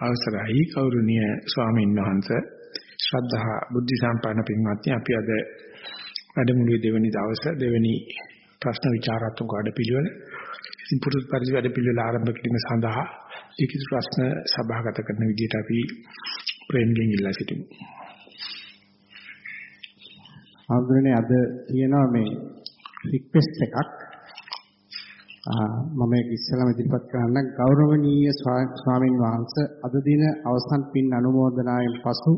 අවසරයි. කෞරුණීය ස්වාමීන් වහන්සේ ශ්‍රද්ධා බුද්ධ සම්පන්න පින්වත්නි අපි අද වැඩමුළුවේ දෙවැනි දවසේ දෙවැනි ප්‍රශ්න විචාරාත්මක වැඩපිළිවෙල ඉතින් පුරුදු පරිදි වැඩපිළිවෙල ආරම්භ කිරීම සඳහා ලිඛිත ප්‍රශ්න සභාගත කරන විදිහට අපි ප්‍රේමගෙන් ඉල්ලා සිටිමු. ආන්දරනේ අද තියෙනවා මේ රික්වෙස්ට් එකක්. මම ඒක ඉස්සෙල්ලාම ඉදිරිපත් කරන්න ගෞරවනීය ස්වාමින් වහන්සේ අද දින අවසන් පින් අනුමෝදනාවෙන් පසු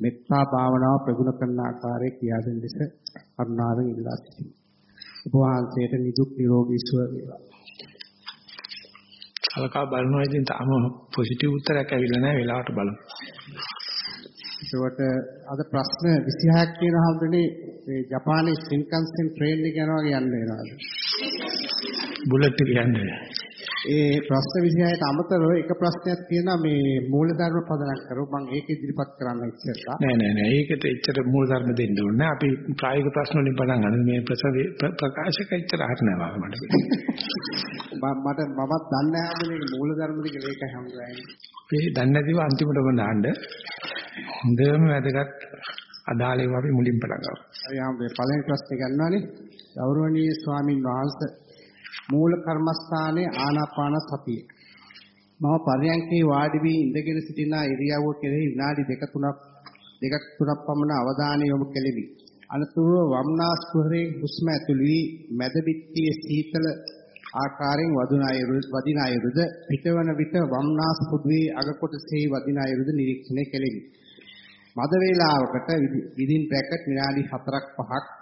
මෙත්තා භාවනාව ප්‍රගුණ කරන ආකාරය කියා දෙන ලෙස කරුණාවෙන් ඉල්ලා සිටිමි. ඔබ වහන්සේට නිදුක් නිරෝගී සුව වේවා. කලකා බලනවා ඉතින් තාම පොසිටිව් උත්තරයක් ඇවිල්ලා නැහැ වෙලාවට බලමු. ඒකට අද ප්‍රශ්න 26ක් කියන හැමදෙනේ මේ ජපානයේ ශින්කන්සෙන් ට්‍රේන් එක යනවා කියන්නේ නේද? බුලට් එක යන්නේ. ඒ ප්‍රශ්න 26ට අමතරව එක ප්‍රශ්නයක් තියෙනවා මේ මූලධර්ම පදනම් කරව මම ඒක ඉදිරිපත් කරන්න ඉස්සෙල්ලා. නෑ නෑ නෑ ඒකට එච්චර මූලධර්ම දෙන්න ඕනේ අපි ප්‍රායෝගික ප්‍රශ්න වලින් පටන් ගන්න මේ ප්‍රකාශක එච්චර හරිය නෑ මට. මට මමත් දන්නේ නැහැ මේ මූලධර්ම ටික මේක හැමදාම. මේ දන්නේ නැතිව අන්තිමටම දාන්න හොඳම වැදගත් අදාළ ඒවා අපි මුලින් පටන් ගමු. අයියා මේ පළවෙනි ප්‍රශ්නේ ගන්නවානේ. ගෞරවනීය ස්වාමින් වහන්සේ මූල කර්මස්ථානයේ ආනාපාන සතිය. මම පරයන්කේ වාඩි වී ඉඳගෙන සිටින ඉරියව්ව කෙරෙහි විනාඩි දෙක තුනක් දෙක තුනක් පමණ අවධානය යොමු කෙලිමි. අනතුරුව වම්නාස්කුහරේ හුස්ම ඇතුළු වී මැද පිටියේ සීතල ආකාරයෙන් වදින අයුරු වදින අයුරුද පිටවන විට වම්නාස් පුදුවේ අග කොටසේ වදින අයුරුද නිරීක්ෂණය කෙලිමි. මද වේලාවකට විදින් බ්‍රැකට් විනාඩි 4ක් 5ක්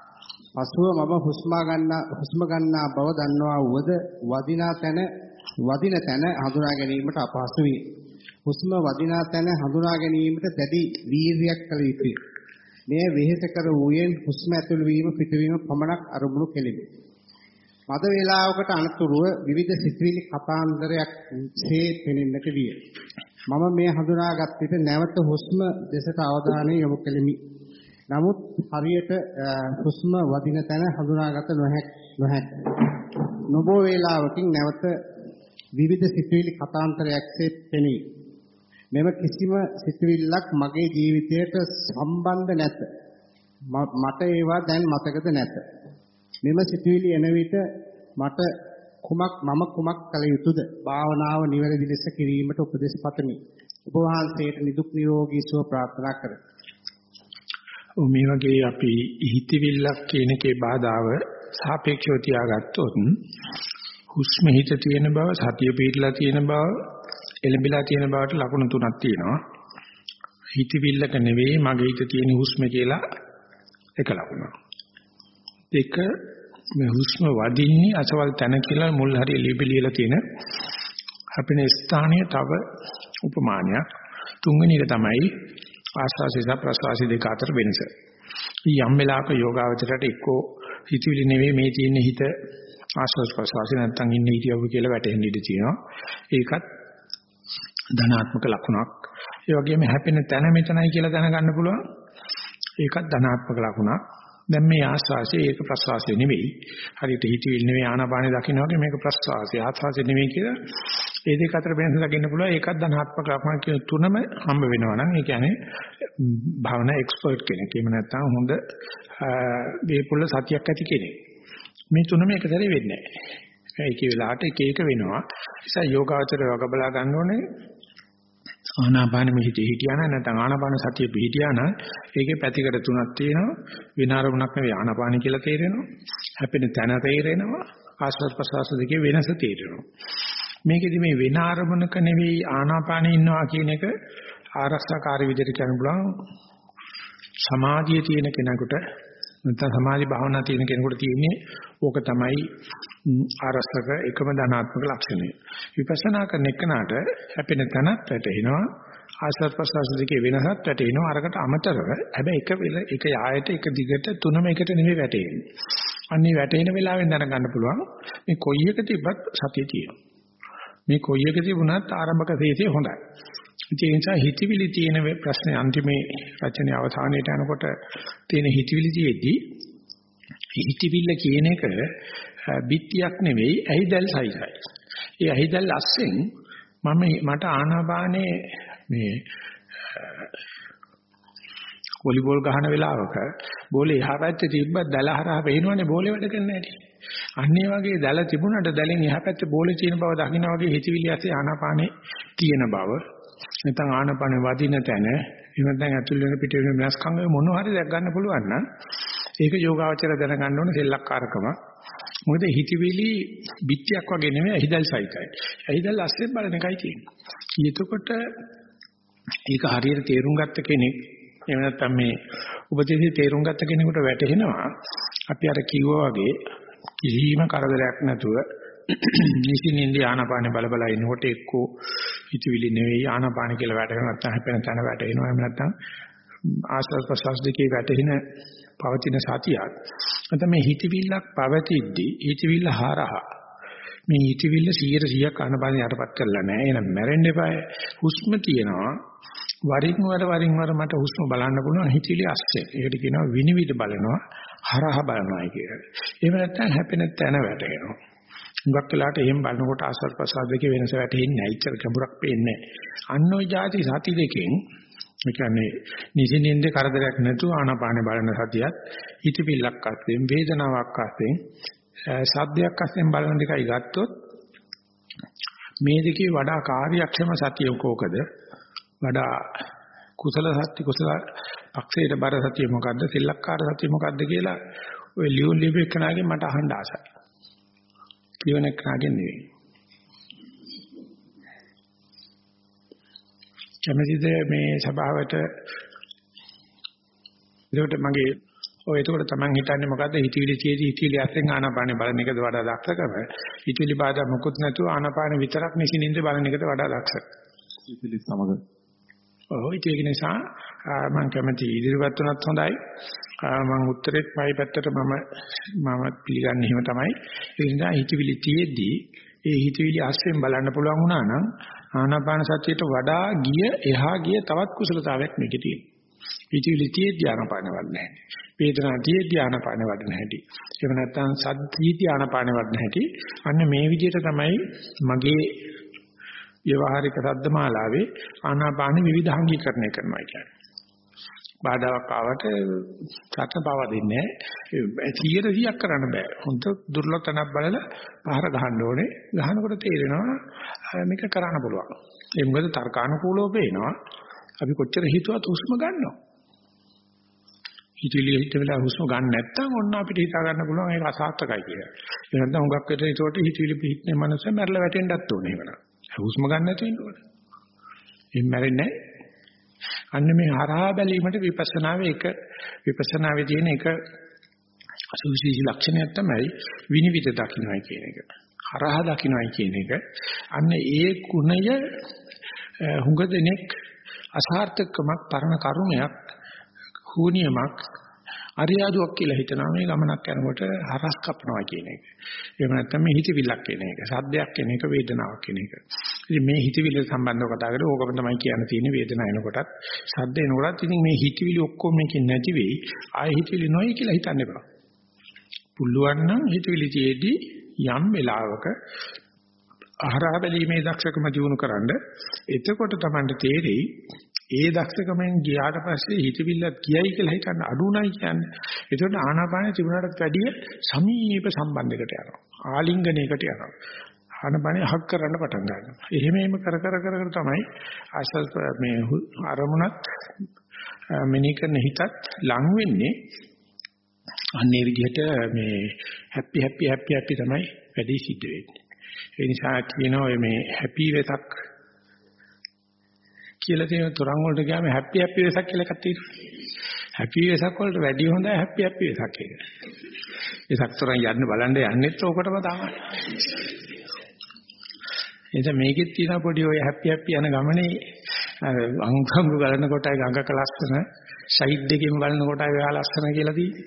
පසුව මම හුස්ම ගන්නා හුස්ම ගන්නා බව දන්නවා වුවද වදිනා තැන වදින තැන හඳුනා ගැනීමට අපහසු වේ. හුස්ම වදිනා තැන හඳුනා ගැනීමට දැඩි වීර්යයක් කළ යුතුය. මේ වෙහෙස කර වූයෙන් හුස්ම ඇතුළු වීම පිටවීම පමණක් අරමුණු කෙලිමි. මද වේලාවකට අනතුරුව විවිධ සිතුවිලි කතාන්දරයක් සේ පෙනෙන්නට විය. මම මේ හඳුනාගත් විට නැවත හුස්ම දෙසට අවධානය යොමු කෙලිමි. නමුත් හරියට හුස්ම වදින තැන හඳුනාගත නොහැක් නොහැක්. නොබෝ වේලාවකින් නැවත විවිධ සිතුවිලි කතාන්තරයක්සේ පෙනී. මෙම කිසිම සිතුවිල්ලක් මගේ ජීවිතයට සම්බන්ධ නැත. මට ඒවා දැන් මතකද නැත. මෙම සිතුවිලි එන විට මට කුමක් මම කුමක් කළ යුතුද? භාවනාව නිවැරදි ලෙස කිරීමට උපදෙස් පතමි. ඔබ වහන්සේට නිදුක් නිරෝගී සුව ප්‍රාර්ථනා කරමි. මේ වගේ අපි හිතවිල්ලක් කියන එකේ බාධාව සාපේක්ෂව තියාගත්තොත් හුස්ම හිත තියෙන බව සතිය පිටලා තියෙන බව එළඹිලා තියෙන බවට ලකුණු තුනක් තියෙනවා. හිතවිල්ලක නෙවෙයි මගේ හිත තියෙන හුස්ම කියලා එක ලකුණක්. දෙක මේ හුස්ම වදින්නේ අසවල් තැන කියලා මුල් හරිය ලියපිලියලා තියෙන අපේ ස්ථානීය තව උපමානයක්. තුන්වෙනි එක තමයි ආස්වාසය සහ ප්‍රස්වාසය දෙක අතර වෙනස. යම් වෙලාවක යෝගාවචරයට එක්කෝ හිතවිලි නෙවෙයි මේ තියෙන හිත ආස්වාස් ප්‍රස්වාසය නැත්තම් ඉන්නේ හිතියව කියලා වැටෙන්න ඉඩ තියෙනවා. ඒකත් ධනාත්මක ලකුණක්. ඒ වගේම හැපෙන තැන මෙතනයි කියලා දැනගන්න පුළුවන්. ඒකත් ධනාත්මක ලකුණක්. දැන් මේ ආස්වාසය ඒක ප්‍රස්වාසය නෙවෙයි. හරියට හිතවිලි නෙවෙයි ආනාපානෙ දකින්න වගේ මේක ප්‍රස්වාසය ආස්වාසය නෙවෙයි කියලා ඒ දෙක අතර වෙනස දකින්න පුළුවන් ඒකත් ධනාත්මක ලක්ෂණ කියන තුනම හම්බ වෙනවා නම් ඒ කියන්නේ භාවනා එක්ස්පර්ට් කෙනෙක්. එහෙම නැත්නම් හොඳ වේපුල්ල සතියක් ඇති කෙනෙක්. මේ තුනම එක සැරේ වෙන්නේ නැහැ. ඒකේ වෙලාවට එක එක වෙනවා. ඒ නිසා යෝගාචරය වග බලා ගන්න ඕනේ. ආනාපාන මෙහිදී හිටියා නම් නැත්නම් ආනාපාන සතිය පිහිටියා නම් ඒකේ පැතිකඩ තුනක් තියෙනවා. විනාරමුණක් නෙවෙයි ආනාපාන කියලා තේරෙනවා. හැපෙන තැන තේරෙනවා. ආස්වාද ප්‍රසවාස දෙකේ වෙනස තේරෙනවා. මේකෙදි මේ වෙන ආරමුණක නෙවෙයි ආනාපානෙ ඉන්නවා කියන එක ආරක්ෂාකාරී විදිහට කියන්න පුළුවන් සමාධිය තියෙන කෙනෙකුට නැත්නම් සමාධි භාවනා තියෙන කෙනෙකුට තියෙන්නේ ඕක තමයි ආරක්ෂක එකම ධනාත්මක ලක්ෂණය. විපස්සනා කරන එකනට හැපෙන තැනත් වැටෙනවා ආස්වාද ප්‍රසවාස දෙකේ වෙනසත් වැටෙනවා අරකට අමතරව හැබැයි එක එක යායට එක දිගට තුනම එකට නෙමෙයි වැටෙන්නේ. අන්නේ වැටෙන වෙලාවෙන් දැනගන්න පුළුවන් මේ කොයි එක තිබ්බත් සතිය තියෙනවා. මේ කොයි එක තිබුණත් ආරම්භක තේසේ හොඳයි. ඒ නිසා හිතවිලි තියෙන ප්‍රශ්නේ අන්තිමේ රචනයේ අවසානයේට යනකොට තියෙන හිතවිලි තියේදී හිතවිල්ල කියන එක බිත්තියක් නෙවෙයි ඇහිදල් සයිසයි. ඒ ඇහිදල් අස්සෙන් මම මට ආනාපානේ මේ වොලිබෝල් ගහන වෙලාවක බෝලේ එහා පැත්තේ තිබ්බත් දැල හරහා පේනවනේ බෝලේ වැඩ කරන්නේ නැටි. අන්න ඒ වගේ දැල තිබුණාට දැලෙන් එහා පැත්තේ බෝලේ තියෙන බව දකින්න වගේ හිතවිලි ඇති ආනාපානේ තියෙන බව. නැත්නම් ආනාපානේ වදින තැන එහෙම නැත්නම් ඇතුල් වෙන පිට වෙන වෙනස්කම් මොන හරි දැක් ගන්න පුළුවන් නම් ඒක යෝගාවචර දැනගන්න ඕන සෙල්ලක්කාරකම. මොකද හිතවිලි පිටියක් වගේ නෙමෙයි ඇහිදල් සහිතයි. ඇහිදල් අස්සේ බලන එකයි තියෙන්නේ. එතකොට ඒක හරියට තේරුම් ගත්ත කෙනෙක් එහෙම නැත්නම් මේ උපදේශي තේරුම් ගත්ත කෙනෙකුට වැටහෙනවා අපි අර කිව්වා වගේ කිසිම කරදරයක් නැතුව නිසින්ින්දී ආනාපානේ බල බල ඉන්නකොට එක්කෝ හිතවිලි නෙවෙයි ආනාපාන කියලා වැටෙනවා නැත්නම් හැපෙන තැන වැටෙනවා. එහෙම නැත්නම් ආස්වාද ප්‍රසස් දෙකේ වැටෙන පවතින සතියක්. නැත්නම් මේ හිතවිල්ලක් පවතිද්දී හිතවිල්ල හරහා මේ හිතවිල්ල 100% ආනාපානේ යටපත් කරලා නැහැ. එහෙනම් මැරෙන්න එපා හුස්ම තියෙනවා. වරින් වර වරින් වර මට හුස්ම බලන්න පුළුවන් හිතවිලි අස්සේ. ඒකට කියනවා විනිවිද බලනවා. හරහා බලනවා කියන්නේ. එහෙම නැත්නම් හැපෙන තැන වැටෙනවා. මුගක් වෙලාට එහෙම බලනකොට ආස්වාද ප්‍රසාද දෙකේ වෙනස වැටෙන්නේ නැහැ. ඉච්චර ගැඹුරක් පේන්නේ නැහැ. අන්න ওই જાති සති දෙකෙන් ඒ කියන්නේ නිසින්ින්ද කරදරයක් නැතුව ආනාපාන බලන සතියත් හිතපිල්ලක් අස්යෙන් වේදනාවක් අස්යෙන් සද්දයක් අස්යෙන් බලන දෙකයි ගත්තොත් මේ දෙකේ වඩා කාර්යක්ෂම සතිය කෝකද වඩා කුසල සත්‍ය කුසල පක්ෂයට බර සත්‍ය මොකද්ද? සිල්ලක්කාර සත්‍ය මොකද්ද කියලා ඔය ලියුම් ලියපෙකනාගෙන් මට අහන්න ආසයි. කියවන කෙනාගෙන් නෙවෙයි. කැමතිද මේ සභාවට? ඒකට මගේ ඔය එතකොට Taman හිතන්නේ මොකද්ද? හිතවිලි තියේදී හිතවිලි අස්සෙන් ආනාපානෙ බලන එකද වඩා දක්ෂකම? හිතවිලි බාධා මොකුත් නැතුව ආනාපාන විතරක් නිසින්ින්ද බලන එකද වඩා දක්ෂ? හිතවිලි සමග. ඔව් ඒක නිසා මම කැමති ඉදිරියට වුණත් හොඳයි. මම උත්තරෙත් පයි පැත්තට මම මම පිළිගන්නේ එහෙම තමයි. ඒ නිසා හිතවිලි තියේදී ඒ හිතවිලි අස්යෙන් බලන්න පුළුවන් වුණා නම් ආනාපාන සතියට වඩා ගිය එහා ගිය තවත් කුසලතාවයක් මේකේ තියෙනවා. හිතවිලි තියේදී ආනාපාන වඩ නැහැ. වේදනා තියේදී ආනාපාන වඩ නැහැ. එහෙම නැත්නම් සද්දීදී ආනාපාන වඩ නැහැ. අන්න මේ විදිහට තමයි මගේ ව්‍යවહાරික සද්දමාලාවේ ආනාපාන විවිධාංගීකරණය කරනවා කියන්නේ. බාධාවක් ආවට සත්‍ය පාව දෙන්නේ නැහැ. 100ක් කරන්න බෑ. හොඳ දුර්ලභ තැනක් බලලා පහර ගහන්න ඕනේ. ගහනකොට තේරෙනවා මේක කරන්න පුළුවන්. ඒ මොකද තර්කානුකූලව පේනවා. අපි කොච්චර හිතුවත් හුස්ම ගන්නවා. හිතවිලි හිතවිලා හුස්ම ගන්න නැත්නම් ඔන්න අපිට හිතා ගන්න පුළුවන් ඒක අසාර්ථකයි කියලා. ඒ නැත්නම් හුඟක් වෙලට ඒකට හිතවිලි පිහිටනේ මනස මැරලා වැටෙන්නත් ඕනේ එහෙමනම්. හුස්ම ගන්න නැතුව ඉන්න ඕනේ. එහෙම මැරෙන්නේ අන්න මේ හරහා බැලීමට විපස්සනාවේ එක විපස්සනාවේ තියෙන එක සුවිශේෂී ලක්ෂණයක් තමයි විනිවිද දකින්නයි කියන එක. හරහා දකින්නයි කියන එක. අන්න ඒ ගුණය හුඟ දෙනෙක් අසාර්ථකමක් පරණ කර්මයක් හුනියමක් අරියාදුවක් කියලා හිතනවා මේ ගමනක් යනකොට හරස් කපනවා කියන එක. එහෙම නැත්නම් මේ හිතවිල්ලක් කියන එක, සද්දයක් කියන එක, වේදනාවක් කියන එක. ඉතින් මේ හිතවිල්ල සම්බන්ධව කතා කරලා ඕකම තමයි කියන්න තියෙන්නේ වේදනාව එනකොටත්, සද්ද එනකොටත් ඉතින් මේ හිතවිලි ඔක්කොම මේකෙන් නැති වෙයි. ආයෙ හිතවිලි නොයි කියලා හිතන්න එපා. පුළුවන් නම් හිතවිලි තියේදී යම් වෙලාවක අහරහ බැලීමේ දක්ෂකම දිනු කරන්න එතකොට තමයි තේරෙයි ඒ දක්ෂකමෙන් ගියාට පස්සේ හිතවිල්ලක් කියයි කියලා හිතන්න අඩුණයි කියන්නේ. ඒකට ආනාපානෙ තිබුණාට වැඩිය සමීප සම්බන්ධයකට යනවා. ආලිංගනයකට යනවා. ආනාපානෙ හක් කරන්න පටන් ගන්නවා. එහෙම එහෙම කර කර කර කර තමයි ආසල් මේ අරමුණත් මෙනි කරන හිතත් ලං වෙන්නේ. අන්නේ විදිහට මේ හැපි හැපි හැපි හැපි තමයි වැඩි සිද්ධ වෙන්නේ. ඒ නිසා කියනවා මේ හැපි වෙසක් කියලා තියෙන තරංග වලට ගියාම හැපි හැපි වෙසක් කියලා එකක් තියෙනවා. හැපි වෙසක් වලට වැඩි හොඳයි හැපි හැපි වෙසක් එක. වෙසක් තරංග යන්න බලන්න යන්නෙත් ඕකටම තමයි. එතන මේකෙත් තියෙන පොඩි ඔය හැපි හැපි යන ගමනේ අංගංග බලන කොටයි ගඟක ලස්සන සයිඩ් දෙකෙන් බලන කොටයි ඔයා ලස්සන කියලා තියෙන්නේ.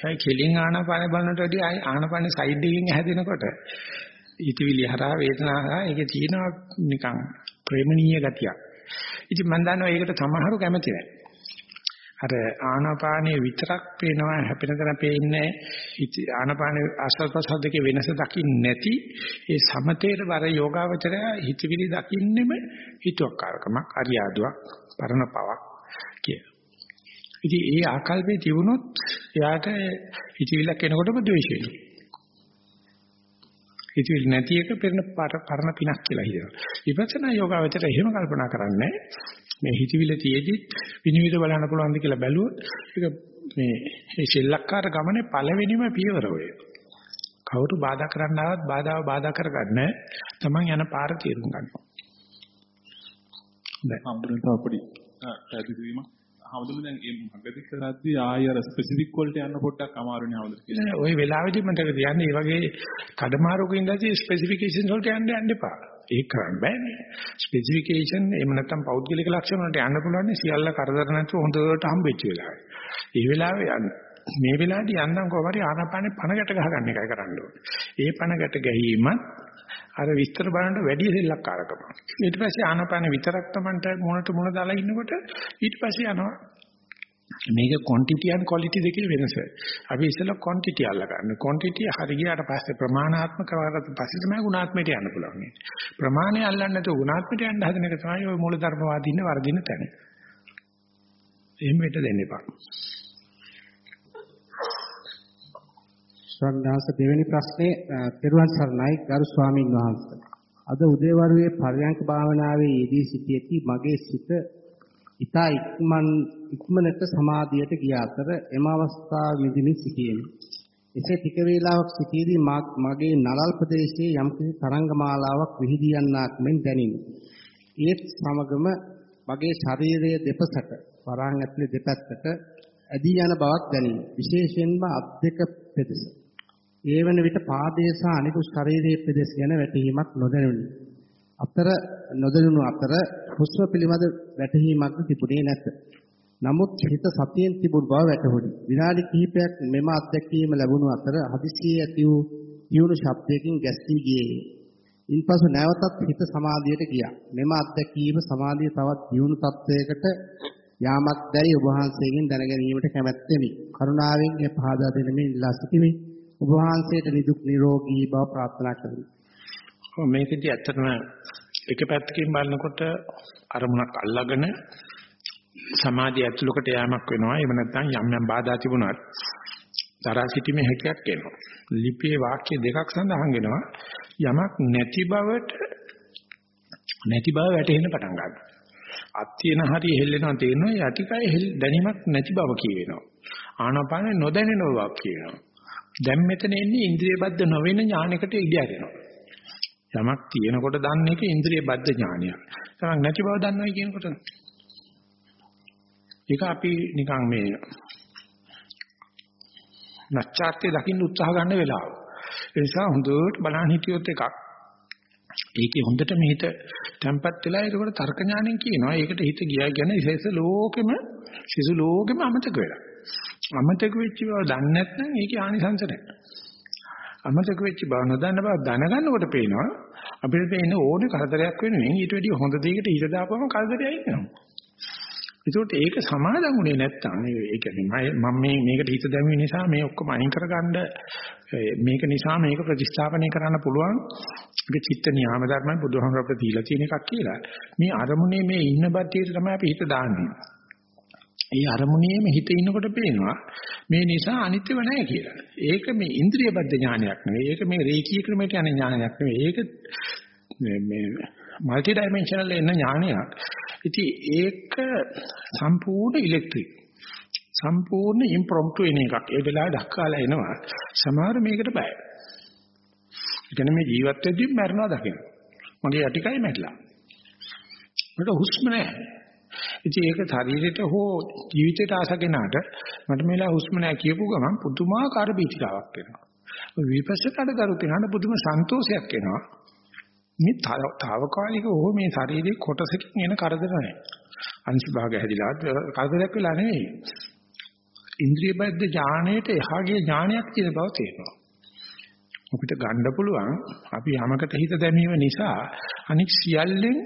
ඒ කෙලින් ආනාපාන බලනට වැඩිය ආනාපානේ සයිඩ් එකකින් හැදෙනකොට ඉතිවිලි හරහා වේදනාව හරහා ඒකේ තියෙනවා නිකන් ප්‍රේමණීය ගතියක්. ඉතින් මම දන්නවා ඒකට සමහරු කැමති නැහැ. අර ආනාපානයේ විතරක් පේනවා හැපෙන තැන පේන්නේ ආනාපාන ආස්වාද ප්‍රසාර දෙකේ වෙනස දකින්න නැති ඒ සමතේට වර යෝගාවචරය හිතවිලි දකින්නෙම හිතුවක්කාරකමක් අරියාදුවක් පරණ පවක් කිය. ඉතින් ඒ ආකල්පේ තිබුණොත් එයාට හිතවිල්ලක් එනකොටම ද්වේෂ වෙනවා. හිතවිලි නැති එක පෙරන පරණ පිනක් කියලා හිතනවා. විපස්සනා යෝගාවචරය එහෙම කල්පනා කරන්නේ මේ හිතවිල්ල තියේදිත් විනිවිද බලන්න පුළුවන්ද කියලා බැලුවොත් ඒක මේ ඒ සෙල්ලක්කාර ගමනේ පළවෙනිම පියවර ඔය. කවුරු බාධා කරන්න ආවත් බාධාව බාධා කරගන්න තමන් යන පාර තේරුම් ගන්නවා. දැන් අම්බරට පොඩි පැහැදිලිවීම හැමදෙම දැන් මේ මගදී කරද්දී ආය අර ස්පෙસિෆික් වලට යන්න පොඩ්ඩක් අමාරුනේ හැමදෙම කියලා. ওই වෙලාවෙදි මට කියන්නේ මේ වගේ කඩමාරුකින් දැසි ස්පෙસિෆිකේෂන්ස් වලට යන්න යන්න එපා. ඒක කරන්න බෑනේ. ස්පෙસિෆිකේෂන් එහෙම නැත්නම් පෞද්ගලික ලක්ෂණ වලට යන්න පුළුවන් සියල්ල කරදර නැතුව හොඳට හම්බෙච්ච වෙලාවේ. ඒ වෙලාවේ යන්න මේ වෙලාවේදී යන්නම් කොහොම හරි ආනාපානේ පණකට ගහගන්න එකයි කරන්න ඕනේ. ඒ පණකට ගැහිමත් අර විස්තර බලන්න වැඩි සෙල්ලක්කාරකම. ඊට පස්සේ ආනාපාන විතරක් Tamanට මොනට මොන දාලා ඉන්නකොට ඊට පස්සේ යනවා. මේක quantity and quality දෙකේ වෙනස. අපි ඉස්සෙල්ලා quantity අල්ල ගන්න. quantity හරි ගියාට පස්සේ ප්‍රමාණාත්මක කරගත්ත පස්සේ තමයි ගුණාත්මයට යන්න පුළුවන්. ප්‍රමාණය අල්ලන්නේ නැතුව ගුණාත්මයට යන්න හදන එක තමයි ওই මූලධර්මවාදීන් වර්ධින තැන. එහෙම වෙට දෙන්න එපා. ස්වර්ණාස දෙවෙනි ප්‍රශ්නේ පෙරුවන් සරණයි ගරු ස්වාමින් වහන්සේ. අද උදේවරුේ පර්යංක භාවනාවේ යෙදී සිටියේදී මගේ සිත ඊතා ඉක්මන් ඉක්මනට සමාධියට ගිය අතර එම අවස්ථාව විඳින්න සිටියෙමි. එසේ ටික වේලාවක් සිටියේදී මගේ නලල් ප්‍රදේශයේ යම්කිසි තරංගමාලාවක් විහිදී යන්නක් මෙන් දැනිනි. ඒත් සමගම මගේ ශරීරයේ දෙපසට වරහන් ඇතුලේ දෙපැත්තට ඇදී යන බවක් දැනිනි. විශේෂයෙන්ම අත් දෙක පෙදෙස. ඒ වන විට පාදයේ සහ අනිකුත් ශරීරයේ පෙදෙස් ගැන වැටහීමක් නොදැනුනි. අතර නොදැනුණු අතර හුස්ම පිළිබඳ වැටහීමක් තිබුණේ නැත. නමුත් හිත සතියෙන් තිබුණු බව වැටහුණි. විනාඩි කිහිපයක් මෙම අත්දැකීම ලැබුණු අතර හදිසියේ ඇති වූ දියුණු ශබ්දයකින් ගැස්සී ගියේ. ඉන්පසු නැවතත් හිත සමාධියට ගියා. මෙම අත්දැකීම සමාධිය තවත් දියුණු තත්වයකට යාමක් දැයි ඔබ වහන්සේගෙන් දැන ගැනීමට කැමැත්තෙමි. කරුණාවෙන් මේ පහදා දෙන මේ ඉල්ලා සිටිමි. ඔබ වහන්සේට නිදුක් නිරෝගී බව ප්‍රාර්ථනා කරමි. මේකදී ඇත්තටම එක පැත්තකින් බලනකොට අරමුණක් අල්ලාගෙන සමාධිය ඇතුළකට යෑමක් වෙනවා. එහෙම නැත්නම් යම් යම් බාධා තිබුණත් දරා සිටීමේ හැකියාවක් එනවා. ලිපියේ වාක්‍ය දෙකක් සඳහන් වෙනවා. යමක් නැති බවට නැති බව වැටහෙන්න පටන් ගන්නවා. අත් තියෙන හරිය හෙල්ලෙනවා තේරෙනවා යටිකය දැනීමක් නැති බව කියවෙනවා. ආනාපානෙ නොදැනෙන බවක් කියනවා. දැන් මෙතන එන්නේ ඉන්ද්‍රිය බද්ධ නොවන ඥානයකට ඉඩ ඇරෙනවා. යමක් තියෙනකොට දන්න එක ඉන්ද්‍රිය බද්ධ ඥානයක්. යමක් නැති බව දන්නවයි කියනකොට ඒක අපි නිකන් මේ නැච්ඡාත්‍ය දකින්න උත්සාහ ගන්න වෙලාව. ඒ නිසා හොඳට බලන්න හිටියොත් එකක්. ඒකේ හොඳට මෙහිත tempat වෙලා ඒකට තර්ක ඥාණයෙන් කියනවා. ඒකට හිත ගියා කියන ඉසෙස ලෝකෙම සිසු ලෝකෙම අමතක වෙලා. අමතක වෙච්ච බව දන්නේ නැත්නම් ඒකේ ආනිසංස නැහැ. අමතක වෙච්ච බව නොදන්න බව දැනගන්නකොට පේනවා අපිට පේන ඕනේ කරදරයක් වෙනුවෙන් ඊට වැඩිය හොඳ දෙයකට හිත දාපුවම කරදරයයි වෙනවා. ඒකට ඒක සමාදන් උනේ නැත්තම් ඒ කියන්නේ මම මේ මේකට හිත දැමුවේ නිසා මේ ඔක්කොම අයින් කරගන්න මේක නිසා මේක ප්‍රතිස්ථාපනය කරන්න පුළුවන් ඒක චිත්ත නියාම ධර්මයි බුදුහාමර අපිට දීලා තියෙන එකක් කියලා. මේ අරමුණේ මේ ඉන්න බට්ටියට තමයි අපි හිත දාන්නේ. ඒ අරමුණේම හිත ඉන්නකොට පේනවා මේ නිසා අනිත්‍යව නැහැ කියලා. ඒක මේ ඉන්ද්‍රිය බද්ධ ඥානයක් නෙවෙයි. ඒක මේ රේකී ක්‍රමයට යන ඥානයක් නෙවෙයි. ඒක මේ মালටි ඩයිමන්ෂනල් එන ඥානයක්. ඉතින් ඒක සම්පූර්ණ ඉලෙක්ට්‍රික්. සම්පූර්ණ ඉම්ප්‍රොම්ප්ටු එන එකක්. ඒ වෙලාවේ දක්කාලා එනවා. සමහර මේකට බයයි. එතන මේ ජීවත් වෙද්දී මරණා දකින්න. මගේ යටිකයි මැරිලා. මට හුස්ම නැහැ. ඉතින් ඒක ශරීරයට හෝ ජීවිතයට ආසගෙනාට මට මේලා හුස්ම නැහැ කියපු ගමන් පුදුමාකාර බීතිකාවක් එනවා. විපස්සනාට කරු කෙනාට පුදුම සන්තෝෂයක් එනවා. මේ తాවකාලික ඕ මේ ශරීරයේ කොටසකින් එන කරදර නැහැ. අංශ භාග හැදිලා කරදරයක් වෙලා නෙවෙයි. ඉන්ද්‍රිය බද්ධ ඥාණයට එහාගේ ඥානයක් තියෙන බව තේරෙනවා. අපිට ගන්න පුළුවන් අපි යමකට හිත දැමීම නිසා අනික් සියල්ලෙන්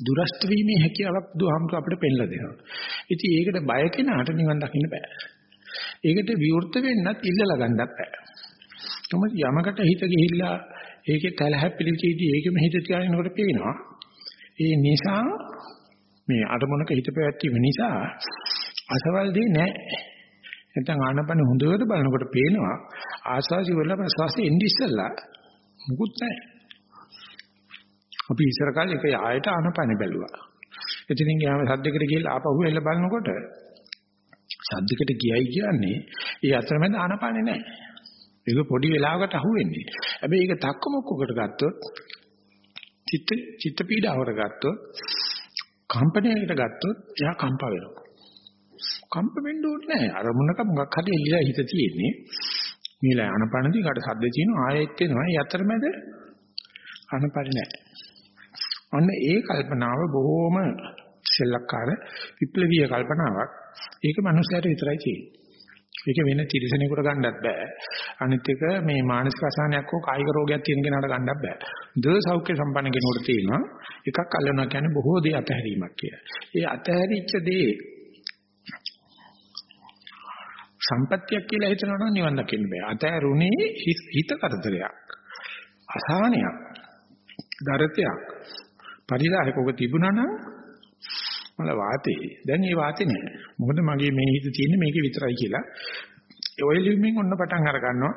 දුරස්ත වීමේ හැකියාවක් බුදුහාමුදුර අපිට පෙන්ලා දෙනවා. ඉතින් ඒකට බය කෙනාට නිවන් දකින්න බෑ. ඒකට විවෘත වෙන්නත් ඉල්ලලා ගන්නත් බෑ. මොකද යමකට හිත ගිහිල්ලා ඒකේ තලහැප්පිලි චීටි ඒකෙම හිත තියාගෙනකොට පේනවා. ඒ නිසා මේ අරමුණක හිත පැවැත්වීම නිසා අසවල් දෙ නෑ. නැත්නම් ආනපන හොඳට බලනකොට පේනවා ආස්වාසි වල ප්‍රසවාසයේ එන්නේ ඉස්සෙල්ලා මුකුත් නැහැ. අපි ඉස්සර කාලේ එක ආයත ආනපන බැලුවා. එතනින් ගියාම සද්දයකට ගිහලා ආපහු එල්ල බලනකොට සද්දයකට ගියයි කියන්නේ ඒ අතරමැද ආනපනේ නැහැ. ඒක පොඩි වෙලාවකට අහුවෙන්නේ. හැබැයි ඒක තක්ක මොක්කකට ගත්තොත් චිත්ත චිත්ත පීඩාවට ගත්තොත් කම්පණයකට ගත්තොත් එයා කම්ප වෙනවා. කම්ප වෙන්න ඕනේ නැහැ. අරමුණක මොකක් හරි එළිලා හිත තියෙන්නේ. මේලා අනපනදී කාට සද්ද තියෙනවා ආයෙත් එනවා. ඒ අතරමැද අනපරි නැහැ. අන්න ඒ කල්පනාව බොහොම සෙල්ලක්කාර විප්ලවීය කල්පනාවක්. ඒක මනුස්සයට විතරයි තියෙන්නේ. ඒක වෙන තිරසනෙකුට ගන්නත් බෑ. අනිත් එක මේ මානසික අසහනයක් හෝ කායික රෝගයක් තියෙන කෙනාට ගන්නත් බෑ. ද සෞඛ්‍ය සම්පන්න කෙනෙකුට තියෙනවා. එකක් අල්ලනවා කියන්නේ බොහෝ දේ අතහැරීමක් කියලා. ඒ අතහැරිච්ච දේ සම්පත්තියක් කියලා හිතනවා නම් නිවන් දකින්න බෑ. අතහැරුණේ හිත කරදරයක්. අසහනයක්. දරතයක්. පරිලාහක ඔබ තිබුණා නම් මල වාතේ. දැන් ඒ වාතේ නෑ. මොකද මගේ මේ හිත තියෙන්නේ මේකේ විතරයි කියලා. ඔය ලියුමින් ඔන්න පටන් අර ගන්නවා.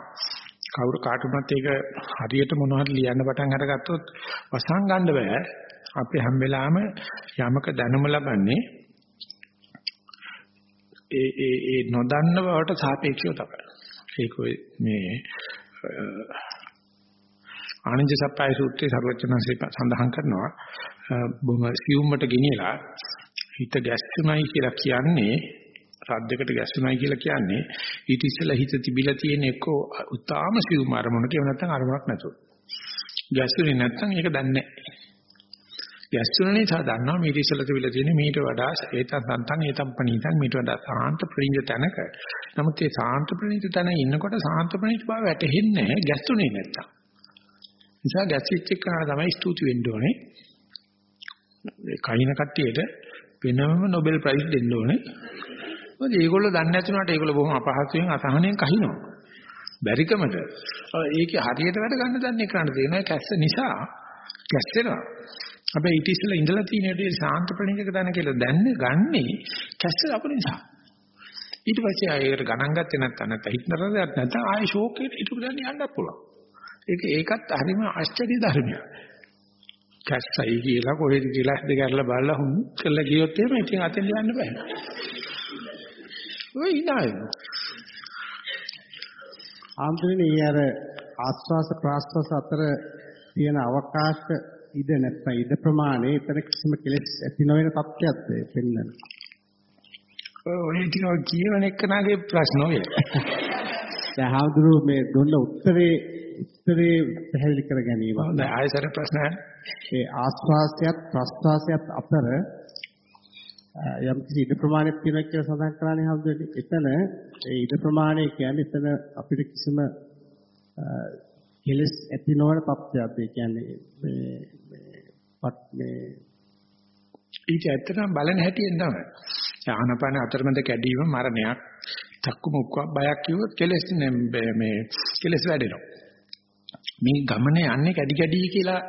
කවුරු කාටුනත් ඒක හරියට මොනවද ලියන්න පටන් අරගත්තොත් වසන් ගන්න බෑ. අපි හැම වෙලාවෙම යමක දැනුම ලබන්නේ ඒ ඒ ඒ නොදන්න බවට සාපේක්ෂව තමයි. ඒක මේ ආනන්ද සප්පයි සූත්‍රයේ සර්වචනසේ සඳහන් කරනවා බොහොම සියුම්මට ගෙනියලා හිත ගැස්සුණයි කියලා කියන්නේ රද්දකට ගැස්සුණයි කියලා කියන්නේ ඊට ඉස්සෙල්ලා හිත තිබිලා තියෙන එක්ක උතාම සියුම් අරමුණක එහෙම නැත්නම් අරමුණක් නැතුව. ගැස්සුනේ නැත්නම් ඒක දන්නේ නැහැ. ගැස්සුන නිසා දන්නවා මීට ඉස්සෙල්ලා තිබිලා තියෙන මීට වඩා ඒතන් සන්තන් ඒතම් පණීතන් මීට වඩා සාන්ත ප්‍රණීත තැනක. නමුත් ඒ සාන්ත ප්‍රණීත තැන ඉන්නකොට සාන්ත ප්‍රණීත බව වැටහෙන්නේ නැහැ ගැස්සුනේ නැත්තම්. නිසා ගැස්සිච්ච එකන තමයි ස්තුති වෙන්න ඕනේ. ඒ කයින් කට්ටියට වෙනම නොබෙල් ප්‍රයිස් දෙන්න ඕනේ. මොකද ඒගොල්ලෝ දන්නේ නැතුනට ඒගොල්ලෝ බොහොම අපහසුයෙන් අසහනෙන් කහිනවා. බැරිකමට. ඒකේ හරියට වැඩ ගන්න දන්නේ කරන්න දෙනවා කැස්ස නිසා කැස්සෙනවා. හැබැයි ඊට ඉස්සෙල්ලා ඉඳලා තියෙන දේ සාන්ත ප්‍රණීතක දන කියලා දැන්නේ ගන්නේ කැස්ස අපු නිසා. ඊට පස්සේ ආයෙකට ගණන් ගත්තේ නැත්නම් නැත්නම් හිටනරදයක් නැත්නම් ආයෙ ෂෝක් එකට ඊට උදන් යන්නත් පුළුවන්. ඒක ඒකත් හරිම ආශ්චර්ය ධර්මයක්. කැස්සයි කියලා කොහෙද කියලා හද කරලා බලලා හුම් කළා ගියොත් එහෙම ඉතින් අතෙන් යන්න බෑ. ඔය ඉනාය. ආම්තුනේ අර ආස්වාස ප්‍රාස්වාස අතර තියෙන අවකාශ ඉඩ නැත්නම් ඉඩ ප්‍රමාණය එතන කිසිම කෙලෙස් ඇති නොවන තත්ත්වයක් පෙන්වන. ඔය ටික කියවන එක්කනාගේ ප්‍රශ්න ඔය. දැන් හාමුදුරුවෝ මේ දුන්න උත්තරේ උත්තරේ පැහැදිලි කර ගැනීම. හොඳයි ආයසර ප්‍රශ්න ඒ ආස්වාසයත් ප්‍රස්වාසයත් අතර යම් කිසි ඉඩ ප්‍රමාණයක් තියෙනවා කියලා සඳහන් කරන්නේ හවුදේ එතන ඒ ඉඩ ප්‍රමාණය කියන්නේ එතන අපිට කිසිම කෙලස් ඇති නොවන තත්ත්වයක් ඒ කියන්නේ මේ මේ ඊට ඇත්තටම බලන හැටියෙන් තමයි. ආනපන අතරමැද කැඩීම මරණයක්. තක්කු මුක්ක බයක් කිව්වොත් කෙලස් මේ කෙලස් වැඩෙනවා. මේ ගමන යන්නේ කැඩි කැඩි කියලා.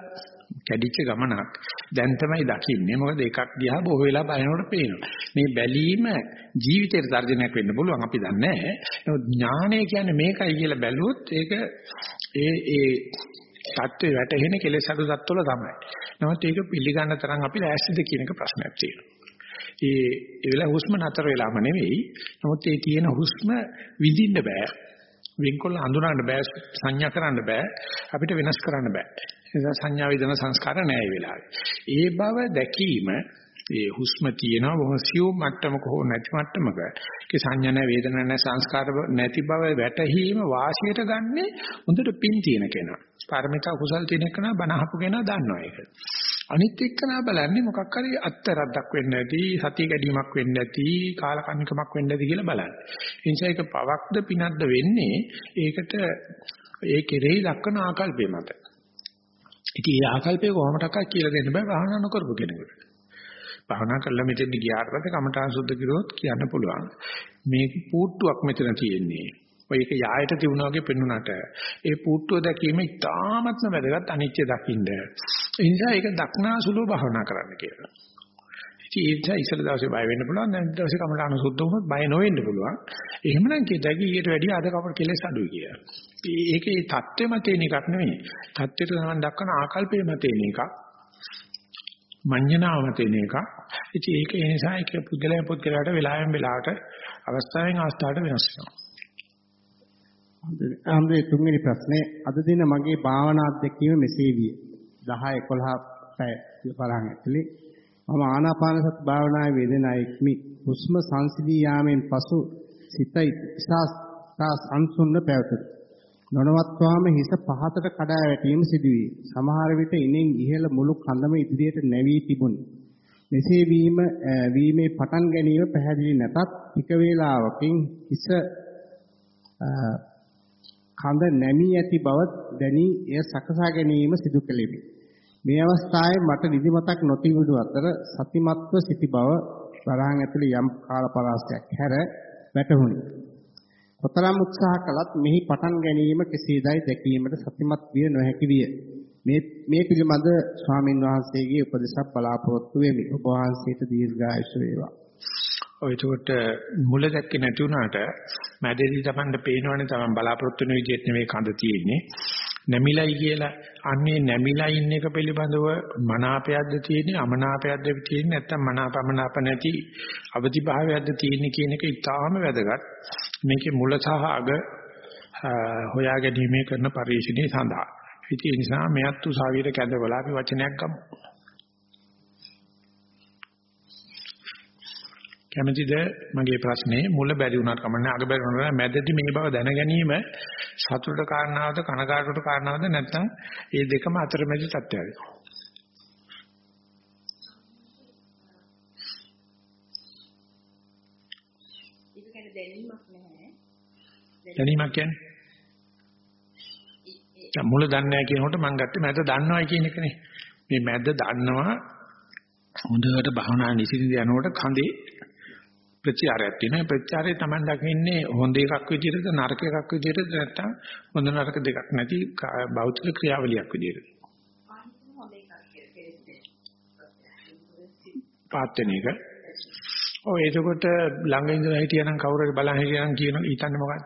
කැඩිච්ච ගමනක් දැන් තමයි දකින්නේ. මොකද එකක් දිහා බොහෝ වෙලා බලනකොට පේනවා. මේ බැලීම ජීවිතේට තර්ජනයක් වෙන්න පුළුවන් අපි දන්නේ නැහැ. නමුත් ඥානය කියන්නේ මේකයි කියලා බැලුවොත් ඒක ඒ ඒ தත්ත්වේ වැටෙන කෙලෙස් අඩු தත්වල තමයි. නමුත් ඒක පිළිගන්න තරම් අපි ලෑස්තිද කියන එක ප්‍රශ්නයක් තියෙනවා. ඒ ඒ වෙලාව හුස්ම නතර වෙලාම නෙවෙයි. නමුත් ඒ තියෙන හුස්ම විඳින්න බෑ. වෙන්කොල්ල හඳුනන්න බෑ සංඥා කරන්න බෑ අපිට වෙනස් කරන්න බෑ. ඒ නිසා සංඥා වේදනා සංස්කාර නැහැ ඒ වෙලාවේ. ඒ බව දැකීම ඒ හුස්ම තියෙනවා බොහොම සියුම් මට්ටමක හෝ නැති මට්ටමක ඒ සංඥා නැහැ වේදනා නැහැ සංස්කාර නැති බව වැටහීම වාසියට ගන්නේ හොඳට පින් තියෙන කෙනා. පාරමිතා කුසල් තියෙන කෙනා බණ අහපු කෙනා දන්නවා ඒක. අනිත් එක්කනා බලන්නේ මොකක් හරි අත්තරද්දක් වෙන්න ඇති සතිය කැඩීමක් වෙන්න ඇති කාලකන්නිකමක් වෙන්න ඇති කියලා බලන්නේ. ඒ නිසා ඒක පවක්ද පිනක්ද වෙන්නේ ඒකට ඒ කෙරෙහි දක්වන ආකල්පය මත. ඉතින් ඒ ආකල්පය කොහොමඩක්වත් කියලා දෙන්න බෑ භාවනා නොකරපු කෙනෙකුට. භාවනා කරලා මෙතෙන් ගියාට පස්සේ කමඨාන් සුද්ධ කිරුවොත් කියන්න පුළුවන්. මේ පුට්ටුවක් මෙතන තියෙන්නේ. ඔය එක යායට තිබුණා වගේ පෙන්ුණාට ඒ පුට්ටුව දැකීම ඉතාමත්ම වැදගත් අනිත්‍ය දකින්න. ඒ නිසා ඒක දක්නාසුලව භාවනා කරන්න කියලා. ඉතින් ඒ නිසා ඉස්සල දවසේ බය වෙන්න පුළුවන් දැන් දවසේ කමඨාන සුද්ධ වුණොත් බය නොවෙන්න පුළුවන්. එහෙමනම් කියතකි ඊට වැඩිය අද කපට කෙලස් අඩුයි කියලා. ඒකේ தත්ත්වෙ මත තියෙන එකක් නෙවෙයි. தත්ත්වෙට සමන් දක්වන ආකල්පයේ මත තියෙන එකක්. මඤ්ඤණාව මත තියෙන එකක්. ඉතින් ඒක ඒ නිසා ඒක පුද්ගලයන් පුද්ගලයාට වෙලාවෙන් වෙලාවට අවස්ථාවෙන් අවස්ථාවට වෙනස් වෙනවා. අම්රේ තුන්වෙනි ප්‍රශ්නේ අද දින මගේ භාවනා අධ්‍යක්ීම මෙසේ විය. 10 11 පැය බලන් ඇතුලේ මම ආනාපාන සති භාවනාවේ වේදනාවෙක්මි. හුස්ම සංසිඳී යාමෙන් පසු සිත ඉස්සා සංසුන්න පැවතුන නොනවත්වාම හිස පහතට කඩා වැටීම සිදුවේ. සමහර විට ඉනෙන් ඉහළ මුළු කඳම ඉදිරියට නැවී තිබුණි. මෙසේ වීම වීමේ පටන් ගැනීම පැහැදිලි නැතත් ටික වේලාවකින් හිස කඳ නැමී ඇති බව දැනි එය සකසා ගැනීම සිදු කෙලෙමි. මේ අවස්ථාවේ මට නිදිමතක් නොතිබුණු අතර සතිමත්ව සිටි බව වරහන් ඇතුළේ යම් කාල පරාසයක් හැර වැටහුණි. කොතරම් උත්සාහ කළත් මෙහි පටන් ගැනීම කෙසේදයි දැකීමට සතිමත් විය නොහැකි විය. මේ මේ පිළිබඳ ස්වාමින් වහන්සේගේ උපදේශක් බලාපොරොත්තු වෙමි. ඔබ වහන්සේට දීර්ඝායුෂ වේවා. ඔය ඒකට මුල දැක්කේ නැති වුණාට මැදදී තමන්ට පේනවනේ තමන් බලාපොරොත්තු වෙන විදිහට නෙවෙයි කඳ තියෙන්නේ. නැමිලයි කියලා අන්නේ නැමිලා ඉන්න එක පිළිබඳව මනාපයක්ද තියෙන්නේ අමනාපයක්ද තියෙන්නේ නැත්නම් මනාපමනාප නැති අවදිභාවයක්ද තියෙන්නේ කියන එක ඉතාම වැදගත්. මේකේ මුල සහ අග හොයා ගැනීමේ කරන පරිශ්‍රණය සඳහා. ඉතින් ඒ නිසා මෙයත් උසාවියට කැඳවලා අපි වචනයක් ගමු. කැමැතිද? මගේ ප්‍රශ්නේ. මුල බැරි වුණාට කමන්නේ. අග බැරි වුණාට මැදදී මේ බව දැන ගැනීම සතුටට කාරණාවද කනකාටට කාරණාවද නැත්නම් මේ දෙකම අතරමැදි තත්ත්වයක්ද? ඒක කියන්නේ දැනීමක් නැහැ. දැනීමක් කියන්නේ? දැන් මුල දන්නේ නැහැ කියනකොට මම ගත්තේ මැද දන්නවයි කියන එකනේ. මේ මැද දන්නවා හොඳට භවනා නිසින්ද යනකොට කඳේ ප්‍රතිචාරයක් තියෙනවා. ප්‍රතිචාරය තමයි දකින්නේ හොඳ එකක් විදිහටද නරක එකක් විදිහටද නැත්නම් හොඳ නරක දෙකක් නැති භෞතික ක්‍රියාවලියක් විදිහටද. පාත් වෙන එක. ඔය එතකොට ළඟ ඉඳලා හිටියනම් කවුරු හරි බලන් හිටියනම් කියන හිතන්නේ මොකක්ද?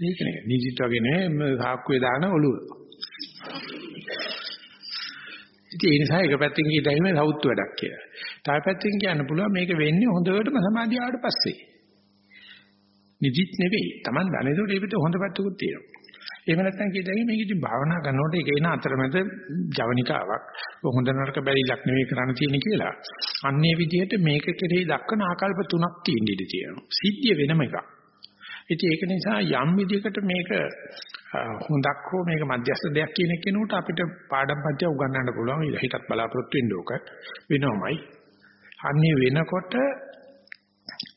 මේක නේ නිදිට වගේ නේ සාක්කුවේ දාන ඔළුව. ඉතින් ඒ නිසා එක පැත්තකින් කියතයිම සවුත් වැඩක් කියලා. තව පැත්තකින් කියන්න පුළුවන් මේක වෙන්නේ හොඳටම සමාධිය ආවට පස්සේ. නිදිත් නෙවෙයි. Taman දන්නේ ඒකට ඒකට හොඳ පැත්තකුත් තියෙනවා. එහෙම නැත්නම් කියතයි මේක ඉතින් භාවනා කරනකොට ඒක එන අතරමැද ජවනිකාවක්. හොඳ නරක බැරිලක් නෙවෙයි කරන්න තියෙන්නේ කියලා. අන්නේ විදිහට මේක කෙරෙහි දක්වන ආකල්ප තුනක් තියෙන ඉඩ තියෙනවා. සිද්ධිය වෙනම එකක්. ඉතින් ඒක නිසා යම් විදිහකට මේක හොඳක් හෝ මේක මධ්‍යස්ථ දෙයක් කියන කෙනෙකුට අපිට පාඩම් පන්ති උගන්වන්න පුළුවන් හිතත් බලාපොරොත්තු වෙන්න ඕක වෙනවමයි. අන්නේ වෙනකොට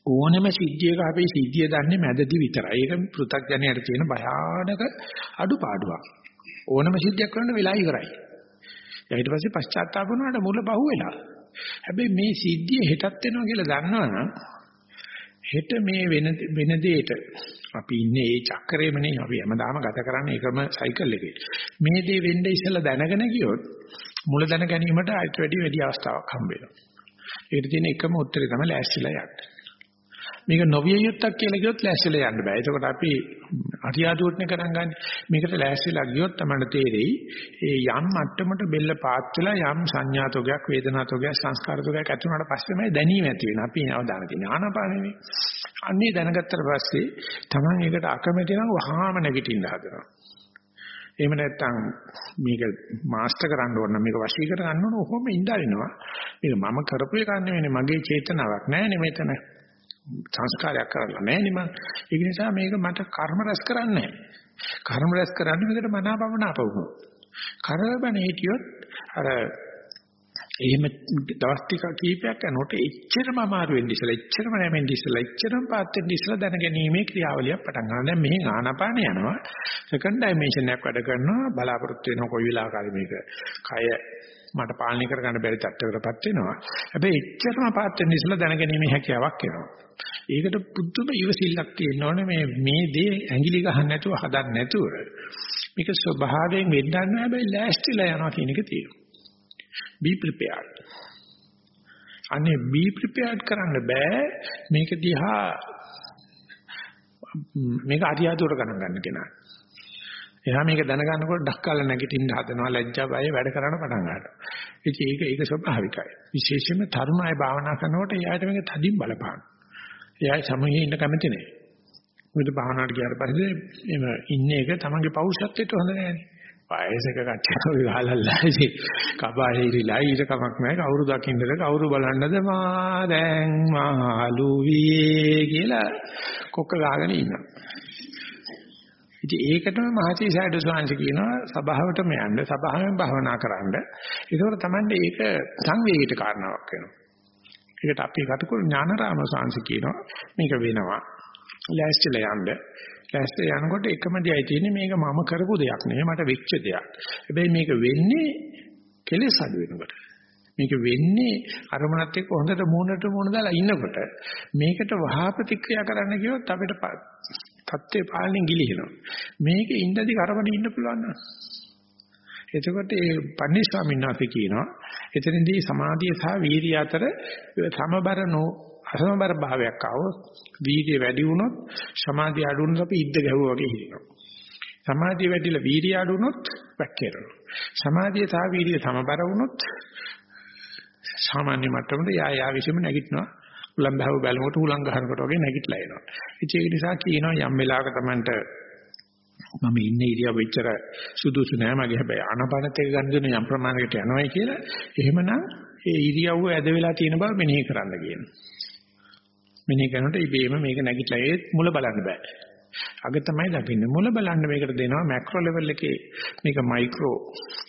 ඕනම සිද්ධියක අපි සිද්ධිය දන්නේ මැදදී විතරයි. ඒක පෘථග්ජනයට තියෙන භයානක අඩුපාඩුවක්. ඕනම සිද්ධියක් කරන්න වෙලා ඉවරයි. ඊට පස්සේ පශ්චාත්තාප වුණාට මුල බහුව වෙලා. හැබැයි මේ සිද්ධිය හෙටත් වෙනවා කියලා දන්නවනම් හෙට මේ වෙන වෙන දෙයට අපි ඉන්නේ ඒ චක්‍රයේමනේ අපි හැමදාම ගත කරන්නේ ඒකම සයිකල් එකේ. මේ දේ වෙන්න ඉස්සෙල්ලා දැනගෙන ගියොත් මුල දැන ගැනීමට අයිත් වැඩි වැඩි අවස්ථාවක් හම්බ වෙනවා. ඒකට තියෙන එකම උත්තරේ තමයි ලෑස්තිලා යන්න. මේක නොවිය යුත්තක් කියලා කිව්වොත් ලෑස්තිලා යන්න බෑ. ඒකට අපි අරියාදුවටනේ කරන් ගන්න. මේකට ලෑස්තිලා ගියොත් තමයි තේරෙයි ඒ යම් මට්ටමකට බෙල්ල පාත් වෙලා යම් සංඥාතෝගයක් වේදනාතෝගයක් සංස්කාරතෝගයක් ඇති වුණාට පස්සේමයි දැනීම ඇති වෙන. අපි අවදාන තියෙන ආනාපානෙමේ. අන්නේ දැනගත්තට පස්සේ Taman ඒකට අකමැති නම් වහාම නැගිටින්න හදනවා. එහෙම නැත්නම් මේක මාස්ටර් කරන්න ඕන මේක වශී කර ගන්න ඕන ඔහොම ඉඳරිනවා. මේක මම කරපු එකක් නෙවෙයි මගේ චේතනාවක් නෑනේ මෙතන. සංස්කාරයක් කරලා නෑනේ මම. ඒක නිසා මේක මට කර්ම රැස් කරන්නේ කර්ම රැස් කරන්නේ මේකට මනාපවන අපවුණු. කරබන හිටියොත් අර එහෙම දවස් ටික කීපයක් යනකොට එච්චරම අමාරු වෙන්නේ ඉස්සලා එච්චරම නැමෙන්නේ ඉස්සලා එච්චරම පාත් වෙන්නේ ඉස්සලා දැනගැනීමේ ක්‍රියාවලියක් පටන් ගන්නවා. දැන් මෙහෙන් ආනාපාන යනවා. සෙකන්ඩ් ඩයිමන්ෂන් එකක් වැඩ කරනවා. බලාපොරොත්තු වෙනවා කොයි වෙලාවකරි මේක කය මට පාලනය කරගන්න බැරි තත්ත්වයකටපත් වෙනවා. හැබැයි එච්චරම පාත් වෙන්න ඉස්සලා දැනගැනීමේ හැකියාවක් එනවා. ඒකට පුදුම ඉවසිල්ලක් තියෙන්න ඕනේ මේ මේ දේ ඇඟිලි ගහන්න නැතුව හදන්න නැතුව මේක ස්වභාවයෙන් වෙන්නන්න හැබැයි ලෑස්තිලා යනවා කියන එක තියෙනවා. Be prepared. අනේ be prepared කරන්න බෑ මේක දිහා මේක අරියාදුවට ගණන් ගන්න කෙනා. එයා මේක දැනගන්නකොට ඩක්කල නැගිටින්න හදනවා ලැජ්ජා බය වැඩ කරන්න පටන් ගන්නවා. ඉතින් ඒක ඒක ස්වභාවිකයි. විශේෂයෙන්ම තරුණ අය භාවනා කරනකොට එයාට මේක තදින් බලපාන. එයා සමගින් ඉන්න කැමති නෑ. මොකද භාවනාවට ගියාට පස්සේ එම ඉන්නේ එක තමන්ගේ පෞරුෂත්වයට හොඳ නෑනේ. වයසක කච්චා ගහලල්ලායි කබාහිරිලා ඊට කමක් නැහැ. කවුරු දකින්නද කවුරු බලන්නද? මා දැන් මාළු වියේ කියලා කොක්ක ගහගෙන ඉන්නවා. ඉතින් ඒකටම මහසී සයිඩ් ස්වාංශ කියනවා සභාවටම යන්න සභාවෙන් භවනා කරන්න. ඒකවල තමයි ඒක සංවේගීට කාරණාවක් වෙනවා. ඒකට අපි කටුකුරු ඥානරාම ස්වාංශ කියනවා මේක වෙනවා. ලෑස්තිලා යන්න. ලෑස්ති යනකොට එකම දෙයයි තියෙන්නේ මේක මම කරපු දෙයක් නෙවෙයි මට වෙච්ච දෙයක්. හැබැයි මේක වෙන්නේ කෙලෙස් අඩු වෙනකොට. මේක වෙන්නේ අරමුණත් එක්ක හොඳට මූණට මූණ දාලා ඉන්නකොට මේකට වහා ප්‍රතික්‍රියා කරන්න කියොත් අපිට தත්ත්වේ පාලනයෙන් ගිලිහෙනවා. මේකේ ඉඳදී කරවඩ ඉන්න පුළුවන් නේද? එතකොට ඒ පන්දි ස්වාමීන් වහන්සේ කියනවා එතනදී සමාධිය සහ වීර්යය අතර සමබර නෝ අසමබර භාවයක් ආවොත් වීර්යය වැඩි වුණොත් සමාධිය අඩු වුණොත් අපි ඉද්ද ගැහුවා වගේ හිතෙනවා. සමාධිය වැඩිලා වීර්යය අඩු වුණොත් වැක්කිරෙනවා. සමාධිය සහ වීර්යය සමබර වුණොත් සාමාන්‍ය මට්ටමට යා යා විසම නැගිටිනවා. උලම් බහව බැලුමට උලම් ගහනකොට වගේ නැගිටලා එනවා. ඉතින් ඒක නිසා කියනවා යම් වෙලාවක Tamanට මම ඉන්නේ ඉරියව් වෙච්චර සුදුසු නෑ මගේ හැබැයි ආනපනත් එක ගන්න දෙන යම් ප්‍රමාණයකට යනවායි කියලා එහෙමනම් ඒ ඉරියව්ව ඇද වෙලා තියෙන බව මෙනෙහි කරන්න කියනවා. මෙනෙහි කරනකොට ඉබේම මේක නැගිටලා ඒ මුල බලන්න බෑ. අග තමයි දකින්නේ. මුල බලන්න මේකට දෙනවා මැක්‍රෝ ලෙවල් එකේ මේක මයික්‍රෝ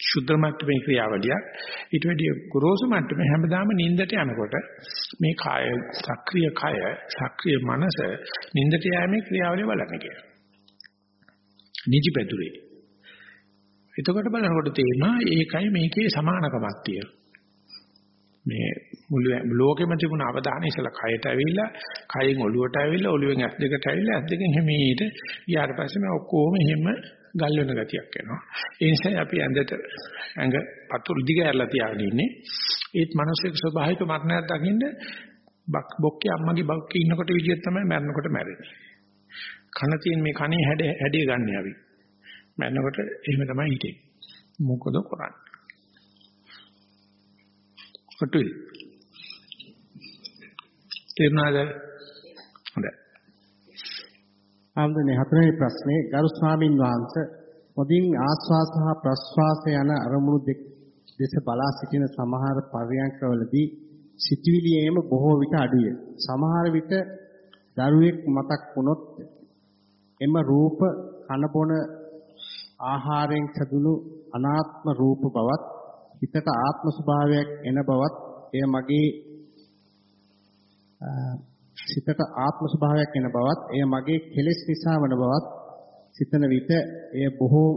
ශුද්ධ මට්ටමේ ක්‍රියාවලියක්. ඊට වැඩිය ගොරෝසු මට්ටමේ හැමදාම නිින්දට යනකොට මේ කාය සක්‍රීය කය සක්‍රීය මනස නිින්දට යෑමේ ක්‍රියාවලිය බලන්න කියනවා. නිදිපැදුරේ. එතකොට බලනකොට තේරෙනවා ඒකයි මේකේ සමානකමක් තියෙනවා. මේ මුළු ලෝකෙම තිබුණ අවධානය ඉස්සලා කයට ඇවිල්ලා කයෙන් ඔළුවට ඇවිල්ලා ඔළුවෙන් ඇස් දෙකට ඇවිල්ලා ඇස් දෙකෙන් හැමීට ඊට පස්සේ මේ ඔක්කොම එහෙම ගල් වෙන ගතියක් එනවා. ඒ නිසා අපි ඇඳට ඇඟ පතුල් දිගහැරලා තියාගෙන ඉන්නේ. ඒත් මිනිස්සෙක් ස්වභාවික මරණයක් දකින්න බක් බොක්කේ අම්මගේ බක්කේ ඉන්නකොට විදියක් තමයි මරනකොට මැරෙන්නේ. කන තියෙන මේ කනේ හැඩ හැඩය ගන්න අපි. මැරනකොට එහෙම තමයි හිතේ මොකද කරන්නේ? කොටුයි. තේරුණාද? හොඳයි. ආම්දනේ හතරවෙනි ප්‍රශ්නේ ගරු ස්වාමින් වහන්සේ මොදින් ආස්වාස සහ ප්‍රස්වාස යන අරමුණු දෙස බලා සිටින සමහර පර්යංකවලදී සිටිවිලියේම බොහෝ විට අඩුය. සමහර විට දරුවෙක් මතක් වුණොත් එම රූප කනබොන ආහාරයෙන් සදුණු අනාත්ම රූප බවත් හිතට ආත්ම ස්වභාවයක් එන බවත් එය මගේ සිතට ආත්ම ස්වභාවයක් එන බවත් එය මගේ කෙලෙස් නිසා වන බවත් සිතන විට එය බොහෝ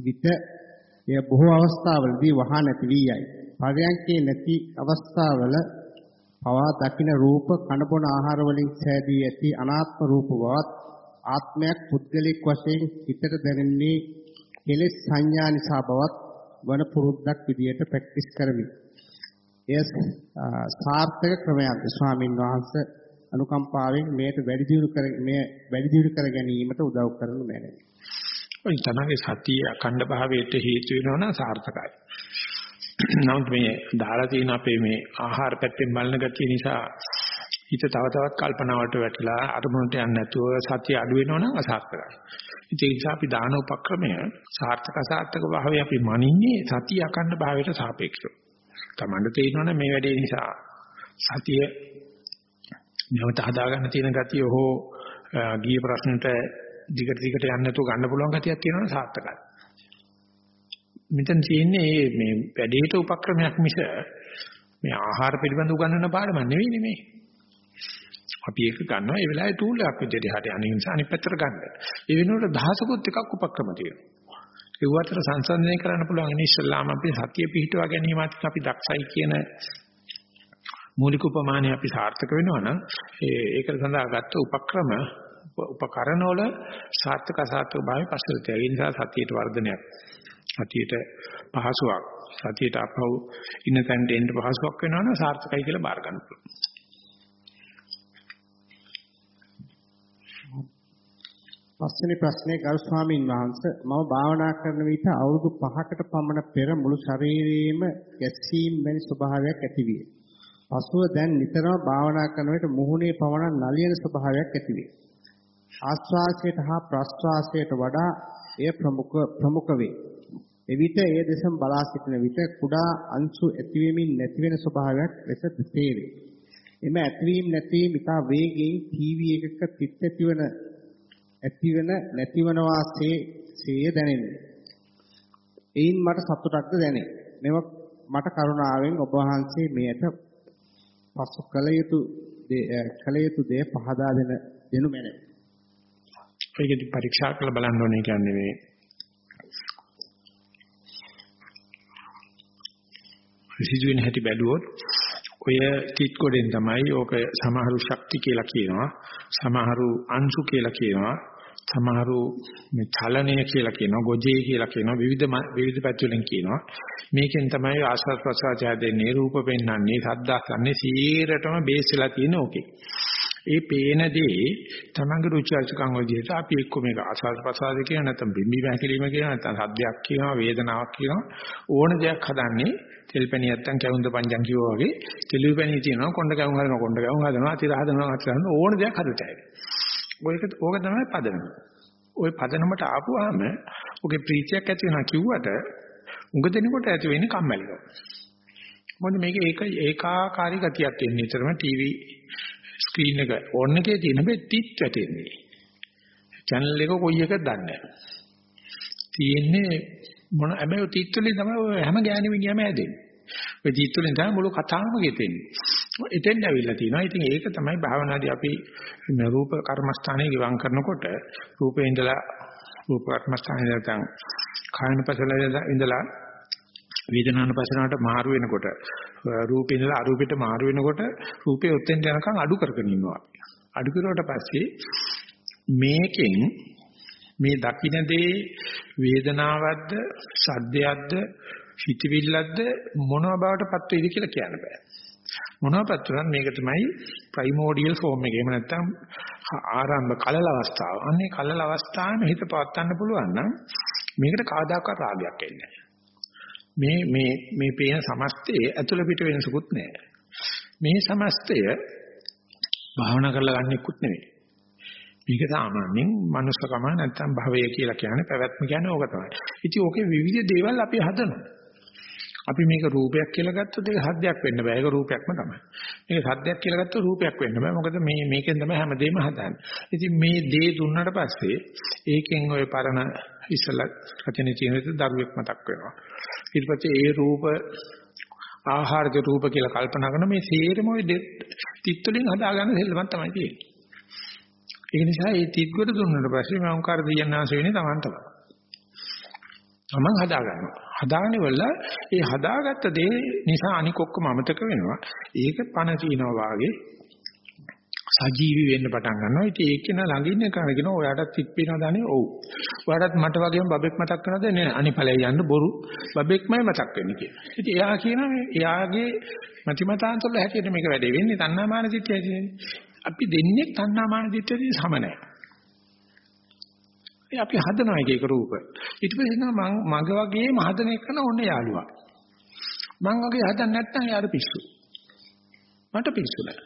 විට එය බොහෝ අවස්ථාවලදී වහා නැති වී යයි. පරයන්කේ නැති අවස්ථාවල පවා දකින රූප කනබොන ආහාර වලින් සෑදී ඇති අනාත්ම රූප බවත් ආත්මයක් පුද්ගලික වශයෙන් හිතට දැනෙන්නේ කෙලෙස් සංඥා නිසා බවත් වන පුරුද්දක් විදියට ප්‍රැක්ටිස් කරමි. එය සාර්ථක ක්‍රමයක් ස්වාමින් වහන්සේ අනුකම්පාවෙන් මේට වැඩි දියුණු කර මේ වැඩි දියුණු කර ගැනීමට උදව් කරනු මැනවි. ඔය තමයි සතිය අඛණ්ඩ භාවයට හේතු වෙනවා නම් සාර්ථකයි. නමුත් මේ දාලා තියෙන අපේ මේ ආහාර පැත්තෙන් බලන ගතිය නිසා හිත තව තවත් කල්පනාවට වැටලා අරමුණට යන්නේ නැතුව සතිය අඩු වෙනවා නම් අසාර්ථකයි. ඒ නිසා අපි දාන උපක්‍රමය සාර්ථක අසාර්ථක භාවය අපි මනින්නේ සතිය අකණ්ඩ භාවයට සාපේක්ෂව. Tamanda තේරෙනවනේ මේ වැඩේ නිසා සතිය නැවත හදාගන්න තියෙන ගතිය හෝ ගිය ප්‍රශ්නට දිගට දිගට යන්න නැතුව ගන්න පුළුවන් ගතියක් තියෙනවනේ සාර්ථකයි. මෙතන තියෙන්නේ මේ වැඩේට උපක්‍රමයක් මිස මේ ආහාර පිළිබඳ උගන්වන පාඩම නෙවෙයි නෙමේ. අපි ඒක ගන්නවා ඒ වෙලාවේ ටූල් එකක් විදිහට හරි අනිත් නිසා අනිත් පැත්තට ගන්න. ඒ වෙනුවට දහසකුත් එකක් උපක්‍රම තියෙනවා. ඒ අතර සංසන්දනය කරන්න පුළුවන් ඉන්නේ ඉස්සල්ලාම අපි සතිය පිහිටුවා ගැනීමත් අපි දක්ෂයි කියන මූලික උපමානය අපි සාර්ථක වෙනවා නම් ඒකට සඳහා ගත්ත උපක්‍රම උපකරණ වල සාර්ථක අසාර්ථක භාවය පස්සට තියෙන නිසා සතියට වර්ධනයක් සතියට පහසුවක් සතියට අපව ඉන්න තැනට එන්න පහසුවක් වෙනවා නම් සාර්ථකයි කියලා බාර ගන්න පුළුවන්. පස්වෙනි ප්‍රශ්නේ ගරු ස්වාමීන් වහන්සේ මම භාවනා කරන විට අවුරුදු 5කට පමණ පෙර මුළු ශරීරයේම ගැස්සීම් වැනි ස්වභාවයක් ඇතිවිය. පසුව දැන් නිතරම භාවනා කරන විට මුහුණේ පවණ නලියන ස්වභාවයක් ඇතිවේ. ආස්වාසයට හා ප්‍රස්වාසයට වඩා එය ප්‍රමුඛ ප්‍රමුඛ වේ. එවිට එය දෙසම බලා සිටින විට කුඩා අංශු ඇතිවීමින් නැතිවෙන ස්වභාවයක් ලෙස තේරේ. එම ඇතිවීම නැතිවීම ඉතා වේගයෙන් ටීවී එකක තිත් ඇතිවන ඇතිවන නැතිවන වාසේ සිය දැනෙන්නේ. එයින් මට සතුටක්ද දැනේ. මෙව මට කරුණාවෙන් ඔබ වහන්සේ මෙයට පසු කළ යුතු කළ යුතු දේ පහදා දෙන දෙනු මැනවි. ඒකෙදි පරීක්ෂා කරලා බලන්න ඕනේ කියන්නේ මේ සිදුවෙන හැටි බැලුවොත් ඔය කිට් කොටෙන් තමයි ඕක සමහරු ශක්ති කියලා කියනවා සමහරු අංශු කියලා කියනවා සමහරු මේ චලනය කියලා කියනවා ගොජේ කියලා කියනවා විවිධ විවිධ පැතිවලින් කියනවා. මේකෙන් තමයි ආස්වාද ප්‍රසආචය දෙන්නේ රූප පෙන්වන්නේ සද්දාස්න්නේ සීරටම බේස් වෙලා තියෙන ඕකේ. ඒ පේන දේ තමන්ගේ රුචි අරුචිකම් වලදීට අපි එක්ක මේක ආස්වාද ප්‍රසආද කියන නැත්නම් බිම්බි වැකිලිම කියන නැත්නම් සද්දයක් කියනවා වේදනාවක් කියනවා. ඕන දෙයක් හදන්නේ තෙල් පැණි නැත්තම් කැවුම්ද පංජන් කිව්වා වගේ. තෙලු පැණි තියෙනවා කොණ්ඩ කැවුම් හදනවා කොණ්ඩ කැවුම් හදනවා අතිර හදනවා අතිර හදනවා. ඕන දෙයක් හදතයි. ඔයක ඕක තමයි පදනම. ওই පදනමට ආපුවාම ඔගේ ප්‍රීතියක් ඇති වෙනවා කිව්වට උඟ දෙනකොට ඇති වෙන්නේ කම්මැලිකම. මොකද මේක ඒක ඒකාකාරී ගතියක් එන්නේ. නිතරම ටීවී ස්ක්‍රීන් එක ඕන් එකේ තියෙන මේ තිත් වැටෙන්නේ. channel එක කොයි එකද දන්නේ නැහැ. තියෙන්නේ මොන හැබැයි තිත් වලින් තමයි ඔය හැම ගෑණි මිනිහම හැදෙන්නේ. ඔය තිත් වලින් තමයි මුළු කතාවම ගෙතෙන්නේ. එතෙන් ඇවිල්ලා තිනවා. ඉතින් ඒක තමයි භාවනාදී අපි රූප කර්මස්ථානයේ ගිවම් කරනකොට රූපේ ඉඳලා රූප කර්මස්ථානයේ නැත්නම් කායනපසල ඉඳලා වේදනානුපසනාවට මාරු වෙනකොට රූපේ ඉඳලා අරූපෙට මාරු වෙනකොට රූපේ ඔතෙන් යනකම් අඩු කරගෙන ඉන්නවා. අඩු කරුවට පස්සේ මේකෙන් මේ දකින්න දේ වේදනාවක්ද සද්දයක්ද හිතවිල්ලක්ද මොනවා බවටපත් වෙයිද කියලා කියන්න බෑ. මොනවාපත් උනත් මේක තමයි ප්‍රයිමෝඩියල් ෆෝම් එක. එහෙම නැත්නම් ආරම්භ කලල අවස්ථාව. අන්නේ කලල අවස්ථාවේ හිත පවත්වන්න පුළුවන් නම් මේකට කවදාකවත් රාගයක් එන්නේ මේ මේ මේ පේන සමස්තයේ ඇතුළ පිට වෙනසකුත් නැහැ. මේ සමස්තය භාවනා කරලා ගන්නෙකුත් නෙවෙයි. මේක සාමාන්‍යයෙන් මනුස්සකම නැත්නම් භවය කියලා කියන්නේ පැවැත්ම කියන්නේ ඕක තමයි. ඉතින් ඕකේ විවිධ දේවල් අපි හදනවා. අපි මේක රූපයක් කියලා ගත්තොත් ඒක සද්දයක් වෙන්න බෑ. ඒක රූපයක්ම තමයි. මේක සද්දයක් කියලා ගත්තොත් රූපයක් වෙන්න බෑ. මොකද මේ මේකෙන් තමයි හැමදේම හදන්නේ. ඉතින් මේ දේ දුන්නට පස්සේ ඒකෙන් ওই පරණ ඉස්සලා රචනයේ තියෙන දරුවෙක් මතක් වෙනවා. ඊට පස්සේ ඒ රූප ආහාරජ රූප කියලා කල්පනා කරන මේ සේරම ওই තිත් වලින් හදාගන්න දෙල්ලමක් තමයි තියෙන්නේ. ඒ නිසා මේ තිත් කොට දුන්නට පස්සේ මම උන්කාර දෙයන්නාස වෙන්නේ Taman තමයි. Taman හදා ගන්නවා. හදාගෙන ඉවරලා ඒ හදාගත්ත දේ නිසා අනික ඔක්කොම අමතක වෙනවා. ඒක පණ තියනවා වාගේ සජීවි වෙන්න පටන් ගන්නවා. ඉතින් ඒක න ළඟින් කරන කෙනා ඔයාටත් තිත් පේනවද අනේ? ඔව්. ඔයාටත් මට වගේම බබෙක් මතක් කරනවද? නෑ. අනිපලේ යන්න බොරු බබෙක්මයි මතක් වෙන්නේ කියලා. ඉතින් එයා කියනවා මේ එයාගේ මතිමතාන්තවල හැටියට මේක වැඩේ වෙන්නේ තණ්හාමාන දිට්ඨියයි. අපි දෙන්නේ තණ්හාමාන දිට්ඨියදී සම නැහැ. ඒ අපි හදනවා එක එක රූප. ඊට පස්සේ නම මග වගේම හදන එක න ඕනේ යාළුවා. මං වගේ හදන්න නැත්නම් යාර පිස්සු. මට පිස්සු නෑ.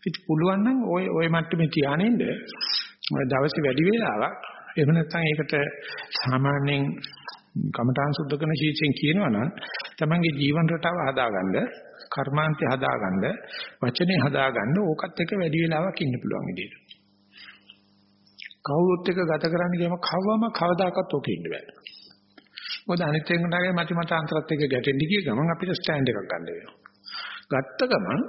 ඉතින් පුළුවන් නම් ওই ওই මට්ටමේ තියානින්ද දවසේ වැඩි වේලාවක් එහෙම නැත්නම් ඒකට සාමාන්‍යයෙන් කමඨාන් සුද්ධ කරන ශීර්ෂයෙන් කියනවා නම් තමන්ගේ ජීවන රටාව හදාගන්න කර්මාන්තය හදාගන්න වචනේ හදාගන්න ඕකත් එක්ක වැඩි වේලාවක් ඉන්න පුළුවන් විදියට. කවුරුත් එක්ක ගත කරන්න ගියම කවවම කවදාකවත් ඔක ඉන්න බෑ. මොකද අනිත් එක්කනගේ මති මත අන්තරත් එක්ක ගැටෙන්න ගිය ගමන් අපිට ස්ටෑන්ඩ් එකක් ගන්න වෙනවා. ගත්ත ගමන්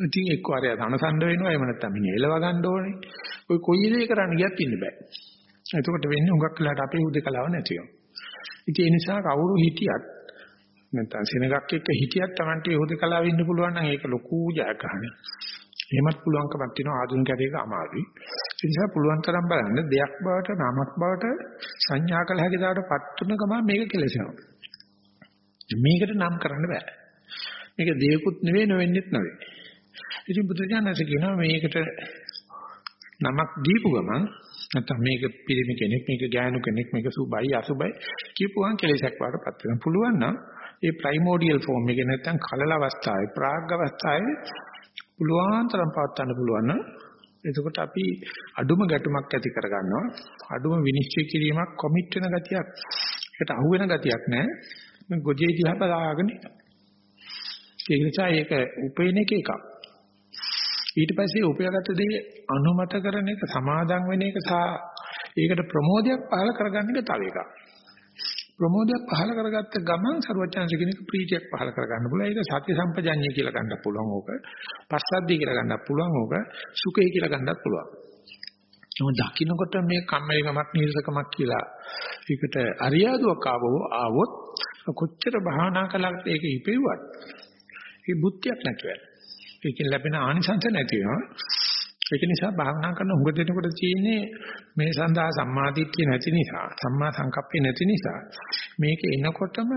ඉතින් එක්ක ආරය ධනසණ්ඩ වෙනවා එහෙම නැත්නම් මිනිහ එලව ගන්න ඕනේ. ඔය කොයි දේ කරන්න ගියත් ඉන්න බෑ. එතකොට වෙන්නේ හුඟක් වෙලාට අපේ හුදකලාව නැති වෙනවා. ඉතින් ඒ නිසා කවුරු හිටියත් නැත්නම් සෙනගක් එක්ක හිටියත් Tamante හුදකලාව ඉන්න පුළුවන් නම් ඒක ලොකු ජයග්‍රහණයක්. එහෙමත් පුළුවන්කමක් තියෙනවා ආධුනිකයෙක් අමාරුයි. ඒ නිසා පුළුවන් තරම් බලන්න දෙයක් බවට නමක් බවට සංඥා කළ හැකි දාට පත්තුන ගමන් මේක කෙලෙසෙනවා. මේකට නම් කරන්න බෑ. මේක දෙයක්ුත් නෙවෙයි නොවෙන්නෙත් නෙවෙයි. ඉතින් බුදුජානක කියනවා මේකට නමක් දීපු ගමන් නැත්නම් මේක පිරිමි කෙනෙක් මේක ගෑනු කෙනෙක් මේක සුබයි අසුබයි කියපුවාන් කෙලෙසක් වඩපත් වෙනවා. පුළුවන් නම් ඒ ප්‍රයිමෝඩියල් ෆෝම් එක නැත්නම් කලල අවස්ථාවේ ප්‍රාග් අවස්ථාවේ පුළුවන් තරම් පවත්වන්න පුළුවන් නම් එතකොට අපි අඩුම ගැටුමක් ඇති කරගන්නවා. අඩුම විනිශ්චය කිරීමක් කොමිට් වෙන ගතියක්. ඒකට අහු වෙන ගතියක් නැහැ මේ ගොජේ දිහා බලාගෙන ඒක නිසා ඒක උපේන එක එකක්. ඊට පස්සේ උපයාගත්ත දේ අනුමත කරන එක සමාදම් වෙන එක සහ ඒකට ප්‍රමෝදයක් පහල කරගන්න එක තව එකක්. ප්‍රමෝදයක් පහල කරගත්ත ගමන් ਸਰවඥාන්සේ කෙනෙක් ප්‍රීතියක් පහල කරගන්න පුළුවන්. ඒක සත්‍ය සම්පජඤ්ඤය කියලා ගන්නත් පුළුවන් ඕක. පස්සද්ධිය කියලා ගන්නත් පුළුවන් ඕක. සුඛය කියලා ගන්නත් පුළුවන්. එහෙනම් දකින්නකොට මේ කම්මැලිකමක් නිරසකමක් කියලා ඒකට අරියාදුවක් ආවෝ ආවොත් කොච්චර භාවනා කළත් ඒක ඉපෙව්වත් ඒ බුද්ධියක් නැතුව ඒකෙන් ලැබෙන ආනිසංස නැති වෙනවා. ඒක නිසා භාවනා කරන හුඟ දෙනකොට තියෙන්නේ මේ සඳහා සම්මාදිට්ඨිය නැති නිසා සම්මා සංකප්පේ නැති නිසා මේක එනකොටම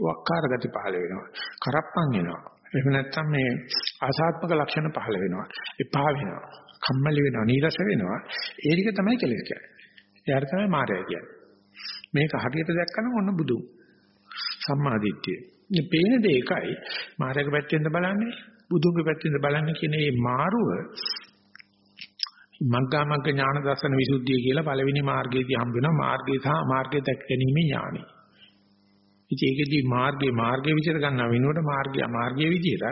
වක්කාර ගති පහළ වෙනවා කරප්පන් එනවා එහෙම නැත්නම් මේ ආසාත්මක ලක්ෂණ පහළ වෙනවා එපා වෙනවා කම්මැලි වෙනවා නීරස වෙනවා. ඒ ටික තමයි කෙලෙස් කියන්නේ. එයාට තමයි මායя කියන්නේ. මේක හරියට දැක්කම ඔන්න බුදු. සම්මාදිට්ඨිය. මේ පේන දේ එකයි මායя පැත්තෙන්ද බලන්නේ බුදුන්ගේ පැත්තෙන්ද බලන්නේ කියන මේ මාරුව මග්ගා මග්ග ඥාන දර්ශන විසුද්ධිය කියලා පළවෙනි මාර්ගයේදී හම්බ වෙනවා මාර්ගය සහ මාර්ගය දැක ගැනීමේ ඥානෙ. ඉතින් ඒකෙදී මාර්ගේ මාර්ගයේ විදිහට ගන්නවා වෙනුවට මාර්ගය මාර්ගයේ විදිහට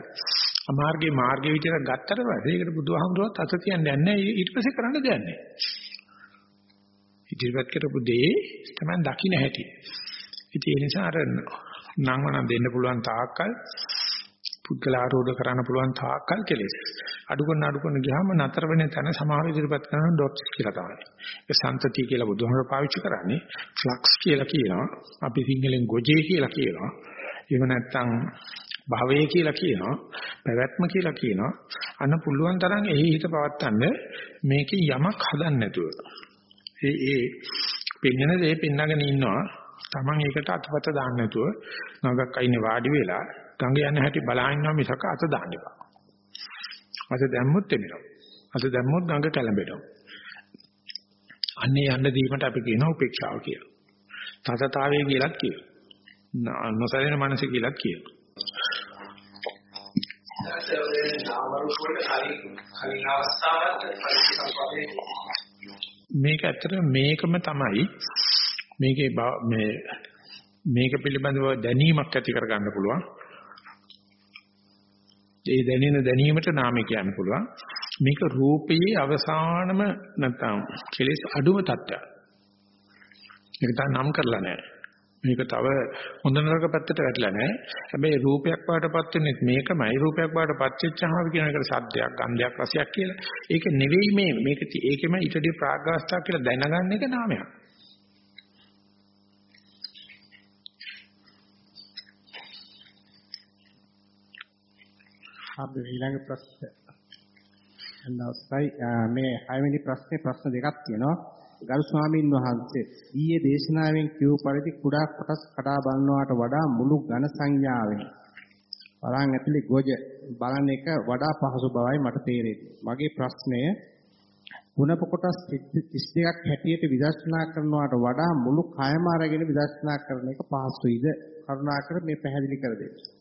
අමාර්ගයේ මාර්ගයේ විදිහට ගත්තට පස්සේ ඒකට බුදුහාමුදුරුවත් අත තියන්නේ නැහැ ඊට පස්සේ කරන්න දෙයක් නැහැ. ඉදිරිපත් කරපු දේ තමයි දකින්න හැටි. ඉතින් ඒ නිසා අර නම් වනම් දෙන්න පුළුවන් තාක්කල් පුද්ගල ආරෝධ කරන්න පුළුවන් තාක්කල් කෙලෙස්. අඩු කරන අඩු කරන ගියාම නතර වෙන තැන සමහර ඉදිරිපත් කරන ඩොට්ස් කියලා තමයි. ඒ සම්තති කියලා බුදුහාමර පාවිච්චි කරන්නේ ෆ්ලක්ස් කියලා කියනවා. අපි සිංහලෙන් ගොජේ කියලා කියනවා. එහෙම නැත්නම් භවය කියලා කියනවා. පැවැත්ම කියලා කියනවා. අන්න පුළුවන් තරම් එහි හිත පවත්තන්න මේකේ යමක් හදන්න නැතුව. ඒ ඒ පෙන්නන දේ පෙන්නගෙන ඉන්නවා. Taman ඒකට අතපත දාන්න නැතුව නගක් අයිනේ වාඩි වෙලා ගඟ යන හැටි බලා ඉන්නවා මිසක අත දාන්න එපා. අත දැම්මොත් එමිනවා. අත දැම්මොත් ගඟ කැළඹෙනවා. අන්නේ යන්න දීමට අපි කියනවා උපේක්ෂාව කියලා. තතතාවය කියලාත් කියනවා. නොසැලෙන මනස කියලාත් කියනවා. මේක ඇත්තට මේකම තමයි මේකේ මේ මේක පිළිබඳව දැනීමක් ඇති කරගන්න පුළුවන්. ඒ දැනෙන දැනීමට නාමය කියන්න පුළුවන්. මේක රූපයේ අවසානම නැත්නම් කෙලෙස් අඩුම තත්ත්වයක්. මේක තා නම් කරලා නැහැ. මේක තව හොඳ නරක පැත්තට වැටලා නැහැ. හැබැයි රූපයක් වඩටපත් වෙන්නේ මේකමයි. රූපයක් වඩටපත් වෙච්චාම කියන එකට සද්දයක්, ගන්ධයක්, රසයක් කියලා. ඒක නෙවෙයි මේ මේක ඒකෙම ඊටදී ප්‍රාග්‍රස්ථා කියලා දැනගන්න එක නාමයක්. අපි ඊළඟ ප්‍රශ්න අන්නවසයි මේ හයවෙනි ප්‍රශ්නේ ප්‍රශ්න දෙකක් තියෙනවා ගරු ස්වාමින් වහන්සේ ඊයේ දේශනාවෙන් කියූ පරිදි කුඩා කොටස් කඩා බලනවාට වඩා මුළු ඝන සංඥාවෙන් බලන් ඇතුලේ ගොජ බලන එක වඩා පහසු බවයි මට තේරෙන්නේ. මගේ ප්‍රශ්නය ගුණප කොටස් 32ක් හැටියට විදර්ශනා කරනවාට වඩා මුළු කයම අරගෙන විදර්ශනා කරන එක පහසුයිද? කරුණාකර මේ පැහැදිලි කර දෙන්න.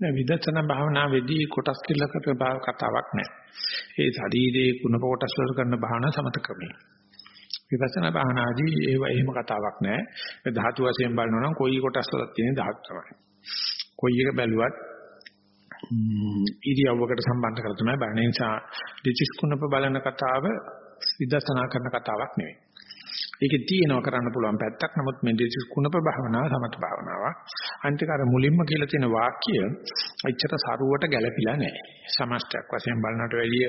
නෑ විදර්ශනා භාවනාවේදී කොටස් කිල්ලකට කතාවක් නෑ. ඒ ශරීරයේ කුණප කොටස් වල කරන භාවනා සමත ක්‍රමයි. විපස්සනා භාවනාදී ඒව එහෙම කතාවක් නෑ. ඒ ධාතු වශයෙන් බලනවා නම් කොයි කොටස් වල තියෙන ධාතු තමයි. කොයි එක බැලුවත් ඉරියව්වකට සම්බන්ධ කරලා තමයි බලන්නේ. ඒ නිසා දිචිස් කුණප බලන කතාව විදර්ශනා කරන කතාවක් නෙවෙයි. ඒකේ තියෙනවා කරන්න පුළුවන් පැත්තක්. නමුත් මේ දෙසි කුණප භාවනාව සමත භාවනාවක්. අන්තික අර මුලින්ම කියලා තියෙන වාක්‍ය අච්චර සරුවට ගැළපිලා නැහැ. සමස්තයක් වශයෙන් බලනට වැඩිය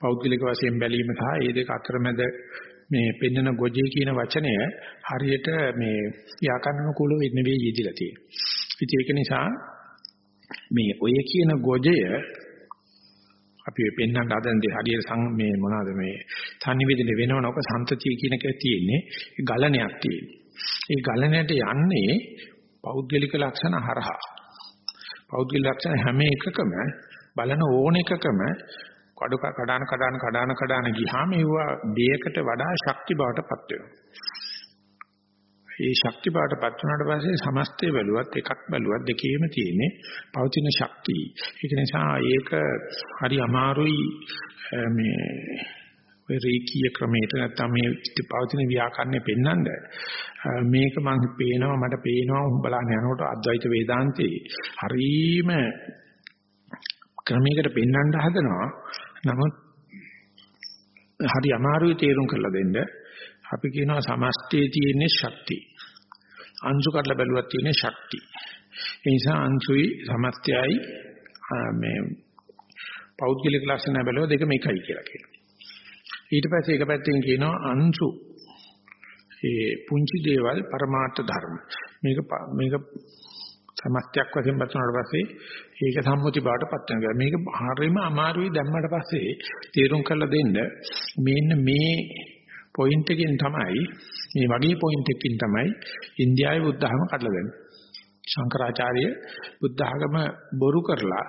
පෞද්ගලික වශයෙන් බැලීම සහ මේ දෙක අතරමැද මේ පෙන්නන ගොජේ කියන වචනය හරියට මේ ව්‍යාකරණ කුල වෙන්න වෙයි යෙදිලා තියෙනවා. ඉතින් ඒක නිසා මේ ඔය කියන ගොජය අපි පෙන්වන්න හදන දේ හරියට සං මේ මොනවාද මේ සංනිවේදනය වෙනවනක සම්තතිය කියන එක තියෙන්නේ ගලණයක් තියෙන්නේ. ඒ ගලණයට යන්නේ පෞද්ගලික ලක්ෂණ හරහා. පෞද්ගලික ලක්ෂණ හැම එකකම බලන ඕන එකකම කඩක කඩාන කඩාන කඩාන කඩාන ගියාම ඒවා දෙයකට වඩා ශක්ති බවටපත් වෙනවා. ඒ ශක්ති බවටපත් වුණාට පස්සේ සමස්තය බැලුවත් එකක් බැලුවත් දෙකේම තියෙන්නේ පවතින ශක්තිය. ඒක නිසා ඒක හරි අමාරුයි මේ ඔය රේකී ක්‍රමයට නැත්තම් මේ පවතින ව්‍යාකරණය පෙන්වන්න. මේක මම පේනවා මට පේනවා බලන්න යනකොට අද්වෛත වේදාන්තේ හරීම ක්‍රමයකට පෙන්වන්න හදනවා. නමුත් හරි අමාරුයි තේරුම් කරලා දෙන්න. අපි කියනවා සමස්තයේ තියෙන ශක්තිය. අංශු කඩලා බැලුවත් තියෙන ශක්තිය. ඒ නිසා අංශුයි සමස්තයයි මේ පෞද්ගලික ලක්ෂණ බැලුවා දෙකම එකයි කියලා කියනවා. ඊට පස්සේ එක පැත්තකින් කියනවා අංශු. ඒ පුංචි දේවල් પરමාර්ථ ධර්ම. මේක මේක සමස්තයක් වශයෙන් බතුනාට පස්සේ ඒක සම්මුති බාටපත් වෙනවා. මේක හරියම අමාරුයි දැම්මට පස්සේ තීරුම් කරලා දෙන්න. මෙන්න මේ පොයින්ට් එකෙන් තමයි මේ වගේ පොයින්ට් එකකින් තමයි ඉන්දියාවේ බුද්ධ ධර්ම කඩලා දෙන්නේ ශංකරාචාර්ය බුද්ධ ආගම බොරු කරලා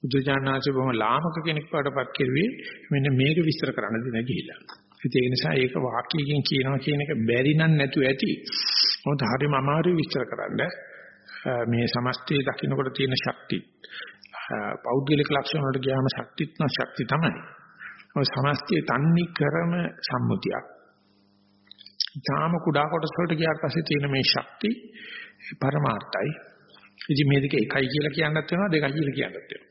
බුදුජානනාංශ බොහොම ලාමක කෙනෙක් වඩපත් කෙරුවේ මෙන්න මේක විස්තර කරන්න දෙන ගිහිලා. ඒ නිසා ඒක වාක්‍යයෙන් කියනවා කියන එක බැරි නම් නැතු ඇති. මොකද හරිම අමාරුයි විස්තර කරන්න. මේ සමස්තයේ දකින්නකොට තියෙන ශක්ති පෞද්ගලික ලක්ෂණ වලට ගියාම ශක්තිත් නැ ශක්ති තමයි. ඔය සමස්තයේ තන්නේ කරම සම්මුතියක්. ඊටාම කුඩා කොටස් වලට ගියාට පස්සේ තියෙන මේ ශක්ති පරමාර්ථයි. ඉතින් මේ දෙක එකයි කියලා කියන්නත් වෙනවා දෙකයි කියලා කියන්නත් වෙනවා.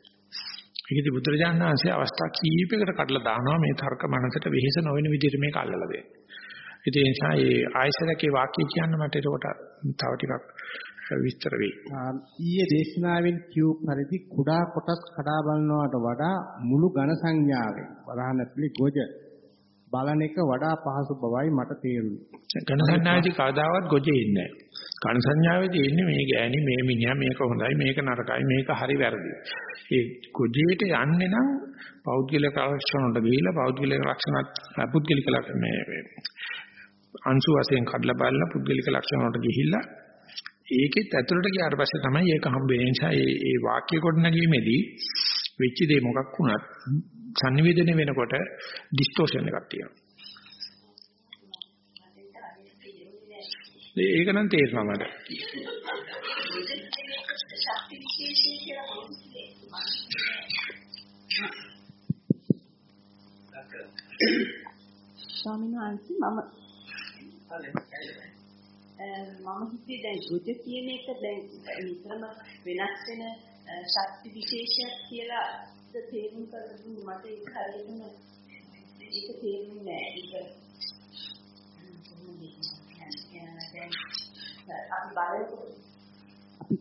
ඒකදී බුදුරජාණන් වහන්සේ අවස්ථා කීපයකට කඩලා දානවා මේ තර්ක මනසට වෙහෙස නොවන විදිහට මේක අල්ලලා දෙන්න. ඒ නිසා මේ ආයසරකේ වාක්‍ය කියන්න මට ඒකට තව ටිකක් විස්තර වෙයි. ඊයේ දේශනාවෙන් කියු පරිදි කුඩා කොටස් කඩා බලනවට වඩා මුළු ඝන සංඥාවෙන් වරහන් ඇතුලේ ගොජ බලන එක වඩා පහසු බවයි මට තේරුනේ. ඝන සංඥාවේදී කවදාවත් ගොජේ ඉන්නේ නැහැ. ඝන සංඥාවේදී ඉන්නේ මේ ගෑණි මේ මිනිහා මේක හොඳයි මේක නරකයි මේක හරි වැරදි. ඒ ගොජේට යන්නේ නම් පෞද්ගලික ලක්ෂණ වලට ගිහිලා පෞද්ගලික ලක්ෂණත් පුද්ගලික ලක්ෂණ මේ අංශු වශයෙන් කඩලා බලලා පුද්ගලික ලක්ෂණ වලට ගිහිල්ලා ඒකෙත් ඇතුළට ගියාට පස්සේ තමයි ඒක හම්බ වෙන්නේ. නිසා මේ මේ වාක්‍ය කොට නැගීමේදී වෙච්ච දේ මොකක් වුණත් sannivedana වෙනකොට distortion එකක් තියෙනවා. ඒක නම් තේරෙනවා මට. ස්වාමීන් වහන්සේ මම මම හිතේ දැන් ගොජ කියන එක දැන් නිතරම වෙනස් වෙන ශක්ති විශේෂයක් කියලා තේරුම් කරගන්න මට ඒක හරියටම ඒක තේරුන්නේ නැහැ. ඒක අපි බලනකොට අපි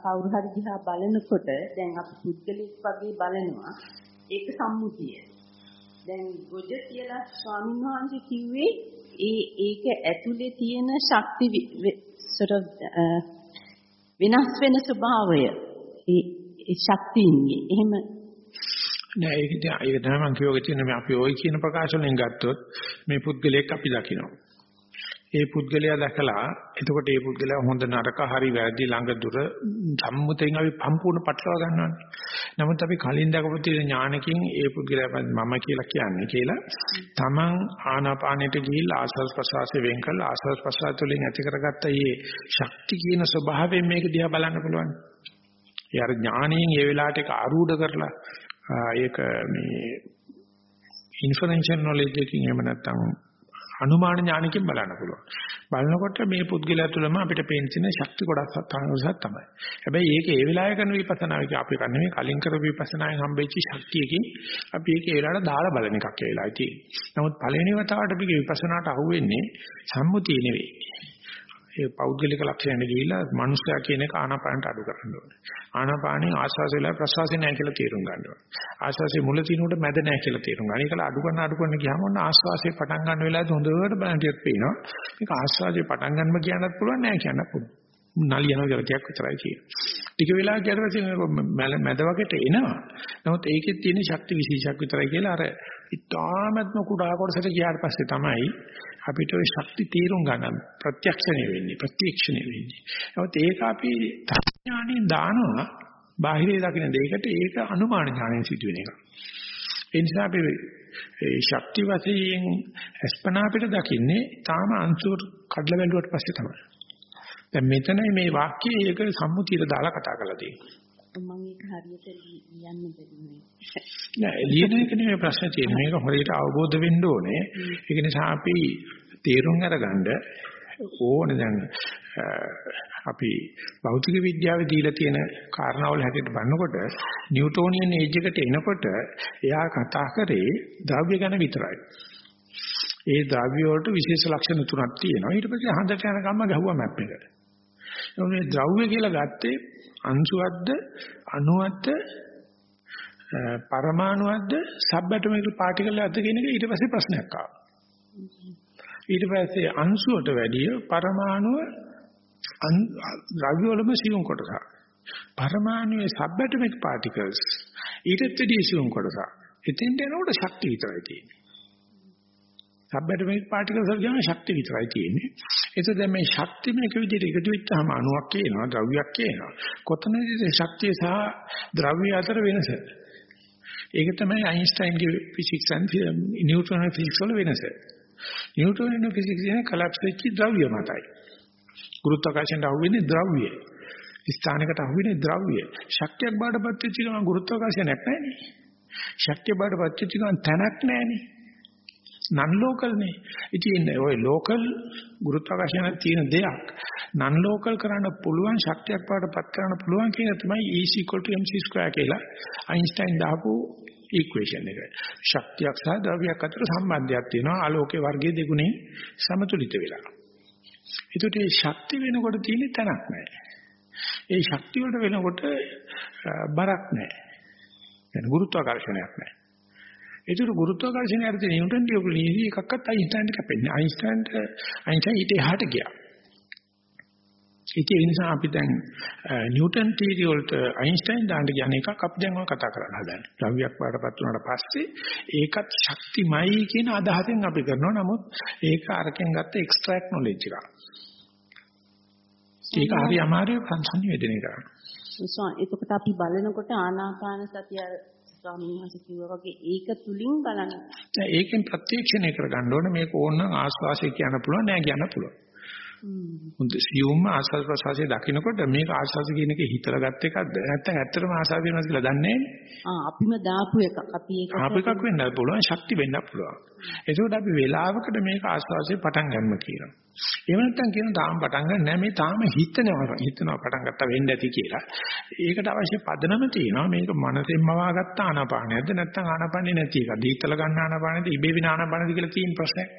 කවුරු හරි දිහා බලනකොට දැන් අපි පුද්ගලික වගේ බලනවා ඒක සම්මුතිය. දැන් ගොජ කියලා ස්වාමීන් වහන්සේ කිව්වේ ඒ ඒක ඇතුලේ තියෙන ශක්ති sort of වෙනස් වෙන ස්වභාවය. ඒ ශක්තියින්ගේ එහෙම නෑ ඒක ඒක තමයි මම කියෝගේ තියෙන මේ අපි ওই කියන ප්‍රකාශ වලින් ගත්තොත් මේ පුද්ගලයෙක් අපි දකිනවා. ඒ පුද්ගලයා දැකලා එතකොට ඒ පුද්ගලයා හොඳ නරක හරි වැරදි ළඟ දුර සම්මුතෙන් අපි සම්පූර්ණ පටලවා ගන්නවානේ. නමුත් අපි කලින් දැකපු තියෙන ඥානකින් ඒ පුද්ගලයා මම කියලා කියන්නේ කියලා තමන් ආනාපානෙට ගිහිල්ලා ආස්වාද ප්‍රසවාසය වෙන් කරලා ආස්වාද ප්‍රසවාස තුළින් ඇති කරගත්ත මේ ශක්ති කියන ස්වභාවයෙන් මේක දිහා බලන්න පුළුවන්. ඒ අර ඥාණයෙන් ඒ වෙලාවට ඒක ආරූඪ කරලා ඒක මේ ඉන්ෆර්මේෂන් නොලෙජ් එකකින් එහෙම නැත්නම් අනුමාන ඥානකින් බලන්න පුළුවන්. බලනකොට මේ පුද්ගලයා තුළම අපිට පේන තියෙන ශක්ති කොටස් තනසක් තමයි. හැබැයි ඒක ඒ වෙලාවේ කරන විපස්සනාවක අපි කරන්නේ මේ කලින් කරපු විපස්සනායෙන් හම්බෙච්ච ශක්තියකින් අපි ඒක ඒ වෙලාවට දාලා බලන එකක් ඒ වෙලාවේ තියෙන්නේ. නමුත් පළවෙනි වතාවට අපි විපස්සනාට අහුවෙන්නේ සම්මුතිය නෙවෙයි. ඒ පෞද්ගලික ලක්ෂණයට ගිහිල්ලා මනුස්සයා කියන එක ආනාපානට අඩු කරන්න ඕනේ. ආනාපානෙන් ආස්වාස වෙලා ප්‍රසවාසය නැහැ කියලා තේරුම් ගන්න ඕනේ. ආස්වාසයේ මුල තිනුට මැද නැහැ කියලා තේරුම් ගන්න. ඒකල අඩු කරන අඩු කරන ගියාම ඔන්න ආස්වාසයේ පටන් ගන්න වෙලාවට හොඳට බලන්ටියක් පේනවා. මේක ආස්වාසයේ පටන් ගන්නම කියන්නත් පුළුවන් නැහැ කියන්නත් පුළුවන්. නලියන ගතියක් විතරයි කියන්නේ. ටික වෙලාවක් ඊට පස්සේ මැද වගේට එනවා. නමුත් ඒකෙත් තියෙන ශක්ති විශේෂයක් විතරයි කියලා අර ඉතාමත්ම කුඩා කොටසට ගියාට පස්සේ තමයි අපිට ওই ශක්ති තීරුම් ගන්න ප්‍රත්‍යක්ෂණය වෙන්නේ ප්‍රත්‍යක්ෂණය වෙන්නේ. නමුත් ඒක අපි ඥාණයෙන් දානවා බාහිරේ දකින්න දෙයකට ඒක අනුමාන ඥාණයෙන් සිදුවෙන එක. ඒ නිසා අපි ඒ ශක්ති වශයෙන් අස්පනා අපිට දකින්නේ තාම අංශුවට කඩලා බැලුවට පස්සේ තමයි. දැන් මෙතනයි මේ වාක්‍යයේ ඒක සම්මුතියට දාලා කතා කරලා තියෙන්නේ. මම ඒක හරියට ලියන්න බැරිුනේ. නෑ ලියන එක නෙමෙයි ප්‍රශ්නේ තියෙන්නේ. මේක හරියට අවබෝධ වෙන්න ඕනේ. ඒක නිසා අපි තේරුම් අරගන්න ඕනේ දැන් අපි භෞතික විද්‍යාවේ දීලා තියෙන කාරණාවල හැටියට බලනකොට නිව්ටෝනියන් ඒජ් එකට එනකොට එයා කතා කරේ ද්‍රව්‍ය ගැන විතරයි. ඒ ද්‍රව්‍ය වලට විශේෂ ලක්ෂණ තුනක් තියෙනවා. ඊට පස්සේ හඳට යන ගම්ම ගැහුවා මැප් එකට. මේ ද්‍රව්‍ය කියලා ගත්තේ අංශුවක්ද අණුවක්ද පරමාණුවක්ද සබ්ඇටොමික පාටිකල් එකක්ද කියන එක ඊට පස්සේ ප්‍රශ්නයක් ආවා. ඊට පස්සේ අංශුවට වැඩිය පරමාණුව ද්‍රව්‍ය වලම සියුම් කොටසක්. පරමාණුවේ සබ්ඇටොමික පාටිකල්ස් ඊටත් වැඩිය සියුම් කොටසක්. එතෙන්ට එනකොට ශක්තිය විතරයි තියෙන්නේ. සබ්ඇටොමික පාටිකල්ස් වල කියන ශක්තිය විතරයි තියෙන්නේ. ඒක දැන් මේ ශක්තිය මේක විදිහට එකතු වෙච්චාම අණුවක් කියනවා ද්‍රව්‍යයක් කියනවා. කොතනදීද ශක්තිය සහ ද්‍රව්‍ය අතර වෙනස? ඒක තමයි අයින්ස්ටයින්ගේ ෆිසික්ස් and නිව්ටන් ෆිසික්ස් වල වෙනස. නිව්ටන් ෆිසික්ස් කියන්නේ කලප්ස් වෙච්ච ද්‍රව්‍ය මතයි. ගුරුත්වාකර්ෂණයට අහුවෙන්නේ ද්‍රව්‍ය. ස්ථානයකට අහුවෙන්නේ ද්‍රව්‍ය. ශක්තියක් බාටපත් වෙච්ච ගමන් ගුරුත්වාකර්ෂණයක් නැහැ නේ. ශක්තිය බාටපත් වෙච්ච ගමන් තැනක් නැහැ නේ. නන් ලෝකල් නේ. ඉතින් ඔය ලෝකල් ගුරුත්වාකර්ෂණ තියෙන දෙයක් නන් ලෝකල් කරන්න පුළුවන් ශක්තියක් වඩපත් කරන්න පුළුවන් කියන තමයි E mc2 කියලා අයින්ස්ටයින් දාපු ඉක්වේෂන් එක. ශක්තියක් සහ ද්‍රව්‍යයක් අතර සම්බන්ධයක් තියෙනවා ආලෝකයේ වර්ගයේ දෙගුණේ සමතුලිත වෙලා. ඒකට මේ ශක්ති වෙනකොට තියෙන තැනක් නැහැ. ඒ ශක්තිය වලට වෙනකොට බරක් නැහැ. يعني ගුරුත්වාකර්ෂණයක් නැහැ. ඒතර ගුරුත්වාකර්ෂණය අර තියෙන නිව්ටන් ලියපු නීති එකක්වත් අයින්ස්ටයින්ට කැපෙන්නේ. අයින්ස්ටයින්ට අයින්ස්ටයින් ඊට එහාට ගියා. ඒ නිසා අපි දැන් නිව්ටන් තීරිය වලට අයින්ස්ටයින් දාන්න කියන එකක් අපි දැන් ඔය කතා කරන්න හදන්නේ. ද්‍රව්‍යයක් වඩපත් වුණාට පස්සේ ඒකත් ශක්තිමයි කියන අදහසෙන් අපි කරනවා. නමුත් ඒක අරකින් ගත්ත එක්ස්ට්‍රැක්ට් නොලෙජ් එකක්. ඒක හරි අමාරුයි සංසන්නිවේදනය කරන්න. එතකොට අපි බලනකොට ආනාපාන සතිය ස්වාමීන් වහන්සේ කිව්වා වගේ ඒක තුලින් බලන්න. ඒකෙන් ප්‍රත්‍යක්ෂණය කරගන්න ඕනේ මේක ඕනනම් ආස්වාසය කියන්න පුළුවන් නෑ කියන්න පුළුවන්. හොඳ සියුම්ම ආස්වාද ප්‍රසවාසය දකින්නකොට මේක ආස්වාද කියන එක හිතලා ගත්ත එකක්ද නැත්නම් ඇත්තටම ආස්වාද වෙනවද කියලා දන්නේ ආ අපිම දාපු එකක් අපි ඒක ආපු එකක් වෙන්නත් පුළුවන් ශක්ති වෙන්නත් පුළුවන්. ඒකෝට අපි වේලාවකට මේක ආස්වාදයේ පටන් ගන්න කියනවා. එහෙම නැත්නම් කියන තාම පටන් ගන්න නෑ මේ තාම හිතනවා හිතනවා පටන් ගත්තා වෙන්න ඇති කියලා. ඒකට අවශ්‍ය පදනම තියෙනවා. මේක මනසෙන්ම වාගත්ත ආනාපානයක්ද නැත්නම් ආනාපානේ නැති එකද හිතලා ගන්න ආනාපානේද ඉබේ වෙන ආනාපානේද කියලා තියෙන ප්‍රශ්නයක්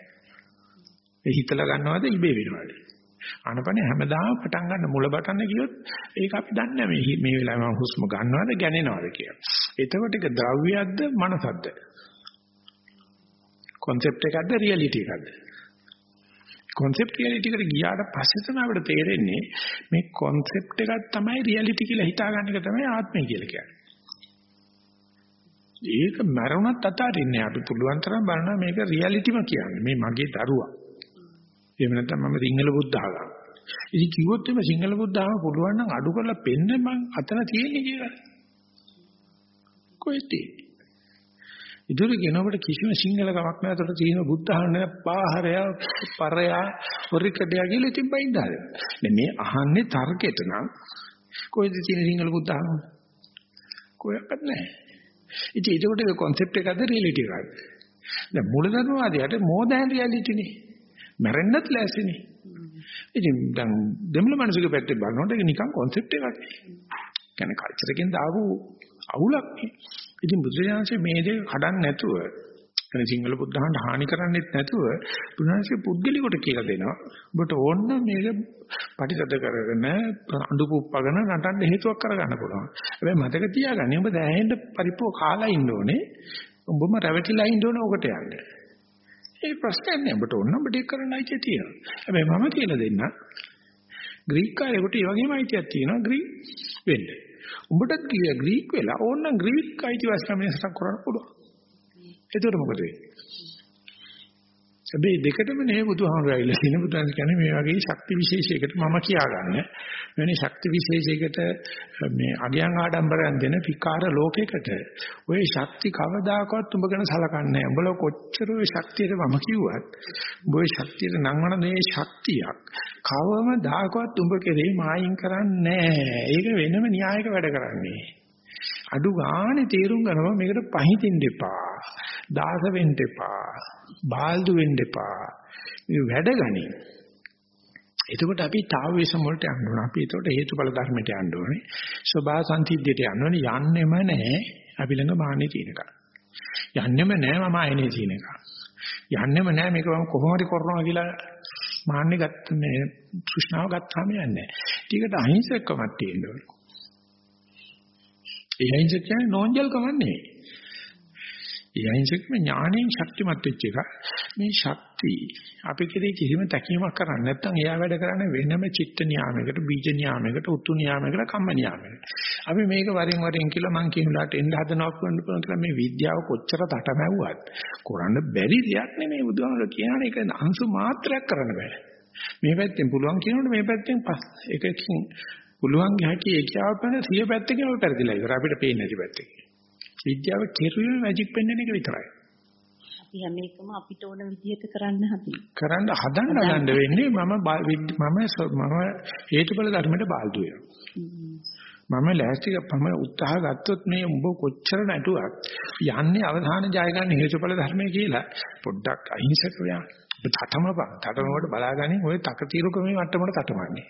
ඒ හිතලා ගන්නවද ඉබේ වෙනවද ආනපනේ හැමදාම පටන් ගන්න මුල බටන්න කියොත් ඒක අපි දන්නේ නැහැ මේ වෙලාවේ මම හුස්ම ගන්නවද ගැනෙනවද කියලා. එතකොට ඒක ද්‍රව්‍යයක්ද මනසක්ද? concept එකක්ද reality එකක්ද? concept reality එකට ගියාට පස්සේ තමයි අපිට තේරෙන්නේ මේ concept එකක් තමයි reality කියලා හිතාගන්න එක තමයි ආත්මය කියලා කියන්නේ. ඒක මරුණත් අතාරින්නේ අපි පුළුවන් තරම් බලනවා මේක රියැලිටිම කියන්නේ මේ මගේ දරුවා එහෙම නැත්නම් මම සිංහල බුද්ධ ආගම. ඉතින් කිව්වොත් එimhe සිංහල බුද්ධ ආගම පුළුවන් නම් අඩු කරලා පෙන්න මං අතන තියෙන්නේ කියලා. කොහෙද? ඉදිරි කෙනෙකුට කිසිම සිංහල කමක් නැහැ. ඒතර තියෙන බුද්ධ ආගම පාහරය, පරය, වරිකඩය කියලා ඉතින් බයින්ද හරියට. මේ අහන්නේ තර්කයට නම් කොහෙද තියෙන සිංහල බුද්ධ ආගම? කොහෙවත් නැහැ. ඉතින් ඒකට කොන්සෙප්ට් එකද රියැලිටි එකද? දැන් මූලධර්මවාදයට more than reality නේ. මැරෙන්නත් ලෑස්තිනේ. ඉතින් දැන් දෙමළ මනසක පැත්තේ බලනකොට ඒක නිකන් concept එකක්. කියන්නේ කල්චර් එකෙන් දාපු අවුලක් නේ. ඉතින් බුදුරජාණන්සේ මේ දෙක කඩන්න නැතුව එන සිංහල බුද්ධහමට හානි කරන්නේත් නැතුව බුදුහන්සේ පුද්ගලිකට කියලා දෙනවා. ඔබට ඕන මේක පටිසද කරගෙන අඬු පුප්පගෙන නටන්න හේතුවක් කරගන්න පුළුවන්. හැබැයි මතක තියාගන්න ඔබ දැනෙන්න පරිපෝ කාලා ඉන්න ඕනේ. ඔබම රැවටිලා ඉන්න ඕනේ ඔකට යන්න. ඒ ප්‍රශ්නයක් නෑ. ඔබට ඕන ඔබට ඒක කරන්න අයිතිය තියෙනවා. හැබැයි මම කියලා දෙන්න. ග්‍රීක අයකට ඒ වගේම අයිතියක් තියෙනවා ග්‍රීක වෙන්න. උඹටත් කිය ග්‍රීක වෙලා ඕනනම් ග්‍රීක අයිතිවාසිකම් වෙනසක් කරන්න පුළුවන්. එතකොට මොකද වෙන්නේ? හැබැයි දෙකටම නේ බුදුහාමුදුරුවෝ ඇවිල්ලා තියෙන බුදුන් කියන්නේ මේ වගේ ශක්ති විශේෂයකට මම කියාගන්න. මෙවැනි ශක්ති විශේෂයකට මේ අගයන් ආඩම්බරයන් දෙන විකාර ලෝකයකට ওই ශක්ති කවදාකවත් උඹ ගැන සලකන්නේ නැහැ. උඹලා කොච්චර ওই ශක්තියට මම කිව්වත් උඹ ওই ශක්තියට නංවන මේ ශක්තියක් කවමදාකවත් උඹ කෙරේ මායින් කරන්නේ නැහැ. ඒක වෙනම න්‍යායක වැඩ කරන්නේ. අඩු ගානේ තීරුම් ගන්නවා මේකට පහිතින් දෙපා. දාස වෙන්න එපා. බාල්දු වෙන්න එපා. මේ වැඩ ගනි. එතකොට අපි තාව වේසම වලට යන්න ඕන. අපි එතකොට හේතුඵල ධර්මයට යන්න ඕනේ. ස්වභාව සංසිද්ධියට යන්න ඕනේ. යන්නෙම නැහැ. අපි ළඟ මාන්නේ තියෙනකම්. යන්නෙම නැහැ මම ආයනේ තියෙනකම්. යන්නෙම නැහැ මේක මම කොහොම හරි කරනවා කියලා මාන්නේ ගත්ත මේ තෘෂ්ණාව ගත්තාම යන්නේ නැහැ. ටිකට අහිංසකකමක් තියෙන්න ඕනේ. ඒ අහිංසක කියන්නේ නෝන්ජල්කමක් නෙවෙයි. ඒ අහිංසකම ඥාණයෙන් ශක්තිමත් වෙච්ච එක. මේ ශක්තිය අපි කෙරේ කිසිම තැකීමක් කරන්නේ නැත්නම් එයා වැඩ කරන්නේ වෙනම චිත්ත නියාමයකට, බීජ නියාමයකට, උතු නියාමයකට, කම්ම නියාමයකට. අපි මේක වරින් වරින් කියලා මං කියන ලාට එන්න හදනවා කියන්න පුළුවන් කියලා මේ විද්‍යාව කොච්චර තටමැව්වත් කරන්න බැරි දෙයක් නෙමෙයි බුදුහාමර කියන එක අංශු මාත්‍රයක් කරන්න බෑ. මේ පැත්තෙන් පුළුවන් කියනකොට මේ පැත්තෙන් පස් එකකින් පුළුවන් හැකි ඒකියාව පැන සිය පැත්තකින් ඔය පෙරදිලා ඉවර අපිට පේන්නේ නැති පැත්තකින්. විද්‍යාව කෙරුවේ මැජික් පෙන්වන එක විතරයි. අපි හැම එකම අපිට ඕන විදිහට කරන්න හදන්නේ. කරන්න හදන්න හදන්න වෙන්නේ මම මම මම හේතුඵල ධර්මයට බාල්දු. මම ලෑස්ති මම උත්සාහ ගත්තොත් මේ උඹ කොච්චර නැටුවක් යන්නේ අවධාන ජය ගන්න හේතුඵල ධර්මයේ කියලා පොඩ්ඩක් අහිංසක වෙනවා. ඔබ තටමපන්. තටමවට බලාගන්නේ ඔය තකතිරුකමේ මට්ටමට තටමන්නේ.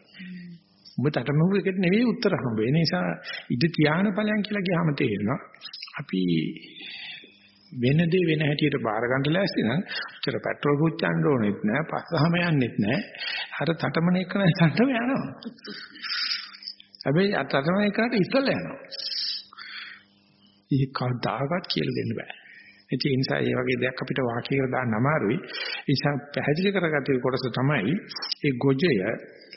ඔබ තටමපු එකට නෙවෙයි උත්තර හම්බ වෙන්නේ. ඒ නිසා ඉද තියාන ඵලයන් කියලා ගියාම තේරෙනවා. අපි වෙන දේ වෙන හැටියට බාර ගන්න ලෑස්ති නම් උතර පෙට්‍රල් පුච්චන්න ඕනෙත් නෑ පස්සහම යන්නෙත් නෑ. අර තටමන එක නම් තටම යනවා. හැබැයි තටමන එකට ඉස්සලා යනවා. ඒක කවදාකවත් කියලා දෙන්න බෑ. ඒ නිසා මේ වගේ දෙයක් අපිට වාක්‍යයකට දාන්න අමාරුයි. ඒ නිසා පැහැදිලි කරගත්තේ කොටස තමයි ඒ ගොජය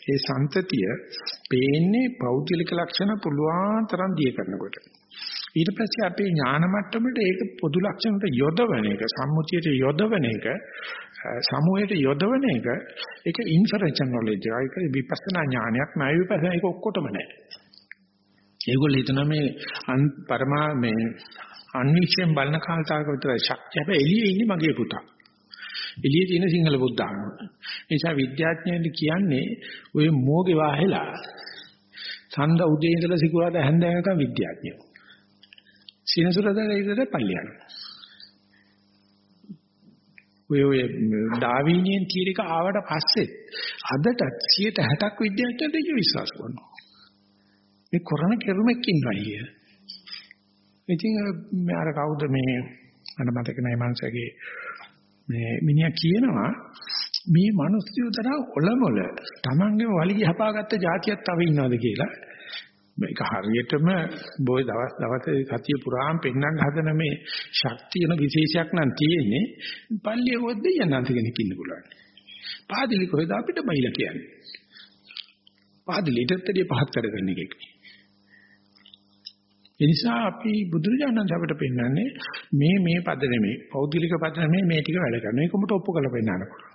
ඒ සන්තතිය පේන්නේ පෞද්ගලික ලක්ෂණ පුළුවන් තරම් දිය කරනකොට. ඊට පස්සේ අපේ ඥාන මට්ටමට ඒක පොදු ලක්ෂණයට යොදවන එක සම්මුතියට යොදවන එක සමුහයට යොදවන එක ඒක ඉන්ෆරෙන්ෂන් නොලෙජ් ඒක විපස්සනා ඥානයක් නයි විපස්සනා ඒක ඔක්කොටම නෑ. ඒගොල්ලෝ හිතන මේ පරමා මේ අන්විෂයෙන් බලන කාලතාවක විතරයි. ශක්තිය හැබැයි එළියේ ඉන්නේ මගේ පුතා. එළියේ තියෙන සිංහල බුද්ධාගම නිසා විද්‍යාඥයන්ට කියන්නේ ඔය මෝගේ වාහෙලා සඳ උදේ ඉඳලා සිකුරාදා හැන්ද වෙනකම් විද්‍යාඥයෝ සිනසුරදා ඉඳලා පල්ලි යනවා. ඔය ඔය ඩාවිනියන් තියරික ආවට පස්සේ අදටත් 60ක් විද්‍යාඥයන්ට ඒක විශ්වාස කරනවා. මේ කොරණ කෙරුමක් ඉන්නවා අයිය. ඉතින් මේ අර කවුද මේ මට මතක නැහැ මංසගේ මේ මිනිහා කියනවා මේ මිනිස්සු තරම් ඔලමුල Tamange වලිගය හපාගත්ත જાතියක් තව ඉන්නවද කියලා මේක හරියටම බොයි දවස් දවසේ සතිය පුරාම පෙන්වන්න හදන මේ ශක්තියන විශේෂයක් නම් තියෙන්නේ පල්ලිය කොද්ද යනන්ත කෙනෙක් ඉන්න පුළුවන්. පාදිලි කොහෙද අපිට බයිලා කියන්නේ. පාදිලිටත් පහත් කරගන්න එකක්. ඒ නිසා අපි බුදුරජාණන් අපිට පෙන්වන්නේ මේ මේ පද නෙමෙයි පෞද්ගලික පද නෙමෙයි මේ ටික වැඩ කරනවා. ඒක උඹට ඔප්පු කරලා පෙන්නන්න පුළුවන්.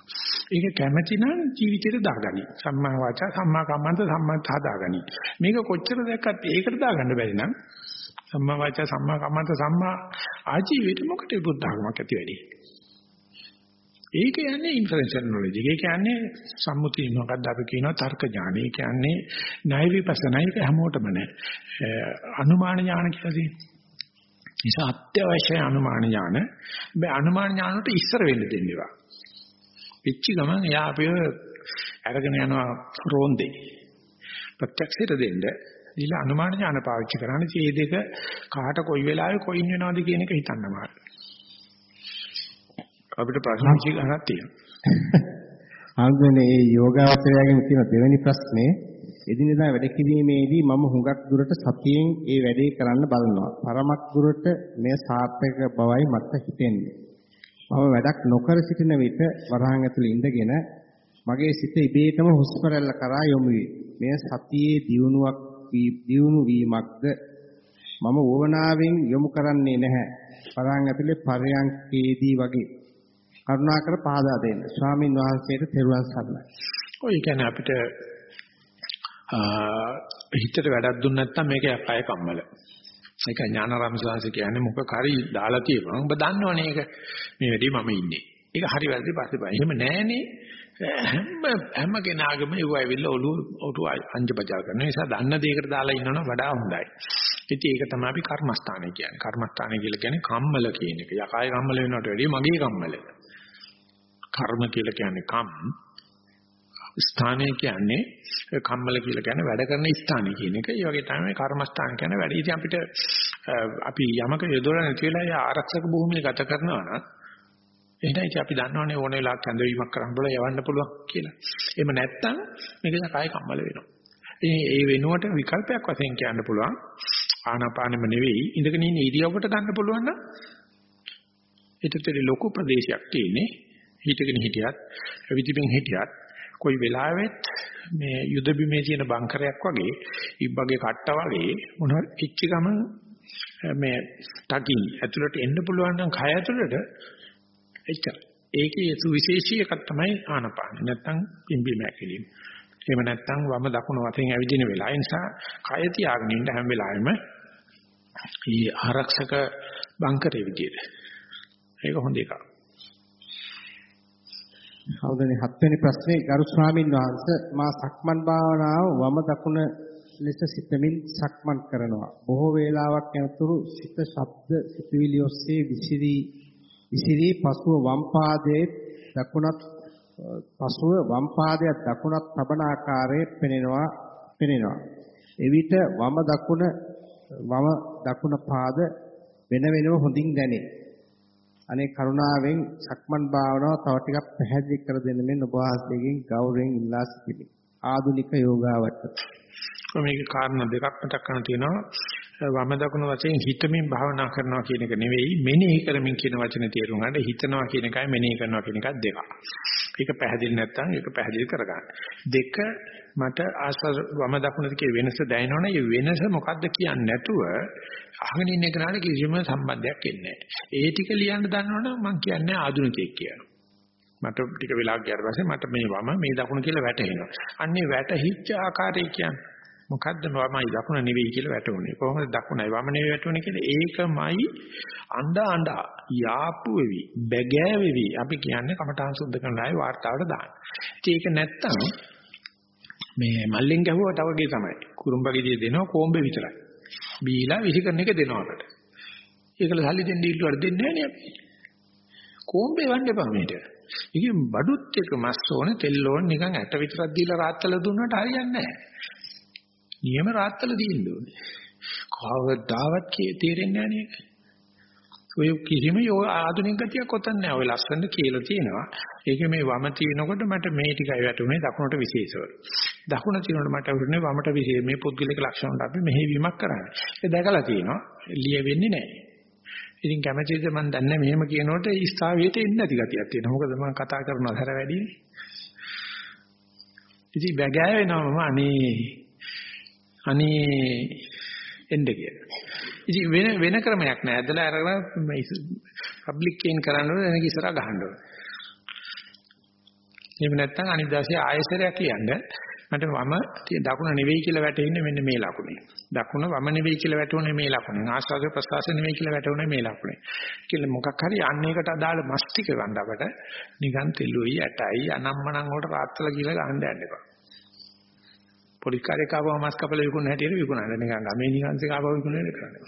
ඒක කැමැති නම් ජීවිතේට දාගනි. සම්මා වාචා සම්මා කම්මන්ත සම්මා හදාගනි. මේක කොච්චර දැක්කත් ඒකට දාගන්න බැරි නම් සම්මා වාචා සම්මා කම්මන්ත සම්මා ආජීවයට මොකටද බුද්ධ ධර්මයක් ඇති වෙන්නේ? ඒක යන්නේ ඉන්ෆරෙන්ෂල් නොලෙජ්. ඒ කියන්නේ සම්මුතිය මොකක්ද අපි කියනවා තර්ක ඥාන. ඒ කියන්නේ ණය විපස්සනා. ඒක හැමෝටම නැහැ. අනුමාන ඥාන කියලා තියෙනවා. නිසා අත්‍යවශ්‍ය අනුමාන ඥාන. මේ අනුමාන ඥානට ඉස්සර වෙන්න දෙන්නවා. පිච්චි ගමන් එයා අපිව අරගෙන යනවා රෝන්දේ. ප්‍රත්‍යක්ෂයට දෙන්න. ඊළ අනුමාන ඥාන පාවිච්චි කරන්නේ මේ දෙක කාට කොයි වෙලාවෙ කොයින් වෙනවද කියන එක හිතන්න අමාරුයි. අපිට ප්‍රශ්න විචාරයක් තියෙනවා. ආන්දනේ මේ යෝගාවචරයෙන් තියෙන දෙවෙනි ප්‍රශ්නේ එදිනෙදා වැඩ කිරීමේදී මම හුඟක් දුරට සතියෙන් ඒ වැඩේ කරන්න බලනවා. පරමක් දුරට මේ සාර්ථක බවයි මට හිතෙන්නේ. මම වැඩක් නොකර සිටින විට වරහන් ඇතුළේ ඉඳගෙන මගේ සිත ඉබේටම හුස්ම රැල්ල කරා යොමු වේ. මේ සතියේ දියුණුවක් දියුණු වීමක්ද මම වවනාවෙන් යොමු කරන්නේ නැහැ. වරහන් ඇතුළේ පරයන්කේදී වගේ කරුණාකර පහදා දෙන්න. ස්වාමින් වහන්සේට තෙරුවන් සරණයි. ඔය කියන්නේ අපිට හිතට වැඩක් දුන්න නැත්නම් මේක යකය කම්මල. ඒක ඥානාරාම සාංශ කියන්නේ මොකක් හරි දාලා තියෙනවා. ඔබ දන්නවනේ ඒක. මේ වැඩේ මම ඉන්නේ. ඒක හරි වැරදි පස්සේ බලන්න. එහෙම නැහනේ. හැම හැම කෙනාගේම ඒව ඇවිල්ලා ඔළුව ඔටු අංජ බජා කරන නිසා දන්න දෙයකට දාලා ඉන්නවනම් වඩා හොඳයි. ඉතින් ඒක තමයි අපි කර්මස්ථානය කියන්නේ. කර්මස්ථානය කියලා කියන්නේ කම්මල කියන එක. යකාය කම්මල වෙනවට වැඩිය මගේ කම්මල. කර්ම කියලා කියන්නේ කම්. ස්ථානය කියන්නේ කම්මල කියලා කියන්නේ වැඩ කරන ස්ථානය කියන එක. ඒ වගේ තමයි කර්මස්ථාන කියන්නේ වැඩ. ඉතින් අපිට අපි යමක යොදවලා නැති වෙලා ඒ ආරක්ෂක භූමිය ගත කරනවා නම් එහෙනම් ඉතින් අපි දන්නවනේ ඕන වෙලාවක ඇඳවීමක් කරන්න බල යවන්න පුළුවන් කියලා. එහෙම නැත්තම් මේක කාය කම්මල වෙනවා. ඉතින් ඒ වෙනුවට විකල්පයක් වශයෙන් කියන්න පුළුවන් ආනාපානෙම නෙවෙයි ඉඳගෙන ඉන්න ඉරියව්වට ගන්න පුළුවන් නම් ඊටතරි ලොකු ප්‍රදේශයක් තියෙන්නේ හිටගෙන හිටියත් විදිපෙන් හිටියත් කොයි වෙලාවෙත් මේ යුද බිමේ තියෙන බංකරයක් වගේ ඉබ්බගේ කට්ට වගේ මොනවා කිච්ච ගම මේ ටකින් ඇතුළට එන්න පුළුවන් නම් කය ඇතුළට එච්චර. ඒකේ සුවිශේෂී එකක් තමයි ආනපාන. නැත්තම් පිම්බීම ඇකිලිම. එහෙම නැත්තම් වම දකුණු වශයෙන් ඇවිදින වෙලාව. ඒ නිසා කය තියාගෙන ඉන්න හැම වෙලාවෙම මේ ආරක්ෂක බංකරේ විදියට. ඒක හොඳ එකක්. හවුදනේ හත්වෙනි ප්‍රශ්නේ ගරු ස්වාමින් වහන්සේ මා සක්මන් භාවනාව වම දකුණ ලෙස සිතමින් සක්මන් කරනවා. බොහෝ වේලාවක් යනතුරු සිත ශබ්ද සිතුවිලි ඔස්සේ විසිරී විසිරී පසුව වම් පාදයේ දකුණත් පසුව වම් පාදයේ දකුණත් තබන ආකාරයේ පෙනෙනවා පෙනෙනවා. එවිට වම දකුණ වම දකුණ පාද වෙන වෙනම හොඳින් දැනේ. අනේ කරුණාවෙන් සක්මන් භාවනාව තව ටිකක් පැහැදිලි කර දෙන්න මෙන්න ඔබ වහන්සේගෙන් ගෞරවයෙන් ඉල්ලා සිටිමි. ආධුනික යෝගාවට. මේක කාරණා දෙකක් මතක් කරන්න තියෙනවා. වම දකුණු වශයෙන් හිතමින් භාවනා කරනවා කියන එක නෙවෙයි මෙනෙහි කරමින් කියන වචනේ තේරුම් ගන්න හිතනවා කියන එකයි මෙනෙහි කරනවා කියන එකත් දෙකක්. ඒක පැහැදිලි නැත්නම් ඒක පැහැදිලි කරගන්න. දෙක මට ආස්වාද වම දකුණද කියලා වෙනස දැනෙනවනේ ඒ වෙනස මොකද්ද කියන්නේ නැතුව අහගෙන ඉන්න කෙනාට කිසිම සම්බන්ධයක් එන්නේ නැහැ. ඒ ටික ලියන්න දන්නවනම් මම කියන්නේ ආධුනිකයෙක් කියලා. මට ටික වෙලාවක් ගියාට පස්සේ මට මේ වම මේ දකුණ කියලා වැටහෙනවා. අන්නේ වැටහිච්ච ආකාරය කියන්නේ මොකද්ද වමයි දකුණ නෙවෙයි කියලා වැටුනේ. කොහොමද දකුණයි වම නෙවෙයි වැටුනේ කියලා ඒකමයි අඬා අඬා යාපු වෙවි, බැගෑවෙවි. අපි කියන්නේ කමඨාන් සුද්ධ කරන අය වාර්තාවට දාන්න. ඒක නැත්තම් මේ මල්ලෙන් ගැහුවට වගේ තමයි. කුරුම්බගෙඩිය දෙනවා කොම්බේ විතරයි. බීලා විසි කරන එක දෙනවා අපට. ඒකල සල්ලි දෙන්න ඉල්ලුවට දෙන්නේ නැහැ නේ අපි. කොම්බේ වන්න එපා මේට. ඉතින් බඩුත් එක මස් ඕනේ තෙල් ඕනේ නිකන් ඇට විතරක් දීලා රාත්තල දුන්නාට හරියන්නේ නැහැ. නියම රාත්තල දින්න ඕනේ. කවදාවත් කී තේරෙන්නේ නැහැ නේද? ඔය කිසිම යෝ ආධුනික ගතියක් ඔතන නැහැ. ඔය ලස්සන කියලා තියෙනවා. ඒක මේ වම තිනකොට මට මේ ටිකයි වැටුනේ දකුණට විශේෂව. දකුණ තිනකොට මට වුනේ වමට විශේෂ මේ පුද්ගලික ලක්ෂණ වලට අපි මෙහෙවීමක් කරන්නේ. ඒක දැකලා තියෙනවා. ලියවෙන්නේ නැහැ. ඉතින් කැමැතිද මම දන්නේ මෙහෙම කියනකොට ස්ථාවියට එන්නේ නැති ගතියක් තියෙනවා. මොකද මම කතා කරනවා හැර වැඩිනේ. ඉතින් බගෑ වෙනවම අනේ අනේ එන්න කියලා. ඉතින් වෙන වෙන ක්‍රමයක් නෑ. ඇදලා අරගෙන පබ්ලික් කේන් කරන්න ඕනේ එනක ඉස්සරහ ගහන්න ඕනේ. එහෙම නැත්නම් අනිද්දාසේ ආයෙසරයක් කියන්නේ මට වම දකුණ නෙවෙයි කියලා වැටෙන්නේ මෙන්න මේ ලකුණේ. දකුණ වම නෙවෙයි කියලා වැටුනේ මේ ලකුණේ. ආස්වාද ප්‍රසවාස නෙවෙයි කියලා වැටුනේ මේ ලකුණේ. කියලා මොකක් හරි අන්නේකට අදාළ මස් ටික ගන්න අපට නිකන් තෙලුයි ඇටයි අනම්මනම් වලට රාත්තල කියලා ගහන්න යන්න එපා. පොලිස් කාර්යයක් ආවම මස් කපලා විකුණන හැටියට විකුණන්න නිකන් ගමේ නිකන්සේ ආවම විකුණන්නේ කරන්නේ.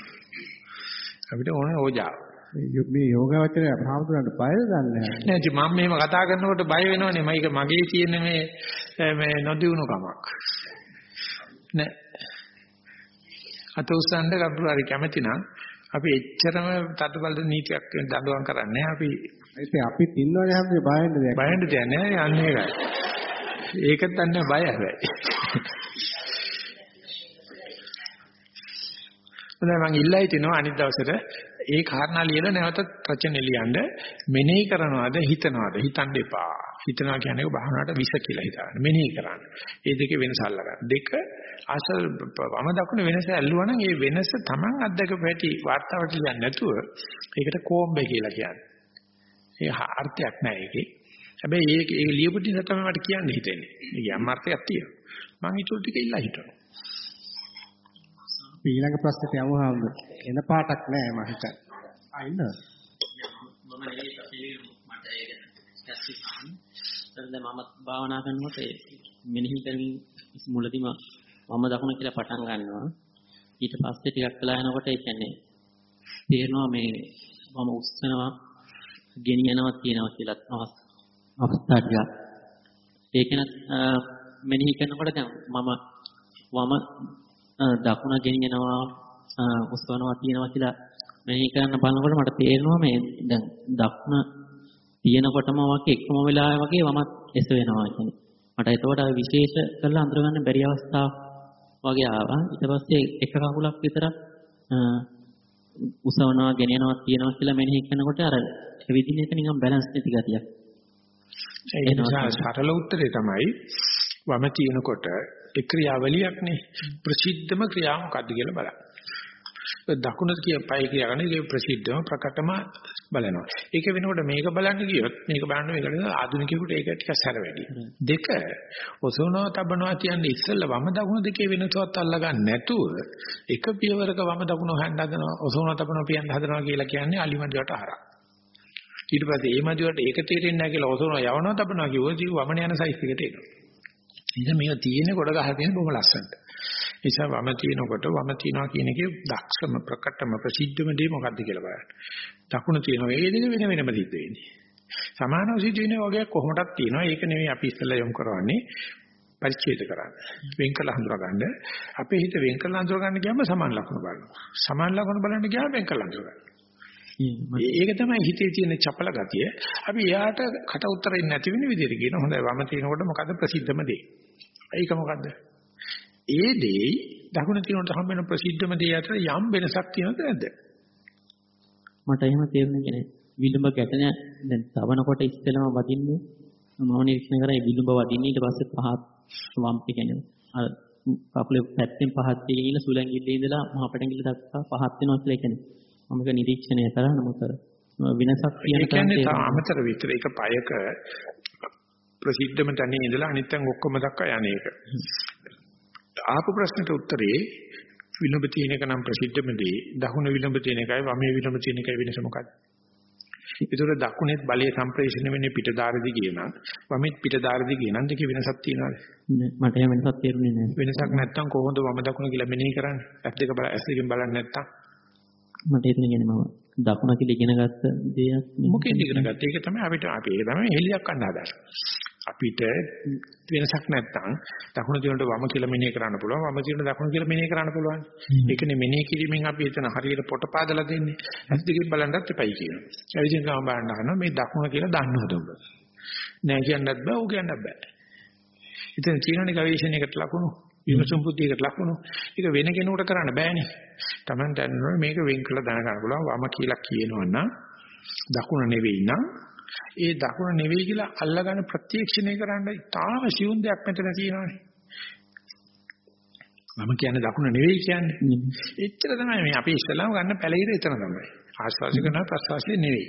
අපිට ඕනේ ඕජා. මේ යෝගාවචරය භාවතුරන්ට බයද දන්නේ නැහැ. නෑ මම මෙහෙම කතා කරනකොට බය වෙනවනේ. මයික මගේ තියෙන මේ මේ නොදියුණු කමක්. නෑ. අත උස්සන්න කවුරු හරි කැමති නම් අපි එච්චරම තදබල නීතියක් දඬුවම් කරන්නේ අපි ඉතින් අපි ඉන්නවනේ හැමෝම බයෙන්ද දෙයක්. බයෙන්ද දෙයක් නෑ යන්නේ ඒකයි. ඒකත් අන්න බය හැබැයි. නැහැ මම ඉල්ලා හිටිනවා අනිත් දවසට ඒ කාරණා ලියලා නැවතත් රචනෙ ලියන්න මෙනෙහි කරනවාද හිතනවාද හිතන්න එපා. හිතනවා කියන්නේ භාවනාවට විස කියලා හිතන්න. මෙනෙහි කරන්න. මේ දෙකේ වෙනස අල්ලගන්න. දෙක අසල් වම දකුණ වෙනස ඇල්ලුවා නම් ඒ වෙනස Taman අත්දකපු හැටි වார்த்தාවට ලියන්නේ නැතුව ඒකට කෝම්බේ කියලා කියන්නේ. ඒ අර්ථයක් නැහැ ඒකේ. හැබැයි ඒක ඒ ලියපු නිසා තමයි මට කියන්න හිතෙන්නේ. මේ යම් අර්ථයක් තියෙනවා. මම ඊටු ටික ඉල්ලා හිතනවා. හිටනවා. ඊළඟ ප්‍රශ්නෙට යමු හාමුදුර. එන පාටක් නෑ මම හිතන්නේ. ආ ඉන්නවද? මම ඒක පිළිගන්න මට ඒක ඇස්ති ගන්න. දැන් මම භාවනා කරනකොට ඒ මෙනෙහි කරමින් මුලදීම මම දකුණ කියලා පටන් ගන්නවා. ඊට පස්සේ ටිකක් වෙලා යනකොට ඒ කියන්නේ තේරෙනවා මේ මම උස්සනවා ගෙනියනවා කියනවා කියලා අවස්ථා ටිකක්. ඒකනත් මෙනෙහි කරනකොට දැන් මම වම දකුණ ගෙනියනවා උස්සනවා තියනවා කියලා මෙනෙහි කරන්න බලනකොට මට තේරෙනවා මේ දැන් දකුණ තියෙනකොටම වගේ එකම වෙලාවෙ වගේ වමත් එස වෙනවා කියන්නේ. මට ඒතකොට විශේෂ කරලා අඳුරගන්න බැරි අවස්ථාවක් වගේ ආවා. ඊට පස්සේ එක කකුලක් විතරක් උසවනවා ගෙනියනවා තියනවා කියලා මෙනෙහි කරනකොට අර එවිදින එක නිකන් බැලන්ස් නැති ගතියක්. ඒ නිසා සරල උත්තරේ තමයි වම තියෙනකොට ඒ ක්‍රියාවලියක්නේ ප්‍රසිද්ධම ක්‍රියාව මොකද්ද කියලා බලන්න. දකුණට කිය පය කියලානේ ඒක ප්‍රසිද්ධම ප්‍රකටම බලනවා. ඒක වෙනකොට මේක බලන්න ගියොත් මේක බලන්න මේකට ආධුනිකයෙකුට ඒක ටිකක් සැර වැඩි. දෙක ඔසවනවා තබනවා කියන්නේ ඉස්සෙල්ලා වම දකුණ දෙකේ වෙනසවත් අල්ලගන්න නැතුව එක පියවරක වම දකුණ හොයන්න හදනවා ඔසවනවා තබනවා පියන්න හදනවා කියලා කියන්නේ අලිමදිවට හරක්. ඊට පස්සේ ඒ මදිවට ඒක තේරෙන්නේ නැහැ කියලා ඔසවනවා යවනවා තබනවා කිව්වොත් ජීව වමන යන සයිස් එකට එනවා. ඉතින් මේක තියෙන කොට ගහලා තියෙන බොහොම ලස්සනට. නිසා වම තිනකොට වම තියනවා කියන එකේ දක්ෂම ප්‍රකටම ප්‍රසිද්ධම දේ මොකද්ද කියලා බලන්න. දකුණ තියනවා ඒ දෙක වෙන වෙනම සිද්ධ වෙන්නේ. සමානව සිද්ධ වෙන වගේ කොහොමදක් තියෙනවා. ඒක නෙමෙයි අපි ඉස්සෙල්ලා යොමු කරවන්නේ. පරිච්ඡේද කරන්න. වෙන් කළ හඳුනා ගන්න. අපේ හිත වෙන් කළ හඳුනා ගන්න ගියාම සමාන ලක්ෂණ බලනවා. සමාන ලක්ෂණ බලන්න ගියාම වෙන් කළ හඳුනා ගන්න. ඒක තමයි හිතේ තියෙන චපල ගතිය. අපි එයාට කට උතරින් නැති වෙන විදිහට කියන හොඳයි වම තිනකොට මොකද්ද ප්‍රසිද්ධම දේ? ඒක මොකද්ද? ඒ දේ දකුණ තිනොට හම් වෙන ප්‍රසිද්ධම දේ අතර යම් වෙනසක් තියෙනවද නැද්ද? මට එහෙම තේරුනේ නැහැ. විලුඹ ගැටෙන දැන් තවනකොට ඉස්සෙල්ලම වදින්නේ මම නිරීක්ෂණය කරා ඒ විලුඹ වදින්නේ ඊට පස්සේ පහත් වම් කියන්නේ අර කකුලේ පැත්තෙන් පහත් ගිහිල්ලා සුලංගිල්ලේ ඉඳලා මහ පැටංගිල්ල දක්වා පහත් වෙනවා කියලා කියන්නේ. මම ඒක නිරීක්ෂණය කරා නමුත් වෙනසක් කියන කියන්නේ අමතර විතර ඒක පයක ප්‍රසිද්ධම තැනේ ඉඳලා අනිත් තැන් ඔක්කොම දක්වා යන්නේ ඒක. ආපු ප්‍රශ්නට උත්තරේ විලම්භ තියෙන එක නම් ප්‍රසිද්ධම දේ දකුණ විලම්භ තියෙන එකයි වමේ විලම්භ තියෙන එකයි වෙනස මොකක්ද? ඒතර දකුණෙත් බලයේ සම්ප්‍රේෂණය වෙන්නේ පිටදාරදි කියන වමෙත් පිටදාරදි කියන දෙකේ වෙනසක් තියෙනවද? මට එහෙම වෙනසක් තේරුනේ නැහැ. වෙනසක් නැත්තම් කොහොමද වම දකුණ කියලා මෙනෙහි කරන්නේ? ඇස් දෙක බල ඇස් දෙකෙන් බලන්නේ නැත්තම් මට ඒක කියන්නේ මම දකුණ කියලා ඉගෙන ගත්ත දෙයක් මොකෙන්ද ඉගෙන ගත්තේ? ඒක තමයි අපිට අපි ඒක තමයි හෙලියක් ගන්න හදාගන්නේ. අපිට වෙනසක් නැත්තම් දකුණු දිනට වම කියලා මෙනෙහි කරන්න පුළුවන්. වම දිනට දකුණු කියලා මෙනෙහි කරන්න පුළුවන්. ඒකනේ මෙනෙහි කිරීමෙන් අපි එතන හරියට පොට පාදලා දෙන්නේ. ඇස් දෙකෙන් බලන්නත් එපයි කියනවා. ඒ විදිහෙන් ගම බලන්න හනවා මේ දකුණ කියලා දන්නවද ඔබ නෑ කියන්නත් බෑ ඕක කියන්නත් බෑ. ඉතින් චීනෝනේ ගවේෂණයකට ලකුණු විමසුම් බුද්ධියකට ලකුණු. ඒක වෙන කෙනෙකුට කරන්න බෑනේ. Taman දන්නවනේ මේක වෙන් කළ දැනගන්න පුළුවන්. වම කියලා කියනවනම් දකුණ නෙවෙයි නම් ඒ දකුණ නෙවෙයි කියලා අල්ලගන්න ප්‍රත්‍යක්ෂණය කරන්න තාම සියුම් දෙයක් මෙතන තියෙනවානේ. මම කියන්නේ දකුණ නෙවෙයි කියන්නේ. එච්චර තමයි මේ අපි ඉස්සලාම ගන්න පැලිර එතන තමයි. ආස්වාසි කරන ප්‍රසවාසි නෙවෙයි.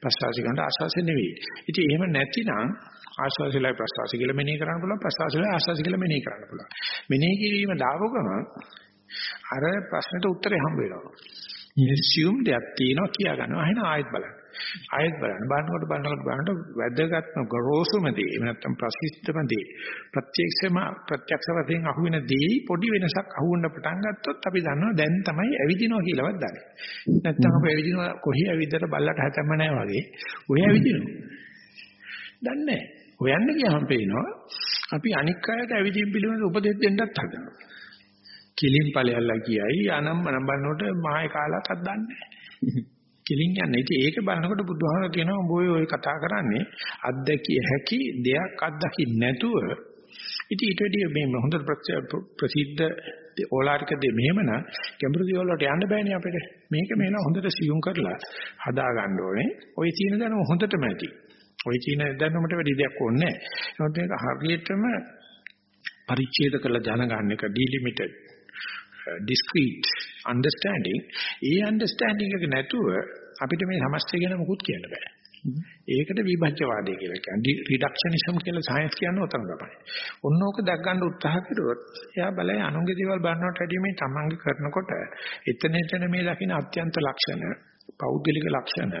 ප්‍රසවාසි කරන ආස්වාසි නෙවෙයි. ඉතින් එහෙම නැතිනම් ආස්වාසිලයි ප්‍රසවාසි කියලා මෙනෙහි කරන්න පුළුවන් ප්‍රසවාසිලයි ආස්වාසි කියලා මෙනෙහි කරන්න පුළුවන්. මෙනෙහි කිරීම දාවකම අර ප්‍රශ්නෙට උත්තරේ හම්බ වෙනවා. assume දෙයක් තියෙනවා කියා ගන්නවා. එහෙනම් ආයෙත් බලන්න. ආයෙත් බලන්න. බලනකොට බලනකොට බලනකොට වැදගත්ම ගොරෝසුම දේ. එහෙම නැත්නම් ප්‍රසිද්ධම දේ. ප්‍රත්‍යක්ෂම ප්‍රත්‍යක්ෂ වශයෙන් අහුවෙන දේ පොඩි වෙනසක් අහුවෙන්න පටන් ගත්තොත් අපි දන්නවා දැන් තමයි ඇවිදිනවා කියලාවත් දන්නේ. නැත්නම් අපි ඇවිදිනවා කොහේ ඇවිදලා බල්ලට හැතැම්ම නැහැ වගේ. ඔය ඇවිදිනවා. දන්නේ නැහැ. හොයන්න ගියාම පේනවා අපි අනික් අයට ඇවිදින් පිළිවෙල උපදෙස් දෙන්නත් හදනවා. කිලින් ඵලයල්ලා කියයි අනම් මනම් බලනකොට මාය කාලකක් දන්නේ නැහැ. කෙලින් යන්නේ. ඉතින් ඒක බලනකොට බුදුහාමර කියනවා උඹ ඔය කතා කරන්නේ අත්දැකිය හැකි දෙයක් අත්දකින්න නැතුව ඉතින් ඊට වැඩිය මේ හොඳ ප්‍රසිද්ධ ඕලාරික දෙ මෙහෙමනම් ගැඹුරු දේවල් වලට යන්න බෑනේ අපිට. මේක මේන හොඳට සියුම් කරලා හදා ගන්න ඕනේ. ওই තියෙන දැනුම හොඳටම ඇති. ওই තියෙන දැනුමට වැඩි දෙයක් ඕනේ නැහැ. මේක හරියටම පරිච්ඡේද කරලා දැනගන්න එක delimited discrete understanding ඒ understanding එක නැතුව අපිට මේ සමස්තය ගැන මොකුත් කියන්න බෑ. ඒකට විභජ්‍යවාදය කියලා කියන්නේ රිඩක්ෂනිසම් කියලා සයන්ස් කියන්නේ උතන තමයි. ඔන්නෝක දැක් ගන්න උත්සාහ කරුවොත් එයා බලය අනුන්ගේ දේවල් බලනවට වැඩිය මේ තමන්ගේ කරනකොට එතන එතන මේ දකින්න අත්‍යන්ත ලක්ෂණ, පෞද්ගලික ලක්ෂණ,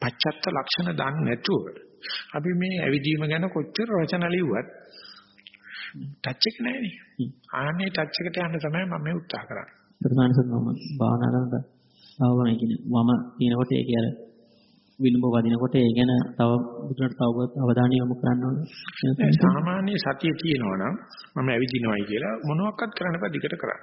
පච්චත්ත ලක්ෂණ දන්නේ නැතුව අපි මේ ඇවිදීම ගැන කොච්චර රචන ලියුවත් ටච් එක නැහැනේ. ආන්නේ ටච් එකට යන්න තමයි මම මේ උත්සාහ කරන්නේ. ප්‍රධානසත් මම භාවනා කරනකොට ආවම කියන්නේ වම කියනකොට ඒක අර විලුඹ වදිනකොට ඒ ගැන තව බුදුරට තව අවධානය යොමු කරන්න ඕනේ. සාමාන්‍ය සතිය තියෙනවා නම් මම ඇවිදිනවයි කියලා මොනවත් කරන්න බෑ දිගට කරන්න.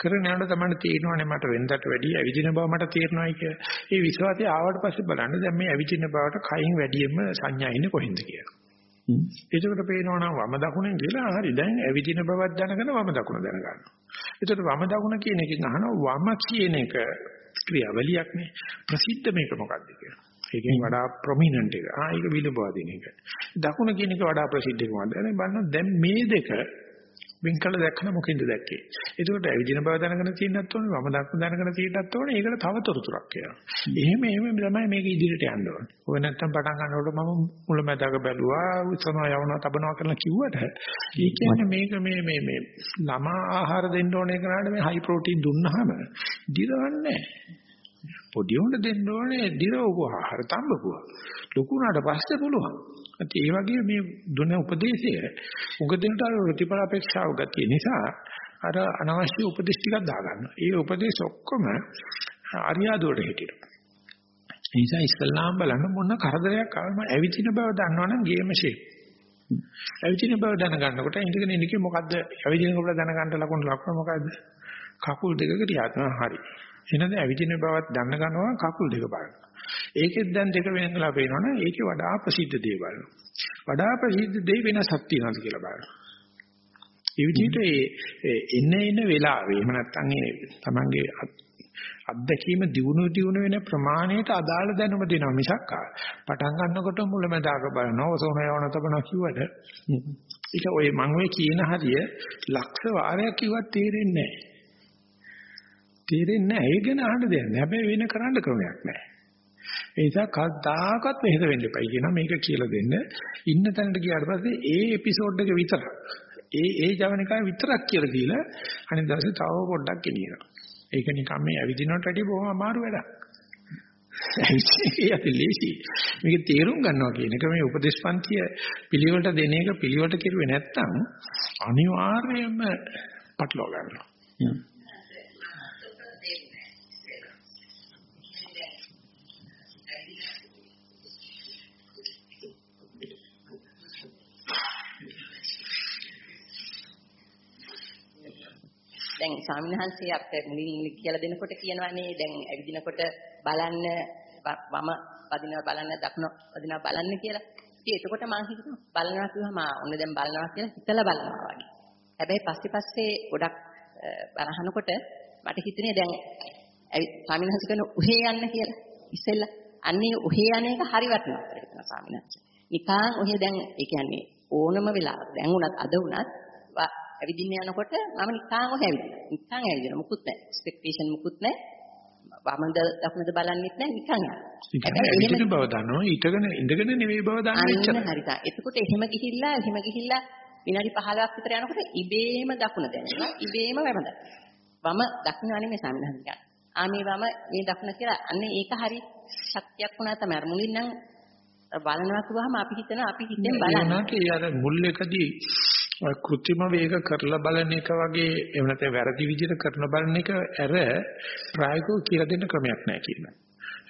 කරන යනකොට තමයි තේරෙනවනේ මට වෙනදට වැඩිය ඇවිදින බව මට තේරෙනවයි කියලා. ඒ විශ්වාසය ආවට පස්සේ බලන්න දැන් මේ ඇවිදින බවට කයින් වැඩියෙන්ම සංඥා ඉන්නේ කොහෙන්ද කියලා. එතකොට පේනවා නම් වම දකුණෙන් කියලා හරි දැන් ඇවිදින බවක් දැනගෙන වම දකුණ දැනගන්නවා. එතකොට වම දකුණ කියන එකෙන් අහනවා වම කියන එක ක්‍රියාවලියක් නේ. ප්‍රසිද්ධ මේක මොකක්ද කියලා. ඒකෙන් වඩා ප්‍රොමිනන්ට් එක. ආ ඒක විලබවාදීන එක. දකුණ කියන එක වඩා ප්‍රසිද්ධ මොකද්ද? දැන් බලන්න දැන් මේ දෙක වෙන් කළ දැක්කම මොකෙන්ද දැක්කේ? ඒකට ඇවිදින බව දැනගෙන තියෙන්නත් ඕනේ, වම දක්න දැනගෙන තියෙන්නත් ඕනේ. ඒකට තව තොරතුරක් කියනවා. එහෙම එහෙම තමයි මේක ඉදිරියට යන්න ඕනේ. ඔය නැත්තම් පටන් ගන්නකොට මම මුලමැදක බැලුවා, උත්සනවා යවනවා, තබනවා කරලා කිව්වට ඒ කියන්නේ මේක මේ මේ මේ ළමා ආහාර දෙන්න ඕනේ කරාට මේ හයි ප්‍රෝටීන් දුන්නාම දිරවන්නේ නැහැ. පොඩි උන්ට දෙන්න ඕනේ දිරවපු ආහාර තඹපුවා. ලොකු උනාට පස්සේ පුළුවන්. ඒ වගේ මේ දුන උපදේශය උගදෙන්ට අර ප්‍රතිඵල අපේක්ෂාව ගතිය නිසා අර අනවශ්‍ය උපදේශ ටිකක් දාගන්නවා. ඒ උපදේශ ඔක්කොම අරියාදුවට හිටිනවා. ඒ නිසා ඉස්ලාම් බලන්න මොන කරදරයක් ආවම ඇවිදින බව දන්නවනම් ගේම ෂේප්. ඇවිදින බව දැනගන්නකොට ඉඳගෙන ඉන්නේ මොකද්ද? ඇවිදින කොට දැනගන්න ලකුණු ලකුණ මොකද්ද? කකුල් දෙක ක්‍රියාත්මක හරි. එනද ඇවිදින බවත් දැන ගන්නවා කකුල් දෙක බලනවා. ඒකෙත් දැන් දෙක වෙනකලා පේනවනේ ඒකේ වඩා ප්‍රසිද්ධ දේ බලනවා. වඩා ප්‍රසිද්ධ දේ වෙනසක් තියනවාද කියලා බලනවා. ඒ විදිහට ඒ එන්න එන වෙලාවේ එහෙම නැත්නම් ඒ තමන්ගේ අත්දැකීම දිනු දිනු වෙන ප්‍රමාණයට අදාළ දැනුම දෙනවා මිසක් පටන් ගන්නකොට මුලමදාක බලනවා ඔසෝන යවන තබනවා කිව්වට ඒක ඔය මම ඔය කියන හරිය ලක්ෂ වාරයක් කිව්වත් තේරෙන්නේ නැහැ. තේරෙන්නේ නැහැ. ඒක ගැන අහන්න දෙයක් නැහැ. හැබැයි වෙන කරන්න ක්‍රමයක් නැහැ. ඒ නිසා කවදාකවත් මෙහෙද වෙන්න එපයි කියනවා මේක කියලා දෙන්න. ඉන්න තැනට ගියාට පස්සේ ඒ එපිසෝඩ් එක විතරක් ඒ ඒ ජවනිකාය විතරක් කියලා දීලා අනිත් දවසේ තව පොඩ්ඩක් ගෙනියනවා. ඒක නිකන් මේ ඇවිදිනවට වඩා බොහොම අමාරු වැඩක්. ඒක ලේසි. මේක තේරුම් ගන්නවා කියන එක මේ උපදේශපන්තිය පිළිවෙලට දෙන එක පිළිවෙලට කෙරුවේ නැත්තම් අනිවාර්යයෙන්ම පටලවා ගන්නවා. දැන් ස්වාමීන් වහන්සේ අපිට මුලින් කියලා දෙනකොට කියනවානේ දැන් ඇවිදිනකොට බලන්න වම වදිනවා බලන්න දකුණ වදිනවා බලන්න කියලා. ඉතින් එතකොට මම හිතුවා බලනවා කිව්වම ඔන්න දැන් බලනවා කියලා හිතලා බලනවා වගේ. හැබැයි පස්සේ පස්සේ ගොඩක් බලහනකොට මට හිතුනේ දැන් ස්වාමීන් වහන්සේ කියන උහේ යන්න කියලා. ඉස්සෙල්ලා අන්නේ උහේ යන එක හරි වටිනවා කියලා හිතනවා ස්වාමීන් වහන්සේ. නිකන් ඔහේ දැන් ඒ කියන්නේ ඕනම වෙලාවක දැන් උනත් අද උනත් ඇවිදින්න යනකොට මම නිකන් ඔය ඇවිදිනවා. නිකන් ඇවිදිනවා. මුකුත් නැහැ. එක්ස්පෙක්ටේෂන් මුකුත් නැහැ. වමද දකුණද බලන්නෙත් නැහැ නිකන් යනවා. බව දන්නවා. ඊටගෙන ඉඳගෙන නෙවෙයි බව දන්නේ. හරි තා. එතකොට එහෙම ගිහිල්ලා එහෙම ගිහිල්ලා විනාඩි 15ක් විතර යනකොට ඉබේම දකුණ දැනෙනවා. ඉබේම වම වම දකුණ නෙමෙයි සාමිනහන් කියන්නේ. ආ මේ වම මේ දකුණ කියලා අන්නේ ඒක හරි ශක්තියක් වුණා තමයි. මුලින් නම් බලනවා කිව්වහම අපි හිතනවා අපි හිතෙන් බලනවා. ඒ අර මුල් එකදී කෘත්‍රිම වේග කරලා බලන එක වගේ එහෙම නැත්නම් වැරදි විදිහට කරන බලන එක ඇර ප්‍රායෝගිකව කියලා දෙන්න ක්‍රමයක් නැහැ කියනවා.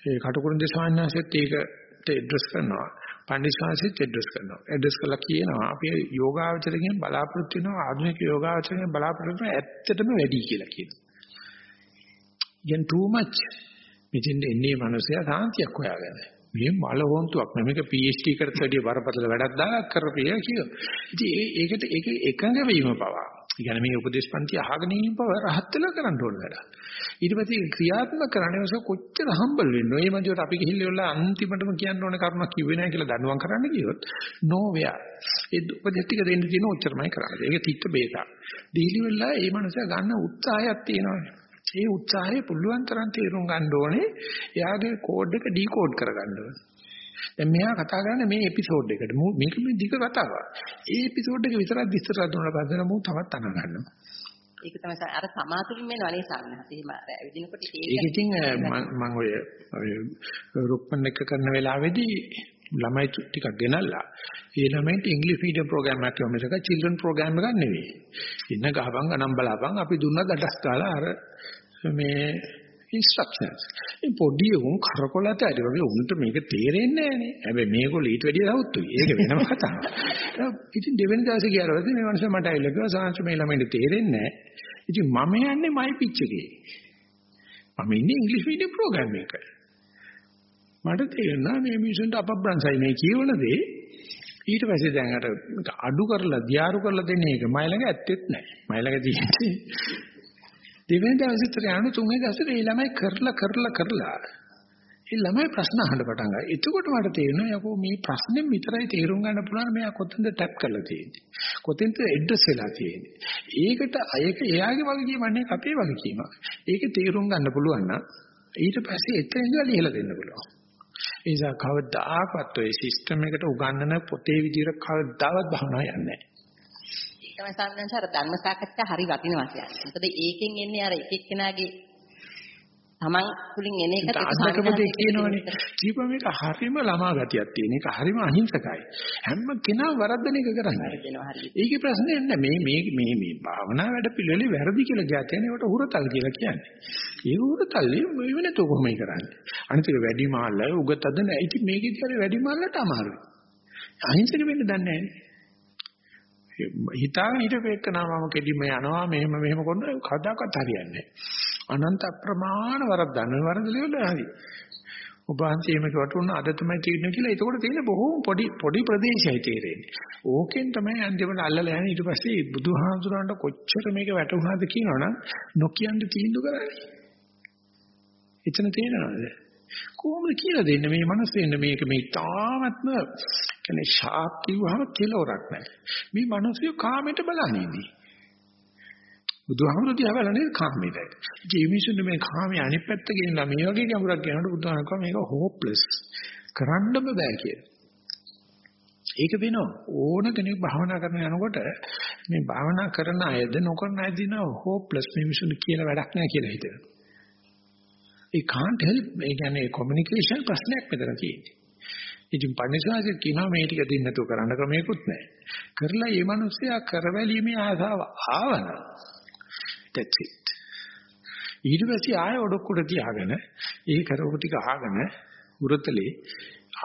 ඒ කටුකුරුන් දේශාඥාසෙත් ඒකට ඇඩ්‍රස් කරනවා. පණ්ඩිතසාංශෙත් ඇඩ්‍රස් කරනවා. ඇඩ්‍රස් කළා කියනවා අපි යෝගාවචරයෙන් බලාපොරොත්තු වෙනවා ආධුනික යෝගාවචරයෙන් බලාපොරොත්තු වෙනවා ඇත්තටම වැඩි කියලා කියනවා. again too much මෙතෙන් එන්නේ මිනිසයා සාන්තියක් හොයාගෙන. මේ මල හොන්තුවක් නෙමෙයි මේක PhD කරත් වැඩිය බරපතල වැඩක් දාලා කරපිය කියලා. ඉතින් ඒකට ඒක එකඟ වීම පවා. ඉතින් මේ උපදේශ පන්ති අහගෙන ඉන්න බව රහත් වෙලා කරන්න ඕන වැඩක්. ඊට පස්සේ ක්‍රියාත්මක කරන්නේ ඔස කොච්චර හම්බල් වෙන්න. ඒ මන්දියට අපි ගිහිල්ලා ඉවරලා අන්තිමටම කියන්න ඕන කරුණක් කිව්වේ නැහැ කියලා දඬුවම් කරන්න ගියොත් no where. ඒ උපදේශ ටික දෙන්න තියෙන ඔච්චරමයි කරන්නේ. ඒක තිත්ත බේතක්. දීලි වෙලා ඒ මනුස්සයා ගන්න උත්සාහයක් තියෙනවානේ. ඒ උත්සාහය පුළුවන් තරම් තේරුම් ගන්න ඕනේ. එයාගේ කෝඩ් එක ඩිකෝඩ් කරගන්න ඕනේ. දැන් මෙයා කතා කරන්නේ මේ එපිසෝඩ් එකට. මේක මේ දිග කතාවක්. ඒ එපිසෝඩ් එක විතරක් විස්තර දුන්නා පස්සේ මම තවත් අන ගන්නවා. ඒක තමයි අර සමාතුලින් වෙනවනේ සම්හත. එහෙම ඇවිදිනකොට ඒක ඉතින් මම ඔය රුක්මන් එක කරන වෙලාවේදී ළමයි ටිකක් ගෙනල්ලා ඒ ළමයින්ට ඉංග්‍රීසි මීඩියම් ප්‍රෝග්‍රෑම් එකක් කියවම එක චිල්ඩ්‍රන් ප්‍රෝග්‍රෑම් එකක් නෙවෙයි. ඉන්න ගහපන් ගණන් බලාපන් අපි දුන්නා දඩස් කාලා අර මේ ඉන්ස්ට්‍රක්ෂන්ස්. මේ පොඩි උන් කරකොලත ඇති වගේ උන්ට මේක තේරෙන්නේ නැහනේ. හැබැයි මේගොල්ලෝ ඊට වැඩිය සවුත්තුයි. ඒක වෙනම කතාවක්. ඉතින් දෙවෙනි දවසේ ගියාට පස්සේ මේ මනුස්සයා මට ඇවිල්ලා කිව්වා සාංශ මේ ළමයින්ට තේරෙන්නේ නැහැ. ඉතින් මම යන්නේ මයි පිච් එකේ. මම ඉන්නේ ඉංග්‍රීසි මීඩියම් ප්‍රෝග්‍රෑම් එකක. මට තේරුණා මේ මිනිසුන්ට අපබ්‍රංශයි මේ කියවන දේ ඊට පස්සේ දැන් අර අඩු කරලා දියාරු කරලා දෙන්නේ ඒක මයි ළඟ ඇත්තෙත් නැහැ. මයි ළඟ තියෙන්නේ දෙවෙනි දවසේට යන තුන්වෙනි දවසේට ඒ ළමයි කරලා කරලා කරලා ඒ ළමයි ප්‍රශ්න අහන්න පටන් ගත්තා. එතකොට මට තේරෙනවා යකෝ මේ ප්‍රශ්නේ විතරයි තේරුම් ගන්න පුළුවන් මෙයා කොතනද ටැප් කරලා තියෙන්නේ. කොතෙන්ද ඇඩ්‍රස් වෙලා තියෙන්නේ. ඒකට ඒක එයාගේ වගකීමක් නෙවෙයි අපේ වගකීමක්. ඒක තේරුම් ගන්න පුළුවන් නම් ඊට පස්සේ එතන ඉඳලා ලියලා දෙන්න පුළුවන්. ඒ නිසා කවදාකවත් ඔය සිස්ටම් එකට උගන්වන පොතේ විදිහට කවදාවත් භවනා යන්නේ නැහැ. තමයි සම්මන්ස අර ධර්ම සාකච්ඡා හරි වටිනවා කියන්නේ. මොකද ඒකෙන් එන්නේ අර එක එක්කෙනාගේ තමන් තුලින් එන එක අදකමද කියනවනේ. ජීව මේක හරිම ළමා ගතියක් තියෙන. ඒක හරිම අහිංසකයි. හැම කෙනා වරද්දන එක කරන්නේ. ඒකේ ප්‍රශ්නේ නැහැ. මේ මේ මේ මේ භාවනා වැඩ පිළිවෙලේ වැරදි කියලා කියතේ ඒකට හුරතල් කියලා කියන්නේ. ඒ හුරතල් මේ වෙනතෝ කොහොමයි කරන්නේ? අනිත් එක වැඩි මාල්ලයි උගතද නැහැ. ඉතින් මේකේදී අර වැඩි මාල්ලට අමාරුයි. අහිංසක වෙන්න දන්නේ නැහැ. හිතාගෙන හිටපෙක නමම කෙලිම යනවා මෙහෙම මෙහෙම කරන කවදාකවත් හරියන්නේ නැහැ. අනන්ත අප්‍රමාණ වරක් දන්න වරදලිවල හරි. ඔබ වහන්සේම වටුන අද තමයි තියෙන්නේ කියලා ඒකෝට තියෙන බොහෝම පොඩි පොඩි ප්‍රදේශයයි තේරෙන්නේ. ඕකෙන් තමයි අන්තිමට අල්ලලා යන්නේ ඊට පස්සේ බුදුහාමුදුරන්ට කොච්චර මේක වැටුණාද කියනවනම් නොකියන්න තීන්දුව කරන්නේ. එතන තේරෙනවද? කොහොමද කියලා දෙන්නේ මේ මිනිස්සුන්ට මේක මේ තාමත්ම කියන්නේ ෂාප් කිව්වහම කෙලවරක් නැහැ. මේ මිනිස්සු කාමයට බලන්නේ. බුදුහාමුදුරු දිහා බලන්නේ කාමයට. ඉතින් මේ මිනිස්සුන්ට මේ කාමයේ අනිත් පැත්ත ගෙනලා මේ වගේ ගැඹුරක් කියනකොට බුදුහාමුදුරු කිව්වා මේක හෝප්ලස්. කරන්නම බෑ කියලා. ඒක වෙනවා ඕන කෙනෙක් භාවනා කරන යනකොට මේ භාවනා කරන අයද නොකරන අයද දිනව හෝප්ලස් මේ මිනිස්සුන්ට කියලා වැඩක් නැහැ කියලා හිතෙනවා. ඒ can't help ඒ කියන්නේ කොමියුනිකේෂන් ප්‍රශ්නයක් මෙතන තියෙන්නේ. ඉතින් පන්සිවාසිය කියනවා මේ ටික දෙන්න නැතුව කරන්න ක්‍රමයක්වත් නැහැ. කරලා මේ මිනිස්සයා කරවැලීමේ ආසාව ආවන. that's it. ඊට පස්සේ ආය ඔඩොක්කුට තියාගෙන ඒ කරවපු ටික අහගෙන උරතලේ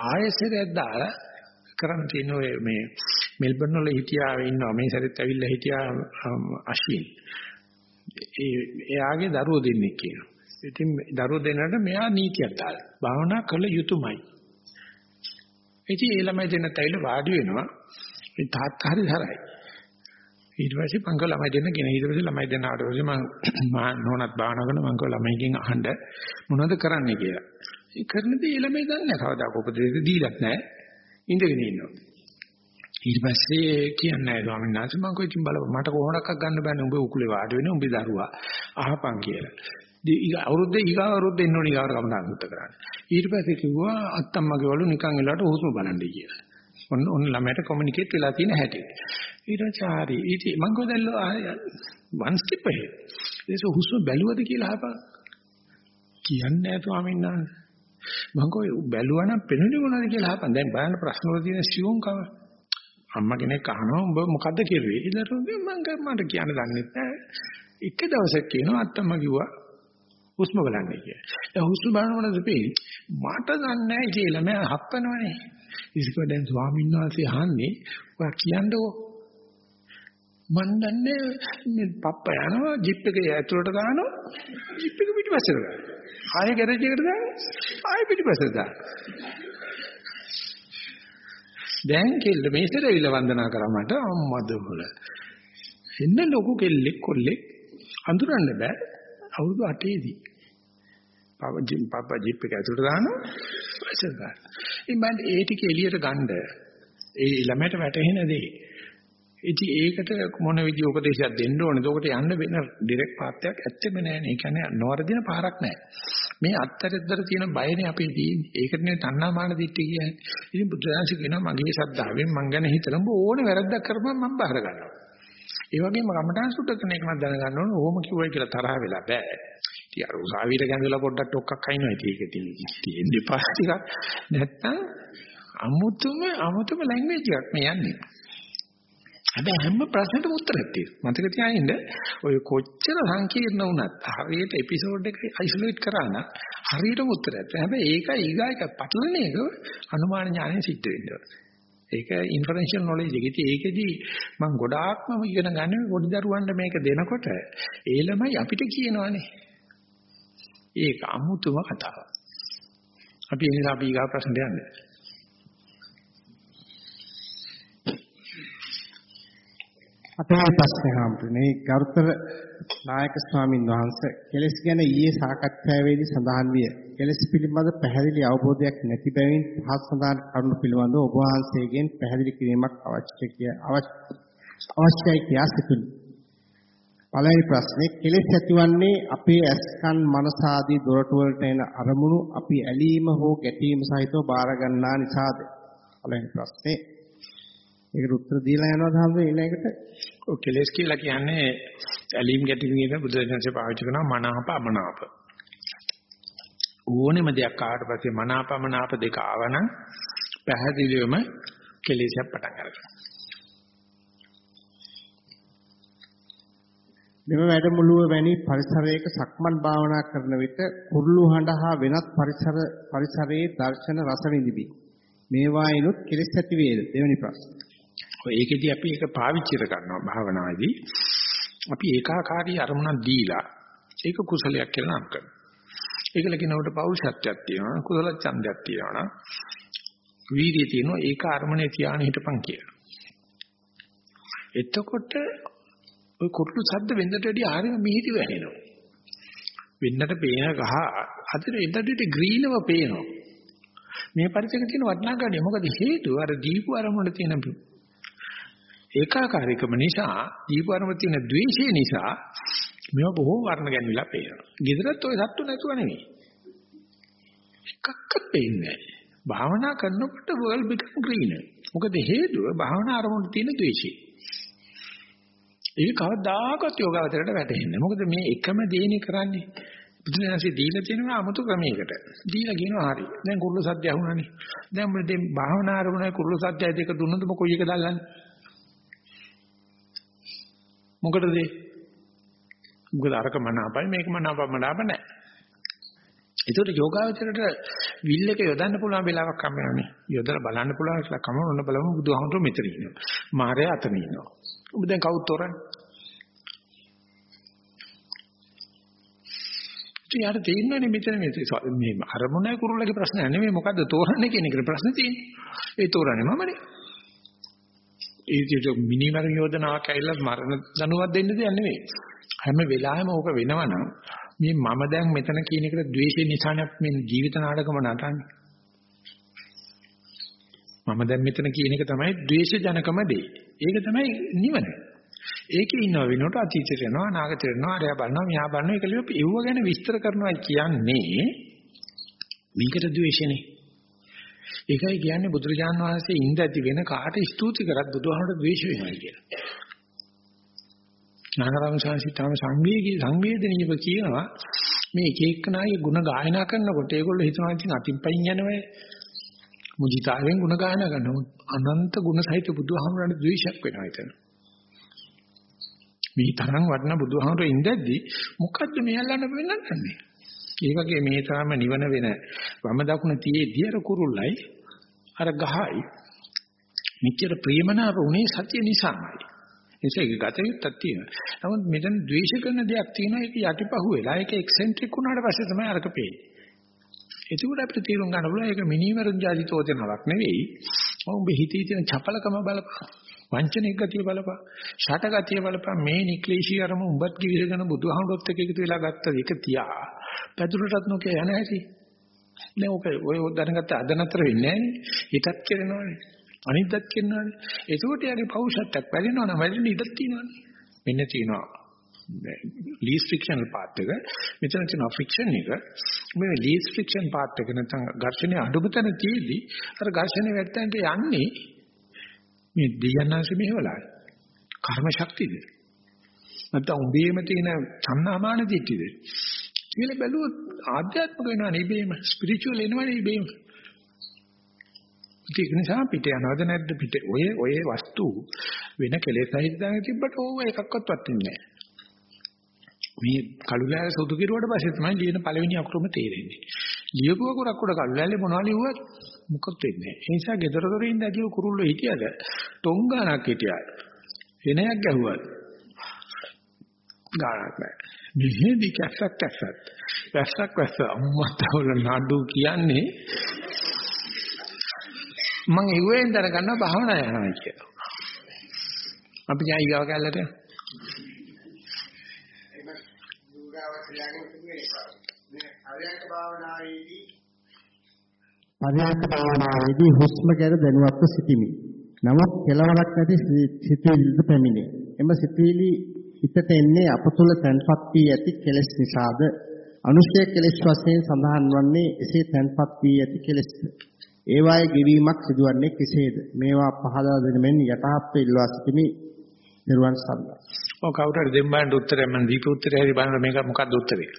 ආයෙසරයක් දාලා කරන්න තියෙන ඔය මේ මෙල්බර්න් වල හිටියා ඉන්නවා මේ සැරෙත් ඇවිල්ලා හිටියා අශ්වින්. ඒ එයාගේ දරුවෝ දෙන්නෙක් කියනවා. ඉතින් දරුවෝ දෙන්නට මෙයා නීතියක් දාලා භාවනා කළ යුතුයමයි. ඉතින් ඒ ළමයි දෙන්න තැවිල වාඩි වෙනවා. ඒ තාත්තා හරි හරයි. ඊට පස්සේ මං කව ළමයි දෙන්න ගෙන ඊට පස්සේ ළමයි දෙන්න ආවට පස්සේ මම නෝනත් භාවනා කරන මං කව ළමයිගෙන් අහන්න මොනවද කරන්නේ කියලා. ඒ කරන දේ ඒ ළමයි දන්නේ නැහැ. කවදාක උපදෙස් දීලත් නැහැ. ඉඳගෙන ඉන්නවා. ඊට පස්සේ කියන්නේ ස්වාමීන් වහන්සේ මං කොයි තින් බලව මට කොහොමඩක්ක් ගන්න බෑනේ උඹ උකුලේ වාඩි වෙන්නේ උඹේ දරුවා අහපන් කියලා. අවුරුද්දේ ඊගා අවුරුද්දේ එන්න ඕනේ ඊගාවට කමඩාන් සුත්ත කරන්න. ඊට පස්සේ කිව්වා අත්තම්මගේ වලු නිකන් වෙලාවට හුස්ම බලන්නේ කියලා. ඔන්න ඔන්න ළමයට කොමියුනිකේට් වෙලා තියෙන හැටි. ඊට පස්සේ හරි ඊට මං ගොඩල්ලෝ වන් ස්කිප් එකේ. ඒක හුස්ම බැලුවද කියලා අහපන්. කියන්නේ නැහැ ස්වාමීන් වහන්සේ. මං කෝ බැලුවා නම් පෙනුනේ මොනවද කියලා අහපන්. දැන් බලන්න ප්‍රශ්න වල තියෙන සියුම් කම. අම්මා කෙනෙක් අහනවා උඹ මොකද්ද කිරුවේ? ඊළඟට මං මට කියන්න දන්නේ නැහැ. එක දවසක් කියනවා අත්තම්ම කිව්වා හුස්ම බලන්නේ කියලා. දැන් හුස්ම බලනකොට දෙපේ මට දන්නේ නැහැ කියලා මම හප්පනවනේ. ඉතින් දැන් ස්වාමීන් වහන්සේ අහන්නේ ඔයා කියන්නකෝ. මන් දන්නේ මේ පප්ප යනවා ජිප් එකේ ඇතුළට දානවා ජිප් එක පිටිපස්සට දානවා. ආයෙ ගෑරේජ් එකට දාන්න. ආයෙ පිටිපස්සට දාන්න. දැන් කෙල්ල මේසෙට ඇවිල්ලා වන්දනා කරා මට අම්මද හොල. එන්න ලොකු කෙල්ලෙක් කොල්ලෙක් අඳුරන්න බෑ. අවුරුදු 8 දී. පාපා ජිම් පාපා ජීප් එක ඇතුලට දානවා. පස්සට දාන්න. ඉතින් මම ඒ ටික එළියට ගන්න ඒ ළමයට වැටහෙන දේ. ඉතින් ඒකට මොන විදිහ උපදේශයක් දෙන්න ඕනද? ඔකට යන්න වෙන ඩිරෙක්ට් පාත් එකක් ඇත්තෙම නැහැ. ඒ කියන්නේ නොවරදින පාරක් නැහැ. මේ අත්තරද්දර තියෙන බයනේ අපේ තියෙන්නේ. ඒකට නේ තණ්හාමාන දිට්ඨි කියන්නේ. ඉතින් බුදුරජාණන් කියනවා මගේ ශ්‍රද්ධාවෙන් මං ගැන හිතලා ඕන වැරද්දක් කරපුවම මම බාර ගන්නවා. ඒ වගේම කමඨාන් සුද්ධ කරන එක මම දැනගන්න ඕන ඕම කිව්වයි කියලා තරහ වෙලා බෑ. ඉතින් අර උසාවියට ගැඳලා පොඩ්ඩක් ටොක්ක්ක් අයින්නවා. ඉතින් ඒක තියෙන දෙපා ටිකක් නැත්තම් අමුතුම අමුතුම ලැන්ග්වේජ් එකක් මේ යන්නේ. හැබැයි හැම ප්‍රශ්නෙටම උත්තරයක් තියෙනවා. මතක තියාගන්න ඔය කොච්චර සංකීර්ණ වුණත් හරියට එපිසෝඩ් එක අයිසොලේට් කරා නම් හරියටම උත්තරයක්. හැබැයි ඒක ඊගායක පටලන එක අනුමාන ඥාණයෙන් සිද්ධ වෙනවා. ඒක ඉන්ෆරෙන්ෂල් නොලෙජ් එක. ඉතින් ඒකෙදි මම ගොඩාක්ම ඉගෙන ගන්න පොඩි දරුවන්ට මේක දෙනකොට ඒ ළමයි අපිට කියනවානේ. ඒක අමුතුම කතාවක්. අපි ඒ නිසා අපි ඊගා ප්‍රශ්නට යන්නේ. අපේ ප්‍රශ්නේ හම්බුනේ ගරුතර නායක ස්වාමින් වහන්සේ කෙලස් ගැන ඊයේ සාකච්ඡාවේදී සඳහන් විය. කෙලස් පිළිබඳ පැහැදිලි අවබෝධයක් නැති බැවින් පහත් සඳහන් කරුණු පිළිබඳව ඔබ වහන්සේගෙන් පැහැදිලි කිරීමක් අවශ්‍ය කිය අවශ්‍යයි කියා සිතුනි. පළවෙනි ප්‍රශ්නේ කෙලස් ඇතිවන්නේ අපේ ඇස්කන් මනස ආදී දොරටු වලට එන අරමුණු අපි ඇලීම හෝ ගැටීම සහිතව බාර ගන්නා නිසාද? පළවෙනි ප්‍රශ්නේ ඒකට උත්තර දීලා යනවා තමයි ඊළඟට ඔය කෙලස් කියලා කියන්නේ ඇලීම් ගැටීම් කියන බුදුරජාණන්සේ පාවිච්චි කරන මනාප අමනාප. ඕනෙම දෙයක් ආවට පස්සේ මනාප අමනාප දෙක ආවනම් පැහැදිලිවම කෙලෙසක් පටන් ගන්නවා. මෙම වැඩමුළුව වැනි පරිසරයක සක්මන් භාවනා කරන විට කුරුළු හඬ හා වෙනත් පරිසර පරිසරයේ දර්ශන රස විඳිමි. මේවායිනුත් කෙලෙස් ඇති වේද? දෙවෙනි ප්‍රශ්න. ඒකෙදි අපි ඒක පාවිච්චි කර ගන්නවා භාවනාවේදී. අපි ඒකාකාරී අරමුණක් දීලා ඒක කුසලයක් කියලා නම් කරනවා. ඒකල කියනකොට පෞරුෂත්වයක් තියෙනවා, කුසල ඡන්දයක් තියෙනවා. වීර්යය තියෙනවා ඒක අරමුණේ තියාගෙන හිටපන් කියලා. එතකොට ඔය කුරුළු සද්ද වෙන්නට වැඩිය ආරෙම මිහිරි වැහෙනවා. වෙන්නට පේන ගහ අතට එන්නට ග්‍රීනව පේනවා. මේ පරිසරක තියෙන වටිනාකම මොකද හේතුව අර දීපු අරමුණ තියෙන ඒකාකාරීකම නිසා දීපු අරමුණ තියෙන ද්වේෂය නිසා මේවා බොහෝ වර්ණ ගැන්විලා පේනවා. gedarat ඔය සත්තු නැතුව නෙවෙයි. එකක්වත් පේන්නේ නැහැ. භාවනා කරනකොට world become greener. මොකද හේතුව භාවනා අරමුණ තියෙන ද්වේෂය. ඒක කවදාකවත් යෝගාවචරයට වැටෙන්නේ. මොකද මේ එකම දේනේ කරන්නේ. බුදුරජාණන්සේ දීලා තියෙනවා 아무තු ක්‍රමයකට. දීලා කියනවා හරි. දැන් කුරුළු සද්ද ඇහුණානේ. දැන් මොකද මේ භාවනා අරමුණයි කුරුළු සද්දයි දෙක දුන්නොත් මොකෝ එක දැල්ලන්නේ? මොකටද ඒ? මොකද අරක මනාපයි මේක මනාපමනාප නැහැ. ඒකට යෝගාවචරයට විල් එක යොදන්න පුළුවන් වෙලාවක් හම්බ වෙනවනේ. යොදලා බලන්න පුළුවන් කියලා කම ඔන්න බලමු බුදුහාමුදුරුවෝ මෙතන ඉන්නවා. මාරයා අතන ඉන්නවා. ඔබ දැන් කවුද තෝරන්නේ? ඊට තේින්නනේ මෙතන මේ මේ අරමුණයි කුරුල්ලගේ ප්‍රශ්නය නෙමෙයි මොකද්ද තෝරන්නේ කියන එක ප්‍රශ්නේ තියෙන්නේ. ඒ තෝරන්නේ මමනේ. ඒ විදිහට මිනිමර යෝජනාවක් ඇවිල්ලා මරණ දනුවක් දෙන්න දෙයක් නෙමෙයි. හැම වෙලාවෙම ඕක වෙනවනම් මේ මම දැන් මෙතන කියන එකට ද්වේෂය නිසානේ මේ ජීවිත නාටකම නටන්නේ. මම දැන් මෙතන කියන එක තමයි ද්වේෂ ජනකම දේ. ඒක තමයි නිවන. ඒකේ ඉන්නව වෙනකොට අතීතයට යනවා අනාගතයට යනවා අරයා බලනවා මෙහා බලනවා ඒක ලියුව ඒව ගැන විස්තර කරනවා කියන්නේ මේකට ද්වේෂනේ. ඒකයි කියන්නේ බුදුරජාන් වහන්සේ ඉඳදී වෙන කාට ස්තුති කරත් බුදුහාමට ද්වේෂ වෙනවා කියලා. ඥානරම සංසිතාම සංවේගී සංවේදනීයව කියනවා මේ එක එක්කනාගේ ಗುಣ ගායනා කරනකොට ඒගොල්ලෝ හිතනවා ඉතින් අතින් පයින් යනවා මුදිතාවෙන් ಗುಣ ගායනා කරනවා අනන්ත ගුණ සහිත බුදුහාමරට ද්වේෂයක් වෙනවා එතන. මේ තරම් වටින බුදුහාමරේ ඉඳද්දි මොකද්ද මේ අල්ලන්න වෙන්නන්නේ? ඒ වගේ මේ තරම නිවන වෙන වම දකුණ තියේදී අර කුරුල්ලයි අර ගහයි මෙච්චර ප්‍රේමනාප උනේ සතිය නිසාමයි. නිසා ඒක ගත යුත්තක් තියෙනවා. නමුත් මෙතන ද්වේෂ කරන දෙයක් තියෙනවා ඒක යටිපහුව වෙලා ඒක එක්සෙන්ට්‍රික් වුණාට පස්සේ තමයි අරක පේන්නේ. එතකොට අපිට තීරුම් ගන්න පුළුවන් ඒක මිනිමරුන් ජාති චෝදනාවක් නෙවෙයි. ඔබ හිතේ තියෙන චපලකම බලපන්. වංචනික ගතිය බලපන්. ෂට ගතිය බලපන්. මේ නික්ලේශී අරම උඹත් කිවිසගෙන බුදුහමරොත් එක්ක එකතු වෙලා ගත්ත එක තියා. පැදුරටත් නොකිය යන හැටි. නේ ඔක ඔය දැනගත්ත අද නතර වෙන්නේ නැහැ. හිතත් කරනවනේ. අනිද්දත් කරනවනේ. ඒකෝට යාගේ පෞෂත්වයක් වැඩිනවා නම් වැඩින ඉඩක් තියෙනවනේ. මෙන්න තියෙනවා. ලීස් ෆ්‍රික්ෂනල් පාත් එක මෙතන තියෙනවා ෆ්‍රික්ෂන් එක මේ ලීස් ෆ්‍රික්ෂන් පාත් එක නැත්නම් ඝර්ෂණයේ අඩුම තැන තියෙදි අර ඝර්ෂණය වැටෙන්ට යන්නේ මේ දියන්නාංශ මෙහෙවලා කර්ම ශක්තියද නැත්නම් උඹේම තියෙන සම්නාමාන දිට්ඨියද කියලා බැලුවොත් ආධ්‍යාත්මික වෙනවා නෙබේම ස්පිරිචුවල් එනවා නෙබේම ඒක නිසා පිට යනවද නැද්ද පිට ඔය ඔය වස්තු වෙන කෙලෙස් සහිත දාගෙන තිබ්බට ඕව එකක්වත් වටින්නේ නැහැ මේ කළු ලෑල්ල සුදු කිරුවට පස්සේ තමයි ලියන පළවෙනි අකුරම තේරෙන්නේ. ලියපු අකුරක් උඩ කළු ලෑල්ලේ මොනවා ලිව්වත් මොකද වෙන්නේ නැහැ. ඒ නිසා ගෙදර දොරේ ඉඳ ඇදිව කුරුල්ලෝ හිටියද ටොං ගානක් හිටියද එනයක් ගැහුවත් ගානක් නැහැ. මෙහෙදි කැස්සක් කැස්සක්. වැස්සක් වැස්ස අම්මතවල නඩු කියන්නේ මම ඉුවෙන් දැනගන්න භාවනා යනවා කියලා. අපි ගියා ඊගාව කැල්ලට ක්‍රියාගෙන තිබුණේ මේ පරයන්ක භාවනාවේදී පරයන්ක භාවනාවේදී හුස්ම ගැන දැනුවත්ව සිටිමි. නමුත් කෙලවරක් නැති සිතුවිලිද පැමිණේ. එම සිතුවිලි හිතට එන්නේ අප තුළ තැන්පත් වී ඇති කෙලෙස් නිසාද අනුශය කෙලෙස් වශයෙන් සඳහන් වන්නේ එසේ තැන්පත් වී ඇති කෙලෙස්. ඒවායේ ගෙවීමක් සිදුවන්නේ කෙසේද? මේවා පහදා දෙන මෙන් යටහත් ඉල්වා සිටිමි. නිර්වාණ සම්මා. ඔව් කවුරු හරි දෙම්බාන්ට උත්තරයක් මම දීපු උත්තරය හරි බලන්න මේක මොකක්ද උත්තරේ?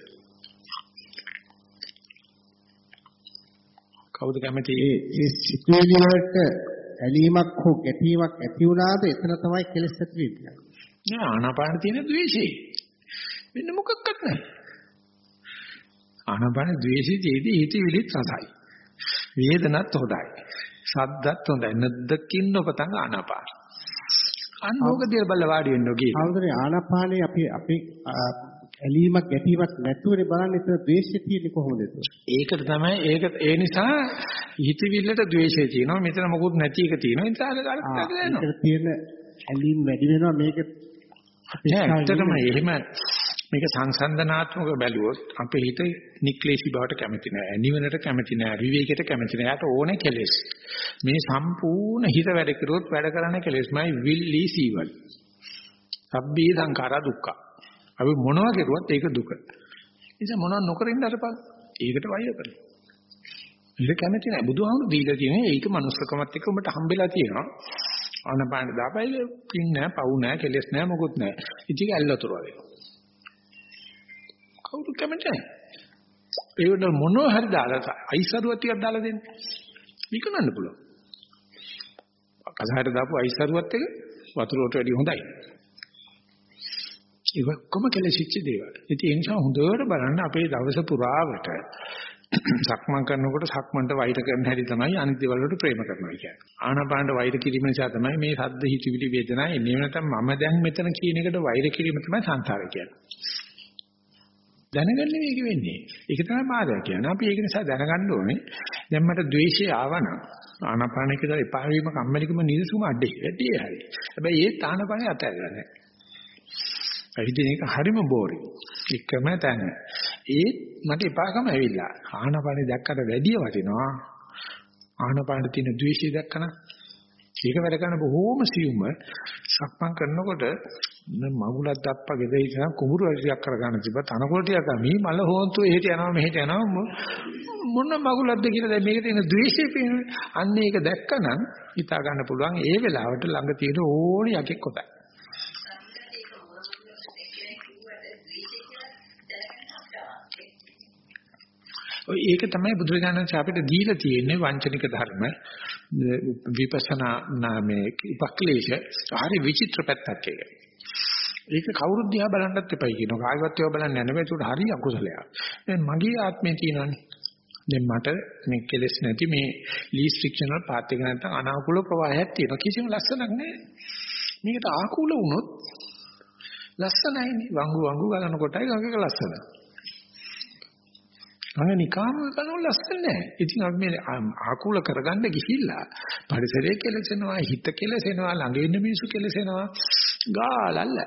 කවුද කැමති? ඒ සිතුවිලි වලට ඇලීමක් හෝ ගැටීමක් ඇති වුණාද එතන තමයි කෙලෙස් ඇති වෙන්නේ. නෑ ආනාපාන තියෙන ද්වේෂේ. වෙන මොකක්වත් නැහැ. ආනාපාන ද්වේෂයේදී හිතවිලිත් රසයි. වේදනත් හොඳයි. සද්දත් හොඳයි. නැද්දකින් නොපතන් ආනාපාන. අන්න ඕක දිහා බලලා වාඩි වෙන්න ඕකේ. හවුදනේ ආනාපානේ අපි අපි ඇලීමක් ගැටීමක් නැතුවනේ බලන්නේ එතන ද්වේෂය තියෙන්නේ කොහොමද ඒක? ඒකට තමයි ඒක ඒ නිසා හිතවිල්ලට ද්වේෂය තියෙනවා. මෙතන මොකුත් නැති එක තියෙනවා. ඒ නිසා අර අර තියෙන ඇලීම් වැඩි වෙනවා මේක නෑ ඇත්තටම එහෙම මේක සංසන්දනාත්මක බැලුවොත් අපේ හිත නික්ලේශී බවට කැමති නෑ. නිවනට කැමති නෑ විවේකයට කැමති නෑ. යාට ඕනේ කෙලෙස්. මේ සම්පූර්ණ හිත වැඩ කරුවොත් වැඩ කරන්නේ කෙලෙස්මයි විල්ලි සීවල්. සබ්බී සංඛාරා දුක්ඛ. අපි මොනවා කරුවත් ඒක දුක. නිසා මොනවා නොකර ඉන්න අරපන් ඒකට වෛර කරනවා. ඒක කැමති නෑ. බුදුහාමුදුරු දීලා තියෙන්නේ ඒක මනුස්සකමත් එක්ක උඹට හම්බෙලා තියෙනවා ආනපාන දාපයිල පින් නෑ පව් නෑ කෙලෙස් නෑ මොකුත් නෑ. ඉතින් ඇල්ලතර වගේ කවුරු කැමති නෑ ඒකට මොනවා හරි දාලා අයිසරුවක් ටිකක් දාලා දෙන්න. විකනන්න පුළුවන්. කසහට දාපු අයිසරුවත් එක වතුරට වැඩි හොඳයි. ඒක කොම කෙලෙසිච්ච දේවල්. ඉතින් ඒ නිසා හොඳට බලන්න අපේ දවස පුරාවට සක්මන් කරනකොට සක්මන්ට වෛර කරන හැටි තමයි අනිත් දේවල් වලට ප්‍රේම කරනවා කියන්නේ. ආනාපානට වෛර කිරීම නිසා තමයි මේ සද්ද හිතවිලි වේදනා එන්නේ. නැත්නම් මම දැන් මෙතන කියන එකට වෛර කිරීම තමයි සංසාරය කියන්නේ. දැනගන්න මේක වෙන්නේ. ඒක තමයි බාධා කියන්නේ. අපි ඒක නිසා දැනගන්න ඕනේ. දැන් මට ද්වේෂය ආවනම් ආනාපානයේ කියලා එපා වීම කම්මැලිකම නිරසුම අඩේ. වැඩි හරි. හැබැයි ඒ ආනාපානේ අතහැරලා නැහැ. ඇවිදින එක හරිම බෝරින්. එකම තැන. ඒ මට එපාකම ඇවිල්ලා. ආහනපානේ දැක්කට වැඩිය වටිනවා. ආහනපානේ තියෙන ද්වේෂය දැක්කම ඒක වැඩ කරන බොහෝම සියුම සක්මන් කරනකොට මගුලක් දප්ප ගෙදර ඉඳන් කුඹුරු අරියක් කරගන්න තිබ්බ. තනකොළ ටිකක් මේ මල හොන්තු එහෙට යනවා මෙහෙට යනවා. මොන මගුලක්ද කියලා දැන් මේක තියෙන ද්වේෂය පේන්නේ අන්න ඒක දැක්කනම් හිතා ගන්න පුළුවන්. ඒ වෙලාවට ළඟ තියෙන ඕනේ යකෙක් කොටයි ඒක තමයි බුදුරජාණන් අපිට දීලා තියෙන්නේ වංචනික ධර්ම විපස්සනා නාමේ උපක්ලේශ හරි විචිත්‍ර පැත්තක් ඒක. ඒක කවුරුත් දිහා බලන්නත් එපයි කියනවා. කායිවත් ඒවා බලන්නේ නැහැ. ඒකට හරි අකුසලයක්. දැන් මගේ ආත්මේ තියෙනවානේ. දැන් මට මේ කෙලෙස් නැති මේ ලීස් ෆ්‍රික්ෂනල් පාත් එක නැත්නම් අනාකූල ප්‍රවාහයක් තියෙනවා. කිසිම ලස්සනක් නැහැ. මේකට ආකූල වුණොත් ලස්සනයිනේ. වංගු වංගු ගලන කොටයි ගඟක ලස්සන. අය නිකාම කරනෝ ලස්සන නැහැ. ඉතින් අපි මේ ආකූල කරගන්න ගිහිල්ලා පරිසරය කෙලසෙනවා, හිත කෙලසෙනවා, ළඟ ඉන්න මිනිස්සු කෙලසෙනවා. ගාලල්ල.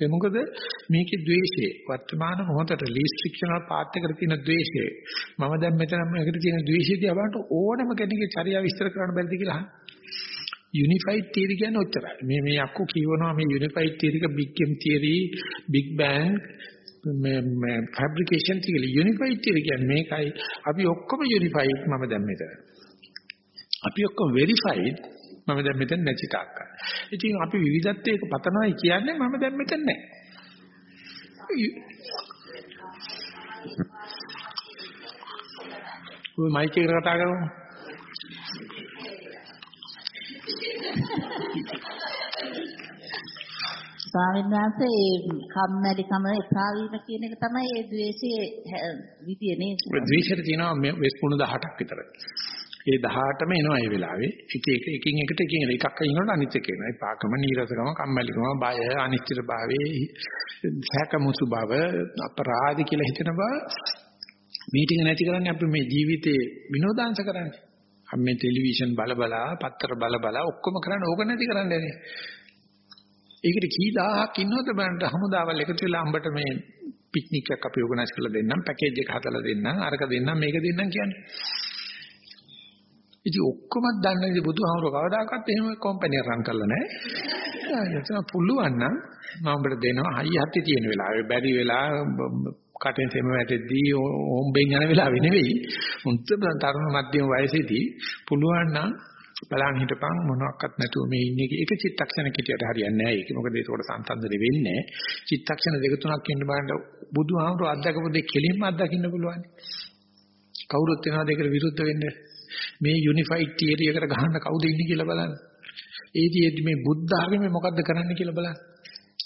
ඒ මොකද මේකේ द्वේෂය වර්තමාන මොහොතට ලීස්ට් ෆික්ෂනල් පාත් එකට තියෙන द्वේෂය. මම දැන් මෙතන මේකට තියෙන द्वේෂය දිහා බලනකොට ඕනම කෙනෙක්ගේ චර්යාව විස්තර කරන්න බැරිද කියලා යුනිෆයිඩ් තියරි කියන්නේ ඔච්චරයි. මේ මේ අක්කු කියවනවා මේ unified තියරික big game theory, big bang මේ මේ ෆැබ්‍රිකේෂන් තියරි යුනිෆයිඩ් තියරි කියන්නේ මේකයි අපි ඔක්කොම යුනිෆයිඩ් මම දැන් මෙතන අපි ඔක්කොම වෙරිෆයිඩ් මම දැන් මෙතන නැති තාක්ක. ඉතින් අපි විවිධත්වයක පතනවායි කියන්නේ මම දැන් මෙතන නැහැ. ඔය මයික් එකට කතා කරමු. ස්වාමීන් වහන්සේ ඒ කම්මැලිකම එපා වීම කියන එක තමයි ඒ ද්වේෂයේ විදිය නේද? ද්වේෂයට තියෙනවා වෙස්පුණු 18ක් විතර. ඒ 18ම එනවා ඒ වෙලාවේ. එක එක එකින් එකට එකින් එකක් ඉන්නකොට අනිත් එක එනවා. ඒ පාකම, නීරසකම, කම්මැලිකම, බය, අනිශ්චිතභාවයේ, සැකමුසු බව, අපරාධ කියලා හිතන බව මේ ටික නැති කරන්නේ අපි මේ ජීවිතේ විනෝදාංශ කරන්නේ. අපි මේ ටෙලිවිෂන් බල බලා, පත්තර බල බලා ඔක්කොම කරන්නේ ඕක නැති කරන්නේ නේ. ඒකට කී දහහක් ඉන්නවද බලන්න හමුදාවල් එකතු වෙලා අම්බට මේ පික්නික් එකක් අපි ඕගනයිස් කරලා දෙන්නම් පැකේජ් එක හදලා දෙන්නම් අරක දෙන්නම් මේක දෙන්නම් කියන්නේ. ඉතින් ඔක්කොම දන්නේ ඉතින් බුදුහාමුදුරුවෝ කවදාකවත් එහෙම කම්පැනි රන් කරලා නැහැ. ඒක පුළුවන් නම් මම උඹට දෙනවා හයිය හත්ති තියෙන වෙලාවේ බැරි වෙලා කටෙන් තෙම වැටෙද්දී ඕම්බෙන් යන වෙලාවෙ නෙවෙයි. උන්ට තරුණ මධ්‍යම වයසේදී පුළුවන් නම් බලන්න හිටපන් මොනවත් නැතුව මේ ඉන්නේ ඒක චිත්තක්ෂණ කිටියට හරියන්නේ නැහැ. ඒක මොකද ඒකට සංසන්දනය වෙන්නේ චිත්තක්ෂණ දෙක තුනක් ඉන්න බලන්න බුදුහාමුදුරුවෝ අත්දකපු දෙක කෙලින්ම අත්දකින්න පුළුවන්. කවුරුත් වෙනවද ඒකට විරුද්ධ වෙන්නේ. මේ යුනිෆයිඩ් තියරි එකට ගහන්න කවුද ඉන්නේ කියලා බලන්න. ඒකෙදි මේ බුද්ධ ආගමේ මොකද්ද කරන්න කියලා බලන්න.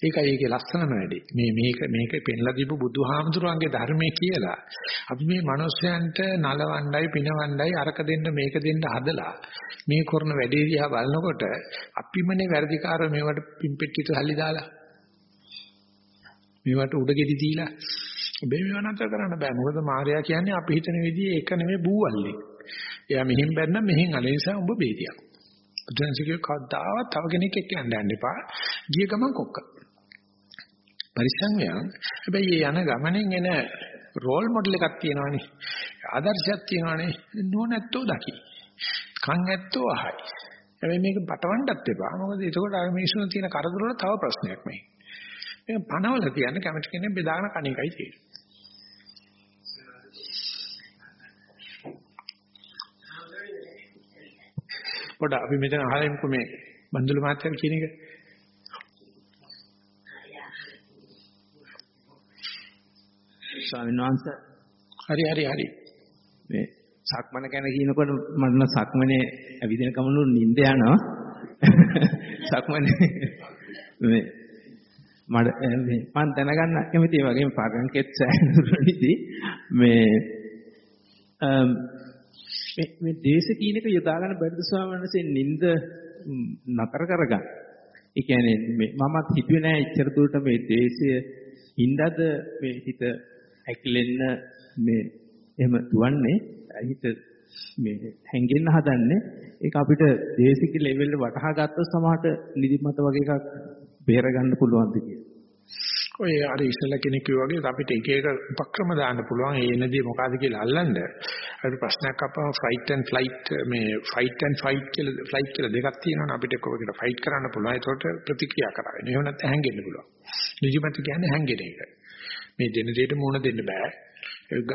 ඒකයි ඒකේ ලස්සනම වැඩේ. මේ මේක මේක පෙන්ලා දීපු බුදුහාමුදුරන්ගේ ධර්මයේ කියලා. අපි මේ මිනිස්යන්ට නලවණ්ඩයි පිනවණ්ඩයි අරක දෙන්න මේක දෙන්න හදලා මේ කරන වැඩේ දිහා බලනකොට අපිමනේ වැඩිකාර මේවට පිම්පෙට්ටිට සල්ලි දාලා මේවට උඩගෙඩි දීලා ඔබේ මේව නැතර කරන්න බෑ. මොකද මාර්යා කියන්නේ අපි හිතන විදිහේ එක නෙමෙයි බූවල්ලේ. එයා මෙහෙන් බැන්නම් මෙහෙන් අලේ නිසා උඹ බේතියක්. බුදුන්සේගේ කවදාවත් තව කෙනෙක් එක්ක යන්න යන්න එපා. ගිය ගමන් කොක්ක. පරිසංයයන් හැබැයි යන ගමනෙන් එන රෝල් මොඩල් එකක් තියෙනවානේ. ආදර්ශයක් තියෙනවානේ. නෝනැත්තෝ දකි. කන් ඇත්තෝ අහයි. හැබැයි මේක පටවන්නත් එපා. මොකද එතකොට අර මිනිස්සුන් තියෙන කරදර වල තව ප්‍රශ්නයක් මේ. මේ පනවල තියන්නේ කැමති කෙනෙක් බෙදාගෙන කණ එකයි තියෙන්නේ. පොඩ අපි මෙතන අහලෙමුකෝ මේ බන්දුල මාත්‍යා කියන එක. ස්වාමීන් වහන්සේ හරි හරි හරි. මේ සක්මන ගැන කියනකොට මට සක්මනේ ඇවිදින කමනු නිින්ද යනවා. සක්මනේ මේ මට මේ මම දැනගන්න කැමති ඒ වගේම පරංකෙත් සෑහුරුනිදී මේ මේ මේ දේශ කියන එක යොදා ගන්න බැරිද ස්වාමීන් වහන්සේ නිින්ද නතර කරගන්න. ඒ කියන්නේ මේ මමත් හිතුවේ නෑ ඉච්ඡර දුරට මේ දේශය හින්දාද මේ හිත ඇකිලෙන්න මේ එහෙම දුවන්නේ හිත මේ හැංගෙන්න හදන්නේ ඒක අපිට දේශික ලෙවල් එක වටහා ගත්තොත් සමහරට නිදිමත වගේ එකක් බේර ගන්න පුළුවන්ද කියලා. ඔය අර ඉස්සලා කෙනෙක් වගේ අපිට එක එක උපක්‍රම දාන්න පුළුවන් ඒ එනදී මොකද්ද කියලා අල්ලන්න. අපිට ප්‍රශ්නයක් අපව ෆයිට් ඇන්ඩ් ෆ්ලයිට් මේ ෆයිට් ඇන්ඩ් ෆයිට් කියලා ෆ්ලයිට් කියලා දෙකක් තියෙනවනේ අපිට කොහොමද ෆයිට් කරන්න පුළුවන්. ඒකට ප්‍රතික්‍රියා කරන්න. එහෙම නැත්නම් හැංගෙන්න පුළුවන්. නිදිමත කියන්නේ හැංගෙන එක. මේ දෙන දෙයට මුණ දෙන්න බෑ.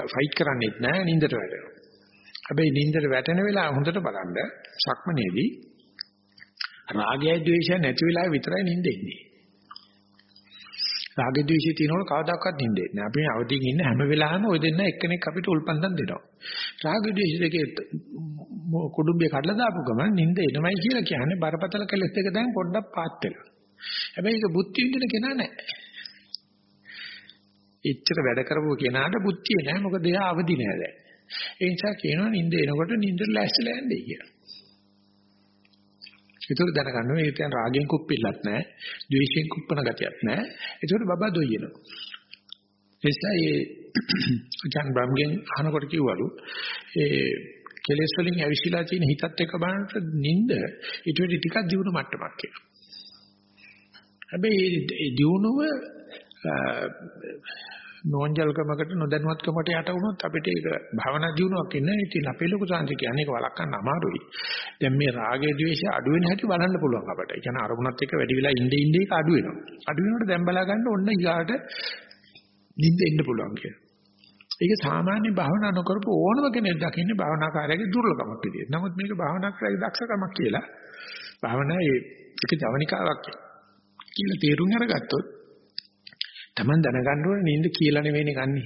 ෆයිට් කරන්නේත් නෑ නින්දට වැටෙනවා. හැබැයි නින්දට වැටෙන වෙලාව හොඳට බලන්න සක්මනේදී රාගයයි ද්වේෂයයි නැති වෙලාව විතරයි නින්ද එන්නේ. රාග ද්වේෂය තියෙනකොට කවදාකවත් නින්දෙන්නේ නැහැ. අපි අවදිින් ඉන්න හැම වෙලාවෙම ওই දෙන්න එක්කෙනෙක් අපිට උල්පන්දම් දෙනවා. රාග ද්වේෂ දෙකේ කුඩුම්බේ කඩලා දාපු ගමන් නින්ද එනමයි කියලා කියන්නේ බරපතල කෙලස් දෙක දැන් පොඩ්ඩක් පාත් වෙනවා. හැබැයි ඒක බුද්ධි විඳින කෙනා නැහැ. එච්චර වැඩ කරපුව කෙනාට බුද්ධිය නැහැ. මොකද එයා අවදි නැහැ දැන්. ඒ නිසා කියනවා නින්ද එනකොට නින්දට ලෑස්තිලා යන්නේ කියලා. ඒතකොට දැනගන්න ඕනේ ඒක දැන් රාගෙන් කුප්පිල්ලක් නැහැ, ද්වේෂයෙන් කුප්පන ගතියක් නැහැ. ඒතකොට බබා දොයිනවා. එසා ඒ ජන් බ්‍රම්ගෙන් අහනකොට කිව්වලු ඒ කෙලෙස් වලින් ඇවිසිලා තියෙන හිතත් එක්ක බලනකොට නිින්ද ඊට වඩා ටිකක් දියුණු මට්ටමක් කියලා. හැබැයි ඒ දියුණුව නෝන්ජල්කමකට නොදැනුවත්කමට යට වුණොත් අපිට ඒක භවනා දියුණුවක් ඉන්නේ. ඉතින් අපේ ලොකු සංසි කියන්නේ ඒක වළක්වන්න අමාරුයි. දැන් මේ රාගය ද්වේෂය අඩු වෙන හැටි බලන්න පුළුවන් අපට. ඒ කියන්නේ අරමුණත් එක්ක වැඩි වෙලා ඉඳ ඉඳ ඒක අඩු වෙනවා. අඩු වෙනකොට දැන් බලා ගන්න ඔන්න ඊගාට නිින්ද එන්න පුළුවන් කියලා. ඒක සාමාන්‍ය භාවනා නොකරපු ඕනම කෙනෙක් දකින්නේ භාවනාකාරයාගේ දුර්ලභමක් විදියට. නමුත් මේක භාවනාකාරයාගේ දක්ෂකමක් කියලා. භාවනා ඒක ජවනිකාවක් කියලා තේරුම් අරගත්තොත් Taman දැනගන්න ඕනේ නින්ද කියලා නෙවෙයිනේ ගන්නෙ.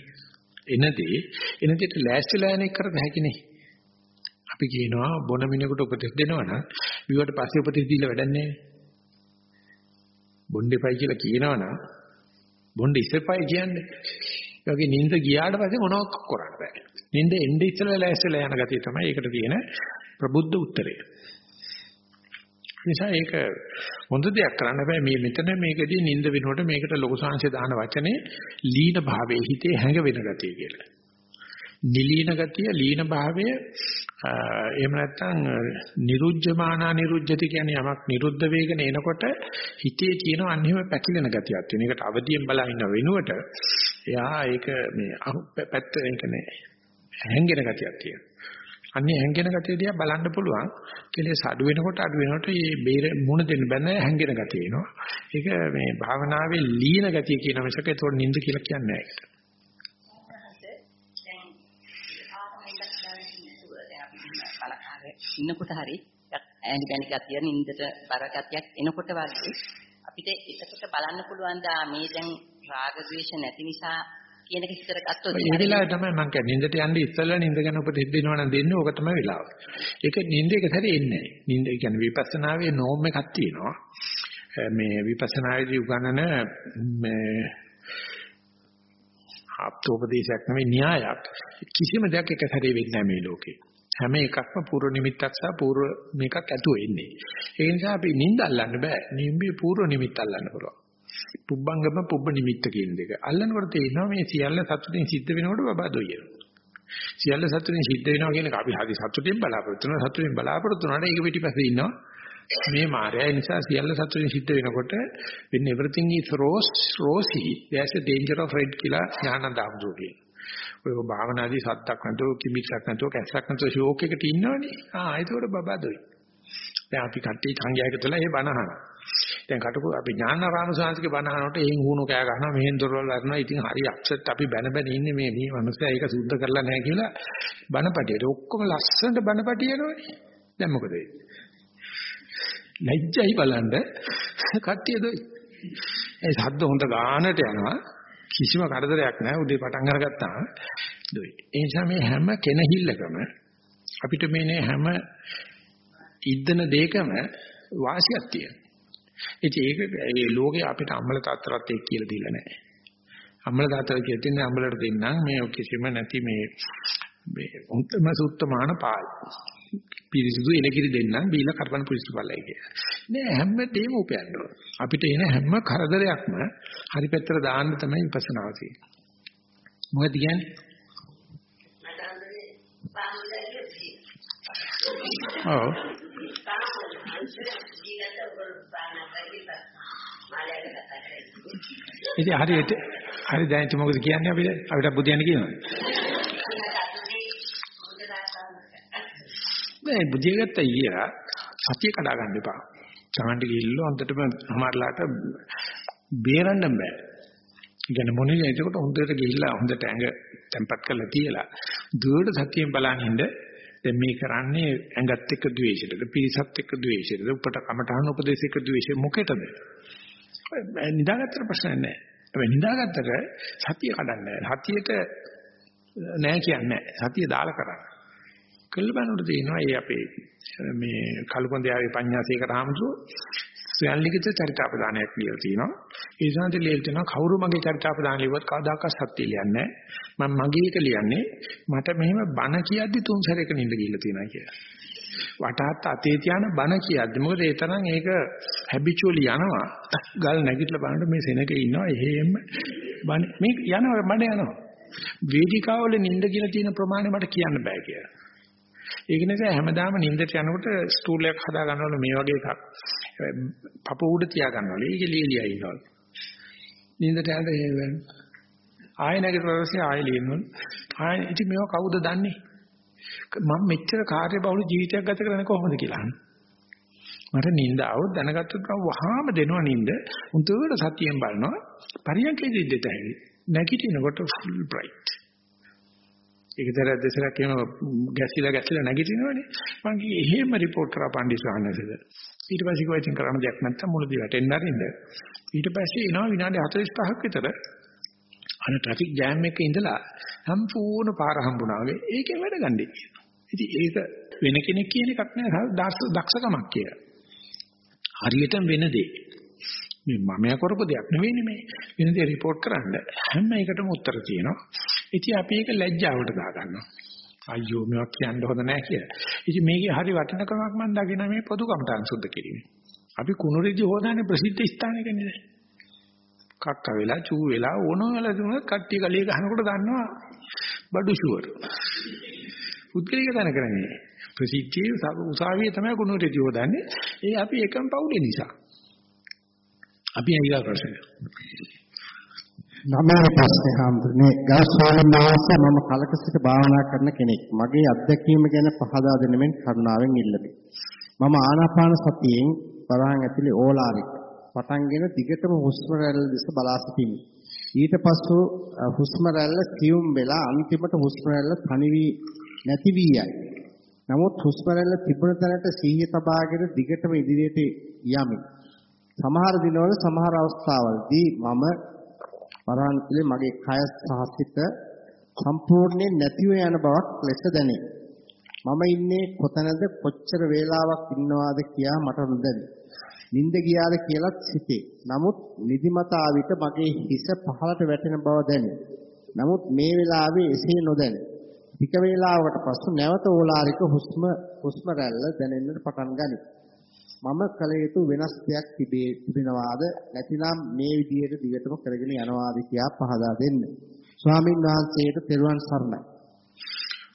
එනදී එනදේට ලෑස්තිලා යන එක කරද හැකිනේ. අපි කියනවා බොන මිනිහෙකුට උපදෙස් දෙනවනම් විවට පස්සේ උපදෙස් දීලා වැඩක් නැහැ. බොන්න එපයි කියලා කියනවනම් බොන්න ඉස්සෙපයි කියන්නේ. ඒ වගේ නින්ද ගියාට පස්සේ මොනවක් කරන්න බෑ. නින්ද එන්නේ ඉස්සෙල්ලා ලෑස්තිලා යන ගතිය තමයි ඒකට තියෙන ප්‍රබුද්ධ උත්තරය. නිසා ඒක හොඳ දෙයක් කරන්න බෑ මේ මෙතන මේකදී නිින්ද වෙනකොට මේකට ලොකු සංශය දාන වචනේ ලීන භාවයේ හිතේ හැඟ වෙන ගතිය කියලා. නිලීන ගතිය ලීන භාවය එහෙම නැත්නම් නිරුජ්ජමානා නිරුජ්ජති කියන්නේ යමක් නිරුද්ධ වේගන එනකොට හිතේ තියෙන අන්හිම පැකිලෙන ගතියක් තියෙන. ඒකට අවදියෙන් බලා ඉන්න වෙනුවට එයා ඒක මේ පැත්ත ඒක නෑ හැංගෙන ගතියක් තියෙනවා. අන්නේ හැංගෙන ගතිය දිහා බලන්න පුළුවන්. කෙලෙස් අඩු වෙනකොට අඩු වෙනකොට මේ බේර මුණ දෙන්න බෑ හැංගෙන ගතිය එනවා. ඒක මේ භාවනාවේ ලීන ගතිය කියන මිසක ඒතොර නිින්ද කියලා කියන්නේ නැහැ. ඉන්නකොට හරි ඈනි බැනි ගතිය නින්දට බර ගතියක් එනකොට වගේ අපිට එතකොට බලන්න පුළුවන් දා මේ දැන් රාග ද්වේෂ නැති නිසා කියන එක හිතට ගත්තොත් ඒ වෙලාවේ තමයි මම කියන්නේ නින්දට යන්නේ ඉස්සෙල්ලා නින්ද ගැන උපදෙස් දෙනවා නම් දෙන්නේ ඕක තමයි වෙලාව. ඒක නින්ද එක සැරේ එන්නේ නැහැ. නින්ද කියන්නේ විපස්සනාවේ නෝම් එකක් තියෙනවා. මේ විපස්සනායේදී උගන්නන මේ ආප්තෝපදේශයක් නෙවෙයි න්‍යායක්. කිසිම දෙයක් එක සැරේ වෙන්නේ නැහැ මේ ලෝකේ. හැම එකක්ම පූර්ව නිමිත්තක් සහ පූර්ව මේකක් ඇතුව එන්නේ. ඒ නිසා අපි නිින්ද අල්ලන්න බෑ. නිම්බේ පූර්ව නිමිත්ත අල්ලන්න පුළුවන්. පුබ්බංගම පුබ්බ නිමිත්ත කියන දෙක. අල්ලනකොට තේරෙනවා මේ සියල්ල සතුටින් සිද්ධ වෙනකොට බබා දොයියන. සියල්ල සතුටින් සිද්ධ වෙනවා කියන එක අපි හරි සතුටින් බලාපොරොත්තු වෙනවා. සතුටින් බලාපොරොත්තු වුණාට ඒක පිටිපස්සේ ඉන්නවා. මේ මායя නිසා සියල්ල සතුටින් සිද්ධ වෙනකොට when everything is rose rosy there's a danger of red කියලා ඥානදාම්දෝ කියන. ඔය භාවනාදී සද්දක් නැතුව කිමිච්චක් නැතුව කැස්සක් නැතුව ෂෝක් එකට ඉන්නවනේ. ආ ඒකෝට බබා දොයි. දැන් අපි කට්ටිය සංඝයාක තුළ ඒ බණ අහනවා. දැන් කටුක අපි ඥානාරාම සාංශික බණ අහනකොට එහෙන් වුණු කෑ ගන්නවා මෙහෙන් දොරවල් අරනවා. ඉතින් හරි අප්සෙට් අපි බැන බැන ඉන්නේ මේ මේ මනුස්සයා ඒක සුද්ධ කරලා නැහැ කියලා බණපටියට. ඔක්කොම ලස්සනට බණපටියනෝනේ. දැන් මොකද වෙන්නේ? ලැජ්ජයි බලන්න කට්ටිය දොයි. ඒ සද්ද හොඳ ගානට යනවා. කිසිම කරදරයක් නැහැ උදේ පටන් අරගත්තාම දොයි. ඒ නිසා මේ හැම කෙනහිල්ලකම අපිට මේ හැම ඉද්දන දෙයකම වාසියක් තියෙනවා. ඉතින් ඒක ඒ ලෝකේ අපිට අම්මල තාත්තලත් ඒක කියලා දීලා නැහැ. අම්මල තාත්තලා කියලා තියන්නේ අම්මලට දෙන්නම් මේ කිසිම නැති මේ මේ උත්තම සුත්තමාන පාල්. පිරිසිදු එලකිරි දෙන්නම් බීලා කරපන් පුරිසු බලයි කියලා. නෑ හැම දෙයක්ම උපයන්න ඕන. අපිට එන හැම කරදරයක්ම හරි පැත්තට දාන්න තමයි විපස්සනාව තියෙන්නේ. මොකද කියන්නේ? ඔව්. ඉතින් හරියට හරි දැන් ඉතින් මොකද කියන්නේ අපිට අපිට බුදියන්න කියනවා. මේ බුදිය ගත්තා ඊයා සතිය කඩා ගන්න එපා. තමන්ට ගිහිල්ලා හොඳටම සමහරලාට බේරන්න බෑ. ඉගෙන මොනේ එතකොට හොඳට ගිහිල්ලා හොඳට ඇඟ තැම්පත් කරලා තියලා දුරට සතියෙන් බලන් ඉන්න දැන් මේ කරන්නේ ඇඟත් එක්ක ද්වේෂයටද පිරිසත් එක්ක ද්වේෂයටද උපට කමඨහන උපදේශ එක්ක ද්වේෂය මොකේද නිදාගත්තට ප්‍රශ්න නැහැ හැබැයි නිදාගත්තට සතිය කඩන්නේ සතියට නෑ කියන්නේ සතිය දාලා කරන්නේ කල්බනට තියෙනවා ඒ අපේ මේ කල්කොන්දයාවේ පඤ්ඤාසීක රාමසෝ ස්වයන්ලිඛිත චරිතාපදානයක් කියලා තියෙනවා. ඒ සඳහන් ලියලා තියෙනවා කවුරු මගේ චරිතාපදාන ලියුවත් කවදාකවත් සත්‍ය ලියන්නේ නැහැ. මම මගේ එක ලියන්නේ මට මෙහෙම බන කියද්දි තුන් සැරයක නිඳ ගිහිල්ලා තියෙනවා කියලා. වටහත් අතේ තියාන බන කියද්දි. මොකද ඒ තරම් ඒක හැබිචුවලි යනවා. ගල් නැගිටලා බලනකොට මේ සෙනගේ ඉන්නවා. එහෙම බන මේ යනවා මඩ යනවා. වේදිකාවල නිින්ද කියලා තියෙන ප්‍රමාණය මට කියන්න බෑ කියලා. ඒක නිසා හැමදාම නිින්දට යනකොට ස්ටූලයක් හදා ගන්නවල. මේ වගේ එකක්. පප උඩ තියා ගන්නවල. ඒක ලීලියා ඉන්නවා නිින්දට යනකොට ආය නැගිටලා පස්සේ ආය ලියනවල ආය ඉතින් මේව කවුද දන්නේ? මම මෙච්චර කාර්යබහුල ජීවිතයක් ගත කරන්නේ කොහොමද කියලා. මට නිින්ද આવොත් දැනගත්තොත් මම වහාම දෙනවා නිින්ද. උන්ටට සතියෙන් බලනවා. පරියන්කේදී දෙත හැකි නැගිටිනකොට ෆුල් බ්‍රයිට් ඒකතර දෙසරක් කියන ගැසිලා ගැසිලා නැගිටිනවනේ. මම කිව්වේ එහෙම report කරා පණ්ඩිත සාහනසද ඊට පස්සේ කිව්වා ඉතින් කරන්න දෙයක් නැත්තම් මුලදී වැටෙන්න අරින්ද. ඊට පස්සේ එනවා විනාඩි 45ක් විතර. අර ට්‍රැෆික් ජෑම් එකේ ඉඳලා සම්පූර්ණ පාර හම්බුණා වගේ. ඒකේ වැඩ ගන්නේ. ඉතින් ඒක වෙන කෙනෙක් කියන එකක් නෑ දක්ෂකමක් කියලා. හරියටම වෙන දේ. මේ මමයා කරපු දෙයක් නෙවෙයිනේ මේ. වෙන දේ report කරන්න හැම එකටම උත්තර තියෙනවා. ඉතින් අපි ඒක ලැජ්ජාවට දාගන්නවා. අයියෝ මේවා කියන්න හොඳ නෑ කියලා. ඉතින් මේකේ හරි වටිනකමක් මම දකින මේ පොදු කමටහන් සුද්ධ කිරීම. අපි කුණුරෙදි හොදාන්නේ ප්‍රසිද්ධ ස්ථානයකනේ නේද? කක්ක වෙලා චූ වෙලා ඕනම වෙලා දුනොත් කට්ටිය ගලිය ගහනකොට දන්නවා බඩු ෂුවර්. පුද්ගලික තැන කරන්නේ. ප්‍රසිද්ධිය උසාවියේ තමයි කුණුරෙදි හොදන්නේ. ඒ අපි එකම පවුලේ නිසා. අපි අයියා ප්‍රශ්න. නමේ ප්‍රශ්නේ හම්දුනේ ගල් ස්වාමීන් වහන්සේ මම කලක සිට භාවනා කරන කෙනෙක්. මගේ අත්දැකීම ගැන පහදා දෙන්න මෙන් කරුණාවෙන් ඉල්ලමි. මම ආනාපාන සතියෙන් වරහන් ඇතුලේ ඕලාරික පටන්ගෙන දිගටම හුස්ම රැල්ල දෙස බලා සිටිමි. ඊට පසු හුස්ම රැල්ල සියුම් වෙලා අන්තිමට හුස්ම රැල්ල තනි වී නැති වී යයි. නමුත් හුස්ම රැල්ල තිබුණ තැනට සිහිය තබාගෙන දිගටම ඉදිරියට යමි. සමහර දිනවල සමහර අවස්ථාවලදී මම පරාන්තිලේ මගේ කය සහසිත සම්පූර්ණයෙන් නැතිව යන බවක් ලෙස දැනේ. මම ඉන්නේ කොතනද කොච්චර වේලාවක් ඉන්නවාද කියා මට නොදැනේ. නිින්ද ගියාද කියලාත් සිතේ. නමුත් නිදිමත ආවිත මගේ හිස පහළට වැටෙන බව දැනේ. නමුත් මේ වෙලාවේ එසේ නොදැනේ. ටික වේලාවකට පසු නැවත ඕලාරික හුස්ම හුස්ම රැල්ල දැනෙන්නට පටන් ගනී. මම කල යුතු වෙනස් දෙයක් තිබේ තිබෙනවාද නැතිනම් මේ විදිහට දිගටම කරගෙන යනවාද කියා පහදා දෙන්න. ස්වාමින් වහන්සේට තෙරුවන් සරණයි.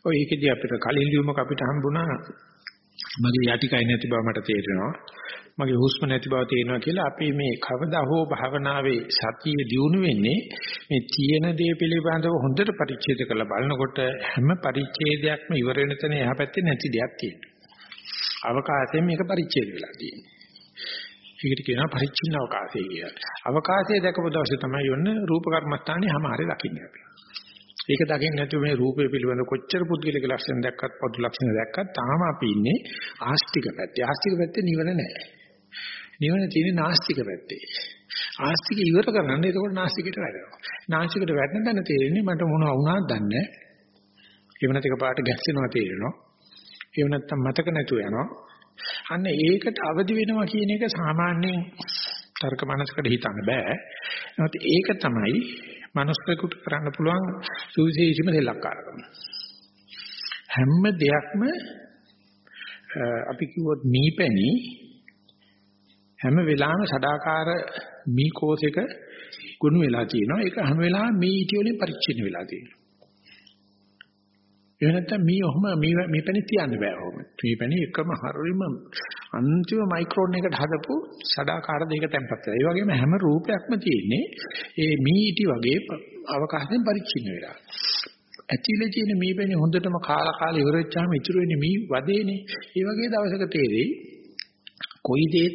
ඔය ඒකදී අපිට කලින් ලියුමක අපිට හම්බුණා මගේ යටිකයි නැති බව මට තේරෙනවා. මගේ හුස්ම නැති බව තේරෙනවා කියලා අපි මේ කවදා හෝ භාවනාවේ සතිය දියුණු වෙන්නේ මේ තියෙන දේ පිළිබඳව හොඳට පරිච්ඡේද කරලා බලනකොට හැම පරිච්ඡේදයක්ම ඉවර වෙන තැන එහා පැත්තේ නැති දෙයක් තියෙනවා. අවකාශයෙන් මේක පරිච්ඡේද වෙලා තියෙන්නේ. ඒකට කියනවා පරිච්ඡින්න අවකාශය කියලා. අවකාශය දැකපු දවසේ තමයි යොන්න රූප කර්මස්ථානේ හැම හරිය දකින්නේ අපි. ඒක දකින්න නැතුව මේ රූපය පිළිබඳ කොච්චර පුද්ගලික ලක්ෂණ දැක්කත් පොදු ලක්ෂණ දැක්කත් තාම අපි ඉන්නේ ආස්තික පැත්තේ. ආස්තික පැත්තේ නිවන නැහැ. නිවන තියෙන්නේ නාස්තික පැත්තේ. ආස්තික ඉවර කරන්න එතකොට නාස්තිකයට වැටෙනවා. නාස්තිකයට වැටෙන තැන තේරෙන්නේ මට මොනවා වුණාද දන්නේ නැහැ. ඒව නැතික පාට ගැස්සෙනවා තේරෙනවා. ඒව නැත්තම් මතක නැතුව යනවා. අන්න ඒකට අවදි වෙනවා කියන එක සාමාන්‍යයෙන් තර්ක මනසකට හිතන්න බෑ. නමුත් ඒක තමයි මනුස්සයෙකුට කරන්න පුළුවන් සුවිශේෂීම සෙල්ලක්කාරකම. හැම දෙයක්ම අපි කිව්වොත් මීපැණි හැම වෙලාවෙම සදාකාර මී කෝසයක ගුණ වෙලා තියෙනවා. ඒක හැම වෙලාවෙම මී ඊටි වලින් පරිච්ඡින්න වෙලා තියෙනවා. එහෙම නැත්නම් මී ඔහම මේ මේ පැණි තියන්න බෑ ඔහම. මේ පැණි එකම හරියම අන්තිම මයික්‍රෝන් එකට හදපු සදාකාර දෙක තැම්පත් කරලා. ඒ වගේම හැම රූපයක්ම තියෙන්නේ ඒ මී ඊටි වගේ අවකාශයෙන් පරිච්ඡින්න වෙලා. ඇතිලේ තියෙන මී පැණි හොඳටම කාලා කාලා ඉවර වෙච්චාම ඉතුරු වෙන්නේ මී වදේනේ. ඒ වගේ දවසක තේරෙයි කොයි දේ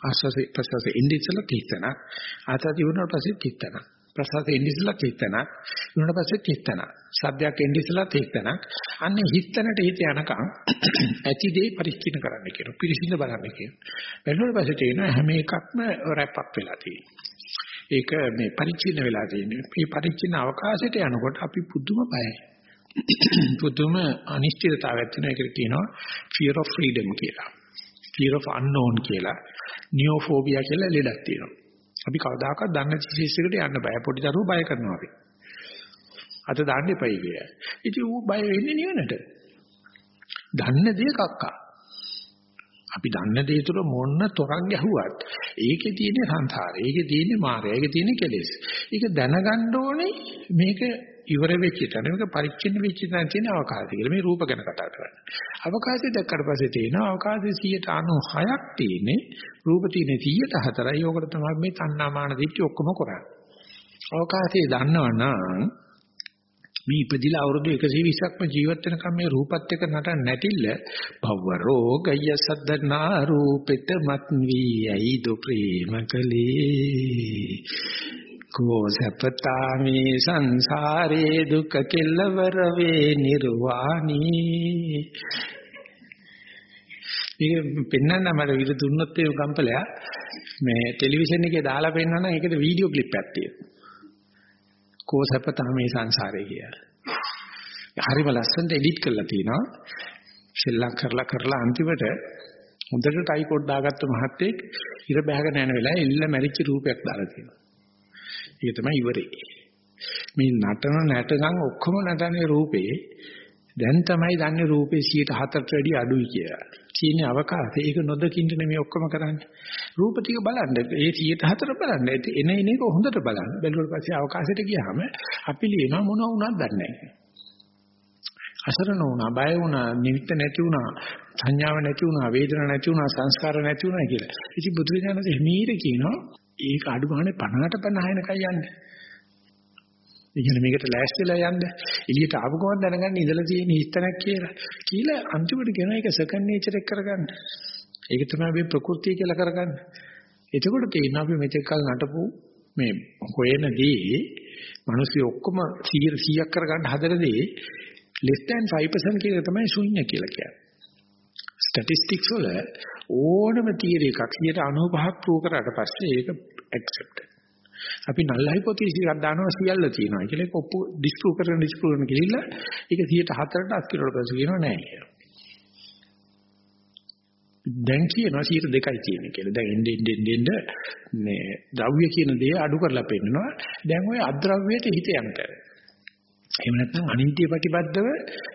ආස්වාස ප්‍රසවාස ඉන්දිසල කිත්තන ආතති වුණාට පස්සේ කිත්තන ප්‍රසවාස ඉන්දිසල කිත්තන ඊට පස්සේ කිත්තන සද්දයක් ඉන්දිසල කිත්තන අන්න හිතනට හිත යනකම් ඇති දේ පරික්ෂින කරන්න කියනවා පිරිසිදු බලන්න කියනවා බැලුවට පස්සේ තේරෙනවා හැම එකක්ම රැප් අප් වෙලා තියෙනවා. ඒක මේ පරිච්ඡින්න වෙලා තියෙන්නේ මේ පරිච්ඡින්න අවකාශයට යනකොට අපි පුදුම බයයි. පුදුම අනිශ්චිතතාවයක් තියෙනවා. ඒකට කියනවා fear of freedom කියලා. Fear of unknown කියලා. නියෝෆෝබියා කියලා ලෙඩක් තියෙනවා. අපි කවදාකවත් දන්න චිකිත්සයකට යන්න බෑ. පොඩි දරුවෝ බය කරනවා අපි. අත දාන්න එපයි කියලා. ඉතින් ඌ බය වෙන්නේ නිවනට. දන්න දේ කක්කා. අපි දන්න දේ තුර මොන්න තොරක් ගැහුවත් ඒකේ තියෙන සංසාරය, ඒකේ තියෙන මායя, ඒකේ තියෙන කෙලෙස්. ඒක දැනගන්න ඕනේ මේක ඉවර වෙච්ච තැන මේක පරිච්ඡින්න වෙච්ච තැන තියෙන අවකාශය කියලා මේ රූප ගැන කතා කරන්නේ. අවකාශය දැක්කට පස්සේ තියෙනවා අවකාශයේ 96ක් තියෙන්නේ රූප තියෙන 104යි. ඕකට තමයි මේ තණ්හාමාන දිට්ඨි ඔක්කොම කරන්නේ. අවකාශයේ දන්නවනම් මේ ඉපදිලා අවුරුදු 120ක්ම ජීවත් වෙනකම් මේ රූපත් එක්ක නටන්න නැටිල්ල භව රෝගය සද්දනා රූපෙත මත් වී ඇයිද ප්‍රේමකලේ? කෝසපතා මේ සංසාරේ දුක කෙලවර වේ නිර්වාණී? මේක පෙන්වන්න මට විතර දුන්නොත් ඒ කම්පලයා මේ ටෙලිවිෂන් එකේ දාලා පෙන්වන්න ඒකේ වීඩියෝ ක්ලිප් එකක් තියෙනවා. කෝසපතා මේ සංසාරේ කියලා. හරිම ලස්සනට එඩිට් කරලා තිනවා. ශෙල්ලම් කරලා කරලා අන්තිමට හොඳට ටයිකෝඩ් දාගත්ත මහත්තයෙක් ඉර බහගෙන යන වෙලාවේ එල්ල මැරිච්ච රූපයක් දාලා තියෙනවා. ඒක තමයි ඉවරේ. මේ නටන නැටනම් ඔක්කොම නටන්නේ රූපේ දැන් තමයි දන්නේ රූපේ 104ට වැඩි අඩුයි කියලා. තියෙන අවකාශය ඒක නොදකින්න නෙමෙයි ඔක්කොම කරන්නේ. රූප ටික බලන්න. ඒ 104 බලන්න. එන එන එක හොඳට බලන්න. බැලුවට පස්සේ අවකාශයට ගියාම අපි ලියනවා මොනව වුණත් දන්නේ නැහැ. අසරණ වුණා, බය වුණා, නිමිත්ත නැති වුණා, සංඥාව නැති වුණා, වේදන නැති වුණා, සංස්කාර නැති වුණා කියලා. ඉතින් බුදුරජාණන් හිමීර කියනවා ඒක අඩු ගානේ 50ට 50 වෙනකන් යන්නේ. ඒ කියන්නේ මේකට ලෑස්තිලා යන්න එළියට ආපු ගමන් දැනගන්න ඉඳලා තියෙන හිතනක් කියලා. කියලා අන්තිමට කියන එක සෙකන්ඩ් නේචර් එක කරගන්න. ඒක තමයි අපි ප්‍රകൃතිය කියලා කරගන්න. එතකොට තේරෙනවා අපි මෙතෙක් කල නටපු මේ හොයනදී මිනිස්සු ඔක්කොම 100 100ක් කරගන්න හදනදී less than 5% කියලා තමයි ශුන්‍ය කියලා කියන්නේ. ස්ටැටිස්ටික්ස් වල ඕනම තියරි එකක් 95ක් ප්‍රූව් කරාට පස්සේ ඒක ඇක්සෙප්ටඩ්. අපි නල් හයිපොතීසිස් එකක් දානවා සියල්ල තියෙනවා කියලා ඒක ඔප්පු ඩිස්ප්‍රූව් කරන ඩිස්ප්‍රූව් කරන ගිහිල්ලා ඒක 104ට අත් කිරවල පස්සේ කියනවා නෑ කියලා. දැන් කියනවා 102යි තියෙන්නේ කියලා. දැන් එන්නේ එන්නේ එන්නේ මේ ද්‍රව්‍ය කියන දේ අඩු කරලා පෙන්නනවා. දැන් ওই අද්‍රව්‍යයට හිත යනට. එහෙම නැත්නම් අනිත්‍ය ප්‍රතිබද්ධව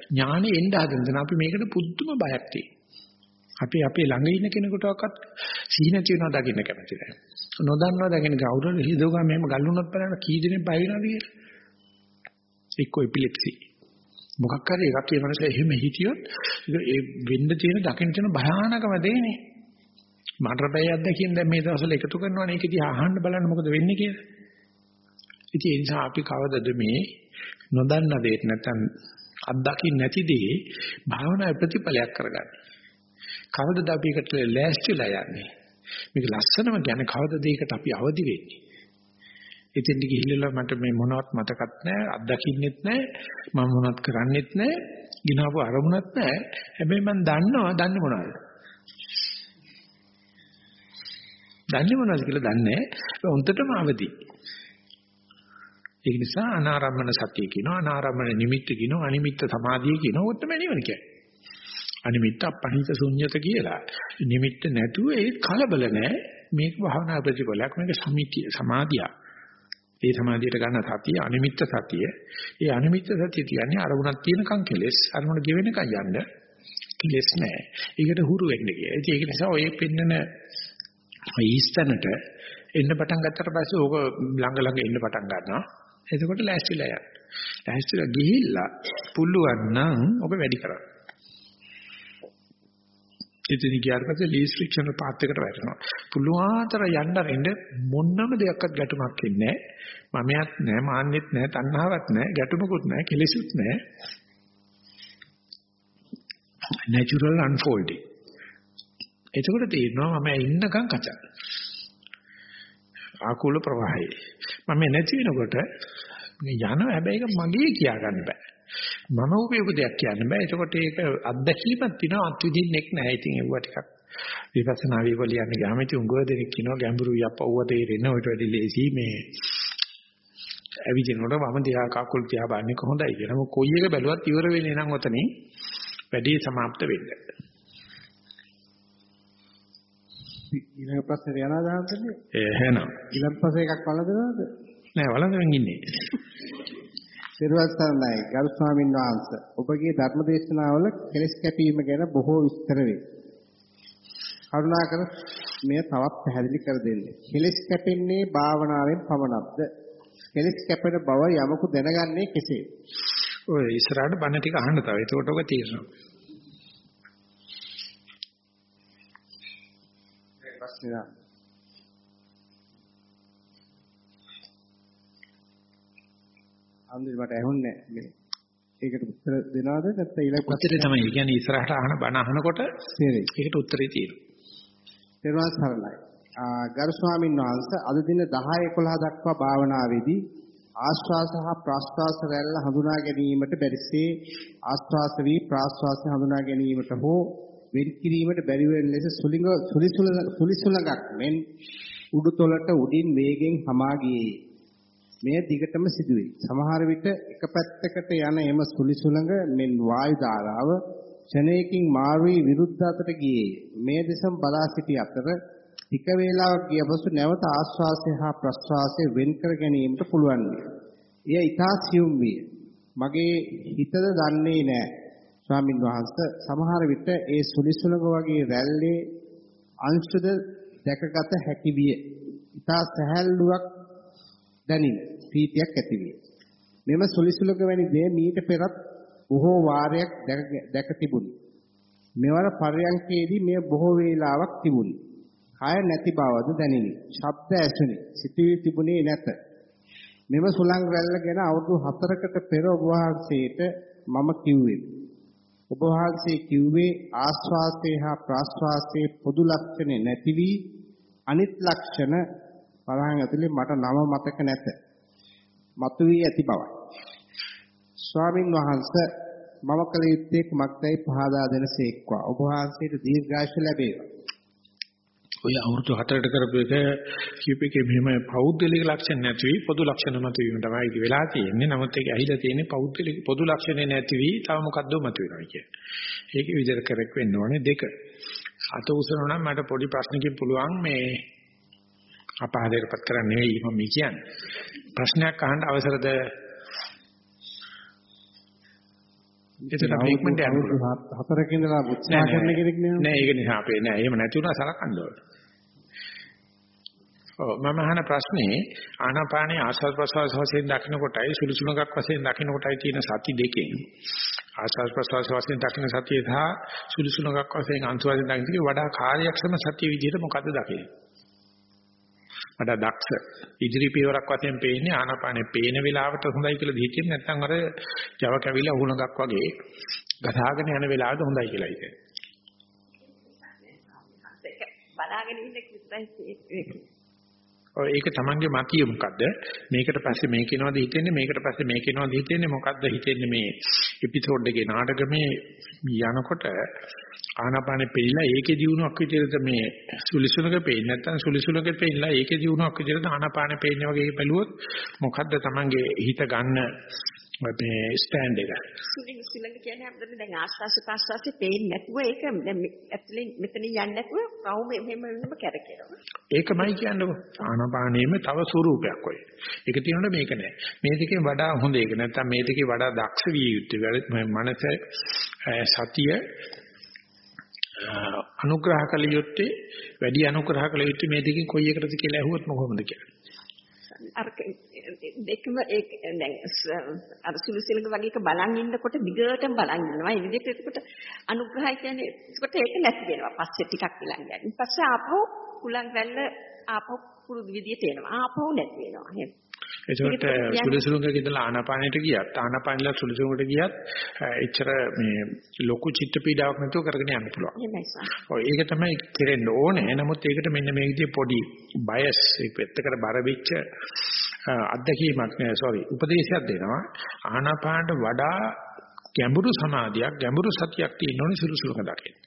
ඥානෙ එන්න හදන අපි මේකට පුදුම බයක් තියෙනවා. අපි අපේ ළඟ ඉන්න කෙනෙකුටවත් සීන තියෙනවා දකින්න කැමති නැහැ. නොදන්නවා දකින්න කවුරුහරි හිතුවා මෙහෙම ගල්ුණොත් බලන්න කී දෙනෙක් බය වෙනවද කියලා. එක්ක එපිලෙප්සි. මොකක් හරි එකක් ඒ මනස එහෙම හිටියොත් ඒ වෙන්න තියෙන දකින්න තියෙන භයානකම දෙන්නේ. මට බය අත්දැකීම් දැන් මේ දවස්වල එකතු කරනවනේ ඒක දිහා අහන්න බලන්න මොකද වෙන්නේ කියලා. ඉතින් ඒ නිසා අපි කවදද මේ නොදන්න දෙයක් නැත්නම් අත්දකින්න නැති දේ භාවනා ප්‍රතිඵලයක් කරගන්නේ. කවදද අපි එකට ලෑස්තිලා යන්නේ? මේක ලස්සනම ගැන කවදද ඒකට අපි අවදි වෙන්නේ? එතෙන්ට ගිහිල්ලා මට මේ මොනවත් මතකත් නැහැ, අත්දකින්නෙත් නැහැ, මම මොනවත් කරන්නෙත් නැහැ, ගිනවපු අරමුණක් නැහැ. හැබැයි මම දන්නවා, දන්නේ මොනවද? දන්නේ මොනවද කියලා දන්නේ නැහැ. උන්ටටම අවදි. ඒක නිසා අනාරම්මන සතිය කියනවා, අනාරම්මන නිමිත්ත කියනවා, අනිමිත්ත සමාධිය කියනවා. ඔය තමයි නිවන කියන්නේ. අනිමිත්ත අපහිත ශුන්්‍යත කියලා. නිමිත්ත නැතුව ඒ කලබල නැහැ. මේක භාවනා ප්‍රතිඵලයක් මේක සමිතිය සමාධිය. ඒ සමාධියට ගන්න සතිය අනිමිත්ත සතිය. ඒ අනිමිත්ත සතිය කියන්නේ අරමුණක් තියෙනකන් කෙලස් අරමුණ ගෙවෙනකන් යන්න කෙලස් නැහැ. ඒකට හුරු වෙන්න කියලා. ඒක නිසා ඔය පෙන්නන ඊස්තනට එන්න පටන් ගත්තට පස්සේ ඕක ළඟ ළඟ එන්න පටන් ගන්නවා. එතකොට ලෑස්තිලා යන්න. ලෑස්තිලා ගිහිල්ලා පුළුවන් නම් ඔබ වැඩි කරන්න. ඉතින් ගියාට පස්සේ ලීස් ෆ්‍රික්ෂන් පාත් එකට වැටෙනවා. පුළුවන්තර යන්න රෙන්න මොන්නම දෙයක්වත් ගැටුමක් ඉන්නේ නැහැ. මමයක් නැහැ, මාන්නෙත් නැහැ, තණ්හාවක් නැහැ, ගැටුමකුත් නැහැ, කෙලෙසුත් නැහැ. natural unfolding. එතකොට තේරෙනවා මම ඉන්නකම් කචා. ආකූල ප්‍රවාහයේ. මම නැති වෙනකොට යන හැබැයි ඒක මගේ කියා ගන්න බෑ. මම උපයපු දෙයක් කියන්න බෑ. එතකොට ඒක අත්දැකීමක් තියෙනවා අත්විඳින්නෙක් නැහැ. ඉතින් ඒව ටිකක් විපස්සනා වේවලියන්න ගියාම ඉතින් උංගව දෙනෙක් කියනවා ගැඹුරු යප්පවුව තේරෙන්න ඔයිට වැඩි ලේසි මේ ඇවිදිනකොට මම දිහා කකුල් තියා බලන්නේ කොහොඳයි කියලා. මොකද කොයි එක බැලුවත් ඉවර වෙන්නේ නම් ඔතනින් වැඩි සමාප්ත වෙන්න. ඊළඟ ප්‍රශ්නේ යනවා දාන්නන්නේ. එහෙනම් ඊළඟ ප්‍රශ්න එකක් වළඳනවද? නෑ වළඳමින් ඉන්නේ. සිරවස්සන්නයි ගරු ස්වාමීන් වහන්සේ ඔබගේ ධර්ම දේශනාවල කෙලස් කැපීම ගැන බොහෝ විස්තර වේ. කරුණාකර මෙය තවත් පැහැදිලි කර දෙන්න. කෙලස් කැපෙන්නේ භාවනාවෙන් පමණක්ද? කෙලස් කැපෙන බව යමකු දැනගන්නේ කෙසේද? ඔය ඉස්සරහට බණ ටික අහන්න තව. එතකොට ඔක තේරෙනවා. ප්‍රශ්නේ දාන්න. අන්දිර මට ඇහුන්නේ මේ ඒකට උත්තර දෙනවද නැත්නම් ඊළඟ උත්තරේ තමයි. ඒ කියන්නේ ඉස්සරහට අහන බණ අහනකොට. ඒකට උත්තරේ තියෙනවා. සරණයි. ආ ගරු ස්වාමීන් වහන්සේ අද දින 10 11 දක්වා භාවනාවේදී ආශ්වාස හා ප්‍රාශ්වාස රැල්ල හඳුනා ගැනීමට බැරිසේ ආශ්වාස වී ප්‍රාශ්වාස හඳුනා ගැනීමට හෝ වෙන් කිරීමට බැරි වෙන ලෙස සුලිඟ සුලිසුලඟක් මෙන් උඩුතොලට උඩින් වේගෙන් හමා ගියේ. මෙය දිගටම සිදුවේ. සමහර විට එක පැත්තකට යන එම සුලිසුලඟ මෙන් වායු ධාරාව ක්ෂණයකින් මාරු වී විරුද්ධ අතට ගියේ. මේ දෙසම බලා සිටි අතර ටික වේලාවක් ගිය පසු නැවත ආශ්වාසය හා ප්‍රශ්වාසය වෙන් කර ගැනීමට පුළුවන් විය. එය ඊටා සියුම් විය. මගේ හිතද දන්නේ නැහැ. ස්වාමින් වහන්සේ සමහර විට ඒ සුලිසුලඟ වගේ රැල්ලේ අංශද දැකගත හැකි විය. ඊටා සහැල්ලුවක් දැනින ප්‍රීතියක් ඇති විය. මෙම සුලිසුලඟ වැනි දේ මීට පෙරත් බොහෝ වාරයක් දැක තිබුණි. මෙවර පරයන්කේදී මෙය බොහෝ වේලාවක් තිබුණි. කය නැති බවද දැනිනි. ශබ්ද ඇසුනි. සිතුවිලි තිබුණේ නැත. මෙම සුලං රැල්ල ගැන අවුරුදු 4කට පෙර ඔබ වහන්සේට මම කිව්වේ. ඔබ වහන්සේ කිව්වේ ආස්වාසයේ හා ප්‍රාස්වාසයේ පොදු ලක්ෂණ නැති වී අනිත් ලක්ෂණ බලහන් ඇතුලේ මට නම මතක නැත. මතුවී ඇති බවයි. ස්වාමින් වහන්සේ මම කල යුත්තේ කුමක්දයි පහදා දෙනසේක්වා. ඔබ වහන්සේට දීර්ඝායුෂ ලැබේවා. ඔය අවුරුදු 4කට කරපු එක කියපේකේ මෙහෙම පෞද්ගලික ලක්ෂණ නැති වී පොදු ලක්ෂණ මත වීම තමයි ඒක වෙලා තියෙන්නේ. නමුත් ඒක ඇහිලා තියෙන්නේ පෞද්ගලික පොදු ලක්ෂණ නැති වී තව මොකද්ද මත වෙනවා කිය. ඒක විදිහට කරෙක් වෙන්න ඕනේ දෙක. අත උසනවා නම් මට පොඩි ප්‍රශ්නකින් පුළුවන් මේ අපහාදයටපත් කරන්න නෙවෙයි මම කියන්නේ. ප්‍රශ්නයක් අහන්න අවසරද? එතන ට්‍රීට්මන්ට් යනවා. හතරක ඉඳලා උත්සාහ කරන කෙනෙක් නේ. නෑ ඒක නිසා අපේ නෑ එහෙම නැති වුණා සලකන්න ඕනේ. මම අහන ප්‍රශ්නේ ආනාපානයේ ආස්වාද ප්‍රසවාස වශයෙන් දකින්න කොටයි සුළුසුණුකක් වශයෙන් දකින්න කොටයි තියෙන සති දෙකෙන් ආස්වාද ප්‍රසවාස වශයෙන් දකින්න සතිය සහ සුළුසුණුකක් වශයෙන් අන්තවාදයෙන් දකින්න වඩා කාර්යක්ෂම සතිය විදිහට මොකද්ද දකින්නේ? වඩා දක්ෂ. ඉදිරි පියවරක් වශයෙන් පේන්නේ ආනාපානේ පේන වෙලාවට හොඳයි කියලා දිහිච්චෙන්නේ නැත්නම් අර Java කැවිලා උහුණගක් වගේ ගසාගෙන යන වෙලාවට හොඳයි කියලා හිතේ. බලාගෙන ඉන්න ඔය ඒක තමන්ගේ මතිය මොකද්ද? මේකට පස්සේ මේ කියනවාද හිතෙන්නේ? මේකට පස්සේ මේ කියනවාද හිතෙන්නේ? මොකද්ද හිතෙන්නේ මේ එපිසෝඩ් එකේ නාටකමේ යනකොට ආනාපානෙ පෙන්නලා ඒකේ දිනුවක් විදිහට මේ සුලිසුලක පෙන්නේ නැත්නම් සුලිසුලක පෙන්නලා ඒකේ දිනුවක් විදිහට ආනාපානෙ පෙන්නේ වගේ බැලුවොත් මොකද්ද තමන්ගේ හිත ගන්න මේ ස්ටෑන්ඩ් එක? සුලින් සුලංග කියන්නේ අපිට දැන් ආස්වාස ප්‍රාස්වාසයේ පේන්නේ නැතුව ඒක දැන් ඇතුලෙන් මෙතනින් යන්නේ නැතුව රවුම මෙහෙම වෙනම කැරකෙනවා. ඒකමයි කියන්නේ ආනාපානෙම තව ස්වරූපයක් ඔය. ඒක තියෙනකොට මේක නෑ. මේ දෙකෙන් වඩා හොඳ එක. නැත්නම් මේ දෙකේ වඩා දක්ෂ විය යුත්තේ. මනස සතිය අනුග්‍රහ කළ යුත්තේ වැඩි අනුග්‍රහ කළ යුත්තේ මේ දෙකෙන් කොයි එකටද කියලා ඇහුවොත් මොකොමද කියන්නේ අර දෙකම ඒක දැන් අර සුළුසිලක වගේ එක බලන් ඉන්නකොට දිගටම බලන් ඉන්නවා. ඒ විදිහට එතකොට අනුග්‍රහය කියන්නේ එතකොට ඒක නැති වෙනවා. පස්සේ ටිකක් විලං ගන්න. ඊට පස්සේ ආපහු කුලං වැල්ල ආපහු පුරුදු විදිහට එනවා. ආපහු නැති වෙනවා. එහෙනම් ඒකට සුළුසුළුඟක ඉඳලා ආනාපානෙට ගියත් ආනාපානෙලා සුළුසුළුඟට ගියත් එච්චර මේ ලොකු චිත්ත පීඩාවක් නැතුව කරගෙන යන්න පුළුවන්. ඔය ඒක තමයි කෙරෙන්න ඕනේ. නමුත් ඒකට මෙන්න මේ විදිහේ පොඩි බයස් ඒ පැත්තකට බර වෙච්ච අත්දැකීමක් නෑ සෝරි උපදේශයක් දෙනවා. ආනාපානට වඩා ගැඹුරු සමාධියක් ගැඹුරු සතියක් තියෙන්න සුළුසුළුක දකින්න.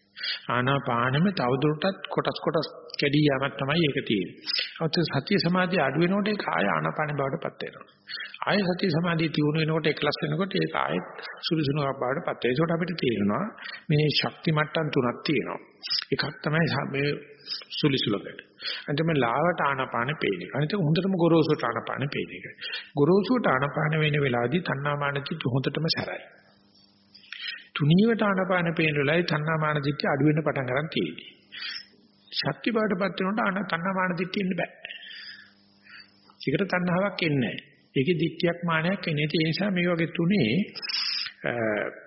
ආනාපානෙම තවදුරටත් කොටස් කොටස් කැඩී යamak තමයි ඒක තියෙන්නේ. අවත සතිය සමාධිය අඩු වෙනකොට ඒක ආය ආනාපාන බවටපත් වෙනවා. ආය සතිය සමාධිය තියුණු වෙනකොට එකලස් වෙනකොට ඒක ආයෙත් සුළුසුළුක බවටපත් වෙනවා. ඒකට අපිට තේරෙනවා මේ ශක්ති මට්ටම් තුනක් තියෙනවා. එකක් තමයි මේ සුළුසුළුකට. අන්තිම ලාවට ආනාපාන පේන එක. අනිත් හොඳටම ගොරෝසුට ආනාපාන පේන එක. ගොරෝසුට ආනාපාන වෙන වෙලාවදී තණ්හාමානති හොඳටම සැරයි. තුනීවට ආනාපාන පේන වෙලාවයි තණ්හාමාන දිට්ඨිය අඩු වෙන්න පටන් ගන්න තියෙන්නේ. ශක්ති බවටපත් වෙනකොට අන තණ්හාමාන දිට්ඨිය ඉන්න බෑ. ඒකට තණ්හාවක් එන්නේ නැහැ. ඒකේ දිට්ඨියක් මානයක් එන්නේ. ඒ නිසා මේ වගේ තුනේ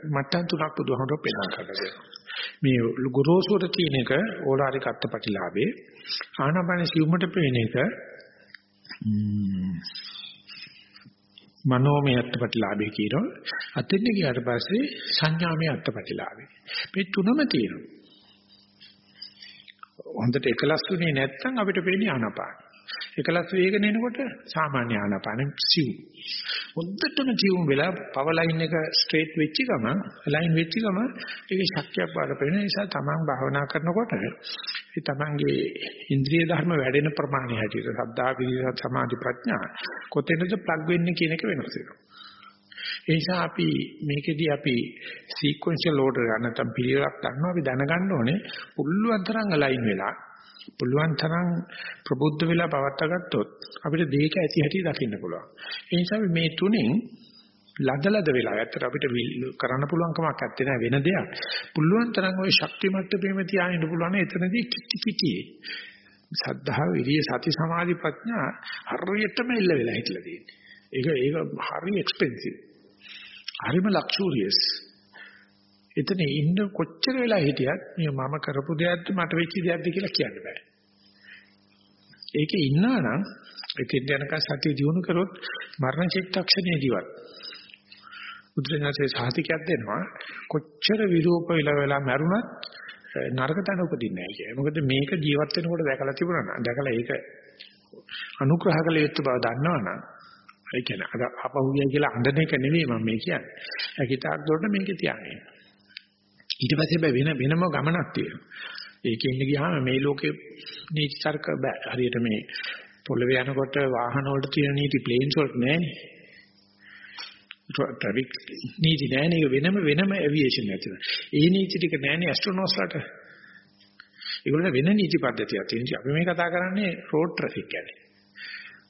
මට්ටම් තුනක් බුදුහමරෝ පෙන්නන කරලා මේ ගුරුසුර කියන එක ඕලාරික අත්පටිලාභේ ආනාපාන සිවුමට පේන එක මනෝමය අත්පටිලාභේ කියනවා. අතින් ගියාට පස්සේ සංඥාමය අත්පටිලාභේ මේ තුනම තියෙනවා. හොඳට එකලස් වෙන්නේ නැත්නම් අපිට පේන්නේ ආනාපාන. එකලස් වේගන එනකොට සාමාන්‍ය ආනාපාන සිව්. හොද්දටම ජීවුම් වෙලා පවර් ලයින් එක ස්ට්‍රේට් වෙච්ච ගම ලයින් වෙච්ච ගම ඒකේ ශක්තියක් බාර පෙනෙන නිසා තමන් භාවනා කරනකොට ඒ තමන්ගේ ඉන්ද්‍රිය ධර්ම වැඩෙන ප්‍රමාණය හැටියට සද්ධා විරියත් සමාධි ප්‍රඥා කොතැනද ප්ලග් වෙන්නේ කියන එක වෙනස් වෙනවා. ඒ නිසා අපි මේකෙදී අපි සීක්වෙන්ෂල් ඕඩර් ගන්න නැත්නම් පිළිවෙලක් ගන්නවා අපි දැනගන්න ඕනේ පුළුවන් තරම් අලයින් වෙලා පුළුවන් තරම් ප්‍රබුද්ධ වෙලා පවත්වා ගත්තොත් අපිට දෙයක ඇති හැටි දකින්න පුළුවන්. ඒ නිසා මේ තුنين ලදලද වෙලා ඇත්තට අපිට කරන්න පුළුවන් කමක් නැත්තේ නෑ වෙන දෙයක්. පුළුවන් තරම් ওই ශක්තිමත් ප්‍රේම තියාගෙන පුළුවන් එතනදී කිටි පිටියේ. සද්ධා විරිය සති සමාධි ප්‍රඥා හරියටම ඉල්ල වෙලා හිටලා තියෙන්නේ. ඒක ඒක හරි එක්ස්පෙන්සිව්. හරිම ලක්ෂූරියස්. එතන ඉන්න කොච්චර වෙලා හිටියත් මේ මම කරපු දෙයක්ද මට වෙච්ච දෙයක්ද කියලා කියන්න බෑ. ඒකේ ඉන්නා නම් ඒකෙන් යනකම් සතිය දිනු කරොත් මරණ චිත්තක්ෂණයේදීවත් බුදුරජාණන්සේ සාහිතිකයක් දෙනවා කොච්චර විරූප වෙලා වෙලා මැරුණත් නරක තැන උපදින්නේ නැහැ කියන්නේ. මොකද මේක ජීවත් වෙනකොට දැකලා තිබුණා නම් දැකලා ඒක අනුග්‍රහ කළ යුතු බව දන්නවනම් ඒ කියන්නේ අද අපහුගිය කියලා අඬන එක නෙමෙයි මම මේ කියන්නේ. ඒකිතාක් දොරට මේක තියාගෙන. ඊට පස්සේ බෑ වෙන වෙනම ගමනක් තියෙනවා. ඒකෙන් ඉන්න ගියාම මේ ලෝකේ නීති තර්ක බෑ. හරියට මේ පොළවේ යනකොට වාහන වලට තියෙන නීති ප්ලේන්ස් වලට නෑනේ. ට්‍රැෆික් නීති නෑනේ වෙනම වෙනම ඇවියේෂන් ඇතුළ. ඒ නීති ටික නෑනේ ඇස්ට්‍රොනොට්ස්ලාට. ඒගොල්ලෝ වෙන නීති පද්ධතියක් තියෙනවා. අපි මේ කතා කරන්නේ රෝඩ් ට්‍රැෆික් ගැන.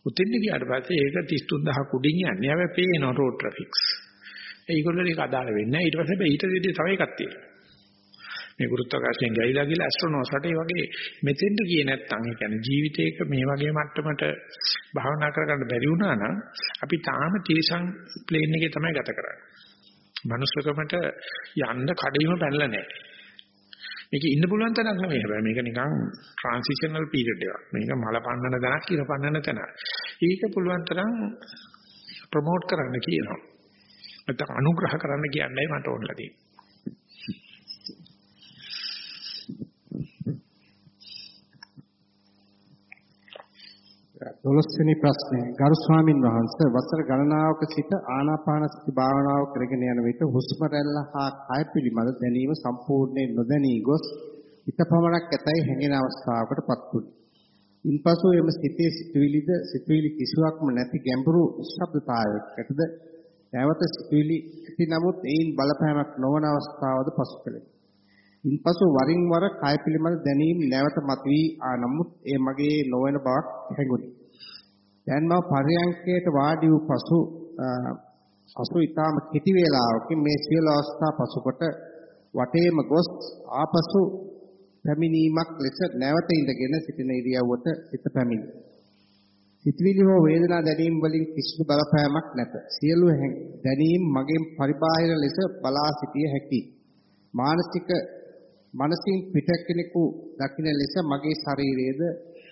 උතින් ගියාට පස්සේ ඒක 33000 කුඩින් යන්නේ. හැබැයි පේනවා රෝඩ් ට්‍රැෆික්ස්. ඒගොල්ලෝ ඒක අදාළ වෙන්නේ නැහැ. ඊට පස්සේ ඊට දෙදී තව එකක් තියෙනවා. මේ ගුරුත්වාකර්ෂණයෙන් ගයිලා ගිහලා ඇස්ට්‍රොනොට්ස්ලාට ඒ වගේ මෙතෙන්ට ගියේ නැත්නම් ඒ කියන්නේ ජීවිතේක මේ වගේ මට්ටමට භාවනා කරගන්න බැරි වුණා නම් අපි තාම තිරසං ප්ලේන් එකේ තමයි ගත කරන්නේ. මනුස්සකමට යන්න කඩේම පැනලා නැහැ. මේක ඉන්න පුළුවන් තැනක් නෙමෙයි. හැබැයි මේක නිකන් ට්‍රාන්සිෂනල් පීරියඩ් එකක්. මේක මල පන්නන තැනක්, ඉර පන්නන තැනක්. ඒක පුළුවන් තරම් ප්‍රොමෝට් කරන්න කියනවා. නැත්නම් අනුග්‍රහ කරන්න කියන්නේ මට ඕනලා තියෙන්නේ. දොළොස්වෙනි ප්‍රශ්නය ගරු ස්වාමින් වහන්සේ වසර ගණනාවක සිට ආනාපාන සති භාවනාව කරගෙන යන විට හුස්ම රැල්ල හා කය පිළිබඳ දැනීම සම්පූර්ණයෙන් නොදැනී ගොස් හිත පමණක් ඇතයි හැඟෙන අවස්ථාවකටපත් වුණි. ඉන්පසු එම සිතේ සිතුවිලිද සිතුවිලි කිසිවක්ම නැති ගැඹුරු ශබ්දතාවයකටද නැවත සිතුවිලි ඇති නමුත් ඒයින් බලපෑමක් නොවන අවස්ථාවද පසු කළේ. ඉන්පසු වරින් වර කය පිළිබඳ දැනීම නැවත මතුවී ආ නමුත් ඒ මගේ නොවන බවක් හැඟුණි. දැන් මම පරයන්කයට වාඩි වූ පසු පසු ඊටම කෙටි වේලාවකින් මේ සියලු අවස්ථා පසුකොට වටේම ගොස් ආපසු පැමිණීමක් ලෙස නැවත ඉඳගෙන සිටින ඉරියව්වට සිත පැමිණි. සිතවිලි හෝ වේදනා දැනීම් වලින් කිසිදු බලපෑමක් නැත. සියලු දැනීම් මගෙන් පරිබාහිර ලෙස බලා සිටිය හැකියි. මානසික මනසින් පිට කෙනෙකු දකින්න ලෙස මගේ ශරීරයේද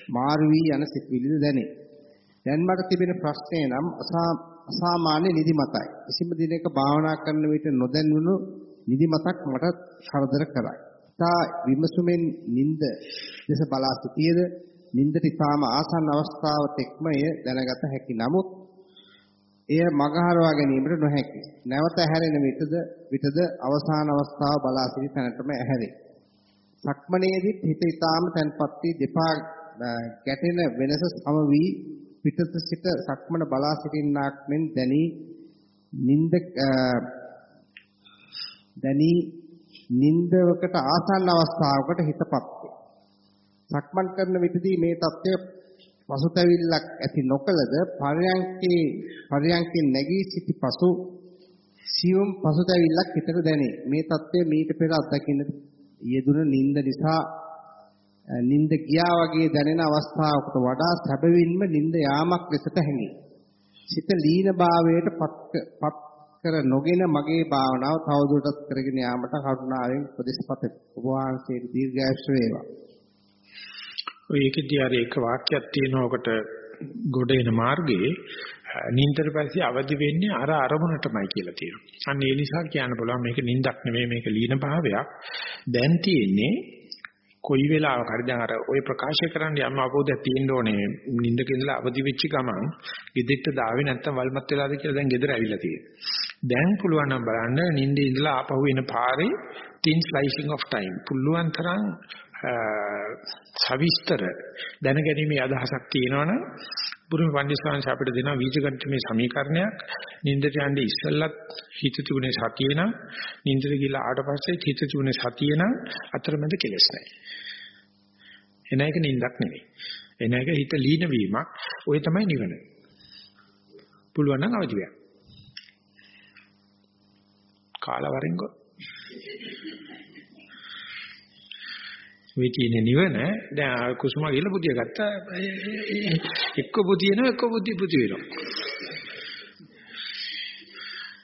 මාරු වී යන සිතුවිලිද දැනේ. දැන් මට තිබෙන ප්‍රශ්නය නම් අසාමාන්‍ය නිදිමතයි. කිසිම දිනක භාවනා කරන විට නොදැනුණු නිදිමතක් මට කරදර කරයි. තා විමසුමෙන් නිින්ද දෙස බලා සිටියේද නිින්දට ඉතාම ආසන්න අවස්ථාව තෙක්ම එය දැනගත හැකි. නමුත් එය මගහරවා ගැනීමට නොහැකි. නැවත ඇහැරෙන විටද විටද අවසාන අවස්ථාව බලා සිටි තැනටම ඇහැරේ. සක්මණේදීත් හිත ඊටාම තැන්පත් වී දෙපා ගැටෙන වෙනස සම වී පිටත සිට සක්මන බලා සිටින්නාක් මෙන් දැනි නින්ද දැනි නින්දවකට ආසන්න අවස්ථාවකට හිතපත් වේ. සක්මන් කරන විටදී මේ தත්ත්වය පසුතැවිල්ලක් ඇති නොකලද පරයන්කේ පරයන්කේ නැගී සිටි පසු සියුම් පසුතැවිල්ලක් හිතට දැනේ. මේ தත්ත්වය මීට පෙර අත්දකින්න යෙදුන නිින්ද නිසා නිින්ද ගියා වගේ දැනෙන අවස්ථාවකට වඩා සැබවින්ම නිින්ද යාමක් ලෙසට හැඟේ. සිත ලීන භාවයට පත් කර නොගෙන මගේ භාවනාව තවදුරටත් කරගෙන යාමට කරුණාවෙන් උපදෙස් පතමි. ඔබ වහන්සේට දීර්ඝායුෂ වේවා. ඔය ඒකදී අර එක වාක්‍යයක් තියෙනවකට ගොඩ එන මාර්ගයේ නින්දට පස්සේ අවදි වෙන්නේ අර අරමුණටමයි කියලා තියෙනවා. අන්න ඒ නිසා කියන්න බලන්න මේක නින්දක් නෙමෙයි මේක ලීන භාවයක්. දැන් තියෙන්නේ කොයි වෙලාවක හරි දැන් අර ওই ප්‍රකාශ කරන්න යම් අවබෝධයක් තියෙන්න ඕනේ නින්දක ඉඳලා අවදි වෙච්ච ගමන් ගෙදෙට්ට දාවේ නැත්තම් වල්මත් වෙලාද කියලා දැන් ගෙදර ඇවිල්ලා තියෙනවා. දැන් පුළුවන් නම් බලන්න නින්දේ ඉඳලා ආපහු එන පාරේ thin slicing of time පුළුවන් තරම් සවිස්තර දැනගැනීමේ අදහසක් තියෙනවනම් බුරුම පඬිස්සංශ අපිට දෙන වීජගණිතමේ සමීකරණයක් නින්දට යන්නේ ඉස්සෙල්ලත් හිත තිබුණේ සතිය නම් නින්දට ගිහලා ආට පස්සේ හිත තිබුණේ සතිය නම් අතරමැද කෙලස් නැහැ. එන එක නින්දක් නෙවෙයි. එන එක හිත ලීන වීමක්. ওই තමයි නිවන. පුළුවන් නම් අවදි වෙන්න. කාලවරින්ගෝ මේ තියෙන නිවන. දැන් කුසුම ගිහලා පුතිය ගත්තා. එක්ක පුතියන එක්ක පුති පුති වෙනවා.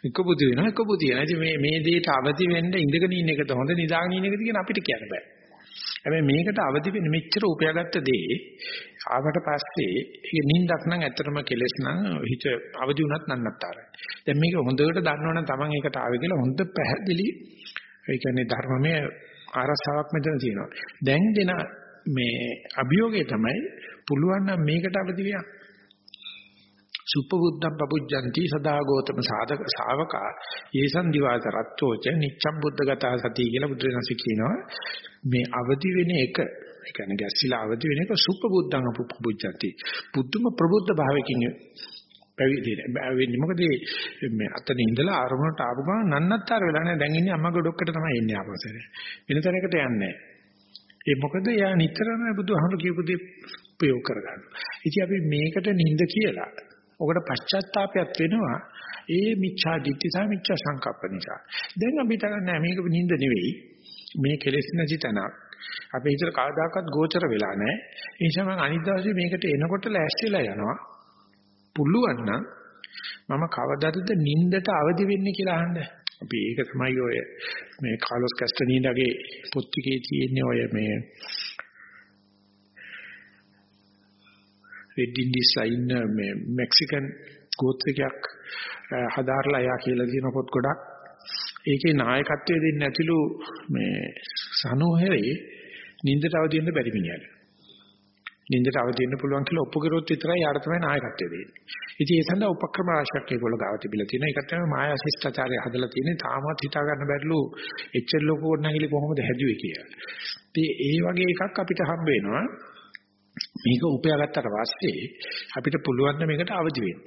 එක්ක පුති වෙනවා එක්ක පුතිය නැති මේ මේ දෙයට අවදි වෙන්න ඉඳගෙන ඉන්න එකද හොඳ නිදාගෙන ඉන්න එකද කියන අපිට කියන්න බෑ. හැබැයි මේකට අවදි වෙන්න මෙච්චර උපයාගත්ත දේ ආවට පස්සේ ඒක නිින්දක් නම් ඇත්තටම කෙලස් නම් හිත අවදි වුණත් නන්නත්තරයි දැන් මේක හොඳට දන්නවනම් Taman ඒකට ආවේ කියලා හොඳ පැහැදිලි ඒ කියන්නේ ධර්මමය ආරසාවක් මෙතන තියෙනවා. දැන් දෙන මේ අභියෝගය තමයි පුළුවන් නම් මේකට අවදි වෙන්න. සුපබුද්ධම් පපුජ්ජಂತಿ සදා ගෝතම සාධක ශාවකා යේසන් දිවාස රත්තෝච නිච්ඡම් බුද්ධගතා සති කියලා බුදුරජාණන් කියනවා මේ අවදි වෙන එක ඒ කියන්නේ ගැස්සිලා අවදි වෙන එක සුපබුද්ධම් පපුජ්ජಂತಿ බුද්ධම ප්‍රබුද්ධ භාවයකින් පැවිදි වෙන්නේ මොකද මේ අතන ඉඳලා ආරමුණට ආපු ගමන් නන්නත්තර වෙලා නැහැ. දැන් ඉන්නේ අම්මගේ ඩොක්කට තමයි ඉන්නේ ආපස්සට වෙන තැනකට යන්නේ ඒ මොකද යා නිතරම බුදුහාමුදුරු කියපු දේ ප්‍රයෝග කරගන්නවා. ඉතින් අපි මේකට නිඳ කියලා ඔකට පශ්චාත්තාවපයක් වෙනවා. ඒ මිච්ඡා දිට්ඨි සහ මිච්ඡා සංකප්ප නිසා. දැන් අපි හිතන්නේ මේක නිඳ නෙවෙයි. මේ කෙලෙස් නැති තැනක්. අපේ හිතට කවදාකවත් ගෝචර වෙලා නැහැ. ඒ නිසා මම අනිත් දවසේ මේකට එනකොට ලෑස්තිලා යනවා. පුළුවන් නම් මම කවදාද නින්දට අවදි වෙන්නේ කියලා අහන්න. අපි ඒක තමයි ඔය මේ කාලොස් කැස්ටනීඩගේ පොත් ටිකේ තියෙන්නේ ඔය මේ රෙඩ් ඉන්ඩිස්ලා ඉන්න මේ මෙක්සිකන් ගෝත්‍රිකයක් හදාarලා යා කියලා තියෙන පොත් ගොඩක් ඒකේ නායකත්වය දෙන්නේ නැතිලු මේ සනෝහරේ නින්දට අවදි වෙන්න බැරි මිනිහට. නින්දට අවදි වෙන්න පුළුවන් කියලා ඔප්පු කරොත් විතරයි යාර තමයි නායකත්වය දෙන්නේ. ඉතින් ඒ සඳහා උපක්‍රම ආශයක් ඒගොල්ලෝ ගාව තිබිලා තියෙනවා. ඒකත් තමයි මායා ශිෂ්ටාචාරය හදලා තියෙන්නේ. තාමත් හිතා ගන්න බැරිලු එච්චර ලොකු වුණාගිලි කොහොමද හැදුවේ කියලා. ඉතින් ඒ වගේ එකක් අපිට හම්බ වෙනවා. මේක උපයාගත්තට පස්සේ අපිට පුළුවන් මේකට අවදි වෙන්න.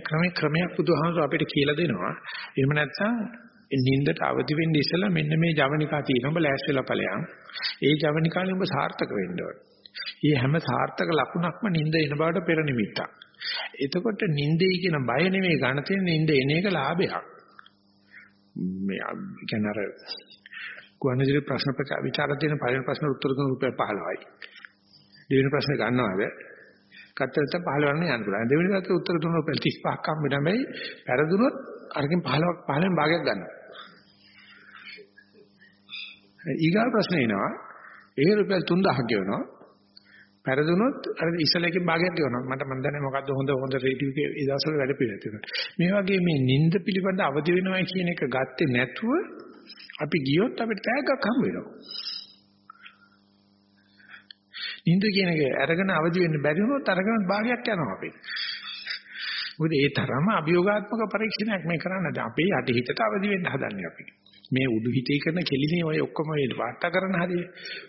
ක්‍රමයක් ක්‍රමයක් බුදුහාමුදුර අපිට කියලා දෙනවා. එහෙම නැත්නම් නින්දට අවදි වෙන්න ඉස්සෙල්ලා මෙන්න මේ ජවනිකා තියෙනවා. ඔබ ලෑස් වෙලා ඵලයන්. ඒ ජවනිකාලේ ඔබ සාර්ථක වෙන්න ඕනේ. මේ හැම සාර්ථක ලකුණක්ම නින්ද එන බවට පෙර නිමිත්තක්. එතකොට නින්දේ කියන බය නෙමෙයි ගන්න තියෙන නින්ද එන එක ලාභයක්. මේ කියන්නේ අර ගුවන්විදුලි ප්‍රශ්න විචාර දෙන පළවෙනි ප්‍රශ්න උත්තර දුන්න රුපියල් 15යි. දෙවෙනි ප්‍රශ්න ගන්නවද? කතරට 15 යන යන්න පුළුවන්. දෙවෙනි ප්‍රශ්න උත්තර දුන්න රුපියල් 35ක් හම්බ වෙනමයි පෙරදුනොත් අරකින් 15ක් 15න් භාගයක් ගන්නවා. ඊගා ප්‍රශ්න එනවා. ඒ රුපියල් 3000 ගෙවනවා. පෙරදුනොත් අර ඉස්සලකින් භාගයක් ගෙවනවා. මට මන් දන්නේ මොකද්ද හොඳ හොඳ රේඩියෝ එකේ ඒ දවස්වල වැඩ පිළිවෙල මේ වගේ මේ නිින්ද පිළිබඳ අවදි වෙනවා කියන එක ගත්තේ නැතුව අපි ගියොත් අපිට තෑග්ගක් හම් වෙනවා. නිින්ද කියන එක අරගෙන අවදි වෙන්න බැරි වුණොත් අරගෙන භාගයක් යනවා අපි. මොකද ඒ තරම අභියෝගාත්මක පරීක්ෂණයක් මේ කරන්නේ. අපේ යටි හිතට අවදි වෙන්න හදන්නේ අපි. මේ උඩු හිතේ කරන කෙලිනේ ඔය ඔක්කොම මේ වාර්තා කරන හරිය.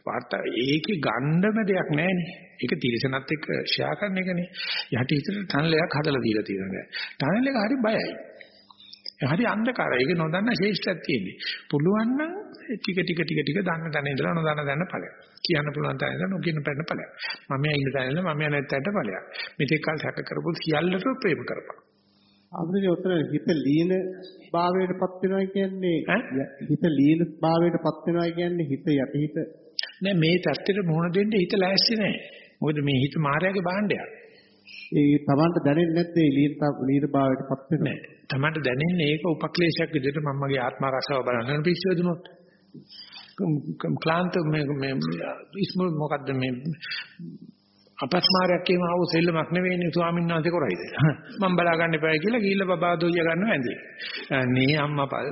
වාර්තා ඒකේ ගණ්ඩම දෙයක් නැහැනේ. ඒක තිරසනත් එක්ක ෂෙයා කරන එකනේ. යටිහිතට ටනලයක් හදලා දීලා තියෙනවා. ටනල් එක හරි බයයි. හරි අන්ධකාරයි. ඒක නොදන්න ශේෂ්ඨයක් තියෙන්නේ. පුළුවන් නම් ටික ටික ටික ටික දන්න තැන ඉඳලා නොදන්න තැන ඵලයක්. කියන්න පුළුවන් තැන ඉඳලා නොකියන තැන ඵලයක්. මම ඉන්න තැන ඉඳලා මම නැත්තට ඵලයක්. මෙතෙක් කල් සැක කරපු සියල්ලට ප්‍රේම කරපන්. අපිට උතර හිත ලීන භාවයටපත් වෙනවා කියන්නේ? හිත ලීන භාවයටපත් වෙනවා කියන්නේ හිත යටිහිත නෑ මේ தත්තෙට මුහුණ දෙන්න හිත ලෑස්ති නෑ. මොකද මේ හිත මායාවේ භාණ්ඩයක්. ඒ Tamanට දැනෙන්නේ නැත්නම් ලීන ලීන භාවයටපත් වෙනවා. නෑ. Tamanට දැනෙන්නේ ඒක උපක්ලේශයක් විදිහට මම මගේ ආත්ම රසාව බලන්න පිස්සු දුනොත්. ක්ලාන්ත මේ මේ ඉස්ම මොකද්ද මේ අපස්මාරයක් කියම ආව සෙල්ලමක් නෙවෙයිනේ ස්වාමීන් වහන්සේ කරයිද මම බලා ගන්න එපායි කියලා ගිහිල්ලා බබා දොයිය ගන්නවා ඇඳේ අනේ අම්මා පල්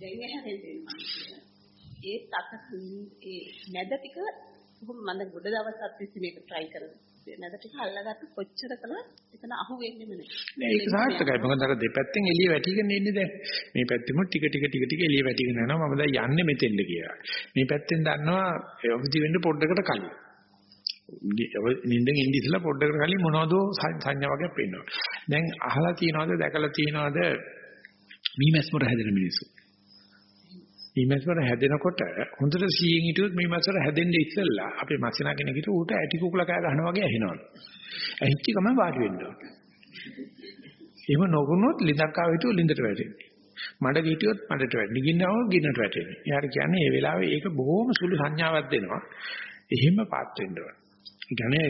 දැන් ඇහැරෙන්නේ මම. ඒ තත ඒ නැද ටික කොහොම මම ගොඩ දවසක් තිස්සේ මේක try කරනවා. නැද ටික අල්ලගත්ත කොච්චර කළත් එතන අහු වෙන්නේම නැහැ. නෑ ඒක සාර්ථකයි. මොකද අර දෙපැත්තෙන් එළිය වැටිගෙන ඉන්නේ දැන්. මේ පැත්තෙම ටික ටික ටික ටික එළිය වැටිගෙන යනවා. මම දැන් යන්නේ මෙතෙන්ද කියලා. මේ පැත්තෙන් දන්නවා අවදි වෙන්න පොඩ්ඩකට කලින්. නිින්දෙන් ඉඳි ඉස්සලා පොඩ්ඩකට කලින් මොනවද සංඥා වගේ පේනවා දැන් අහලා තියනවද දැකලා තියනවද? මීමැස්මර හැදෙන මිනිස්සු. මීමැස්මර හැදෙනකොට හොඳට සීයෙන් හිටියොත් මීමැස්මර හැදෙන්න ඉස්සෙල්ලා අපේ මස්සිනා කෙනෙකුට ඌට ඇටි කුකුල කෑ ගහනවා වගේ ඇහෙනවලු ඇහිච්ච ගමන් වාඩි වෙන්න ඕනේ එහෙම නොගුණොත් ලිඳක් ආව හිටියොත් ලිඳට වැටෙන්නේ. මඩ ගිටියොත් මඩට වැටෙන්නේ. ගින්නව ගින්නට වැටෙන්නේ. එයාට කියන්නේ මේ වෙලාවේ ඒක බොහොම සුළු සංඥාවක් දෙනවා. එහෙම පාත් වෙන්න ඕන. ඒ කියන්නේ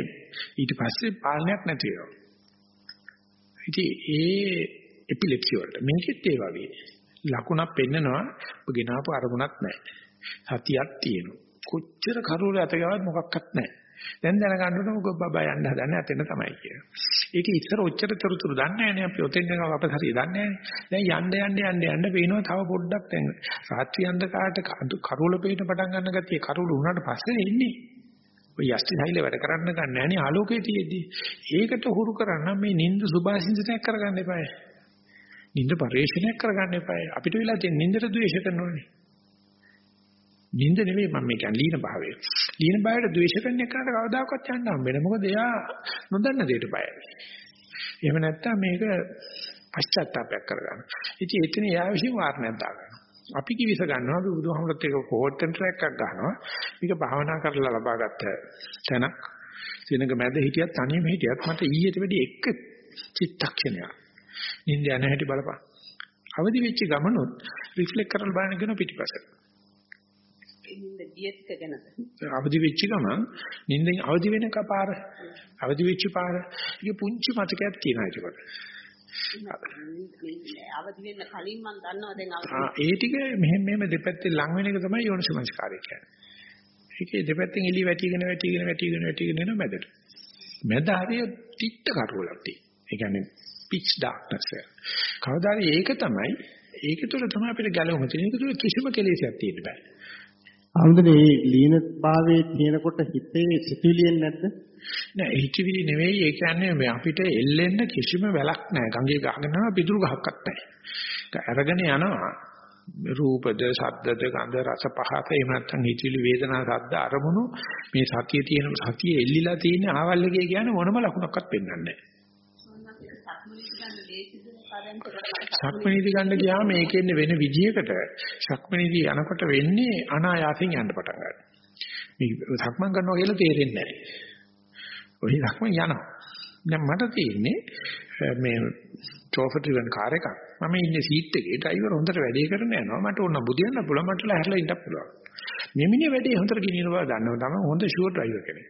ඊට පස්සේ පාලනයක් නැති වෙනවා. ඉතින් ඒ එපිලෙප්සි වලට මේකෙත් ඒ වගේ ලකුණක් පෙන්නනවා ඔබ ගෙනාපු අරමුණක් නැහැ. සතියක් තියෙනවා. කොච්චර කරුණ ඇත ගාවත් මොකක්වත් නැහැ. දැන් දැනගන්න ඕන මොකද බබා යන්න හදන්නේ අතෙන් තමයි කියලා. ඒක ඉස්සර ඔච්චර තොරතුරු දන්නේ නැහැ නේ අපි ඔතෙන් යනවා අපේ හරිය දන්නේ නැහැ. දැන් යන්න යන්න යන්න යන්න පේනවා තව පොඩ්ඩක් දැන් රාත්‍රී අන්ධකාරයට කරුල පේන පටන් ගන්න ගතිය කරුල උනාට පස්සේ එන්නේ. ඔය යස්ති සෛල වැඩ කරන්න ගන්න නැහැ නේ ආලෝකයේ තියෙද්දි. ඒකට හුරු කරන්න මේ නිନ୍ଦ සුභාසින්දනයක් කරගන්න එපායි. නින්ද පරිශනයක් කරගන්න එපා. අපිට වෙලා තියෙන නින්දට ද්වේෂ කරනෝනේ. නින්ද නෙමෙයි මම කියන්නේ ලීන භාවය. ලීන භාවයට ද්වේෂ කරන එකට කවදාකවත් යන්න හම්බ වෙන. මොකද එයා නොදන්න දෙයට බයයි. එහෙම නැත්තම් මේක පශ්චාත්තාවයක් කරගන්න. ඉතින් එතන එයා විසින් වාරණයක් දාගන්නවා. අපි කිවිස ගන්නවා අපි බුදුහමරත් එක කෝට් එකක් ගන්නවා. මේක භාවනා කරලා ලබාගත්ත තැනක්. සෙනඟ මැද හිටියත් තනියම හිටියත් මට ඊට වැඩි එක චිත්තක්ෂණයක් නින්ද යන හැටි බලපන්. අවදි වෙච්ච ගමනොත් රිෆ්ලෙක්ට් කරලා බලන කෙනා පිටිපස්සට. නින්ද ගියත් ගැනද? අවදි වෙච්ච ගමන් නින්දෙන් අවදි වෙන කපාර අවදි වෙච්ච පාර ඒක පුංචි මතකයක් තියෙනවා ඒකට. අවදි වෙන්න කලින් මම දන්නවා දැන් අවදි ආ ඒ ටික මෙහෙම මෙහෙම දෙපැත්තේ ලං වෙන එක තමයි යෝනිසමස්කාරය කියන්නේ. ඒකේ දෙපැත්තෙන් එළිය වැටිගෙන වැටිගෙන වැටිගෙන වැටිගෙන යන මැදට. මැද හරිය තිත්ත කරුවලක් තියෙන. ඒ කියන්නේ pitch darkness එක. කවදාද ඒක තමයි ඒක තුළ තමයි අපිට ගැලවෙම තියෙන. ඒක තුළ කිසිම කෙලෙසයක් තියෙන්න බෑ. ආමුදනේ ලීන භාවයේ තියෙනකොට හිතේ සිතුවිලියෙන් නැද්ද? නෑ හිතවිලි නෙවෙයි ඒ කියන්නේ මේ අපිට එල්ලෙන්න කිසිම වැලක් නෑ. ගඟේ ගහගෙන පිටුරු ගහක්වත් නෑ. ඒක අරගෙන යනවා රූපද, ශබ්දද, ගන්ධ, රස, පහත එහෙම නැත්නම් හිතවිලි, වේදනා, ශබ්ද අරමුණු මේ සතියේ තියෙන සතියේ එල්ලිලා තියෙන ආවල් එකේ කියන්නේ මොනම ලකුණක්වත් පෙන්වන්නේ නෑ. සක්මණේදී ගන්න ගියාම මේකෙන්නේ වෙන විදියකට සක්මණේදී යනකොට වෙන්නේ අනායාසයෙන් යන්න පටන් ගන්නවා. මේ සක්මන් කරනවා කියලා තේරෙන්නේ නැහැ. ඔය සක්මන් යනවා. දැන් මට තියෙන්නේ මේ චෝෆර් ඩ්‍රිවන් කාර් එකක්. මම ඉන්නේ සීට් එකේ ඩ්‍රයිවර් හොඳට වැඩේ කරන යනවා. මට ඕන බුදියන්න පුළුවන් මට ලැහැරලා ඉන්න පුළුවන්. මේ මිනිහ වැඩේ හොඳට ගෙනියන බව දන්නවා. තමයි හොඳ ෂුවර් ඩ්‍රයිවර් කෙනෙක්.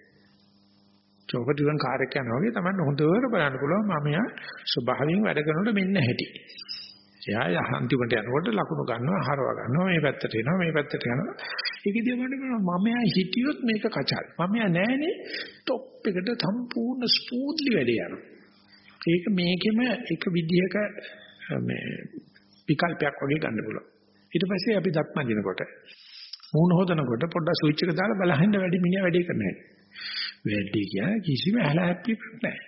චෝක ඩ්‍රිවන් කාර් එක යනවා වගේ තමයි හොඳට බලන්න පුළුවන් මම යා ස්වභාවයෙන් වැඩ කරනකොට මෙන්න හැටි. එයා අන්තිමට යනකොට ලකුණු ගන්නවා හරව ගන්නවා මේ පැත්තට එනවා මේ පැත්තට යනවා. ඒකදී මම මම යා හිටියොත් මේක කචල්. මම යා නෑනේ টොප් එකට සම්පූර්ණ ස්මූත්ලි වැඩේ යනවා. ඒක මේකෙම එක විදිහක මේ විකල්පයක් වගේ ගන්න පුළුවන්. ඊට පස්සේ අපි දක්ම දිනකොට මූණ හොදනකොට පොඩ්ඩක් ස්විච් එක දාලා බලහින්න වැඩි මිනිහා වැඩේ කරන්නේ. වැඩි කියන්නේ කිසිම හැලහැප්පීමක් නැහැ.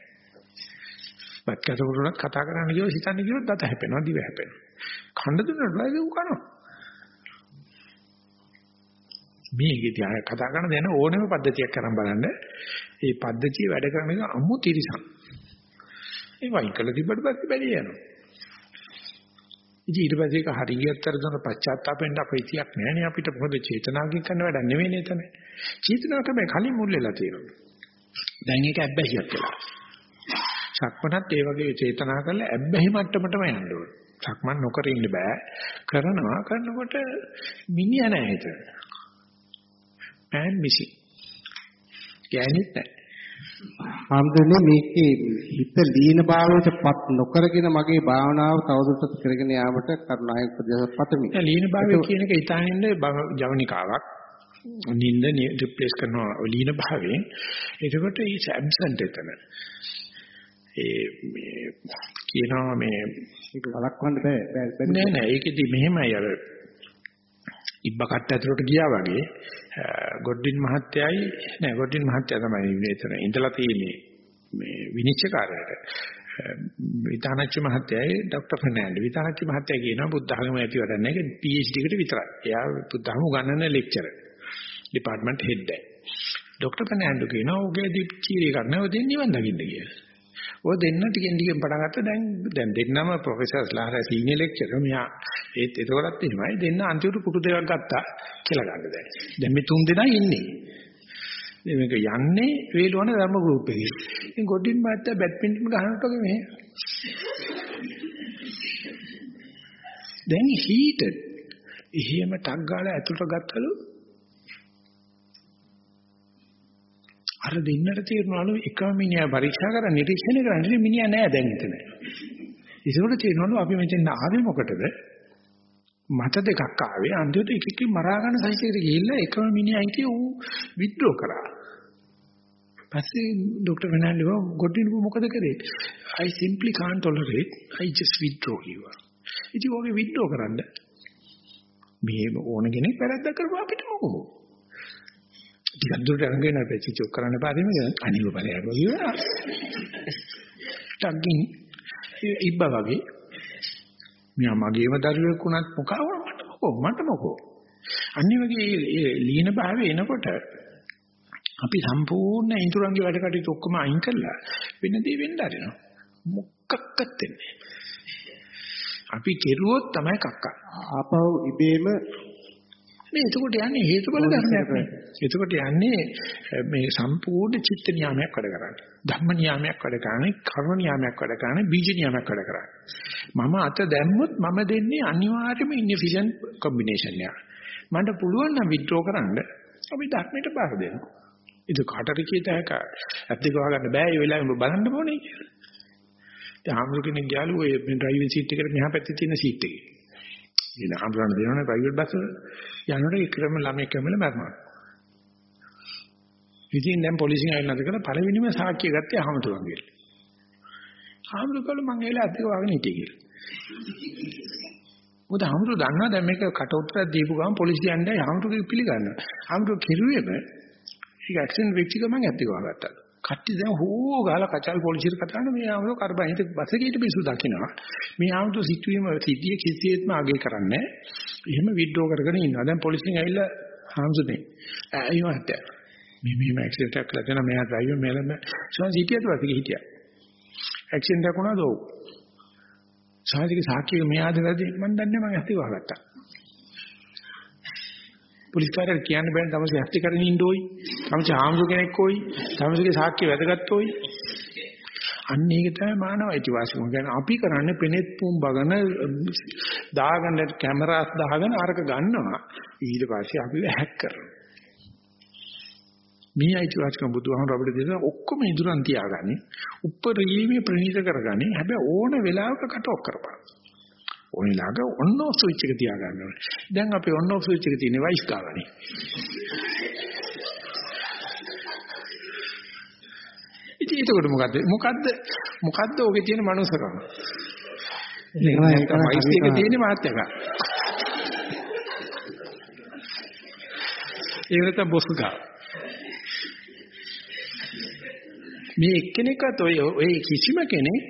බත් කටකරුණත් කතා කරන්න ගියොත් හිතන්න ගියොත් දත හැපෙනවා දිව හැපෙනවා. කණ්ඩ දුන්නට ලයිද උ කනවා. මේකේ තියා කතා කරන දැන ඕනම පද්ධතියක් කරන් බලන්න. ඒ පද්ධතිය වැඩ කරන එක අමු තිරිසන්. ඒ වයින් කළ තිබ්බට පස්සේ බැලිය යනවා. ඉතින් ඊට පස්සේ ඒක හරියට අරගෙන පශ්චාත්තාපෙන්න අපේ ඉතියක් නෑනේ අපිට මොකද චේතනාවකින් කරන වැඩක් නෙවෙයි එතන. චේතනාවක මේ කලින් මුල් වෙලා තියෙනවා. දැන් ඒක ඇබ්බැහියක් වෙලා. සක්මනත් ඒ වගේ චේතනා කරලා ඇබ්බැහි මට්ටමටම යන්න ඕනේ. සක්මන් නොකර ඉන්න බෑ. කරනවා කරනකොට මිනිහ නෑ හිතේ. පෑන් මිසි. ගෑනිත් නෑ. හම්දුනේ මේකේ හිත දීන භාවයටපත් නොකරගෙන මගේ භාවනාව තවදුරටත් කරගෙන යාමට කරුණායි උපදේශ පතමි. ලීන භාවය කියන එක ඉතාලින්ද ජවනිකාවක්. නිින්ද රිප්ලේස් කරනවා ලීන භාවයෙන්. එතකොට is absent එතන. ඒ මේ කියනවා මේ ඒක වළක්වන්න බෑ. නෑ නෑ ඒකෙදි මෙහෙමයි අර ඉබ්බ කට්ට ඇතුලට ගියා වගේ ගොඩ්ඩින් මහත්තයයි නෑ ගොඩ්ඩින් මහත්තයා තමයි මෙතන ඉඳලා තියෙන්නේ මේ විනිශ්චයකාරයට විතානච්ච මහත්තයයි ડોક્ટર ෆර්නෑන්ඩ් විතානච්ච මහත්තයා කියනවා බුද්ධ ධර්ම ඇති වැඩක් නෑ ඒක PhD එකට විතරයි. එයා බුද්ධ ධර්ම උගන්වන ලෙක්චරර්. ඩිපාර්ට්මන්ට් හෙඩ් එකයි. ડોક્ટર ෆර්නෑන්ඩ් කියනවා ඔගේ දීප්චීරි කරනවා දෙන්න නිවන් දකින්න කියලා. ඔය දෙන්න ටිකෙන් ටිකෙන් පටන් ගත්තා. දැන් දැන් දෙන්නම ප්‍රොෆෙසර්ස්ලා හරි සීනියර් ලෙක්චරර් මෙහා ඒත් ඒකවලත් එහෙමයි දෙන්න අන්තිමට පුටු දෙකක් ගත්තා කියලා ගන්න දැන්. දැන් මේ තුන් දෙනා ඉන්නේ. මේක යන්නේ වේලවන ධර්ම ගෲප් එකේ. ඉතින් ගොඩින් මාත්‍යා බැඩ්මින්ටන් ගහනකොට වගේ මෙහෙ. දැන් හීටඩ් එහෙම ටක් ගාලා ඇතුළට ගත්තලු අර දෙන්නට තේරුණාලු එකම මිනිහා පරීක්ෂා කරලා නිරීක්ෂණය කරන්නේ මිනිහා නෑ දැන් එතන. ඒකවල තේරුණාලු අපි මෙතෙන් ආවේ මොකටද? මට දෙකක් ආවේ අන්තිමට එක එක මරා ගන්න සයිසෙකට ගිහිල්ලා එකම මිනිහා හිටියේ ඌ විත්ඩ්‍රෝ කරා. පස්සේ ડોક્ટર ෆර්නෑන්ඩෝ ගොඩින් මොකද කරේ? I simply can't tolerate. I just withdraw කිව්වා. ඉතින් ඔගේ විත්ඩ්‍රෝ කරන්න මේ ඕන කෙනෙක් වැරද්දක් කරපුවා අපිට මොකෝ? ටිකක් දුරට අරගෙන පැචි චොක් කරන්න පාරෙම අනිව බලයක් වගේ ටග්ගින් ඉබ්බා වගේ. මෙයා මගේම දරුවෙක් වුණත් මොකව මට මොකෝ මට මොකෝ. අනිත් වගේ ඒ ලීන භාවය එනකොට අපි සම්පූර්ණ ඉන්ද්‍රයන්ගේ වැඩ කටයුතු ඔක්කොම අයින් කරලා වෙන දේ වෙන්න ආරිනවා. මොකක්වත් වෙන්නේ අපි කෙරුවොත් තමයි කක්ක. ආපහු ඉබේම නේ එතකොට යන්නේ හේතුඵල ධර්මයක් නේ. එතකොට යන්නේ මේ සම්පූර්ණ චිත්ත නියාමයක් වැඩ කරන්නේ. ධම්ම නියාමයක් වැඩ කරන්නේ, කර්ම නියාමයක් වැඩ කරන්නේ, බීජ නියාමයක් වැඩ කරන්නේ. මම අත දැම්මොත් මම දෙන්නේ අනිවාර්යයෙන්ම ඉන්එෆිෂන්ට් කොම්බිනේෂන් එක. මට පුළුවන් නම් විඩ්‍රෝ කරන්න අපි ධර්මයට බාර දෙනවා. ඒක කාටද කියත හැක. ඇත්තක වහගන්න බෑ ඒ වෙලාවෙම බලන්න ඕනේ කියලා. දැන් ආම්රු කෙනෙක් ගියාලු ඔය ඩ්‍රයිවිං සීට් එකට මෙහා පැත්තේ තියෙන සීට් එකේ. ඉතින් ආම්රුණ දෙනවනේ ප්‍රයිවට් බස් වල යනකොට එකම ළමයි කැමල මරනවා. ඉතින් දැන් පොලිසියෙන් ආයෙත් නැද කරලා පළවෙනිම සාක්ෂිය ගත්තේ අහමතුරුන් කියලා. ආම්රුකල මං එලා අද්දක වහගෙන හිටියේ කියලා. මොකද ආම්රු දන්නවා දැන් මේක කට උත්තරයක් දීපු ගමන් පොලිසියෙන් යන්නේ ආම්රු පිළිගන්නවා. ආම්රු කිරුවේම ඒක ඇක්සිඩන්ට් වෙච්ච ගමන් ඇද්දක වහගත්තා. කට්ටි දැන් හෝ ගාලා කචල් පොලිසියට කතා කරන මේ ආමතු කරබහිත බස් එකේ පිස්සු දකින්නවා මේ ආමතු සිටුවීම සිද්ධිය කිසියෙත්ම අගේ කරන්නේ එහෙම විඩ්‍රෝ කරගෙන ඉන්නවා. දැන් පොලිසියෙන් ඇවිල්ලා හාමුදුරනේ ඇයි මහත්තයා මේ මෙහෙම ඇක්සිඩන්ට් එකක් කළා දෙනා මෙයා ඩ්‍රයිවර් මෙලම සෝන් සිටියද වාසික හිටියා? ඇක්සිඩන්ට් එකක් වුණාද? ඔව්. සාහිතික සාක්ෂිය මෙයාද වැඩි මම දන්නේ මම ඇස්ති වහගත්තා. පොලිස් කාර්යයට කියන්න බෑනේ තමසේ ඇස්ති කරගෙන ඉන්න ඕයි. තමසේ ආම්සු කෙනෙක් ඕයි. තමසේගේ සාක්ෂි වැදගත් ඕයි. අන්න ඒක තමයි මානව අයිතිවාසිකම. කියන්නේ අපි කරන්නේ පෙනෙත් පුම් බගන දාගන්න කැමරාස් දාගෙන අරක ගන්නවා. ඊට පස්සේ අපි හැක් කරනවා. මේ අයිතිවාසිකම බුදුහාමුදුර අපිට දෙන ඔක්කොම ඉදurang තියාගන්නේ. උප්පරීමේ ප්‍රණීත කරගන්නේ. හැබැයි ඕන වෙලාවක කට් ඔෆ් කරපන්. ඕනේ ලාග ඔන් ඔෆ් ස්විච් එක තියා ගන්න ඕනේ. දැන් අපි ඔන් ඔෆ් ස්විච් එක තියෙන්නේ වයිස් ගාවනේ. ඉතින් ඒකට මොකද්ද? මොකද්ද? මොකද්ද ඔගේ තියෙන මනුස්සකම? ඒක වයිස් එක තියෙන්නේ මාත් එක. ඒක නැත්නම් බොස් ගාව. මේ එක්කෙනෙක්වත් ඔය ඔය කිසිම කෙනෙක්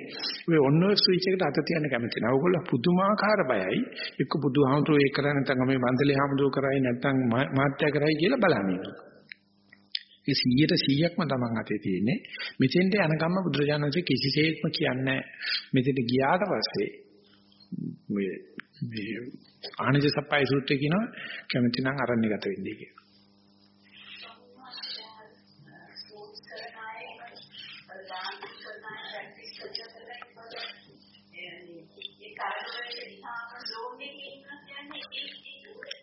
ඔය ඔන්න ඔය ස්විච් එකට අත තියන්න කැමති නැහැ. ඕගොල්ලෝ පුදුමාකාර බයයි. එක්ක බුදුහාමුදුරුවෝ ඒක කරා නැත්නම් මේ මන්දලේ හාමුදුරුවෝ කරයි නැත්නම් මාත්‍ය කරයි කියලා බලන්නේ. ඒ 100ට 100ක්ම Taman අතේ තියෙන්නේ. මෙතෙන්ට යනකම්ම බුදුරජාණන්සේ කිසිසේත්ම කියන්නේ මෙතෙන්ට ගියාට පස්සේ ඔය මේ ආනජ සප්පයි සූත්‍රය කියනවා කැමති නම් අරණ්‍ය ගත වෙන්නේ කියලා.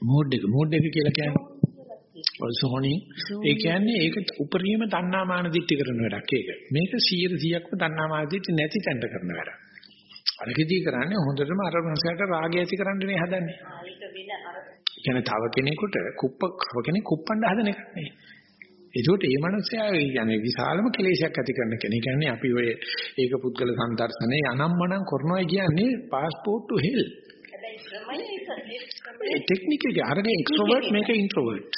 මෝඩ් එක. මෝඩ් එක කියලා කියන්නේ? ඔය සෝනි. ඒ කියන්නේ ඒක උපරිම තණ්හාමාන දිට්ඨි කරන වැඩක්. ඒක. මේක 100%ක්ම තණ්හාමාන දිට්ඨි නැති තැනට කරන වැඩක්. අරකදී කරන්නේ හොඳටම අර මනසට රාගය ඇති කරන්නනේ හදන්නේ. කියන්නේ තව කෙනෙකුට කුප්ප කෙනෙක් කුප්පණ්ඩ හදන එකක් නෙවෙයි ඒකට ඒ මනසයා කියන්නේ විශාලම කෙලෙසයක් ඇති කරන කෙනෙක්. කියන්නේ අපි ඔය ඒක පුද්ගල සම්දර්ශනේ අනම්මනම් කරනවා කියන්නේ passport to hell. ඒ ටෙක්නික් එක අරගෙන එක්ස්ට්‍රෝවර්ට් මේක ඉන්ට්‍රෝවර්ට්.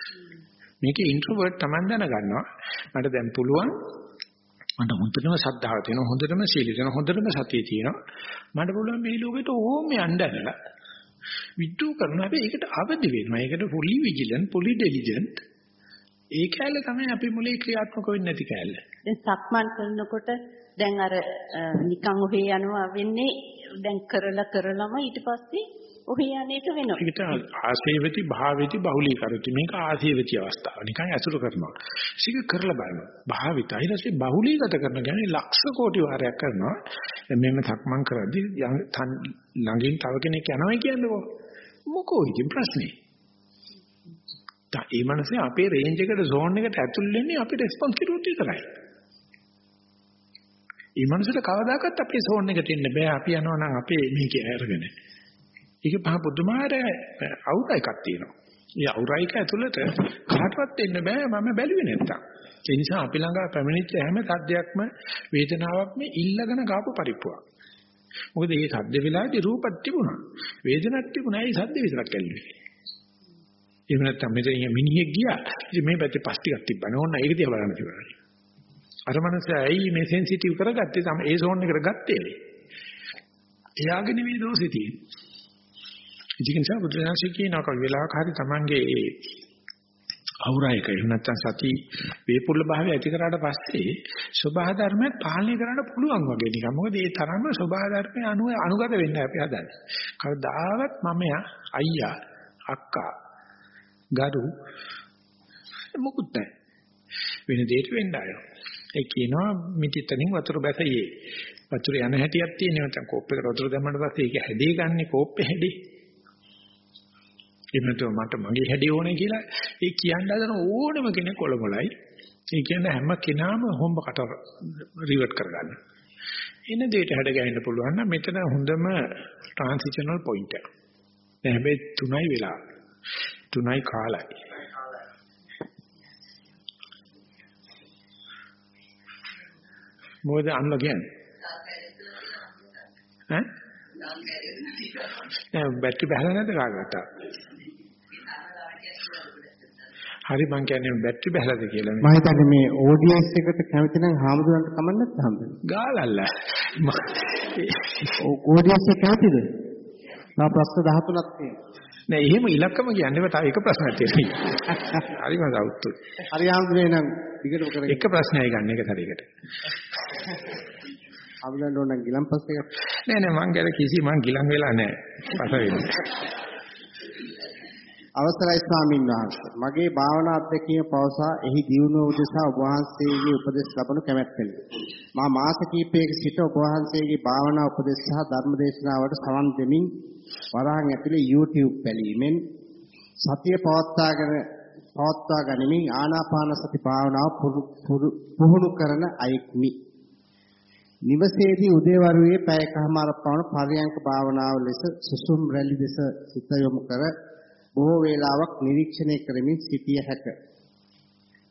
මේක ඉන්ට්‍රෝවර්ට් Taman දැනගන්නවා. මට දැන් පුළුවන් මට හොඳටම ශ්‍රද්ධාව තියෙනවා හොඳටම සීල තියෙනවා හොඳටම සතිය තියෙනවා. මට පුළුවන් මේ ලෝකෙට ඕම යන්න ඇරලා විද්දු කරනවා හැබැයි ඒකට අවදි වෙනවා. ඒකට fully vigilant, fully diligent. ඒ කැලල තමයි අපි මුලේ ක්‍රියාත්මක වෙන්නේ නැති කැලල. දැන් සක්මන් කරනකොට දැන් අර නිකන් ඔහේ යනවා වෙන්නේ දැන් කරලා කරලම ඊට පස්සේ ඔහේ යන්නේක වෙනවා. ඒකට ආසේවති භාවේති බහුලීකරති මේක ආසේවති අවස්ථාව. නිකන් ඇසුරු කරනවා. ඒක කරලා බලනවා. භාවිත ඊට පස්සේ බහුලීගත කරන කියන්නේ ලක්ෂ කෝටි වාරයක් කරනවා. දැන් මෙන්න සක්මන් කරද්දී ළඟින් තව කෙනෙක් යනවා කියන්නේ මොකෝ ඉතින් ප්‍රශ්නේ. ඒ මනසේ අපේ රේන්ජ් එකට zone එකට ඇතුල් වෙන්නේ අපි responsibility විතරයි. ඒ මනසට කවදාකවත් අපේ zone එකට එන්න බෑ. අපි යනවා නම් අපේ මේක අරගෙන. ඒක පහ පුදුමාර අවුර එකක් තියෙනවා. ඒ අවුර එක ඇතුළත කාටවත් එන්න බෑ මම බැලුවේ නැත්තම්. ඒ නිසා අපි ළඟ පැමිණිච්ච හැම සද්දයක්ම වේදනාවක්ම ඉල්ලගෙන ගාපු පරිප්පුවක්. මොකද මේ සද්ද වෙලාවේදී රූපත් තිබුණා. වේදනක් තිබුණා. ඒ සද්ද විතරක් ඇල්ලුවේ. එහෙම නැත්නම් මෙතන මිනිහෙක් ගියා. ඉතින් මේ පැත්තේ පස් ටිකක් තිබ්බනේ. ඕන්න ඒක දිහා බලන්න තිබුණා. අර මනසයි ඇයි මේ සෙන්සිටිව් කරගත්තේ? තම ඒ zone එකට ගත්තේ. එයාගේ නෙවෙයි දෝෂේ තියෙන්නේ. ඉතින් නිසා බුදුරජාණන් කියනවා කවි වෙලාවක හරි Tamange ඒ අවුරයක එහෙම නැත්නම් සති වේපුල්ල භාවය ඇති කරාට පස්සේ සබහා ධර්මයක් පාලනය කරන්න පුළුවන් වගේ නිකන්. මොකද ඒ තරම්ම සබහා ධර්මයේ අනු අනුගත වෙන්න අපි හදන්නේ. කවදාවත් මමයා අයියා අක්කා gadu මොකුත් නැහැ. වෙන දෙයක වෙන්න ආයෝ. ඒ කියනවා මිටිතනින් වතුර බැසයේ. වතුර යන හැටියක් තියෙනවා. නැත්නම් කෝප්පේකට වතුර දැම්මම පස්සේ ඒක හැදී ගන්නේ කෝප්පේ හැදී. එන්නතෝ මට මගේ හැඩය ඕනේ කියලා ඒ කියන්න හදන ඕනම කෙනෙක් කොළමොලයි. ඒ කියන්නේ හැම කෙනාම හොම්බ කට රිවර්ට් කරගන්න. එන දෙයට හැඩ ගැහෙන්න පුළුවන් නම් මෙතන හොඳම ට්‍රාන්සිෂනල් පොයින්ට් එක. දැන් හැබැයි තුනයි වෙලා. තුනයි කාලයි. මොකද අන්න කියන්නේ? ඈ? නෑ බැටරි බහලා නැද්ද කාගට? හරි මං කියන්නේ බැටරි බහලාද කියලා මම හිතන්නේ මේ ODS එකට කැමති නම් හාමුදුරන්ට කමන්න නැත්නම් ගාලල්ල. ODS එක කැමතිද? මම ප්‍රශ්න 13ක් තියෙනවා. නෑ එහෙම ඉලක්කම කියන්නේ තව එක ප්‍රශ්නයක් තියෙනවා. හරිම සවුත්තු හරි හාමුදුරේ නම් දිගටම කරගෙන එක ප්‍රශ්නයයි ගන්න එක සැරයකට හාමුදුරන්ට ඕන නම් ගිලම්පස් එක නෑ නෑ මං ගැන කිසි මං ගිලන් වෙලා නෑ. පස වෙන්නේ අවසරයි ස්වාමීන් වහන්සේ මගේ භාවනා අධ්‍යක්ෂිය පවසා එහි දියුණුව උදෙසා ඔබ වහන්සේගේ උපදෙස් ලබනු කැමැත්තෙමි. මා මාස කිහිපයක සිට ඔබ වහන්සේගේ භාවනා උපදෙස් සහ ධර්ම දේශනාවට සවන් දෙමින් වරහන් ඇතුලේ YouTube බැලීමෙන් සතිය පවත්වාගෙන පවත්වා ගනිමින් ආනාපාන සති භාවනාව පුහුණු කරන අයෙක්මි. නිවසේදී උදේවරුේ පැයකමාරක් පමණ පරියංක භාවනාව ලෙස සුසුම් රැලි දෙස සිත යොමු කර බොහෝ වේලාවක් නිරීක්ෂණය කරමින් සිටිය හැක.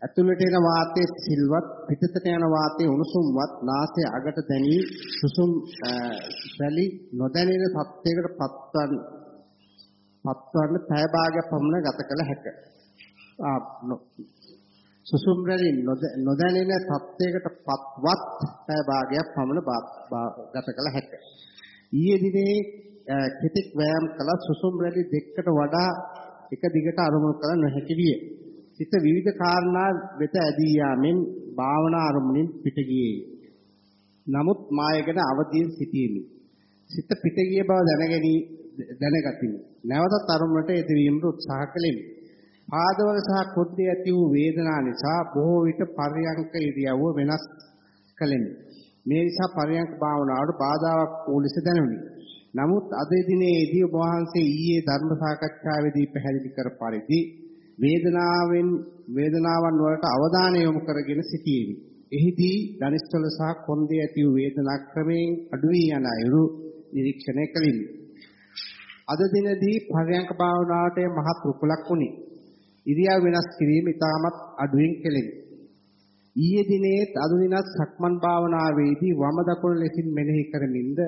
ඇතුළට එන වාතයේ සිල්වත් පිටතට යන වාතයේ උණුසුම්වත් නාසය අගට දැනී සුසුම් රැලි නොදැනෙන තත්යකට පත්වන් පත්වන්න පැය භාගයක් පමණ ගත කළ හැක. සුසුම් රැලි නොදැනෙන තත්යකට පත්වත් පැය භාගයක් පමණ ගත කළ හැක. ඊයේ දිනේ කෙතෙක් වෑයම් කළ සුසුම් රැලි දෙකකට වඩා එක දිගට අරමුණු කළ නොහැකි විය. සිත විවිධ කාරණා වෙත ඇදී යාමෙන් භාවනා අරමුණින් පිට ගියේ. නමුත් මායගෙන අවදීන් සිටීමි. සිත පිට ගිය බව දැනගැනී දැනගතිමි. නැවතත් අරමුණට එදවීමට උත්සාහ කළෙමි. පාදවල සහ කුද්දේ ඇති වූ වේදනා නිසා බොහෝ විට පර්යංක ඉරියව්ව වෙනස් කළෙමි. මේ නිසා පර්යංක භාවනාවට බාධාවක් වූ ලෙස දැනුනි. නමුත් අද දිනේදී ඔබ වහන්සේ ඊයේ ධර්ම සාකච්ඡාවේදී පැහැදිලි කර පරිදි වේදනාවෙන් වේදනාවන් වලට අවධානය යොමු කරගෙන සිටියෙමි. එහිදී ධනිෂ්ඨල සහ කොන්දේ ඇති වූ වේදනා ක්‍රමයෙන් අඩු වී යන අයුරු නිරීක්ෂණය කළෙමි. අද දිනදී පර්යංක භාවනාවට මහත් රුකුලක් වුණේ. ඉරියව් වෙනස් කිරීම ඉතාමත් අඩුවෙන් කෙලෙමි. ඊයේ දිනේත් අද දිනත් සක්මන් භාවනාවේදී වම දකුණ ලෙසින් මෙනෙහි කරමින්ද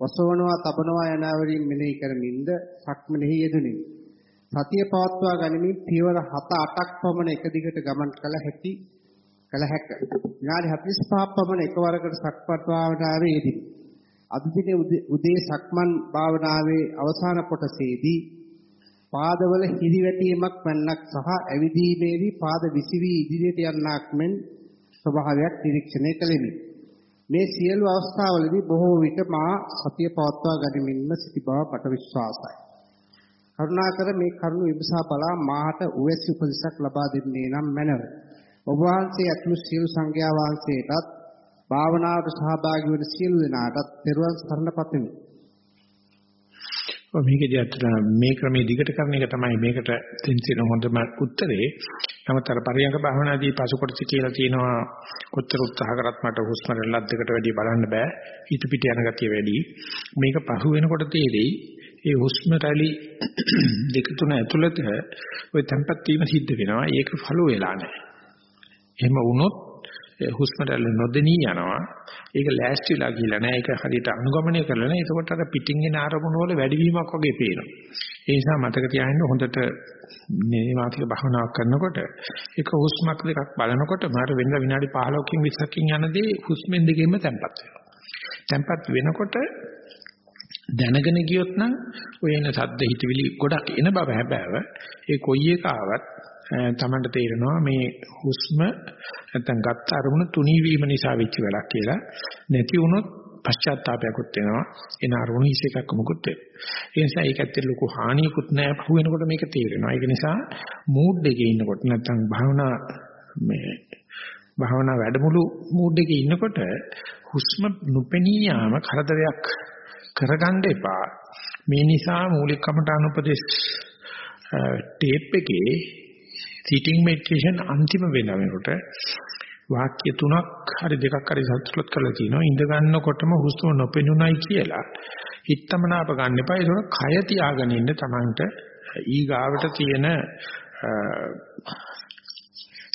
ඔසවනවා තබනවා යන ආවරින් මෙනෙහි කරමින්ද සක්මනෙහි යෙදුණෙමි. සතිය පවත්වා ගනිමින් පියවර 7-8ක් පමණ එක දිගට ගමන් කළ හැකි කළ හැක. විනාඩි 45ක් පමණ එකවරකට සක්මන් භාවනාවේ යෙදිනි. අද දිනේ උදේ සක්මන් භාවනාවේ අවසාන කොටසේදී පාදවල හිරිවැටීමක් වැන්නක් සහ ඇවිදීමේදී පාද විසිවි ඉදිරියට යන්නක් මෙන් ස්වභාවයක් නිරීක්ෂණය කළෙමි. මේ සියලු අවස්ථාවලදී බොහෝ විට මා සතිය පවත්වා ගනිමින්ම සිටි බව මට විශ්වාසයි. කරුණාකර මේ කරුණ විමසා බලා මාහට උවැසි උපදෙසක් ලබා දෙන්නේ නම් මැනව. ඔබ වහන්සේ ඇතුළු සියලු සංඝයා වහන්සේටත් භාවනාවට සහභාගී වන සියලු දෙනාටත් පෙරවන් සරණ පතමි. ඔය මේකදී අතට මේ ක්‍රමයේ දිගට කරන එක තමයි මේකට දෙන්න හොඳම උත්තරේ. නමුත් අර පරියංග භාවනාදී පසු කොටස කියලා තියෙනවා කොච්චර උත්සාහ කරත් මට හුස්ම රැල්ලක් දෙකට වැඩි බලන්න බෑ. හිත පිට යන ගතිය වැඩි. මේක පහු වෙනකොට තේරෙයි ඒ හුස්ම රැලි දෙක තුන ඇතුළත ওই tempat වීම සිද්ධ වෙනවා. ඒක ෆලෝ වෙලා නැහැ. එහෙම වුණොත් හුස්ම රැල්ල නොදෙනී යනවා. ඒක ලෑස්තිලා ගිහිල්ලා නැහැ. ඒක හරියට අනුගමනය කරලා නැහැ. ඒකකොට අර පිටින් එන ආරමුණු වල වැඩිවීමක් වගේ පේනවා. ඒ නිසා මතක තියාගන්න හොඳට නේවාතික භාවනාවක් කරනකොට එක හුස්මක් දෙකක් බලනකොට මාර වෙන විනාඩි 15කින් 20කින් යනදී හුස්මෙන් දෙකෙන්ම තැම්පත් වෙනවා. තැම්පත් වෙනකොට දැනගෙන ගියොත් නම් ඔය එන සද්ද හිතවිලි ගොඩක් එන බව හැබෑව ඒ කොයි එක ආවත් තමන්ට තේරෙනවා මේ හුස්ම නැත්තම් ගත්ත අරමුණ තුනී වීම නිසා වෙච්ච වැඩක් කියලා. නැති වුණොත් පශ්චාත්තාවයක්ත් වෙනවා එන අරමුණ හිස් එකක් මොකුත් ඒ නිසා ඒක ඇත්තට ලොකු හානියකුත් නැහැ පහු වෙනකොට මේක තේරෙනවා. ඒක නිසා මූඩ් එකේ ඉන්නකොට නැත්තම් භාවනා මේ භාවනා වැඩමුළු මූඩ් එකේ ඉන්නකොට හුස්ම නොපෙනී යාම කරදරයක් කරගන්න එපා. මේ නිසා මූලික කමඨාන උපදේශ ටේප් එකේ sitting meditation අන්තිම වෙනකොට වාක්‍ය තුනක් හරි දෙකක් හරි සතුටුත් කරලා තිනවා. ඉඳ ගන්නකොටම හුස්ම නොපෙනුනයි කියලා. හිතමනාප ගන්න එපා. ඒක කය තියාගෙන ඉන්න Tamanට ඊගාවට තියෙන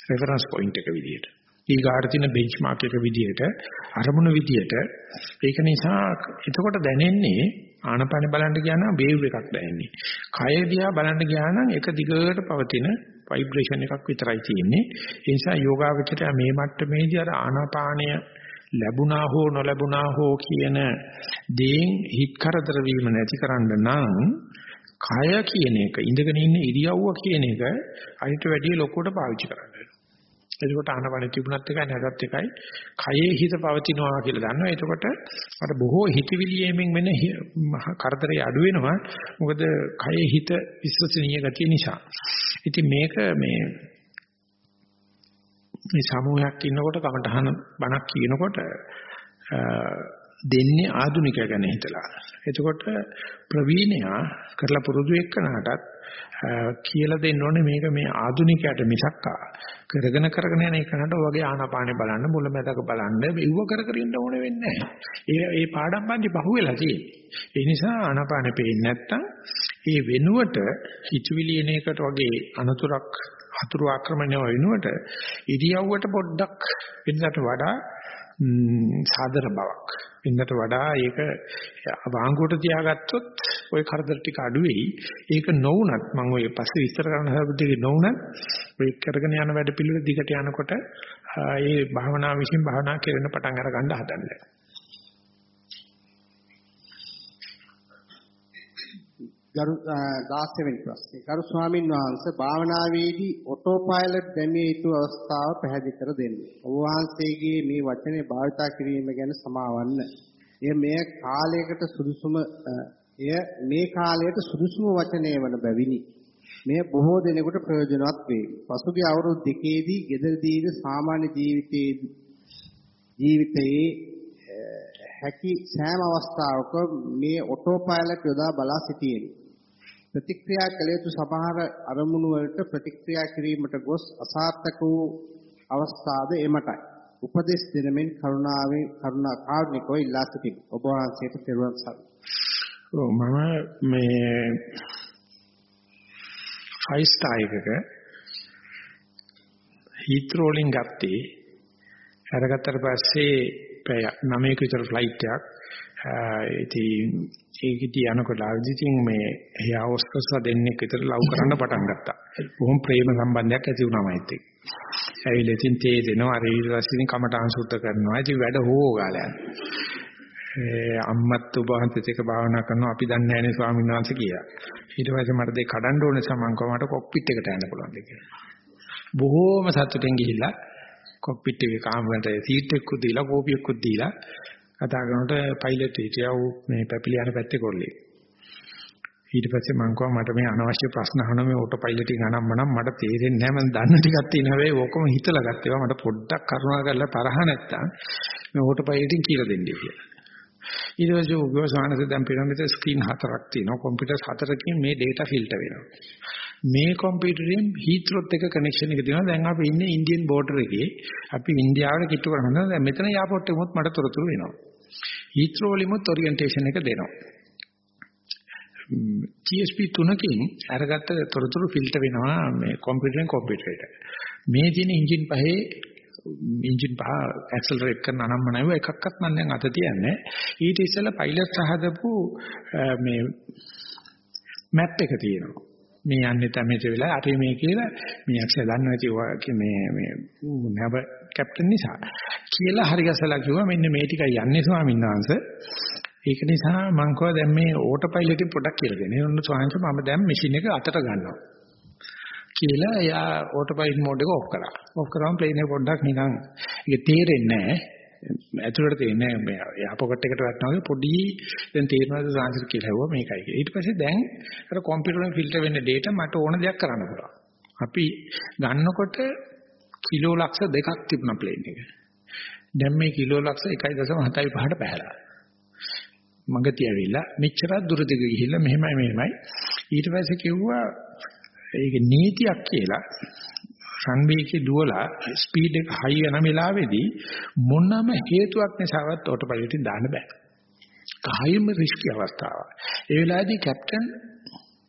රෙෆරන්ස් පොයින්ට් එක විදියට. ඊගාට තියෙන බෙන්ච්මාර්ක් එක විදියට අරමුණු විදියට. ඒක නිසා එතකොට දැනෙන්නේ ආනපන බලන්න ගියා නම් වේව් එකක් දැනෙන්නේ. කය දිහා බලන්න ගියා නම් එක දිගට පවතින ভাইබ්‍රේෂන් එකක් විතරයි තියෙන්නේ. ඒ නිසා යෝගාවචරය මේ මට්ටමේදී අර ආනාපානය ලැබුණා හෝ නොලැබුණා හෝ කියන දේෙන් හිත කරදර වීම නැතිකරන්න නම් කය කියන එක ඉඳගෙන ඉන්න ඉරියව්ව කියන එක අනිට වැඩිය ලොකුවට පාවිච්චි කරන්න වෙනවා. එතකොට ආනපන තිබුණත් එකයි නැදත් එකයි කයේ හිත පවතිනවා කියලා දන්නවා. එතකොට අර බොහෝ හිතවිලියෙමින් වෙන කරදරේ අඩු වෙනවා. මොකද කයේ හිත විශ්වසනීය ගතිය නිසා. ඉතින් මේක මේ මේ සමූහයක් ඉන්නකොට කමටහන බණක් කියනකොට දෙන්නේ ආදුනිකය ගැන හිතලා. එතකොට ප්‍රවීණයා කරලා පුරුදු එක්කනටත් කියලා දෙන්න ඕනේ මේක මේ ආදුනිකයට මිසක්කා කරගෙන කරගෙන යන එකනට ඔයගේ ආනාපානෙ බලන්න මුලමැදක බලන්න මෙව්ව කර කර ඉන්න ඕනේ වෙන්නේ නැහැ. ඒ ඒ පාඩම් බන්දි පහුවෙලා තියෙන්නේ. ඒ නිසා ආනාපානෙ පේන්නේ නැත්තම් ඒ වෙනුවට හිතවිලි එන එකට වගේ අනතුරක් හතුරු ආක්‍රමණය වෙනුවට ඉරියව්වට පොඩ්ඩක් වෙනකට වඩා සාදර බවක් වෙනකට වඩා ඒක වාංගුවට තියාගත්තොත් ওই කරදර ටික අඩු වෙයි. ඒක නොවුනත් මම ඔය පස්සේ විස්තර කරන්න හදපු නොවුනත් ඔය කරගෙන යන වැඩ පිළිවෙල දිගට යනකොට ඒ භාවනා විශ්ින් භාවනා කෙරෙන පටන් අර ගන්න හදන්නේ. ගරු 16 වෙනි ප්‍රශ්නේ. ගරු ස්වාමින් වහන්සේ භාවනාවේදී ඔටෝ පයිලට් දැමිය යුතු අවස්ථාව පැහැදිලි කර දෙන්න. ඔබ වහන්සේගේ මේ වචනේ භාවිතා කිරීම ගැන සමාවන්න. එය මේ කාලයකට සුදුසුම අ, එය මේ කාලයට සුදුසුම වචනය වන බැවිනි. මෙය බොහෝ දෙනෙකුට ප්‍රයෝජනවත් වේ. පසුගිය අවුරුදු දෙකේදී ගෙදරදීද සාමාන්‍ය ජීවිතයේ ජීවිතයේ අ, හැකි සෑම අවස්ථාවක මේ ඔටෝ පයිලට් යොදා බලා සිටියෙමි. ප්‍රතික්‍රියා කළ යුතු සමහර අරමුණු වලට ප්‍රතික්‍රියා කිරීමට ගොස් අසාර්ථක වූ අවස්ථාද එමටයි. උපදේශ දෙනමින් කරුණාවෙන් කරුණා කාරුණිකව ඉල්ලා සිටිමි. ඔබ වහන්සේට පෙරවන් සරණයි. ඔව් මම මේ ෆයිව් ස්ටාර් එකක හීත්‍රෝ වලින් ගත්තේ අරගත්තට පස්සේ පැය 9ක විතර ෆ්ලයිට් එකක් ඉතින් ඒකදී යනකොට ඉතින් මේ එයා ඔස්කස්ලා දෙන්නෙක් විතර ලව් කරන්න පටන් ගත්තා. බොහොම ප්‍රේම සම්බන්ධයක් ඇති වුණා මයිත් එක්ක. ඇවිල්ලා ඉතින් තේ දෙනවා අර ඊට පස්සේ ඉතින් කමටහන් සුද්ධ කරනවා. ඉතින් වැඩ හොෝගාලා යනවා. ඒ අම්මත් ඔබ වහන්සේත් එක්ක භාවනා කරනවා අපි දන්නේ නැහැනේ ස්වාමීන් වහන්සේ කියලා. ඊට පස්සේ මට දෙක කඩන්න ඕනේ සමන් කොහමද කොක්පිට් එකට යන්න පුළුවන් දෙක. බොහෝම සතුටෙන් ගිහිල්ලා කොක්පිට් එකේ කාමරේට සීට් එකකුත් දීලා කෝපියකුත් දීලා කතා කරනකොට පයිලට් හිටියා ඌ මේ පැපිලියන පැත්තේ කොල්ලේ. ඊට පස්සේ මං කිව්වා මට මේ අනවශ්‍ය ප්‍රශ්න අහන මේ ඕටෝ පයිලට් එක අනම්මනම් මට තේරෙන්නේ නැහැ මම දන්න ටිකක් තියෙන හැබැයි ඕකම හිතලා ගත්තේවා මට පොඩ්ඩක් කරුණා කරලා තරහ නැත්තම් මේ ඕටෝ පයිලට්ින් කියලා දෙන්නේ කියලා. ඊට පස්සේ උගව සානස දැන් පිරමිඩ් ස්ක්‍රීන් හතරක් තියෙනවා කම්පියුටර් හතරකින් මේ data filter වෙනවා. මේ කම්පියුටරෙන් හීත්‍රොත් එක කනෙක්ෂන් එක දෙනවා දැන් අපි ඉන්නේ ඉන්දියන් බෝඩර් එකේ අපි ඉන්දියාවට කිට්ටු කරනවා දැන් මෙතන එයාපෝට් එකෙමුත් මට තොරතුරු වෙනවා. හීත්‍රෝ වලිමුත් ඔරියන්ටේෂන් එක දෙනවා. TSP 3කින් අරගත්ත තොරතුරු ෆිල්ටර් වෙනවා මේ කම්පියුටරෙන් කම්පියුටරයට. මේ තියෙන එන්ජින් පහේ එන්ජින් පහ ඇක්සලරේට් කරන අනම්මනව එකක්වත් මම දැන් අත තියන්නේ. ඊට ඉස්සෙල්ලා පයිලට් හදපු මේ මැප් එක තියෙනවා. මේ යන්නේ තමයි වෙලා අර මේ කියලා මේ අක්ෂය දන්නවා ඇති මේ මේ නැව කැප්ටන් නිසා කියලා හරි ගසලා කිව්වා මෙන්න මේ ටිකයි යන්නේ ස්වාමීන් වහන්සේ ඒක නිසා මං කව දැන් මේ ඕටෝ පයිලට් එක පොඩක් කියලා දෙන්න. ඒන්න ස්වාමීන් වහන්සේ මම දැන් මැෂින් එක අතට ගන්නවා. කියලා එයා ඕටෝ පයිලට් මෝඩ් එක ඔෆ් කරා. ඔෆ් කරාම ප්ලේන් එක පොඩ්ඩක් නිකන් ඒක තේරෙන්නේ නැහැ. ඇතුළට තේන්නේ නැහැ. එයා පොකට් එකට වැටෙනවා වගේ පොඩි දැන් තේරෙනවද සාංශර කියලා හෙව්වා මේකයි කියලා. ඊට පස්සේ දැන් අර කම්පියුටරෙන් ෆිල්ටර් වෙන්න data මට ඕන දෙයක් කරන්න පුළුවන්. අපි ගන්නකොට කිලෝ ලක්ෂ දෙකක් තිබුණා ප්ලේන් එක. දැන් මේ කිලෝ ලක්ෂ 1.75ට පහළා. මගදී ඇවිල්ලා මෙච්චරක් දුර දිග ගිහිල්ලා මෙහෙමයි මෙහෙමයි ඊට පස්සේ කිව්වා ඒක නීතියක් කියලා රන්වේකේ දුවලා ස්පීඩ් එක හයි වෙන වෙලාවේදී මොනම හේතුවක් නිසාවත් ඔටෝ පයිලට්ින් දාන්න බෑ. කායිම රිස්කි අවස්ථාවක්. ඒ වෙලාවේදී කැප්ටන්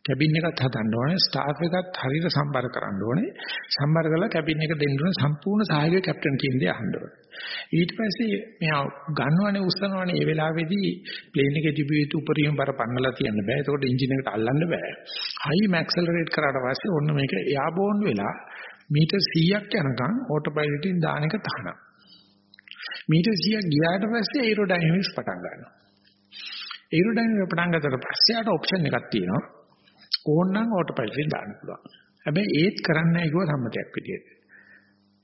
කැබින් එකත් හදන්න ඕනේ ස්ටාෆ් එකත් හරියට සම්බර කරන්න ඕනේ. සම්බර කරලා කැබින් එක දෙන්න ඕනේ සම්පූර්ණ සහයෝගය කැප්ටන් කියන්නේ අහන්න ඕනේ. ඊට පස්සේ මෙයා ගන්නවනේ උස්සනවනේ. ඒ වෙලාවේදී ප්ලේන් එකේ තිබිය යුතු උපරිම බර පන්නලා තියන්න බෑ. එතකොට එන්ජින් එකට අල්ලන්න බෑ. හයි මැක්සලරේට් කරාට පස්සේ ඔන්න මේක එයාබෝන් වෙලා මීටර් 100ක් යනකම් ඕටෝ පයිලට්ින් දාන එක තහනම් මීටර් 100ක් ගියාට පස්සේ ඒරෝඩයිනමික්ස් පටන් ගන්නවා ඒරෝඩයිනමික්ස් පටන් ගත්තට පස්සේ ආට ඔප්ෂන් එකක් තියෙනවා ඕනනම් ඕටෝ පයිලට් දාන්න පුළුවන්. හැබැයි ඒත් කරන්නේ නැහැ කිව්ව සම්මතයක් විදියට.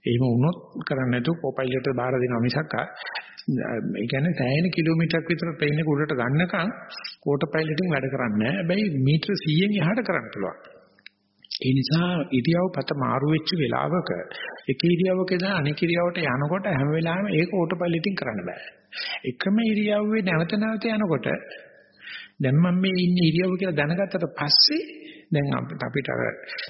එහෙම වුණොත් කරන්නේ නැතුව කොපයිලට් බාර දෙනවා මිසක් ඒ කියන්නේ සෑහෙන කිලෝමීටරක් විතර ප්ලේන් එක උඩට ගන්නකම් ඕටෝ පයිලට්ින් වැඩ කරන්නේ නැහැ. හැබැයි මීටර 100න් එහාට කරන්න පුළුවන්. ඒ නිසා ඉරියව් පත මාරු වෙච්ච වෙලාවක එක ඉරියව්වක ඉඳන් අනෙක් ඉරියව්වට යනකොට හැම වෙලාවෙම ඒක ඕටෝ පයිලට්ින් කරන්න බෑ. එකම ඉරියව්වේ නැවත නැවත යනකොට දැන් මම මේ ඉන්නේ ඉරියව්ව කියලා දැනගත්තට පස්සේ දැන් අපිට අර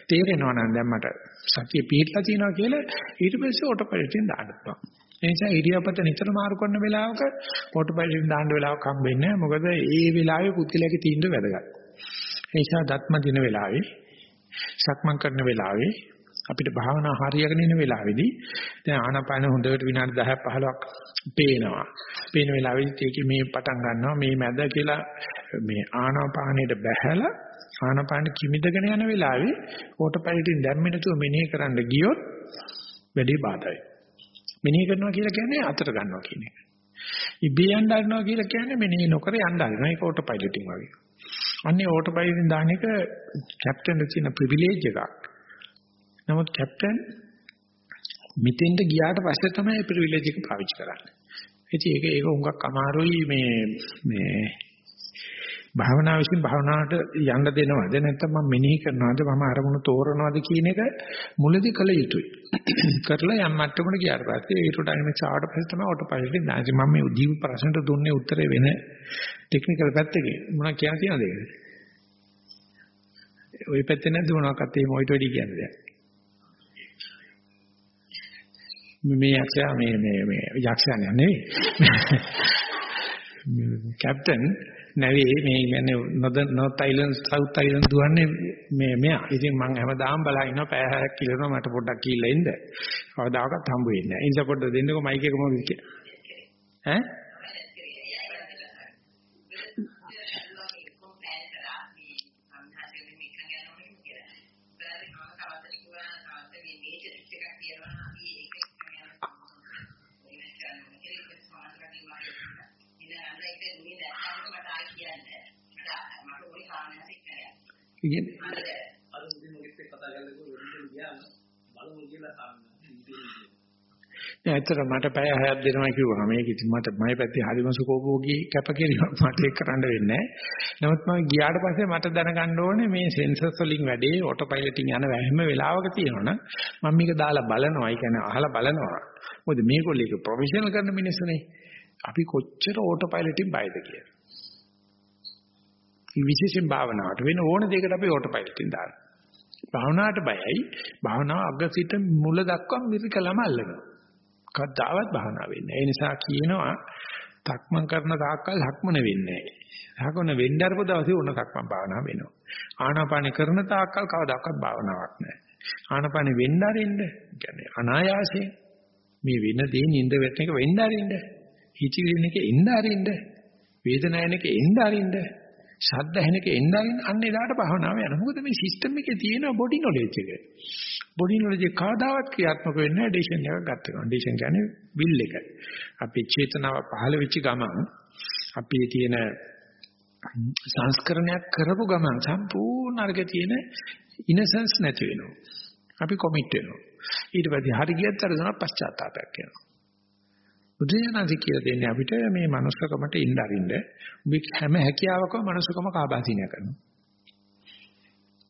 තේරෙනවා නම් දැන් මට සතිය පිටලා තියෙනවා කියලා ඊට පස්සේ ඕටෝ පයිලට්ෙන් දාන්න පුළුවන්. ඒ නිසා ඉරියව්පත නිතර මාරු කරන වෙලාවක ඕටෝ පයිලට්ෙන් දාන්න වෙලාවක් හම්බෙන්නේ නැහැ. මොකද ඒ වෙලාවේ පුද්ගලයාගේ තීන්දුව වැදගත්. ඒ නිසා දත්ම දින වෙලාවේ සක්මන් කරන වෙලාවේ අපිට භාවනා හරියගෙන ඉන්න වෙලාවේදී දැන් ආනාපාන හොඳට විනාඩි 10ක් 15ක් පේනවා. පේන වෙලාවෙදිත් ඒකේ මේ පටන් ගන්නවා මේ මැද කියලා මේ ආනාපානෙට බැහැලා ආනාපාන කිමිදගෙන යන වෙලාවේ ඕටෝපයිලට්ින් දැම්මේ නැතුව මෙනෙහි කරන්න ගියොත් වැඩේ බාධායි. මෙනෙහි කරනවා කියලා කියන්නේ අතට ගන්නවා කියන එක. ඉබේ යන්න ගන්නවා කියලා කියන්නේ මෙනෙහි නොකර යන්න ගන්නවා. ඒක ඕටෝපයිලට්ින් වගේ. අන්නේ ඕටෝපයිලට්ින් දාන එක කැප්ටන්ට තියෙන ප්‍රිවිලේජ් එකක්. නමුත් කැප්ටන් මෙතෙන්ට ගියාට පස්සේ තමයි ප්‍රිවිලේජ් එක පාවිච්චි කරන්නේ. ඉතින් ඒක ඒක හුඟක් අමාරුයි මේ මේ භාවනා විසින් භාවනාවට යන්න දෙනවද නැත්නම් මම මෙනෙහි කරනවද මම අරමුණු තෝරනවද කියන එක මුලදී කළ යුතුයි. කරලා යම් මට්ටමකට ගියාට පස්සේ ඊට ඩයිනමික්ස් ආවට පස්සේ තමයි ඔටෝ පයිලට් එක දාන්නේ. මම මේ ජීව ප්‍රශ්නට දුන්නේ උත්තරේ වෙන ටෙක්නිකල් පැත්තකින්. මොනවා කියන්න තියනද ඒක? ওই පැත්තේ නැද්ද මොනවාක්වත් එහෙම ඔයිට වෙඩි කියන්නේ. මේ යක්ෂයා මේ මේ මේ යක්ෂයා නෙවෙයි. කැප්ටන් නැවේ මේ කියන්නේ නොත් අයිලන්ඩ් සවුත් අයිලන්ඩ් දුවන්නේ මේ මෙයා. ඉතින් මම හැමදාම බලා ඉන්නවා පැය 6ක් කිලනවා මට පොඩ්ඩක් කීලා ඉන්න. කවදාකවත් හම්බ වෙන්නේ නැහැ. ඉතින් පොඩ්ඩක් දෙන්නකෝ මයික් එක මොකද කියන්නේ. ඈ? කියන්නේ අර මුදින් මොකෙත් කතා කරනකොට වෙන්න ගියාම බලමු කියලා නෑ ඇත්තට මට පැය 6ක් දෙනවා කිව්වා. මේක ඉතින් මට මගේ පැත්තේ හරිම සුකෝපෝගී කැපකිරීමක් මට ඒක කරන්න වෙන්නේ නෑ. නමුත් මම ගියාට පස්සේ මට දැනගන්න ඕනේ මේ සෙන්සර්ස් වලින් වැඩේ ඔටෝ පයිලටින් යන හැම වෙලාවක තියෙනවනම් මම මේක දාලා බලනවා. ඒ කියන්නේ අහලා බලනවා. මොකද මේගොල්ලෝ ඒක ප්‍රොෆෙෂනල් කරන මිනිස්සුනේ. අපි කොච්චර ඔටෝ පයිලටින් බයද කියලා. විශේෂයෙන් භාවනාවට වෙන ඕන දෙයකට අපි ඕටෝ පයිලට්ින් දානවා. භාවනාවට බයයි. භාවනාව අග සිට මුල දක්වා මිරිකලම අල්ලනවා. කවදාවත් භාවනාව වෙන්නේ නැහැ. ඒ නිසා කියනවා තක්මන් කරන තාක්කල් හක්මන වෙන්නේ නැහැ. හක්මන වෙන්න අරපු දවසේ ඕන තක්මන් භාවනාව වෙනවා. ආනාපාන කරන තාක්කල් කවදාකවත් භාවනාවක් නැහැ. ආනාපාන වෙන්න අරින්න කියන්නේ අනායාසයෙන් මේ වෙන දේ නින්ද වෙන එක වෙන්න අරින්න. හිතවිලින එක එන්න අරින්න. වේදනායන එක එන්න අරින්න. ශබ්ද ඇහෙනක එන්න අන්න එදාට භාවනාව යනවා. මොකද මේ සිස්ටම් එකේ තියෙන බොඩි නොලෙජ් එක. බොඩි නොලෙජ් එක කවදාවත් ක්‍රියාත්මක වෙන්නේ නැහැ ඩිෂන් එකක් ගත්ත ගමන්. ඩිෂන් කියන්නේ විල් එක. අපි චේතනාව පහළ වෙච්ච ගමන් අපි තියෙන සංස්කරණයක් කරපු ගමන් සම්පූර්ණ අර්ග තියෙන ඉනසන්ස් නැති වෙනවා. අපි කොමිට් වෙනවා. ඊට පස්සේ හරි ගියත් අර තමයි පශ්චාත්තාවයක් වෙනවා. බුදුසසුනසි කියලා දෙන්නේ අපිට මේ manussකමට ඉන්න අරින්න ඔබ හැම හැකියාවකම manussකම කාබාසිනිය කරනවා.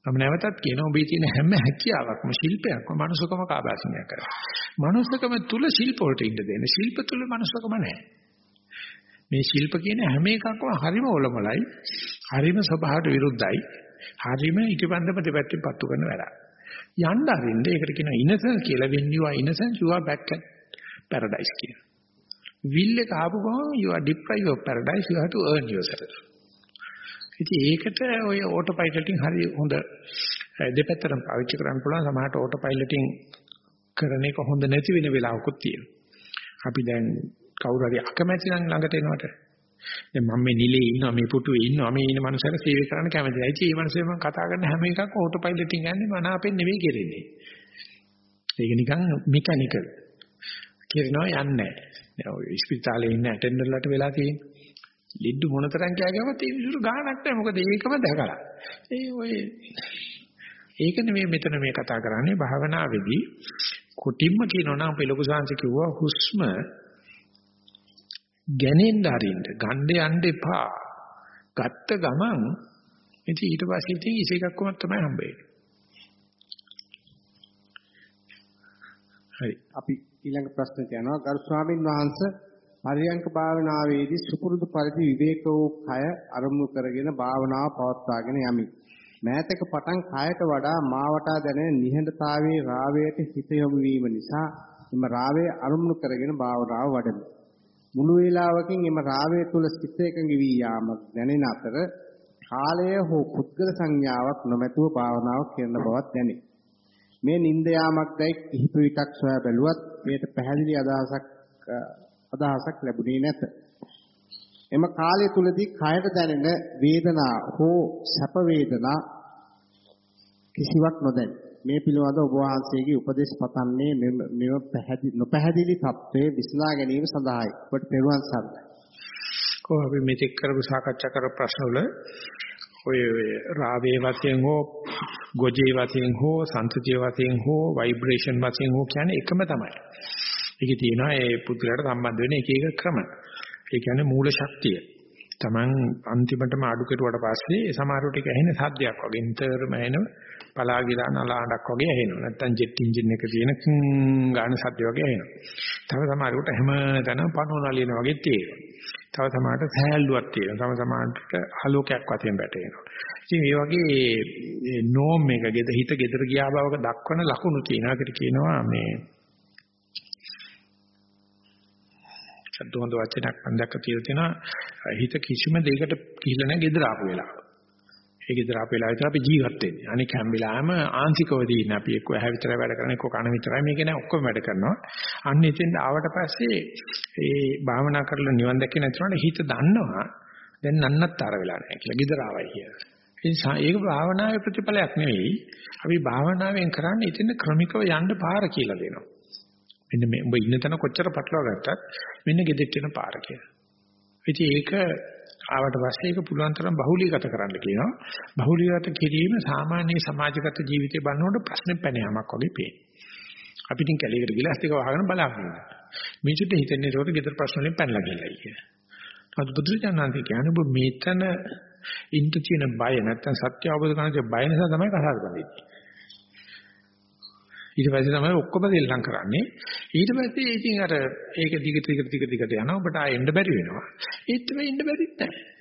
මම නැවතත් කියනවා ඔබේ තියෙන හැම හැකියාවක්ම ශිල්පයක්ම manussකම කාබාසිනිය කරනවා. manussකම තුල ශිල්ප වලට ඉන්න දෙන්න. ශිල්ප තුල manussකම නැහැ. මේ ශිල්ප කියන හැම එකක්ම හරිම ඔලොමලයි. හරිම ස්වභාවයට විරුද්ධයි. හරිම ඊටපන්දම දෙපැත්තෙන් පත්තු කරන වැඩක්. යන්න අරින්න ඒකට කියනවා ඉනසන්ස් කියලා when you are innocent you are back at paradise කියලා. Will එක ආපු ගමන් you are deprived of paradise you have to earn yourself. ඉතින් ඒකට ඔය ඕටෝ පයිලටින් හරි හොඳ දෙපැත්තටම පාවිච්චි කරන්න පුළුවන් සමහරට ඕටෝ පයිලටින් කරන එක හොඳ නැති වෙන වෙලාවකුත් තියෙනවා. අපි දැන් කවුරු හරි අකමැති නම් ළඟට එනවට දැන් මම මේ නිලේ ඉන්නවා මේ පුටුවේ ඉන්නවා මේ ඉන්න මනුස්සයර සේවය කරන්න කැමතියි. ඒ මනුස්සය මම කතා කරන හැම එකක්ම ඕටෝ පයිලටින් යන්නේ මන අපෙන් නෙවෙයි කෙරෙන්නේ. ඒක නිකන් මෙකැනිකල්. කියනවා යන්නේ නැහැ. දැන් ඔය ස්පිරිතාලේ ඉන්න ඇටෙන්ඩර්ලට වෙලා තියෙන්නේ. ලිඩ්ඩු මොනතරම් කෑගවත් ඒ විසුරු ගානක් නැහැ. මොකද ඒකම දැකලා. ඒ ඔය ඒක නෙමෙයි මෙතන මේ කතා කරන්නේ භාවනාවේදී කුටිම්ම කියනවා නම් අපේ ලොකු සාංශ කිව්වා හුස්ම ගැනෙන්න අරින්න ගන්න යන්න එපා. ගත්ත ගමන් ඉතින් ඊට පස්සේ ඉතින් ඉස එකක්ම තමයි හම්බෙන්නේ. හරි අපි ඊළඟ ප්‍රශ්නට යනවා ගරු ස්වාමින් වහන්සේ පරියංක භාවනාවේදී සුපුරුදු පරිදි විවේක වූ කය අරමුණු කරගෙන භාවනාව පවත්වාගෙන යමි. මෑතක පටන් කයට වඩා මාවටා දැනෙන නිහඬතාවයේ රාවයට හිත යොමු වීම නිසා එම රාවයේ අරමුණු කරගෙන භාවනාව වඩමි. මුළු වේලාවකින් එම රාවය තුල සිත එකඟ වී යාමක් දැනෙන අතර කාලය හෝ පුද්ගල සංඥාවක් නොමැතුව භාවනාව කරන බවක් දැනේ. මේ නිନ୍ଦ යාමක් දැයි කිහිප විටක් සොයා බැලුවත් මේට පැහැදිලි අදහසක් අදහසක් ලැබුණේ නැත. එම කාලය තුලදී කයට දැනෙන වේදනා හෝ සැප වේදනා කිසිවක් නොදැන. මේ පිළිබඳව ඔබ වහන්සේගේ උපදේශ පතන්නේ මෙව පැහැදිලි නොපැහැදිලි තත්ත්වයේ විසඳා ගැනීම සඳහායි. ඔබට පෙරවන් සරණයි. කොහොම අපි මෙතෙක් කරපු සාකච්ඡා කරපු ප්‍රශ්න වල ඔය රාවේ වශයෙන් හෝ ගොජේ වශයෙන් හෝ සංතතිය වශයෙන් හෝ ভাইබ්‍රේෂන් වශයෙන් හෝ කියන්නේ එකම තමයි. ඒකේ තියෙනවා ඒ පුදුලට සම්බන්ධ වෙන එක එක ක්‍රම. ඒ කියන්නේ මූල ශක්තිය. Taman අන්තිමටම අඩු කෙරුවට පස්සේ සමහරට ඒක ඇහෙන සද්දයක් වගේ නිතරම ඇහෙන පලාගිලා නලාඩක් වගේ ඇහෙනවා. නැත්තම් ජෙට් එන්ජින් එක තියෙන ගාන සද්ද වගේ ඇහෙනවා. තව සමහරකට හැමතැනම පනෝන ලියන වගේ තියෙනවා. තව සමහරට සෑල්ලුවක් තියෙනවා. තව සමහරට ආලෝකයක් වශයෙන් වැටෙනවා. ඉතින් මේ වගේ නෝම් එක ගෙද හිත ගෙදර ගියා බවක දක්වන ලකුණු තියෙනවා. ඒකට කියනවා මේ සද්දොන්ද වචනයක් මම දැක්ක කියලා තියෙනවා හිත කිසිම දෙයකට කිහිල්ල නැහැ gedara ආපු වෙලාව. ඒ gedara ආපු වෙලාව විතර අපි ජීවත් වෙන්නේ. අනික හැම වෙලාවෙම ආංශිකව දින අපි එක්ක ඇහැ විතරයි වැඩ කරන්නේ එක්ක කන විතරයි මේක නෑ ඔක්කොම වැඩ කරනවා. අන්න එතෙන් ආවට පස්සේ ඒ භාවනා කරලා නිවන් දැක්කේ නැතුනට හිත දන්නවා දැන් නන්නත්තර වෙලා නැහැ කියලා gedara ආවයි කියලා. ඒ නිසා ඒක භාවනාවේ ප්‍රතිඵලයක් නෙවෙයි. අපි භාවනාවෙන් කරන්නේ ඉතින් ක්‍රමිකව යන්න පාර කියලා දෙනවා. මෙන්න මේ උඹ ඉන්න තැන කොච්චර පටලවා ගත්තත් මෙන්න ගෙදෙට්ට යන පාර කියලා. ඉතින් ඒක ආවට පස්සේ ඒක පුළුවන් තරම් බහුලීගත කරන්න කියනවා. බහුලීගත කිරීම සාමාන්‍ය සමාජගත ජීවිතේ බලනකොට ප්‍රශ්නේ පැන යාමක් වගේ පේනවා. අපි ඉතින් කැලේකට ගිහලා අස්තික වහගෙන බලාගෙන ඉන්නවා. මිනිසුන්ට හිතන්නේ ඒකට ගෙදර ප්‍රශ්න වලින් පැනලා ගිහලා කියලා. නමුත් බුදුරජාණන් කියන්නේ ඔබ මේතන ඉන්න තියෙන බය නැත්තම් සත්‍ය අවබෝධ කරගන්න බය නිසා තමයි කතාව කරන්නේ. ඊට පස්සේ තමයි ඔක්කොම දෙල්ලම් කරන්නේ. ඊට පස්සේ ඉතින් අර ඒක දිගට දිගට දිගට දිගට යනවා. ඔබට ආයෙ එන්න බැරි වෙනවා. ඒත් මේ එන්න බැරිත් නැහැ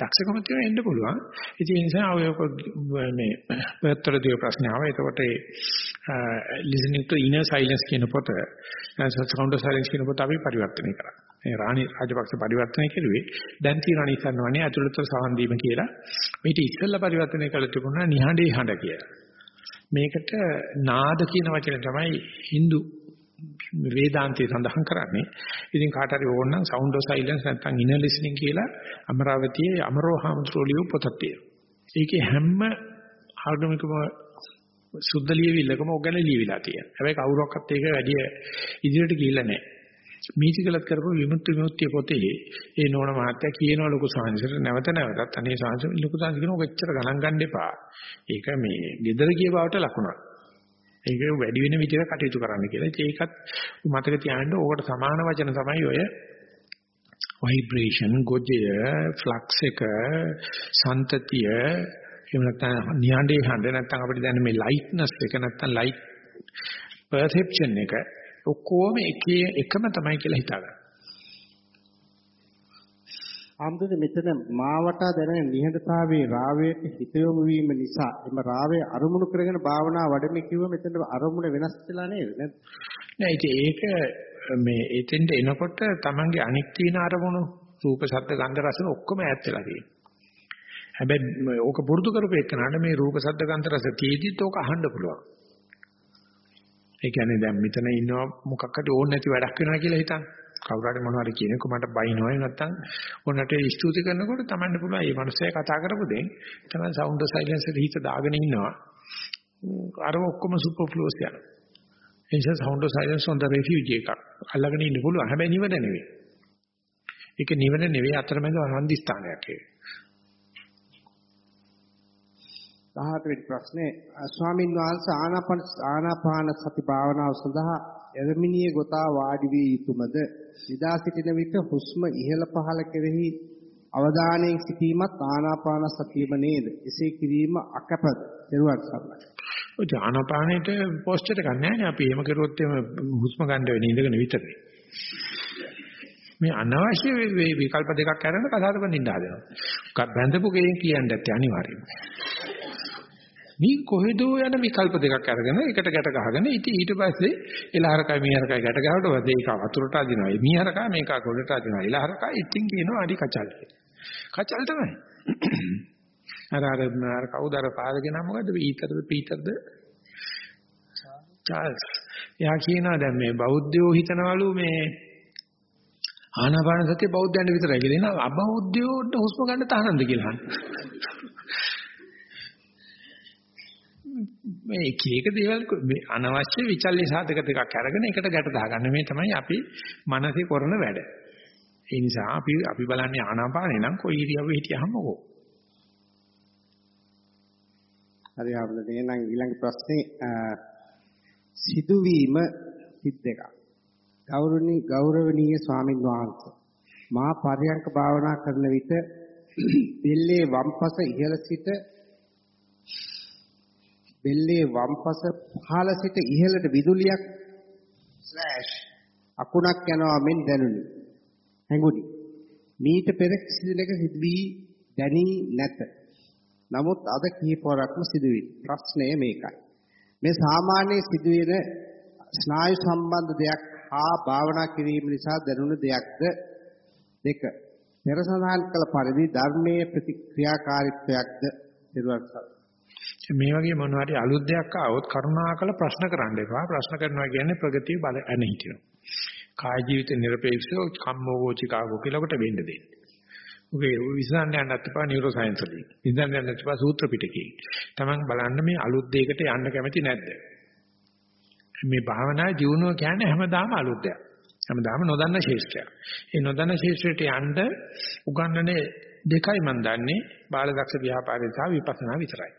දක්ෂකම තියෙන එන්න පුළුවන්. ඉතින් ඒ නිසා ඔය මේ පෙත්තර දිය ප්‍රශ්න ආවා එතකොට ඒ listening to inner silence කියන පොත sound of silence කියන පොත අපි පරිවර්තනය කරා. මේ රාණි රාජපක්ෂ පරිවර්තනය කෙරුවේ දැන් තියෙන නිසන්වනේ අතුලතර සවන් දීම කියලා. මේක ඉස්සෙල්ලා පරිවර්තනය කළ තිබුණා නිහඬේ හඬ කියලා. මේකට නාද කියන වචනේ තමයි Hindu වේදාන්තයේ සඳහන් කරන්නේ. ඉතින් කාට හරි ඕන නම් sound of silence නැත්නම් inner listening කියලා අමරාවතියේ අමරෝහාමුද්‍රෝලිය පොතක් තියෙනවා. ඒකේ හැම ආගමිකම සුද්ධ ලියවිල්ලකම ඔගන ලියවිලා තියෙනවා. හැබැයි කවුරක්වත් ඒක වැඩි ඉදිරියට ගිහිල්ලා නැහැ. මීතිකලත් කරපු විමුක්ති විමුක්තිය පොතේ ඒ නෝන මහත්තයා කියන ලොකු සංසාරේ නැවත නැවතත් අනේ සංසාර ලොකු සංසාර කියන ඔච්චර ගණන් ගන්න එපා. ඒක මේ gedara කිය බවට ලකුණක්. ඒක වැඩි වෙන විදිහට කටයුතු කරන්න කියලා. ඒකත් මතක තියාගන්න ඕකට සමාන වචන තමයි ඔය vibration, ගොජය, flux එක, සන්තතිය, එහෙම නැත්නම් නිහඬේ හඬ නැත්නම් අපිට දැනෙන මේ lightness එක නැත්නම් light perception එක ඔක්කොම එකේ එකම තමයි කියලා හිතාගන්න. ආම්දුනේ මෙතන මාවටා දැනෙන නිහඬතාවයේ රාවයට හිත යොමු වීම නිසා එම රාවයේ අරමුණු කරගෙන භාවනා වඩන්නේ කිව්ව මෙතන අරමුණ වෙනස් වෙලා නේද? නෑ ඒක මේ එතෙන්ට එනකොට Tamange අනික් තියෙන අරමුණු රූප ශබ්ද ගන්ධ රස ඔක්කොම ඈත් වෙලා තියෙනවා. හැබැයි ඕක පුරුදු කරපු එකනට මේ රූප ශබ්ද ගන්ධ රස තීදිත් ඕක අහන්න පුළුවන්. ඒ කියන්නේ දැන් මෙතන ඉන්නවා මොකක් හරි ඕන නැති වැඩක් වෙනවා කියලා හිතන්න. කවුරු හරි මොනවද කියනකො මට බයිනවයි නැත්තම් ඔන්නට ස්තුති කරනකොට Tamanne පුළුවන් මේ මනුස්සයා කතා කරපු දෙයින් තමයි සවුන්ඩ් සයිලන්ස් එකේ හිත දාගෙන ඉන්නවා. අර ඔක්කොම සුපර් ෆ්ලෝස් යන. ඒ නිසා sound silence on the refuge එකක්. අල්ලගෙන ඉන්න පුළුවන්. හැබැයි නිවන නෙවෙයි. ඒක නිවන නෙවෙයි අතරමැද ආනන්දි ස්ථානයක් ඒක. 18 වෙනි ප්‍රශ්නේ ස්වාමින් වහන්සේ ආනාපාන ආනාපාන සති භාවනාව සඳහා එළමිනිය ගොතා වාඩි වී යුතුයමද නිදා සිටින විට හුස්ම ඉහළ පහළ කෙරෙහි අවධානයෙන් සිටීමත් ආනාපාන සතියම නේද? එසේ කිරීම අකපද දරුවක් සරණයි. ඔය ආනාපානෙට පොස්චර් එකක් නැහැ නේ. අපි එහෙම කරුවොත් එහෙම හුස්ම ගන්න වෙන්නේ ඉඳගෙන විතරයි මේ අනවශ්‍ය විකල්ප දෙකක් අරගෙන කතාව කරන්න ඉන්න හදනවා බැඳපු කෙනෙක් කියන්න ඇත්තේ අනිවාර්යයෙන්ම. මේ කොහෙදෝ යන විකල්ප දෙකක් අරගෙන එකට ගැට ගහගෙන ඉතින් ඊට පස්සේ එලහරකයි මීහරකයි ගැට ගහනකොට ඒක වතුරට අදිනවා. මීහරකා මේක ගොඩට අදිනවා. එලහරකා ඉතින් කියනවා අඩි කචල් කචල් තමයි. අර අර අර කවුද අර පාදගෙන මොකද්ද පීතරද පීතරද චාල්ස් එයා කියනවා දැන් මේ බෞද්ධයෝ හිතනවලු මේ ආනාපාන සතිය බෞද්ධයන්ට විතරයි කියලා නේද අබෞද්ධයෝට හුස්ම ගන්න තහනම්ද කියලා මේ එක එක දේවල් මේ අනවශ්‍ය විචල්්‍ය සාධක දෙකක් අරගෙන එකට ගැට දාගන්න මේ තමයි අපි මනසේ කරන වැඩ. ඒ නිසා අපි අපි බලන්නේ ආනාපානේ නම් කොයි ඉරියව්වෙ හිටියහම මොකෝ. හරි ආවද එහෙනම් ඊළඟ ප්‍රශ්නේ සිදුවීම සිත් දෙකක්. ගෞරවනීය ගෞරවනීය ස්වාමින් වහන්සේ මා පරයන්ක භාවනා කරන විට බෙල්ලේ වම්පස ඉහළ සිට බෙල්ලේ වම්පස පහළ සිට ඉහළට විදුලියක් ස්ලෑෂ් අකුණක් යනවා මෙන් දැනුනි. හැඟුනි. මීට පෙර කිසි දෙයක සිදුවී දැනී නැත. නමුත් අද කීපවරක්ම සිදුවේ. ප්‍රශ්නය මේකයි. මේ සාමාන්‍ය සිදුවෙන ස්නායු සම්බන්ධ දෙයක් හා භාවනා කිරීම නිසා දැනුණ දෙයක්ද දෙක පෙර සඳහන් කළ පරිදි ධර්මයේ ප්‍රතික්‍රියාකාරීත්වයක්ද නිර්වර්තයි. මේ වගේ මොනවා හරි අලුත් දෙයක් ආවොත් කරුණාකර ප්‍රශ්න කරන්න එපා. ප්‍රශ්න කරනවා කියන්නේ ප්‍රගතිය බල ඇන හිටිනවා. කාය ජීවිත නිර්පේක්ෂව කම්මෝචිකාගෝ කියලා කොට වෙන්න දෙන්න. ඔබේ විසඳන්න යන්නත් එපා නියුරෝ සයන්ස් වලින්. විසඳන්න යන්නත් එපා සූත්‍ර පිටකේ. Taman බලන්න මේ අලුත් දෙයකට යන්න කැමති නැද්ද? මේ භාවනා ජීවණය කියන්නේ හැමදාම අලුත් දෙයක්. හැමදාම නොදන්න ශේෂ්ත්‍රයක්. ඒ නොදන්න ශේෂ්ත්‍රයට යන්න උගන්වන්නේ දෙකයි මම දන්නේ බාලදක්ෂ ව්‍යාපාරය සහ විපස්සනා විතරයි.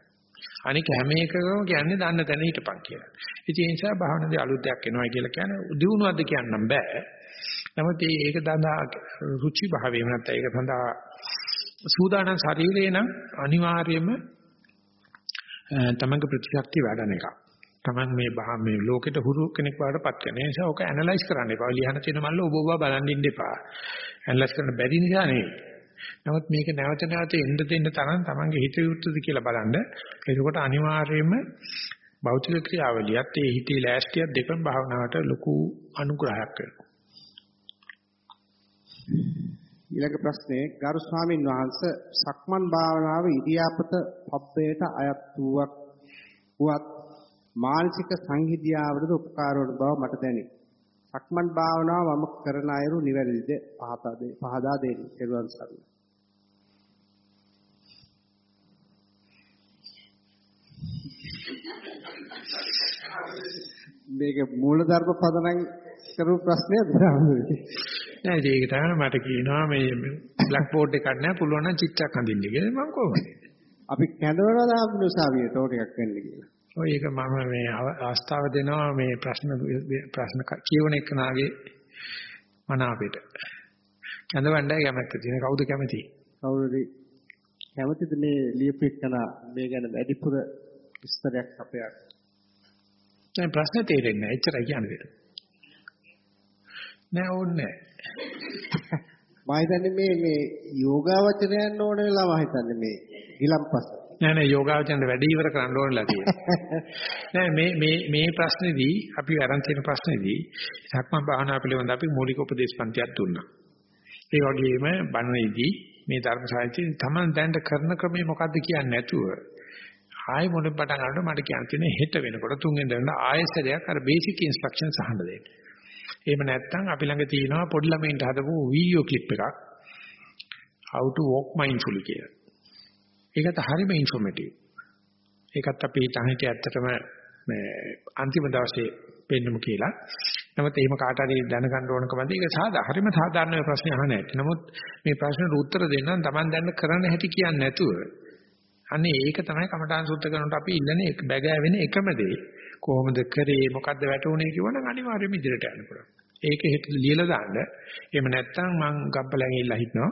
අනික හැම එකකම කියන්නේ දන්න තැන හිටපන් කියලා. ඉතින් ඒ නිසා භාවනාවේ අලුත් දෙයක් එනවා කියලා කියන්නේ දිනුවද්ද කියන්නම් බෑ. නමුත් ඒක දඳා රුචි භාවයෙන් නැත්නම් ඒක සඳහා සූදානම් ශරීරේ නම් අනිවාර්යයෙන්ම තමංග ප්‍රතිශක්තිය වැඩන එකක්. තමන් මේ මේ ලෝකෙට හුරු කෙනෙක් වඩපත් කරන නිසා ඔක ඇනලයිස් කරන්න එපා. ලියහන තියෙන මල්ල ඔබ ඔබ බලන් ඉන්න එපා. ඇනලයිස් කරන්න බැරි නිසා නෙවෙයි. නමුත් මේක නැවත නැවත එන්න දෙන්න තරම් තමන්ගේ හිත යුක්තද කියලා බලන්න. එතකොට අනිවාර්යයෙන්ම භෞතික ක්‍රියාවලියත් ඒ හිතේ ලෑස්තියක් දෙකම භාවනාවට ලොකු අනුග්‍රහයක් වෙනවා. ඊළඟ ප්‍රශ්නේ ගරු ස්වාමින් වහන්සේ සක්මන් භාවනාව ඉදියාපත පබ්බයට අයත් වූවක් වුවත් මානසික සංහිදියාවටද උපකාර වන බව මට දැනේ. සක්මන් භාවනාව මම කරන අයරු නිවැරදිද පහදා දෙ පහදා දෙන්න. ඊළඟ සරණ. මේක මූලධර්ම පදනම් කරු ප්‍රශ්නයක්ද? නෑ ඒක තමයි මට කියනවා මේ බ්ලැක් බෝඩ් එකක් නෑ පුළුවන් නම් චිත්‍රයක් අඳින්න කියලා. මම කොහොමද? අපි කැඳවනවා දාන්න උසාවියට ඕක එකක් වෙන්න කියලා. ඔය ඒක මම මේ අවස්ථාව දෙනවා මේ ප්‍රශ්න ප්‍රශ්න කියවන එකනාගේ මනාපෙට කැඳවන්නයි කැමැත්ත තියෙන කවුද කැමති? කවුරුද කැමතිද මේ ලියපු එකන මේ ගැන වැඩිපුර විස්තරයක් අපේ දැන් ප්‍රශ්න තේරෙන්නේ නැහැ. එච්චරයි කියන්නේ. නෑ ඕනේ මම හිතන්නේ මේ මේ යෝගාවචරයන් ඕන වෙලා මම හිතන්නේ මේ ගිලම්පස. නෑ නෑ යෝගාවචරණ වැඩි ඉවර කරන්න ඕනලා තියෙනවා. නෑ මේ මේ මේ ප්‍රශ්නේදී අපි අරන් තියෙන ප්‍රශ්නේදී සක්මන් භාවනා පිළිබඳ අපි මූලික උපදේශ පන්තියක් දුන්නා. ඒ වගේම බණේදී මේ ධර්ම සාහිත්‍යයෙන් Taman දැනට කරන ක්‍රමය මොකද්ද කියන්නේ නැතුව ආයෙ මොනෙන් පටන් ගන්නකොට මට කියන්න තියෙන්නේ හෙට වෙනකොට තුන්වෙනි දවල්ට ආයෙසරයක් අර බේසික් ඉන්ස්ට්‍රක්ෂන්ස් අහන්න දෙන්න. එහෙම නැත්නම් අපි ළඟ තියෙනවා පොඩි ළමයින්ට හදපු වීඩියෝ ක්ලිප් එකක් how to walk mindfully කියලා. ඒකත් හරිම ඉන්ෆෝමටිව්. ඒකත් අපි තනියට ඇත්තටම මේ අන්තිම දවසේ පෙන්නමු කියලා. නමුත් එහෙම කාට හරි දැනගන්න ඕනකමද? ඒක සාදා හරිම සාධාරණ ප්‍රශ්න අහන්න ඇති. නමුත් මේ ප්‍රශ්නට උත්තර දෙන්න Taman දැන් කරන්න හැටි කියන්නේ නැතුව අනේ ඒක තමයි කමඨාන් සුද්ධ කරනකොට අපි ඉල්ලන්නේ බැගෑ එකම දේ. කොහොමද කරේ මොකද්ද වැටුනේ කියවනම් අනිවාර්යයෙන්ම ඉදිරියට යන්න පුළුවන්. ඒක හෙට ලියලා දාන්න. එහෙම නැත්නම් මං ගබ්බලෙන් ඉල්ලා හිටනවා.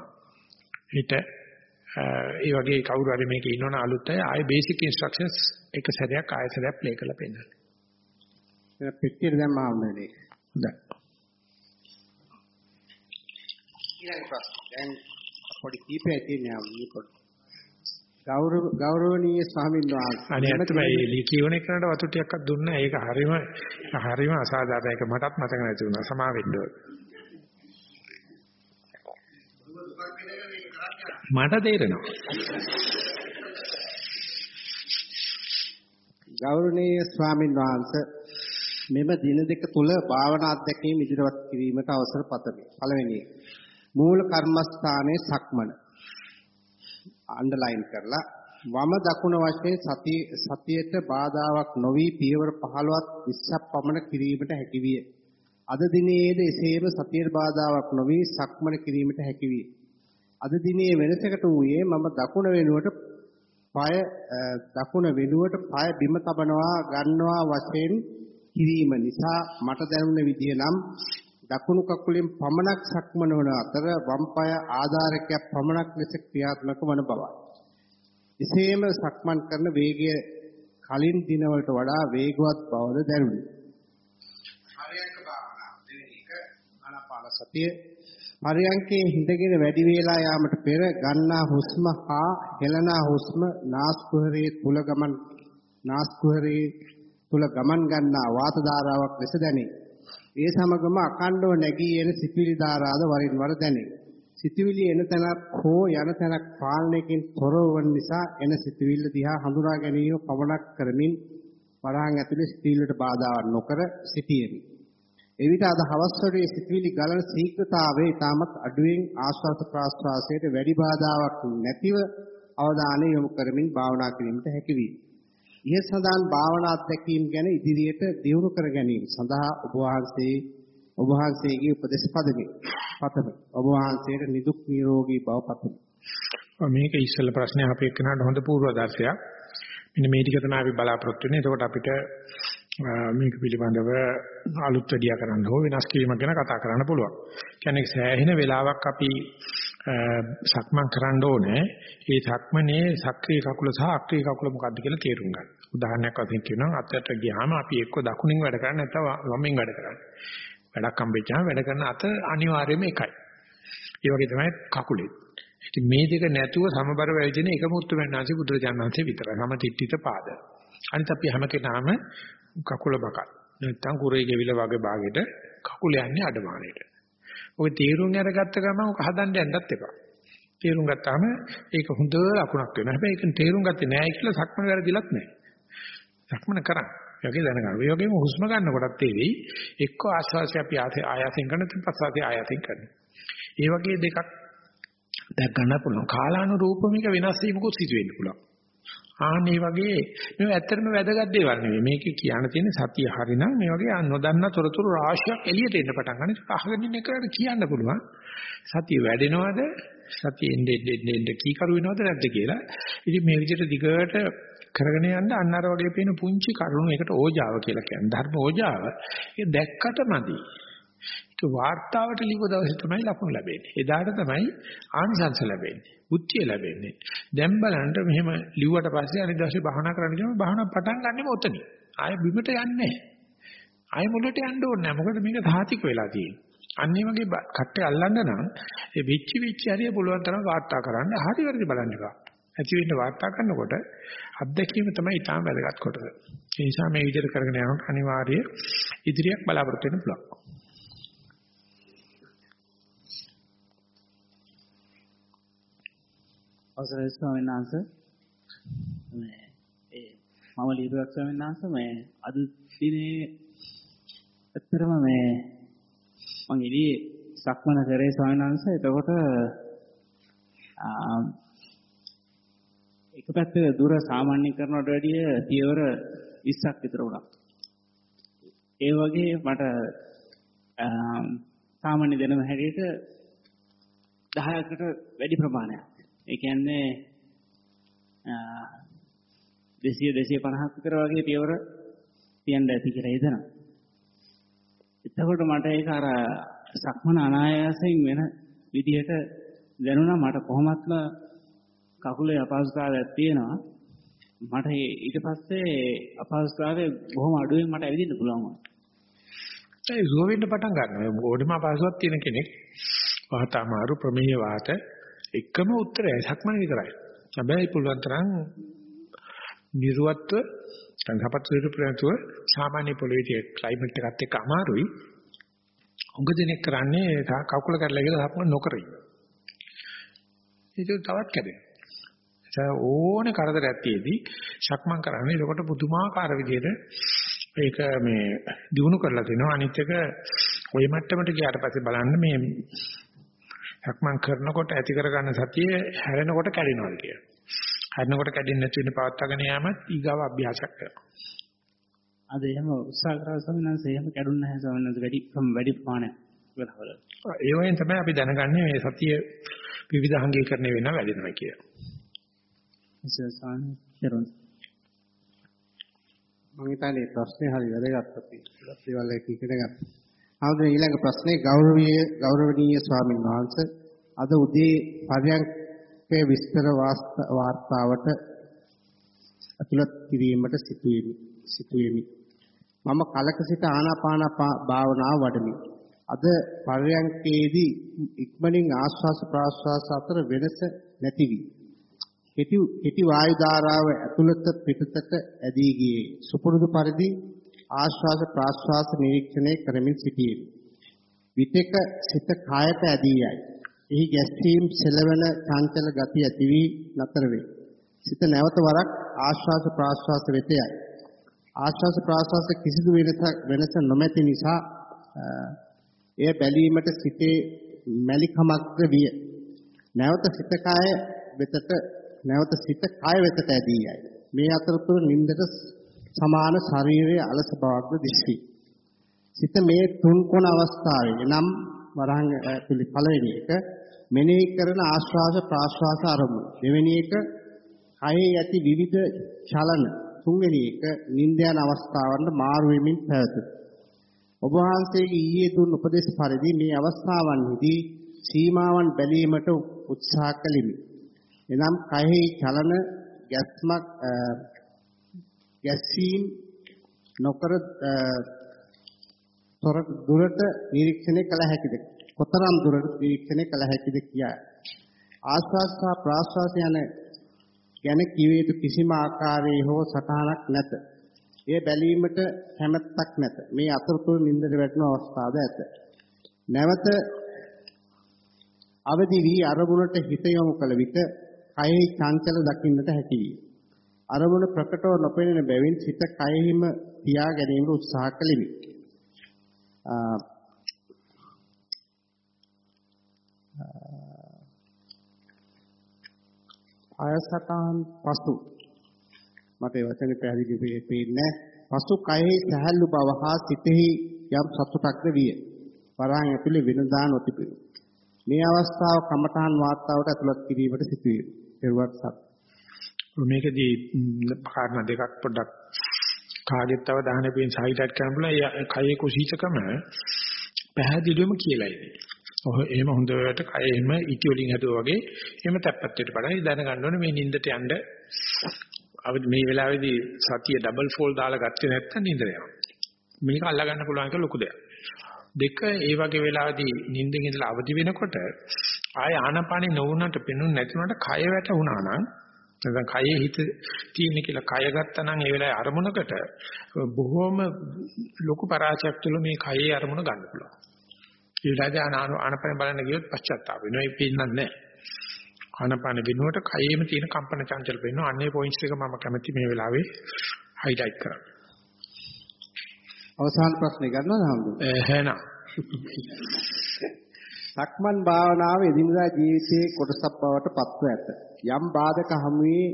හිට ඒ වගේ කවුරු හරි මේක ඉන්නවන අලුත් අය ආයේ බේසික් ඉන්ස්ට්‍රක්ෂන්ස් එක සැරයක් ආයෙ සැරයක් ප්ලේ කරලා පෙන්නන්න. ඒක පිටියට දැම්ම ආවනේ. හොඳයි. ඊළඟ ප්‍රශ්න. දැන් පොඩි කීපයක් තියෙනවා මේ පොඩි. ගෞරව ගෞරවනීය ස්වාමීන් වහන්සේ. අනේ ඇත්තටම මේ කියවන එකට වතු ටිකක්වත් දුන්නා ඒක හරීම හරීම අසාධාරණ ඒක මටත් මතක නැති වුණා. සමා වෙන්න මට තේරෙනවා. ගෞරවනීය ස්වාමීන් වහන්සේ මෙම දින දෙක තුල භාවනා අධ්‍යක්ෂකම් ඉදිරිපත් කිරීමට අවසර පතමි. පළවෙනි මූල කර්මස්ථානයේ සක්මන අන්ඩර්ලයින් කරලා වම දකුණ වශයෙන් සතිය සතියට බාධාවක් නොවි පියවර 15ක් 20ක් පමණ කිරීමට හැකි විය. අද දිනයේද එසේම සතියට බාධාවක් නොවි සක්මන කිරීමට හැකි විය. අද දිනේ වෙනසකට වූයේ මම දකුණ වෙනුවට පය දකුණ වෙනුවට පය බිම තබනවා ගන්නවා වශයෙන් කිරීම නිසා මට දැනුන විදිය නම් දකුණු කකුලෙන් පමණක් සක්මන වන අතර වම් පාය ආධාරකයක් පමණක් ලෙස ක්‍රියාත්මක වන බවයි. එසේම සක්මන් කරන වේගය කලින් දිනවලට වඩා වේගවත් බවද දැනුනි. පරයන්ක භාවනාව දෙවෙනි එක ආනාපාන සතිය පරයන්කේ හිඳගෙන වැඩි වේලා යාමට පෙර ගන්නා හුස්ම හා හෙළනා හුස්ම නාස්කුහරයේ තුල ගමන් නාස්කුහරයේ තුල ගමන් ගන්නා වාත ධාරාවක් ලෙස දැනේ. ඒ සමගම අකණ්ඩව නැගී එන සිතුවිලි ධාරාද වරින් වර දැනේ. සිතුවිලි එන තැනක් හෝ යන තැනක් පාලනයකින් තොරව වන නිසා එන සිතුවිල්ල දිහා හඳුනා ගැනීම පවණක් කරමින් වරහන් ඇතුලේ සිතුවිල්ලට බාධාවක් නොකර සිටියෙමි. එවිට අද හවස් වලේ සිතුවිලි ගලන ශීඝ්‍රතාවය ඉතාමත් අඩුවෙන් ආශ්වාස ප්‍රාශ්වාසයට වැඩි බාධාවක් නැතිව අවධානය යොමු කරමින් භාවනා කිරීමට හැකි වේ. ඉහත සඳහන් භාවනා අත්දැකීම් ගැන ඉදිරියට දියුණු කර ගැනීම සඳහා ඔබ වහන්සේ ඔබ වහන්සේගේ උපදෙස් පදමි. පතමි. ඔබ වහන්සේට නිදුක් නිරෝගී බව පතමි. මේක ඉස්සෙල්ල ප්‍රශ්නේ අපේ එක්කනට හොඳ පූර්වදර්ශයක්. මෙන්න මේ ටික තමයි අපි බලාපොරොත්තු වෙන්නේ. එතකොට අපිට මේක පිළිබඳව අලුත් වැඩියා කරන්න හෝ වෙනස් කිරීමක් ගැන කතා කරන්න පුළුවන්. කියන්නේ සෑහෙන වෙලාවක් අපි සක්මන් කරන්න ඕනේ. ඒ සක්මනේ සක්‍රීය කකුල සහ අක්‍රීය කකුල මොකක්ද කියලා තේරුම් ගන්න. උදාහරණයක් වශයෙන් කියනවා අතට ගියාම අපි එක්ක දකුණින් වැඩ කරන්නේ නැත්නම් වමෙන් වැඩ කරන්නේ. වැඩක් හම්බෙච්චාම වැඩ කරන අත අනිවාර්යයෙන්ම එකයි. ඒ වගේ තමයි කකුලේ. ඉතින් මේ දෙක නැතුව සමබර වෙවිදින එකම උත්තරමනාසි බුදුරජාණන්සේ විතරයි. සමතිට්ඨිත පාද. අනිත් අපි හැම කෙනාම කකුල බකල්. නැත්තම් කුරේ ගෙවිල වගේ භාගෙට කකුල යන්නේ අඩමාණයට. ඔය තීරුම් අරගත්ත ගමන් ඔක හදන්න යන්නත් එපා. තීරුම් ගත්තාම ඒක හොඳ ලකුණක් වෙනවා. හැබැයි ඒක තීරුම් ගත්තේ නැහැ කියලා සක්මන වැරදිලත් නැහැ. සක්මන කරා. යෝගේ දැනගන්න. ඒ වගේම හුස්ම ගන්නකොටත් තේරෙයි එක්ක ආශ්වාසය අපි ආයාසයෙන් කරන තුන් ප්‍රශ්වාසය ආයාසයෙන් කරන. ඒ වගේ දෙකක් දැක් ගන්න පුළුවන්. කාලානුරූපව මේක වෙනස් වීමකුත් සිදු වෙන්න පුළුවන්. ආන්නේ වගේ මේ ඇත්තටම වැදගත් දේවල් නෙවෙයි. මේකේ කියන්න තියෙන සතිය හරිනම් මේ වගේ නොදන්න තොරතුරු රාශියක් එළියට එන්න පටන් ගන්න. ඒක අහගෙන ඉන්න එකට කියන්න පුළුවන්. සතිය වැඩෙනවද? සතිය එන්නේ එන්නේ එන්නේ කීකරු වෙනවද නැද්ද කියලා. ඉතින් මේ විදිහට දිගට කරගෙන යන්න අන්න අර වගේ පේන පුංචි කරුණු එකට ඕජාව කියලා කියන්නේ. ධර්ම ඕජාව. ඒක දැක්කට මදි. ඒක වාර්තාවට ලියව දවසේ තමයි ලකුණු ලැබෙන්නේ. එදාට තමයි ආනිසංස ලැබෙන්නේ. බුද්ධිය ලැබෙන්නේ. දැන් බලන්න මෙහෙම ලිව්වට පස්සේ අනිත් දවසේ භාවනා කරන්න ගියාම භාවනා පටන් ගන්නෙම ඔතනින්. ආයෙ බිමට යන්නේ නැහැ. ආයෙ මුලට යන්න ඕනේ නැහැ. මොකද මේක සාතික වෙලා තියෙන්නේ. අන්න ඒ වගේ කට්ටේ අල්ලන්න නම් ඒ විච්චි විච්චි හරිය පුළුවන් තරම් වාර්තා කරන්න හරි වැරදි බලන්න එපා. ඇති වෙන්න වාර්තා කරනකොට අත්දැකීම තමයි ඊටාම වැදගත් කොටස. ඒ නිසා මේ විදිහට කරගෙන යනකොට අනිවාර්ය ඉදිරියක් බලාපොරොත්තු වෙන්න පුළුවන්. අවසරයි ස්වාමීන් වහන්සේ මේ ඒ මම ලියුවක් ස්වාමීන් වහන්සේ මේ අද දිනේ ඇත්තටම මේ මම ඉදී සක්මන කරේ ස්වාමීන් වහන්සේ එතකොට එක පැත්තක දුර සාමාන්‍ය කරනවට වැඩිය පියවර 20ක් විතර වුණා. ඒ වගේ මට සාමාන්‍ය දෙනම හැටියට 10කට වැඩි ප්‍රමාණයක්. ඒ කියන්නේ 200 250ක් විතර වගේ පියවර තියන්න ඇති කියලා හිතනවා. එතකොට මට ඒක අර සක්මන අනායාසයෙන් වෙන විදිහට දැනුණා මට කොහොමත්ම කකුලේ අපහසුතාවයක් තියෙනවා. මට ඊට පස්සේ අපහසුතාවය බොහොම අඩුවෙන් මට ඇවිදින්න පුළුවන් වුණා. ඒ සුව වෙන්න පටන් ගන්නවා. ඕඩිම අපහසුතාවක් තියෙන කෙනෙක් වාත අමාරු ප්‍රමේය වාත එකම උත්තරය සක්මන විතරයි. හැබැයි පුළුවන් තරම් නිර්වත්ව සංඝපත් විරුප්‍රයතුව සාමාන්‍ය පොළොවේ ක්ලයිමේට් එකත් එක්ක අමාරුයි. උඟ දිනෙක කරන්නේ කකුල කරලා කියලා සක්මන් නොකර ඉන්න. ඒක තවත් කැදෙනවා. ඕනේ කරදරයක් තියේදී සක්මන් කරන්නේ එතකොට පුදුමාකාර විදිහට ඒක මේ දිනු කරලා තිනවා අනිත් එක ওই මට්ටමට ගියාට පස්සේ බලන්න මේ සක්මන් කරනකොට ඇති කරගන්න සතිය හැරෙනකොට කැඩෙනවා කියලා. හැරෙනකොට කැඩෙන්නේ නැති වෙන පවත්වාගෙන යාමත් ඊගාව අභ්‍යාසයක් කරනවා. අද එහෙම උත්සාහ කරා ස්වාමීන් එහෙම කැඩුන්නේ නැහැ ස්වාමීන් වැඩි වැඩි ප්‍රමාණයක් වෙනවල. ඒ වගේම තමයි අපි දැනගන්නේ මේ සතිය විවිධාංගීකරණය වෙන වැඩිනවා කියලා. මම හිතන්නේ ප්‍රශ්නේ හරි වැදගත් අපි ඒවල් එක ඉගෙන ගන්න. ආවද ඊළඟ ප්‍රශ්නේ ගෞරවීය ගෞරවනීය ස්වාමීන් වහන්සේ අද උදේ පරයන්කේ විස්තර වාර්තාවට අතුලත් කිරීමට සිටුවෙමි. සිටුවෙමි. මම කලක සිට ආනාපාන භාවනාව වඩමි. අද පරයන්කේදී ඉක්මනින් ආශ්වාස ප්‍රාශ්වාස අතර වෙනස නැති වී කෙටි කෙටි වායු ධාරාව ඇතුළත පිටතට ඇදී ගියේ සුපුරුදු පරිදි ආශ්වාස ප්‍රාශ්වාස නිරීක්ෂණය කරමින් සිටියෙමි. විතක සිත කායට ඇදී යයි. එහි ගැස්සීම් සෙලවන චංචල ගති ඇති වී නතර වේ. සිත නැවත වරක් ආශ්වාස ප්‍රාශ්වාස වෙත යයි. ආශ්වාස ප්‍රාශ්වාස කිසිදු වෙනස වෙනස නොමැති නිසා එය බැලීමට සිතේ මැලිකමක්ද විය. නැවත සිත කාය වෙතට නැවත සිත කාය වෙතට ඇදී යයි. මේ අතරතුර නින්දට සමාන ශරීරයේ අලස බවක්ද දිස්වි. සිත මේ තුන් කොන අවස්ථාවේ එනම් වරහන් පිළි පළවෙනි එක මෙනෙහි කරන ආශ්වාස ප්‍රාශ්වාස අරමුණු. දෙවෙනි එක කයේ ඇති විවිධ චලන. තුන්වෙනි එක නිින්ද යන අවස්ථාවන්ට මාරු වෙමින් පැවතුණා. ඔබ වහන්සේගේ ඊයේ දුන් උපදේශ පරිදි මේ අවස්ථාවන්හිදී සීමාවන් බැලීමට උත්සාහ කළෙමි. එනම් කයෙහි චලන ගැස්මක් ගැස්සීම් නොකර තොර දුරට නිරීක්ෂණය කළ හැකිද? කොතරම් දුරට නිරීක්ෂණය කළ හැකිද කියා. ආශ්වාස සහ ප්‍රාශ්වාස යන ගැන කිව යුතු කිසිම ආකාරයේ හෝ සටහනක් නැත. එය බැලීමට කැමැත්තක් නැත. මේ අතරතුර නින්දට වැටෙන අවස්ථාද ඇත. නැවත අවදි වී අරමුණට හිත යොමු කළ විට කයෙහි චංචල දකින්නට හැකි විය. අරමුණ ප්‍රකටව නොපෙනෙන බැවින් සිත කයෙහිම තියා ගැනීමට උත්සාහ කළෙමි. ආයසතන් පසු මට ඒ වචනේ පැහැදිලි වෙන්නේ පසු කයෙහි සහැල්ලු බව හා සිතෙහි යම් සතුටක්ද විය. වරහන් ඇතුලේ වෙනදා නොතිබුණි. මේ අවස්ථාව කමඨාන් වාර්තාවට ඇතුළත් කිරීමට සිදුවේ. පෙරවත් සත්. මේකදී කාරණා දෙකක් පොඩ්ඩක් කාගෙත් අවධානය පින් සාහිත්‍යයක් කරන්න පුළුවන්. කයේ කුසීතකම පැහැදිලිවම කියලායි. ඔහ එහෙම හොඳට කය එහෙම ඉටි වලින් හදුවා වගේ එහෙම තැප්පත්තට බලයි දැනගන්න ඕනේ මේ නිින්දට යන්න මේ වෙලාවේදී සතිය ඩබල් ෆෝල් දාලා ගත්තේ නැත්නම් නිින්දට යනවා. මේක අල්ලා ගන්න පුළුවන් එක ලොකු දෙයක්. දෙක ඒ වගේ වෙලාවදී නිින්දෙන් ඉඳලා අවදි වෙනකොට ආය ආනපානෙ නොවුනට පෙනුනේ නැතිනොට කය වැටුණා නම් නැත්නම් කයේ හිත තියෙන කියලා කය ගත්තා නම් ඒ වෙලාවේ අරමුණකට බොහොම ලොකු පරාජයක් තුළ මේ කයේ අරමුණ ගන්න පුළුවන්. ඒ වෙලාවේ ආනපානෙ බලන්න ගියොත් පශ්චාත්තාප වෙනවා. ඒ පින්නක් නැහැ. ආනපාන වෙනුවට කයේම තියෙන කම්පන චංචල වෙනවා. අන්නේ පොයින්ට්ස් එක මම කැමති මේ වෙලාවේ හයිලයිට් කරන්න. අවසාන ප්‍රශ්නේ ගන්නවද හම්දුනේ? එහෙනම්. සක්මන් භාවනාව එදිනදා ජීවිතයේ කොටසක් බවට පත්ව ඇත. යම් බාධක හමුවේ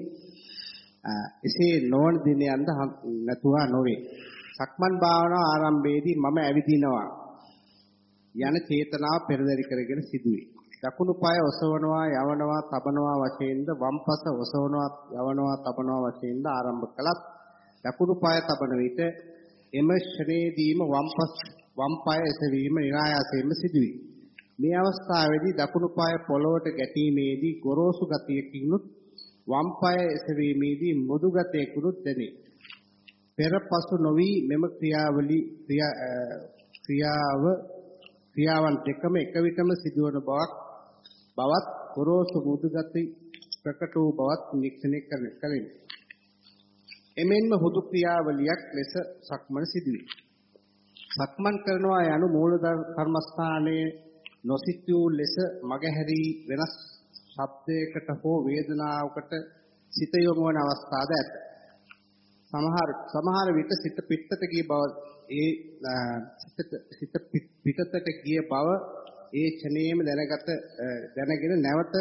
එසේ නොවන දිනයන්ද නැතුවා නොවේ. සක්මන් භාවනාව ආරම්භයේදී මම ඇවිදිනවා යන චේතනාව පෙරදරි කරගෙන සිදුවේ. දකුණු පාය ඔසවනවා යවනවා තබනවා වශයෙන්ද වම් පස ඔසවනවා යවනවා තබනවා වශයෙන්ද ආරම්භ කළත් දකුණු පාය තබන විට එම ශ්‍රේණීදීම වම්පස් වම් පාය එසවීම નિરાයාසයෙන්ම සිදුවේ. මේ අවස්ථාවේදී දකුණු පාය පොළොවට ගැටීමේදී ගොරෝසු ගතියකිනුත් වම් පාය එසවීමේදී මෘදු ගතියකුත් දැනේ. පෙරපසු නොවි මෙම ක්‍රියාවලි ක්‍රියාව ක්‍රියාවන් දෙකම එක විටම සිදුවන බවක් බවත් ගොරෝසු මෘදු ගති ප්‍රකට වූ බවත් නිරීක්ෂණය කරන්නේ. එමෙන්ම හුදු ක්‍රියාවලියක් ලෙස සක්මන සිදුවේ. සක්මන් කරනවා යනු මූල කර්මස්ථානයේ නොසිතූ ලෙස මගහැරී වෙනස් ශබ්දයකට හෝ වේදනාවකට සිත යොමු වන අවස්ථාද ඇත. සමහර සමහර විට සිත පිටතට ගිය බව ඒ සිත පිටතට ගිය බව ඒ ක්ෂණයේම දැනගත දැනගෙන නැවත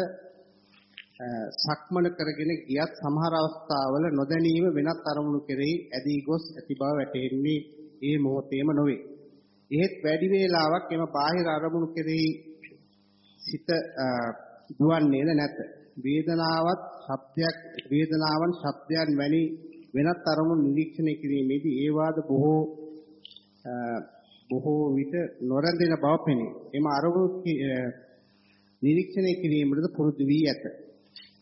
සක්මන කරගෙන ගියත් සමහර අවස්ථාවල නොදැනීම වෙනත් අරමුණු කෙරෙහි ඇදී ගොස් ඇති බව වැටහෙන්නේ ඒ මොහොතේම නොවේ. එහෙත් වැඩි වේලාවක් එම බාහිර අරමුණු කෙරෙහි සිත දුවන්නේද නැත. වේදනාවත් ශබ්දයක් වේදනාවන් ශබ්දයන් වැනි වෙනත් අරමුණු නිරීක්ෂණය කිරීමේදී ඒ වාද බොහෝ අ, බොහෝ විට නොරැඳෙන බව පෙනේ. එම අරමුණු කි- අ, නිරීක්ෂණය කිරීමට පුරුදු වී ඇත.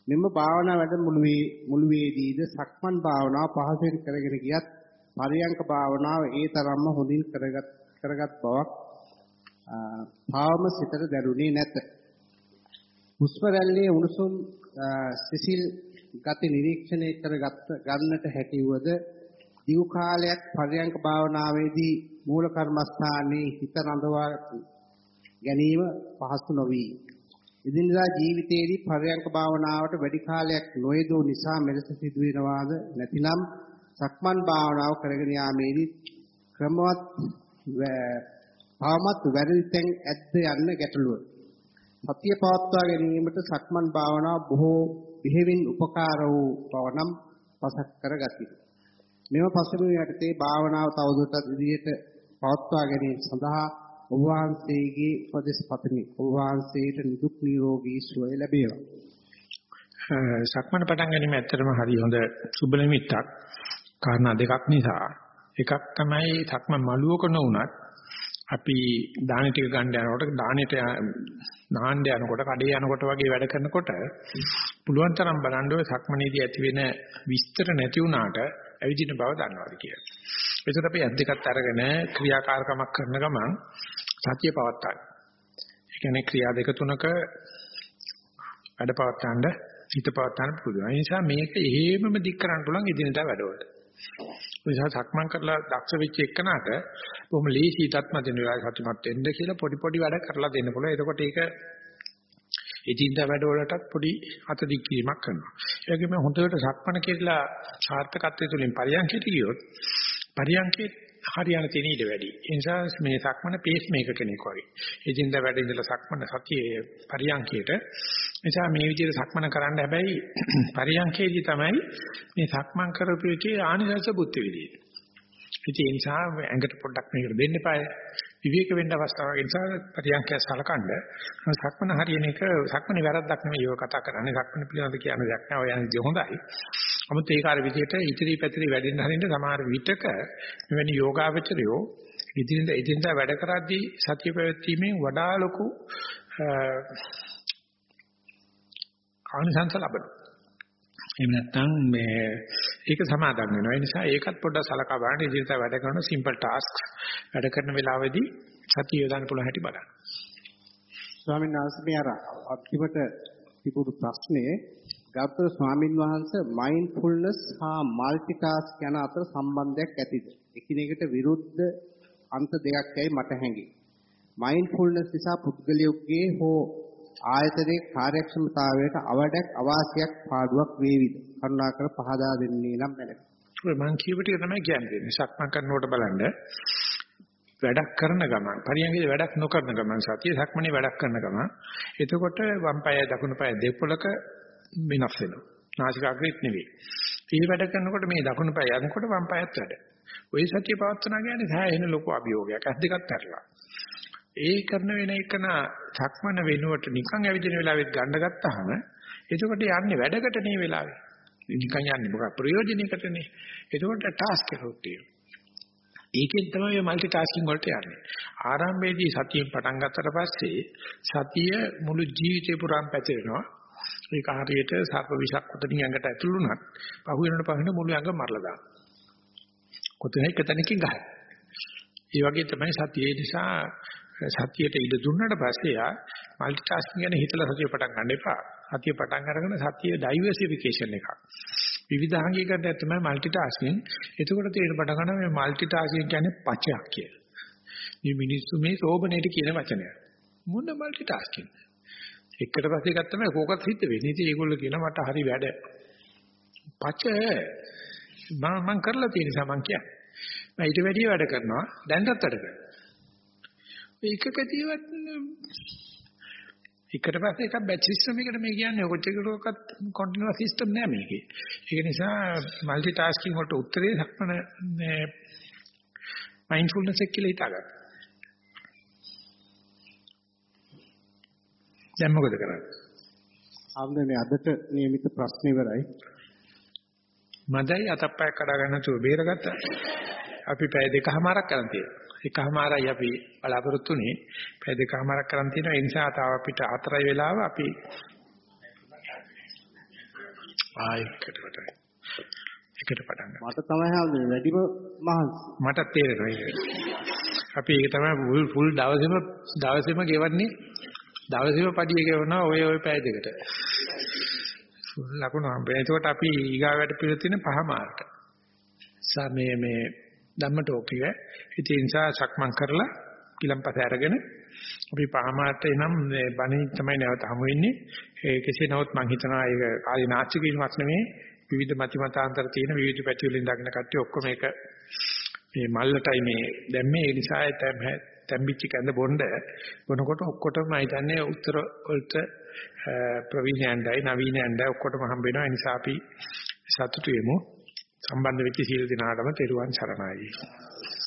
මෙම භාවනා වැඩමුළුවේ මුළුවේදීද සක්මන් භාවනාව පහසුවෙන් කරගෙන ගියත් පරියංක භාවනාව ඒ තරම්ම හොඳින් කරගත් කරගත් බවක් අ, තාම සිතට දැනුනේ නැත. හුස්ම රැල්ලේ උණුසුම් අ, සිසිල් ගති නිරීක්ෂණය කරගත් ගන්නට හැකියවද දිගු කාලයක් පරියංක භාවනාවේදී මූල කර්මස්ථානයේ හිත රඳවා ගැනීම පහසු නොවේ. එදිනදා ජීවිතයේදී පරයන්ක භාවනාවට වැඩි කාලයක් නොයදෝ නිසා මෙලෙස සිදුවෙනවාද නැතිනම් සක්මන් භාවනාව කරගෙන යාමේදී ක්‍රමවත් වෑ- තවමත් වැරදි තැන් ඇද්ද යන්න ගැටලුව. සතිය පවත්වා ගැනීමට සක්මන් භාවනාව බොහෝ බෙහෙවින් උපකාර වූ බව නම් පසක් කරගතියි. මෙම පසුබිම යටතේ භාවනාව තවදුරටත් ඉදිරියට පවත්වා ගැනීම සඳහා ඔබ වහන්සේගේ උපදෙස් පතමි. ඔබ වහන්සේට නිදුක් නිරෝගී සුවය ලැබේවා. අ, සක්මන පටන් ගැනීම ඇත්තටම හරි හොඳ සුබ නිමිත්තක්. කාරණා දෙකක් නිසා. එකක් තමයි සක්මන් මළුවක නොඋනත් අපි දාන ටික ගන්න යනකොට දානෙට නාන්න යනකොට කඩේ යනකොට වගේ වැඩ කරනකොට පුළුවන් තරම් බලන්න ඔය සක්මනේදී ඇති වෙන විස්තර නැති වුණාට ඇවිදින බව දන්නවාද කියලා. ඒකට අපි ඇස් දෙකත් අරගෙන ක්‍රියාකාරකමක් කරන ගමන් සතිය පවත්තා. ඒ කියන්නේ ක්‍රියා දෙක තුනක වැඩ පවත්තන්න හිත පවත්තන්න පුළුවන්. ඒ නිසා මේක එහෙමම දික් කරන්න පුළුවන් එදිනදා වැඩවලට. ඒ නිසා සක්මන් කරලා දක්ෂ වෙච්ච එකනට බොහොම ලේසි තත්ම දෙන වෙලාවට සතුටුමත් වෙන්න කියලා පොඩි පොඩි වැඩ කරලා දෙන්න පුළුවන්. එතකොට ඒක එදිනදා වැඩවලටත් පොඩි අත දික් කිරීමක් කරනවා. ඒ වගේම හොඳට සක්මන කියලා සාර්ථකත්වයේ තුලින් පරියන්කයට ගියොත් පරියන්කේ හරියන තියෙන ඉඩ වැඩි. ඒ නිසා මේ සක්මන පේස් මේක කෙනෙක් වගේ. එදින්දා වැඩ ඉඳලා සක්මන සතියේ පරියන්කේට නිසා මේ විදිහට සක්මන කරන්න හැබැයි පරියන්කේදී තමයි මේ සක්මන් කරපු එකේ ආනිසංස බුද්ධ විදියේ. ඉතින් ඒ නිසා ඇඟට පොඩ්ඩක් මේකට දෙන්න එපාය. විවේක වෙන්න අවස්ථාවක් ඒ නිසා පරියන්කය සලකන්න. සක්මන හරියන එක සක්මනේ වැරද්දක් නෙමෙයි ඔය කතා කරන්නේ. සක්මන පිළිබඳ කියන දෙයක් නෑ. ඔය යන්නේ හොඳයි. 아무ත් ඒ කාර්ය විදිහට ඉතිරි පැතිරි වැඩෙන්න හරින්න සමහර විටක මෙවැනි යෝගාවචරයෝ ඉදිරියට ඉදිරියට වැඩ කරද්දී සතිය පැවැත්වීමෙන් වඩා ලොකු ආනිසංස ලබනවා. එහෙම නැත්නම් මේ ඒක සමාදම් වෙනවා. ඒ නිසා ඒකත් පොඩ්ඩක් සලකා බලන්න ඉදිරියට වැඩ කරන සිම්පල් ටාස්ක්ස් වැඩ කරන වෙලාවෙදී සතිය යොදන්න පුළුවන් හැටි බලන්න. ස්වාමීන් වහන්සේ මේ අර අන්තිමට තිබුණු ප්‍රශ්නේ ගෞතම ස්වාමින් වහන්සේ මයින්ඩ්ෆුල්නස් හා মালටිටාස්ක් යන අතර සම්බන්ධයක් ඇතිද? එකිනෙකට විරුද්ධ අන්ත දෙකක් යයි මට හැඟේ. මයින්ඩ්ෆුල්නස් නිසා පුද්ගලයෙකුගේ හෝ ආයතනයේ කාර්යක්ෂමතාවයට අවඩක් අවාසියක් පාඩුවක් වේවිද? කරුණාකර පහදා දෙන්නේ නම් මැනවි. ඔය මං කියපු ටික තමයි කියන්නේ. සක්මන් කරනකොට බලන්න වැඩක් කරන ගමන් පරියන්ගේ වැඩක් නොකරන ගමන් සතිය සක්මනේ වැඩක් කරන ගමන් එතකොට වම් පාය දකුණු පාය දෙපොලක වෙනස් වෙනවා. නාසිකාග්‍රේත් නෙවෙයි. මේ වැඩ කරනකොට මේ දකුණු පාය යනකොට වම් පායත් වැඩ. ওই සතිය පවත්වනා කියන්නේ සෑහෙන ලොකු අභියෝගයක්. ඇස් දෙකත් ඇරලා. ඒ කරන වෙන එකන සක්මන වෙනුවට නිකන් ඇවිදින වෙලාවෙත් ගන්න ගත්තාම එතකොට යන්නේ වැඩකට නේ වෙලාවේ. නිකන් යන්නේ මොකක් ප්‍රයෝජනයකටනේ. එතකොට ටාස්ක් එකක් තියෙනවා. ඒකෙන් තමයි මල්ටි ටාස්කින් වලට යන්නේ. ආරම්භයේදී සතියෙන් පටන් ගත්තට පස්සේ සතිය මුළු ජීවිතේ පුරාම පැතිරෙනවා. ඒක හරියට සර්ප විෂක් උතනින් ඇඟට ඇතුළු වුණත් පහු වෙනකොට පහින මුළු ඇඟ මරලා දානවා. කොතන එක තැනකින් ගහයි. ඒ වගේ තමයි සතියේ නිසා සතියට ඉඩ දුන්නාට පස්සේ යා মালටි ටාස්කින් ගැන හිතලා සතිය පටන් ගන්න එපා. සතිය පටන් අරගෙන සතිය ඩයිවර්සිෆිකේෂන් එකක්. විවිධාංගීකරණය තමයි মালටි ටාස්කින්. එතකොට තේරෙන පටන් ගන්න මේ মালටි ටාස්කින් කියන්නේ පචයක් කියලා. මේ මිනිස්සු මේ සෝබනේට කියන වචනය. මොන মালටි ටාස්කින්ද? එකට පස්සේ ගත්තම කෝකත් හිට වෙන්නේ. ඉතින් ඒගොල්ලෝ කියන මට හරි වැඩ. පච මම මං කරලා තියෙන නිසා මං කියන්නේ. මම ඊට වැඩිය වැඩ කරනවා. දැන්ටත් වැඩ කරනවා. ඒකකදීවත් එකට පස්සේ එකක් බැච් සිස්ටම් එකට මේ කියන්නේ කොච්චරකටවත් කන්ටිනියස් සිස්ටම් නෑ මේකේ. ඒක නිසා মালටි ටාස්කින් වලට උත්තරේ සක්මන මේ මයින්ඩ්ෆුල්නස් එක කියලා හිතාගන්න. දැන් මොකද කරන්නේ? ආම්දනේ අදට නියමිත ප්‍රශ්න ඉවරයි. මදයි අතප්පයක් කඩා ගන්න තුරු බේරගත්තා. අපි පැය දෙකමාරක් කරන් තියෙනවා. එකමාරයි අපි බලාපොරොත්තු වෙන්නේ. පැය දෙකමාරක් කරන් තියෙනවා. ඒ නිසා තාම අපිට හතරයි වෙලාව අපි ආයකට වටයි. එකට පටන් ගන්න. මට තමයි හැමදේම වැඩිම මහන්සි. මට තේරෙනවා ඒක. අපි ඒක තමයි ෆුල් ෆුල් දවසේම දවසේම ගෙවන්නේ. දවසේම පඩිය ගෙවනවා ඔය ඔය පැය දෙකට. ෆුල් ලකුණු හම්බෙන්නේ. එතකොට අපි ඊගාවට පිළ තියෙන පහමාරට. සමේ මේ ධම්ම ටෝපිය. ඉතින් ඒ නිසා සක්මන් කරලා කිලම්පස අරගෙන අපි පහමාරට එනම් මේ බණි තමයි නැවත හමු වෙන්නේ. ඒ කෙසේ නමුත් මම හිතනවා ඒක කාලේ නාස්ති කිරීමක් නෙමෙයි. විවිධ මති මතාන්තර තියෙන විවිධ පැති වලින් දකින්න කට්ටිය ඔක්කොම ඒක මේ මල්ලටයි මේ දැම්මේ ඒ නිසා තැම්බිච්ච කැඳ බොණ්ඩ බොනකොට ඔක්කොටම මම හිතන්නේ උත්තර වලට ප්‍රවීණයන්ඩයි නවීනයන්ඩයි ඔක්කොටම හම්බ වෙනවා ඒ නිසා අපි සතුටු වෙමු සම්බන්ධ වෙච්ච සීල දිනාටම තෙරුවන් සරණයි.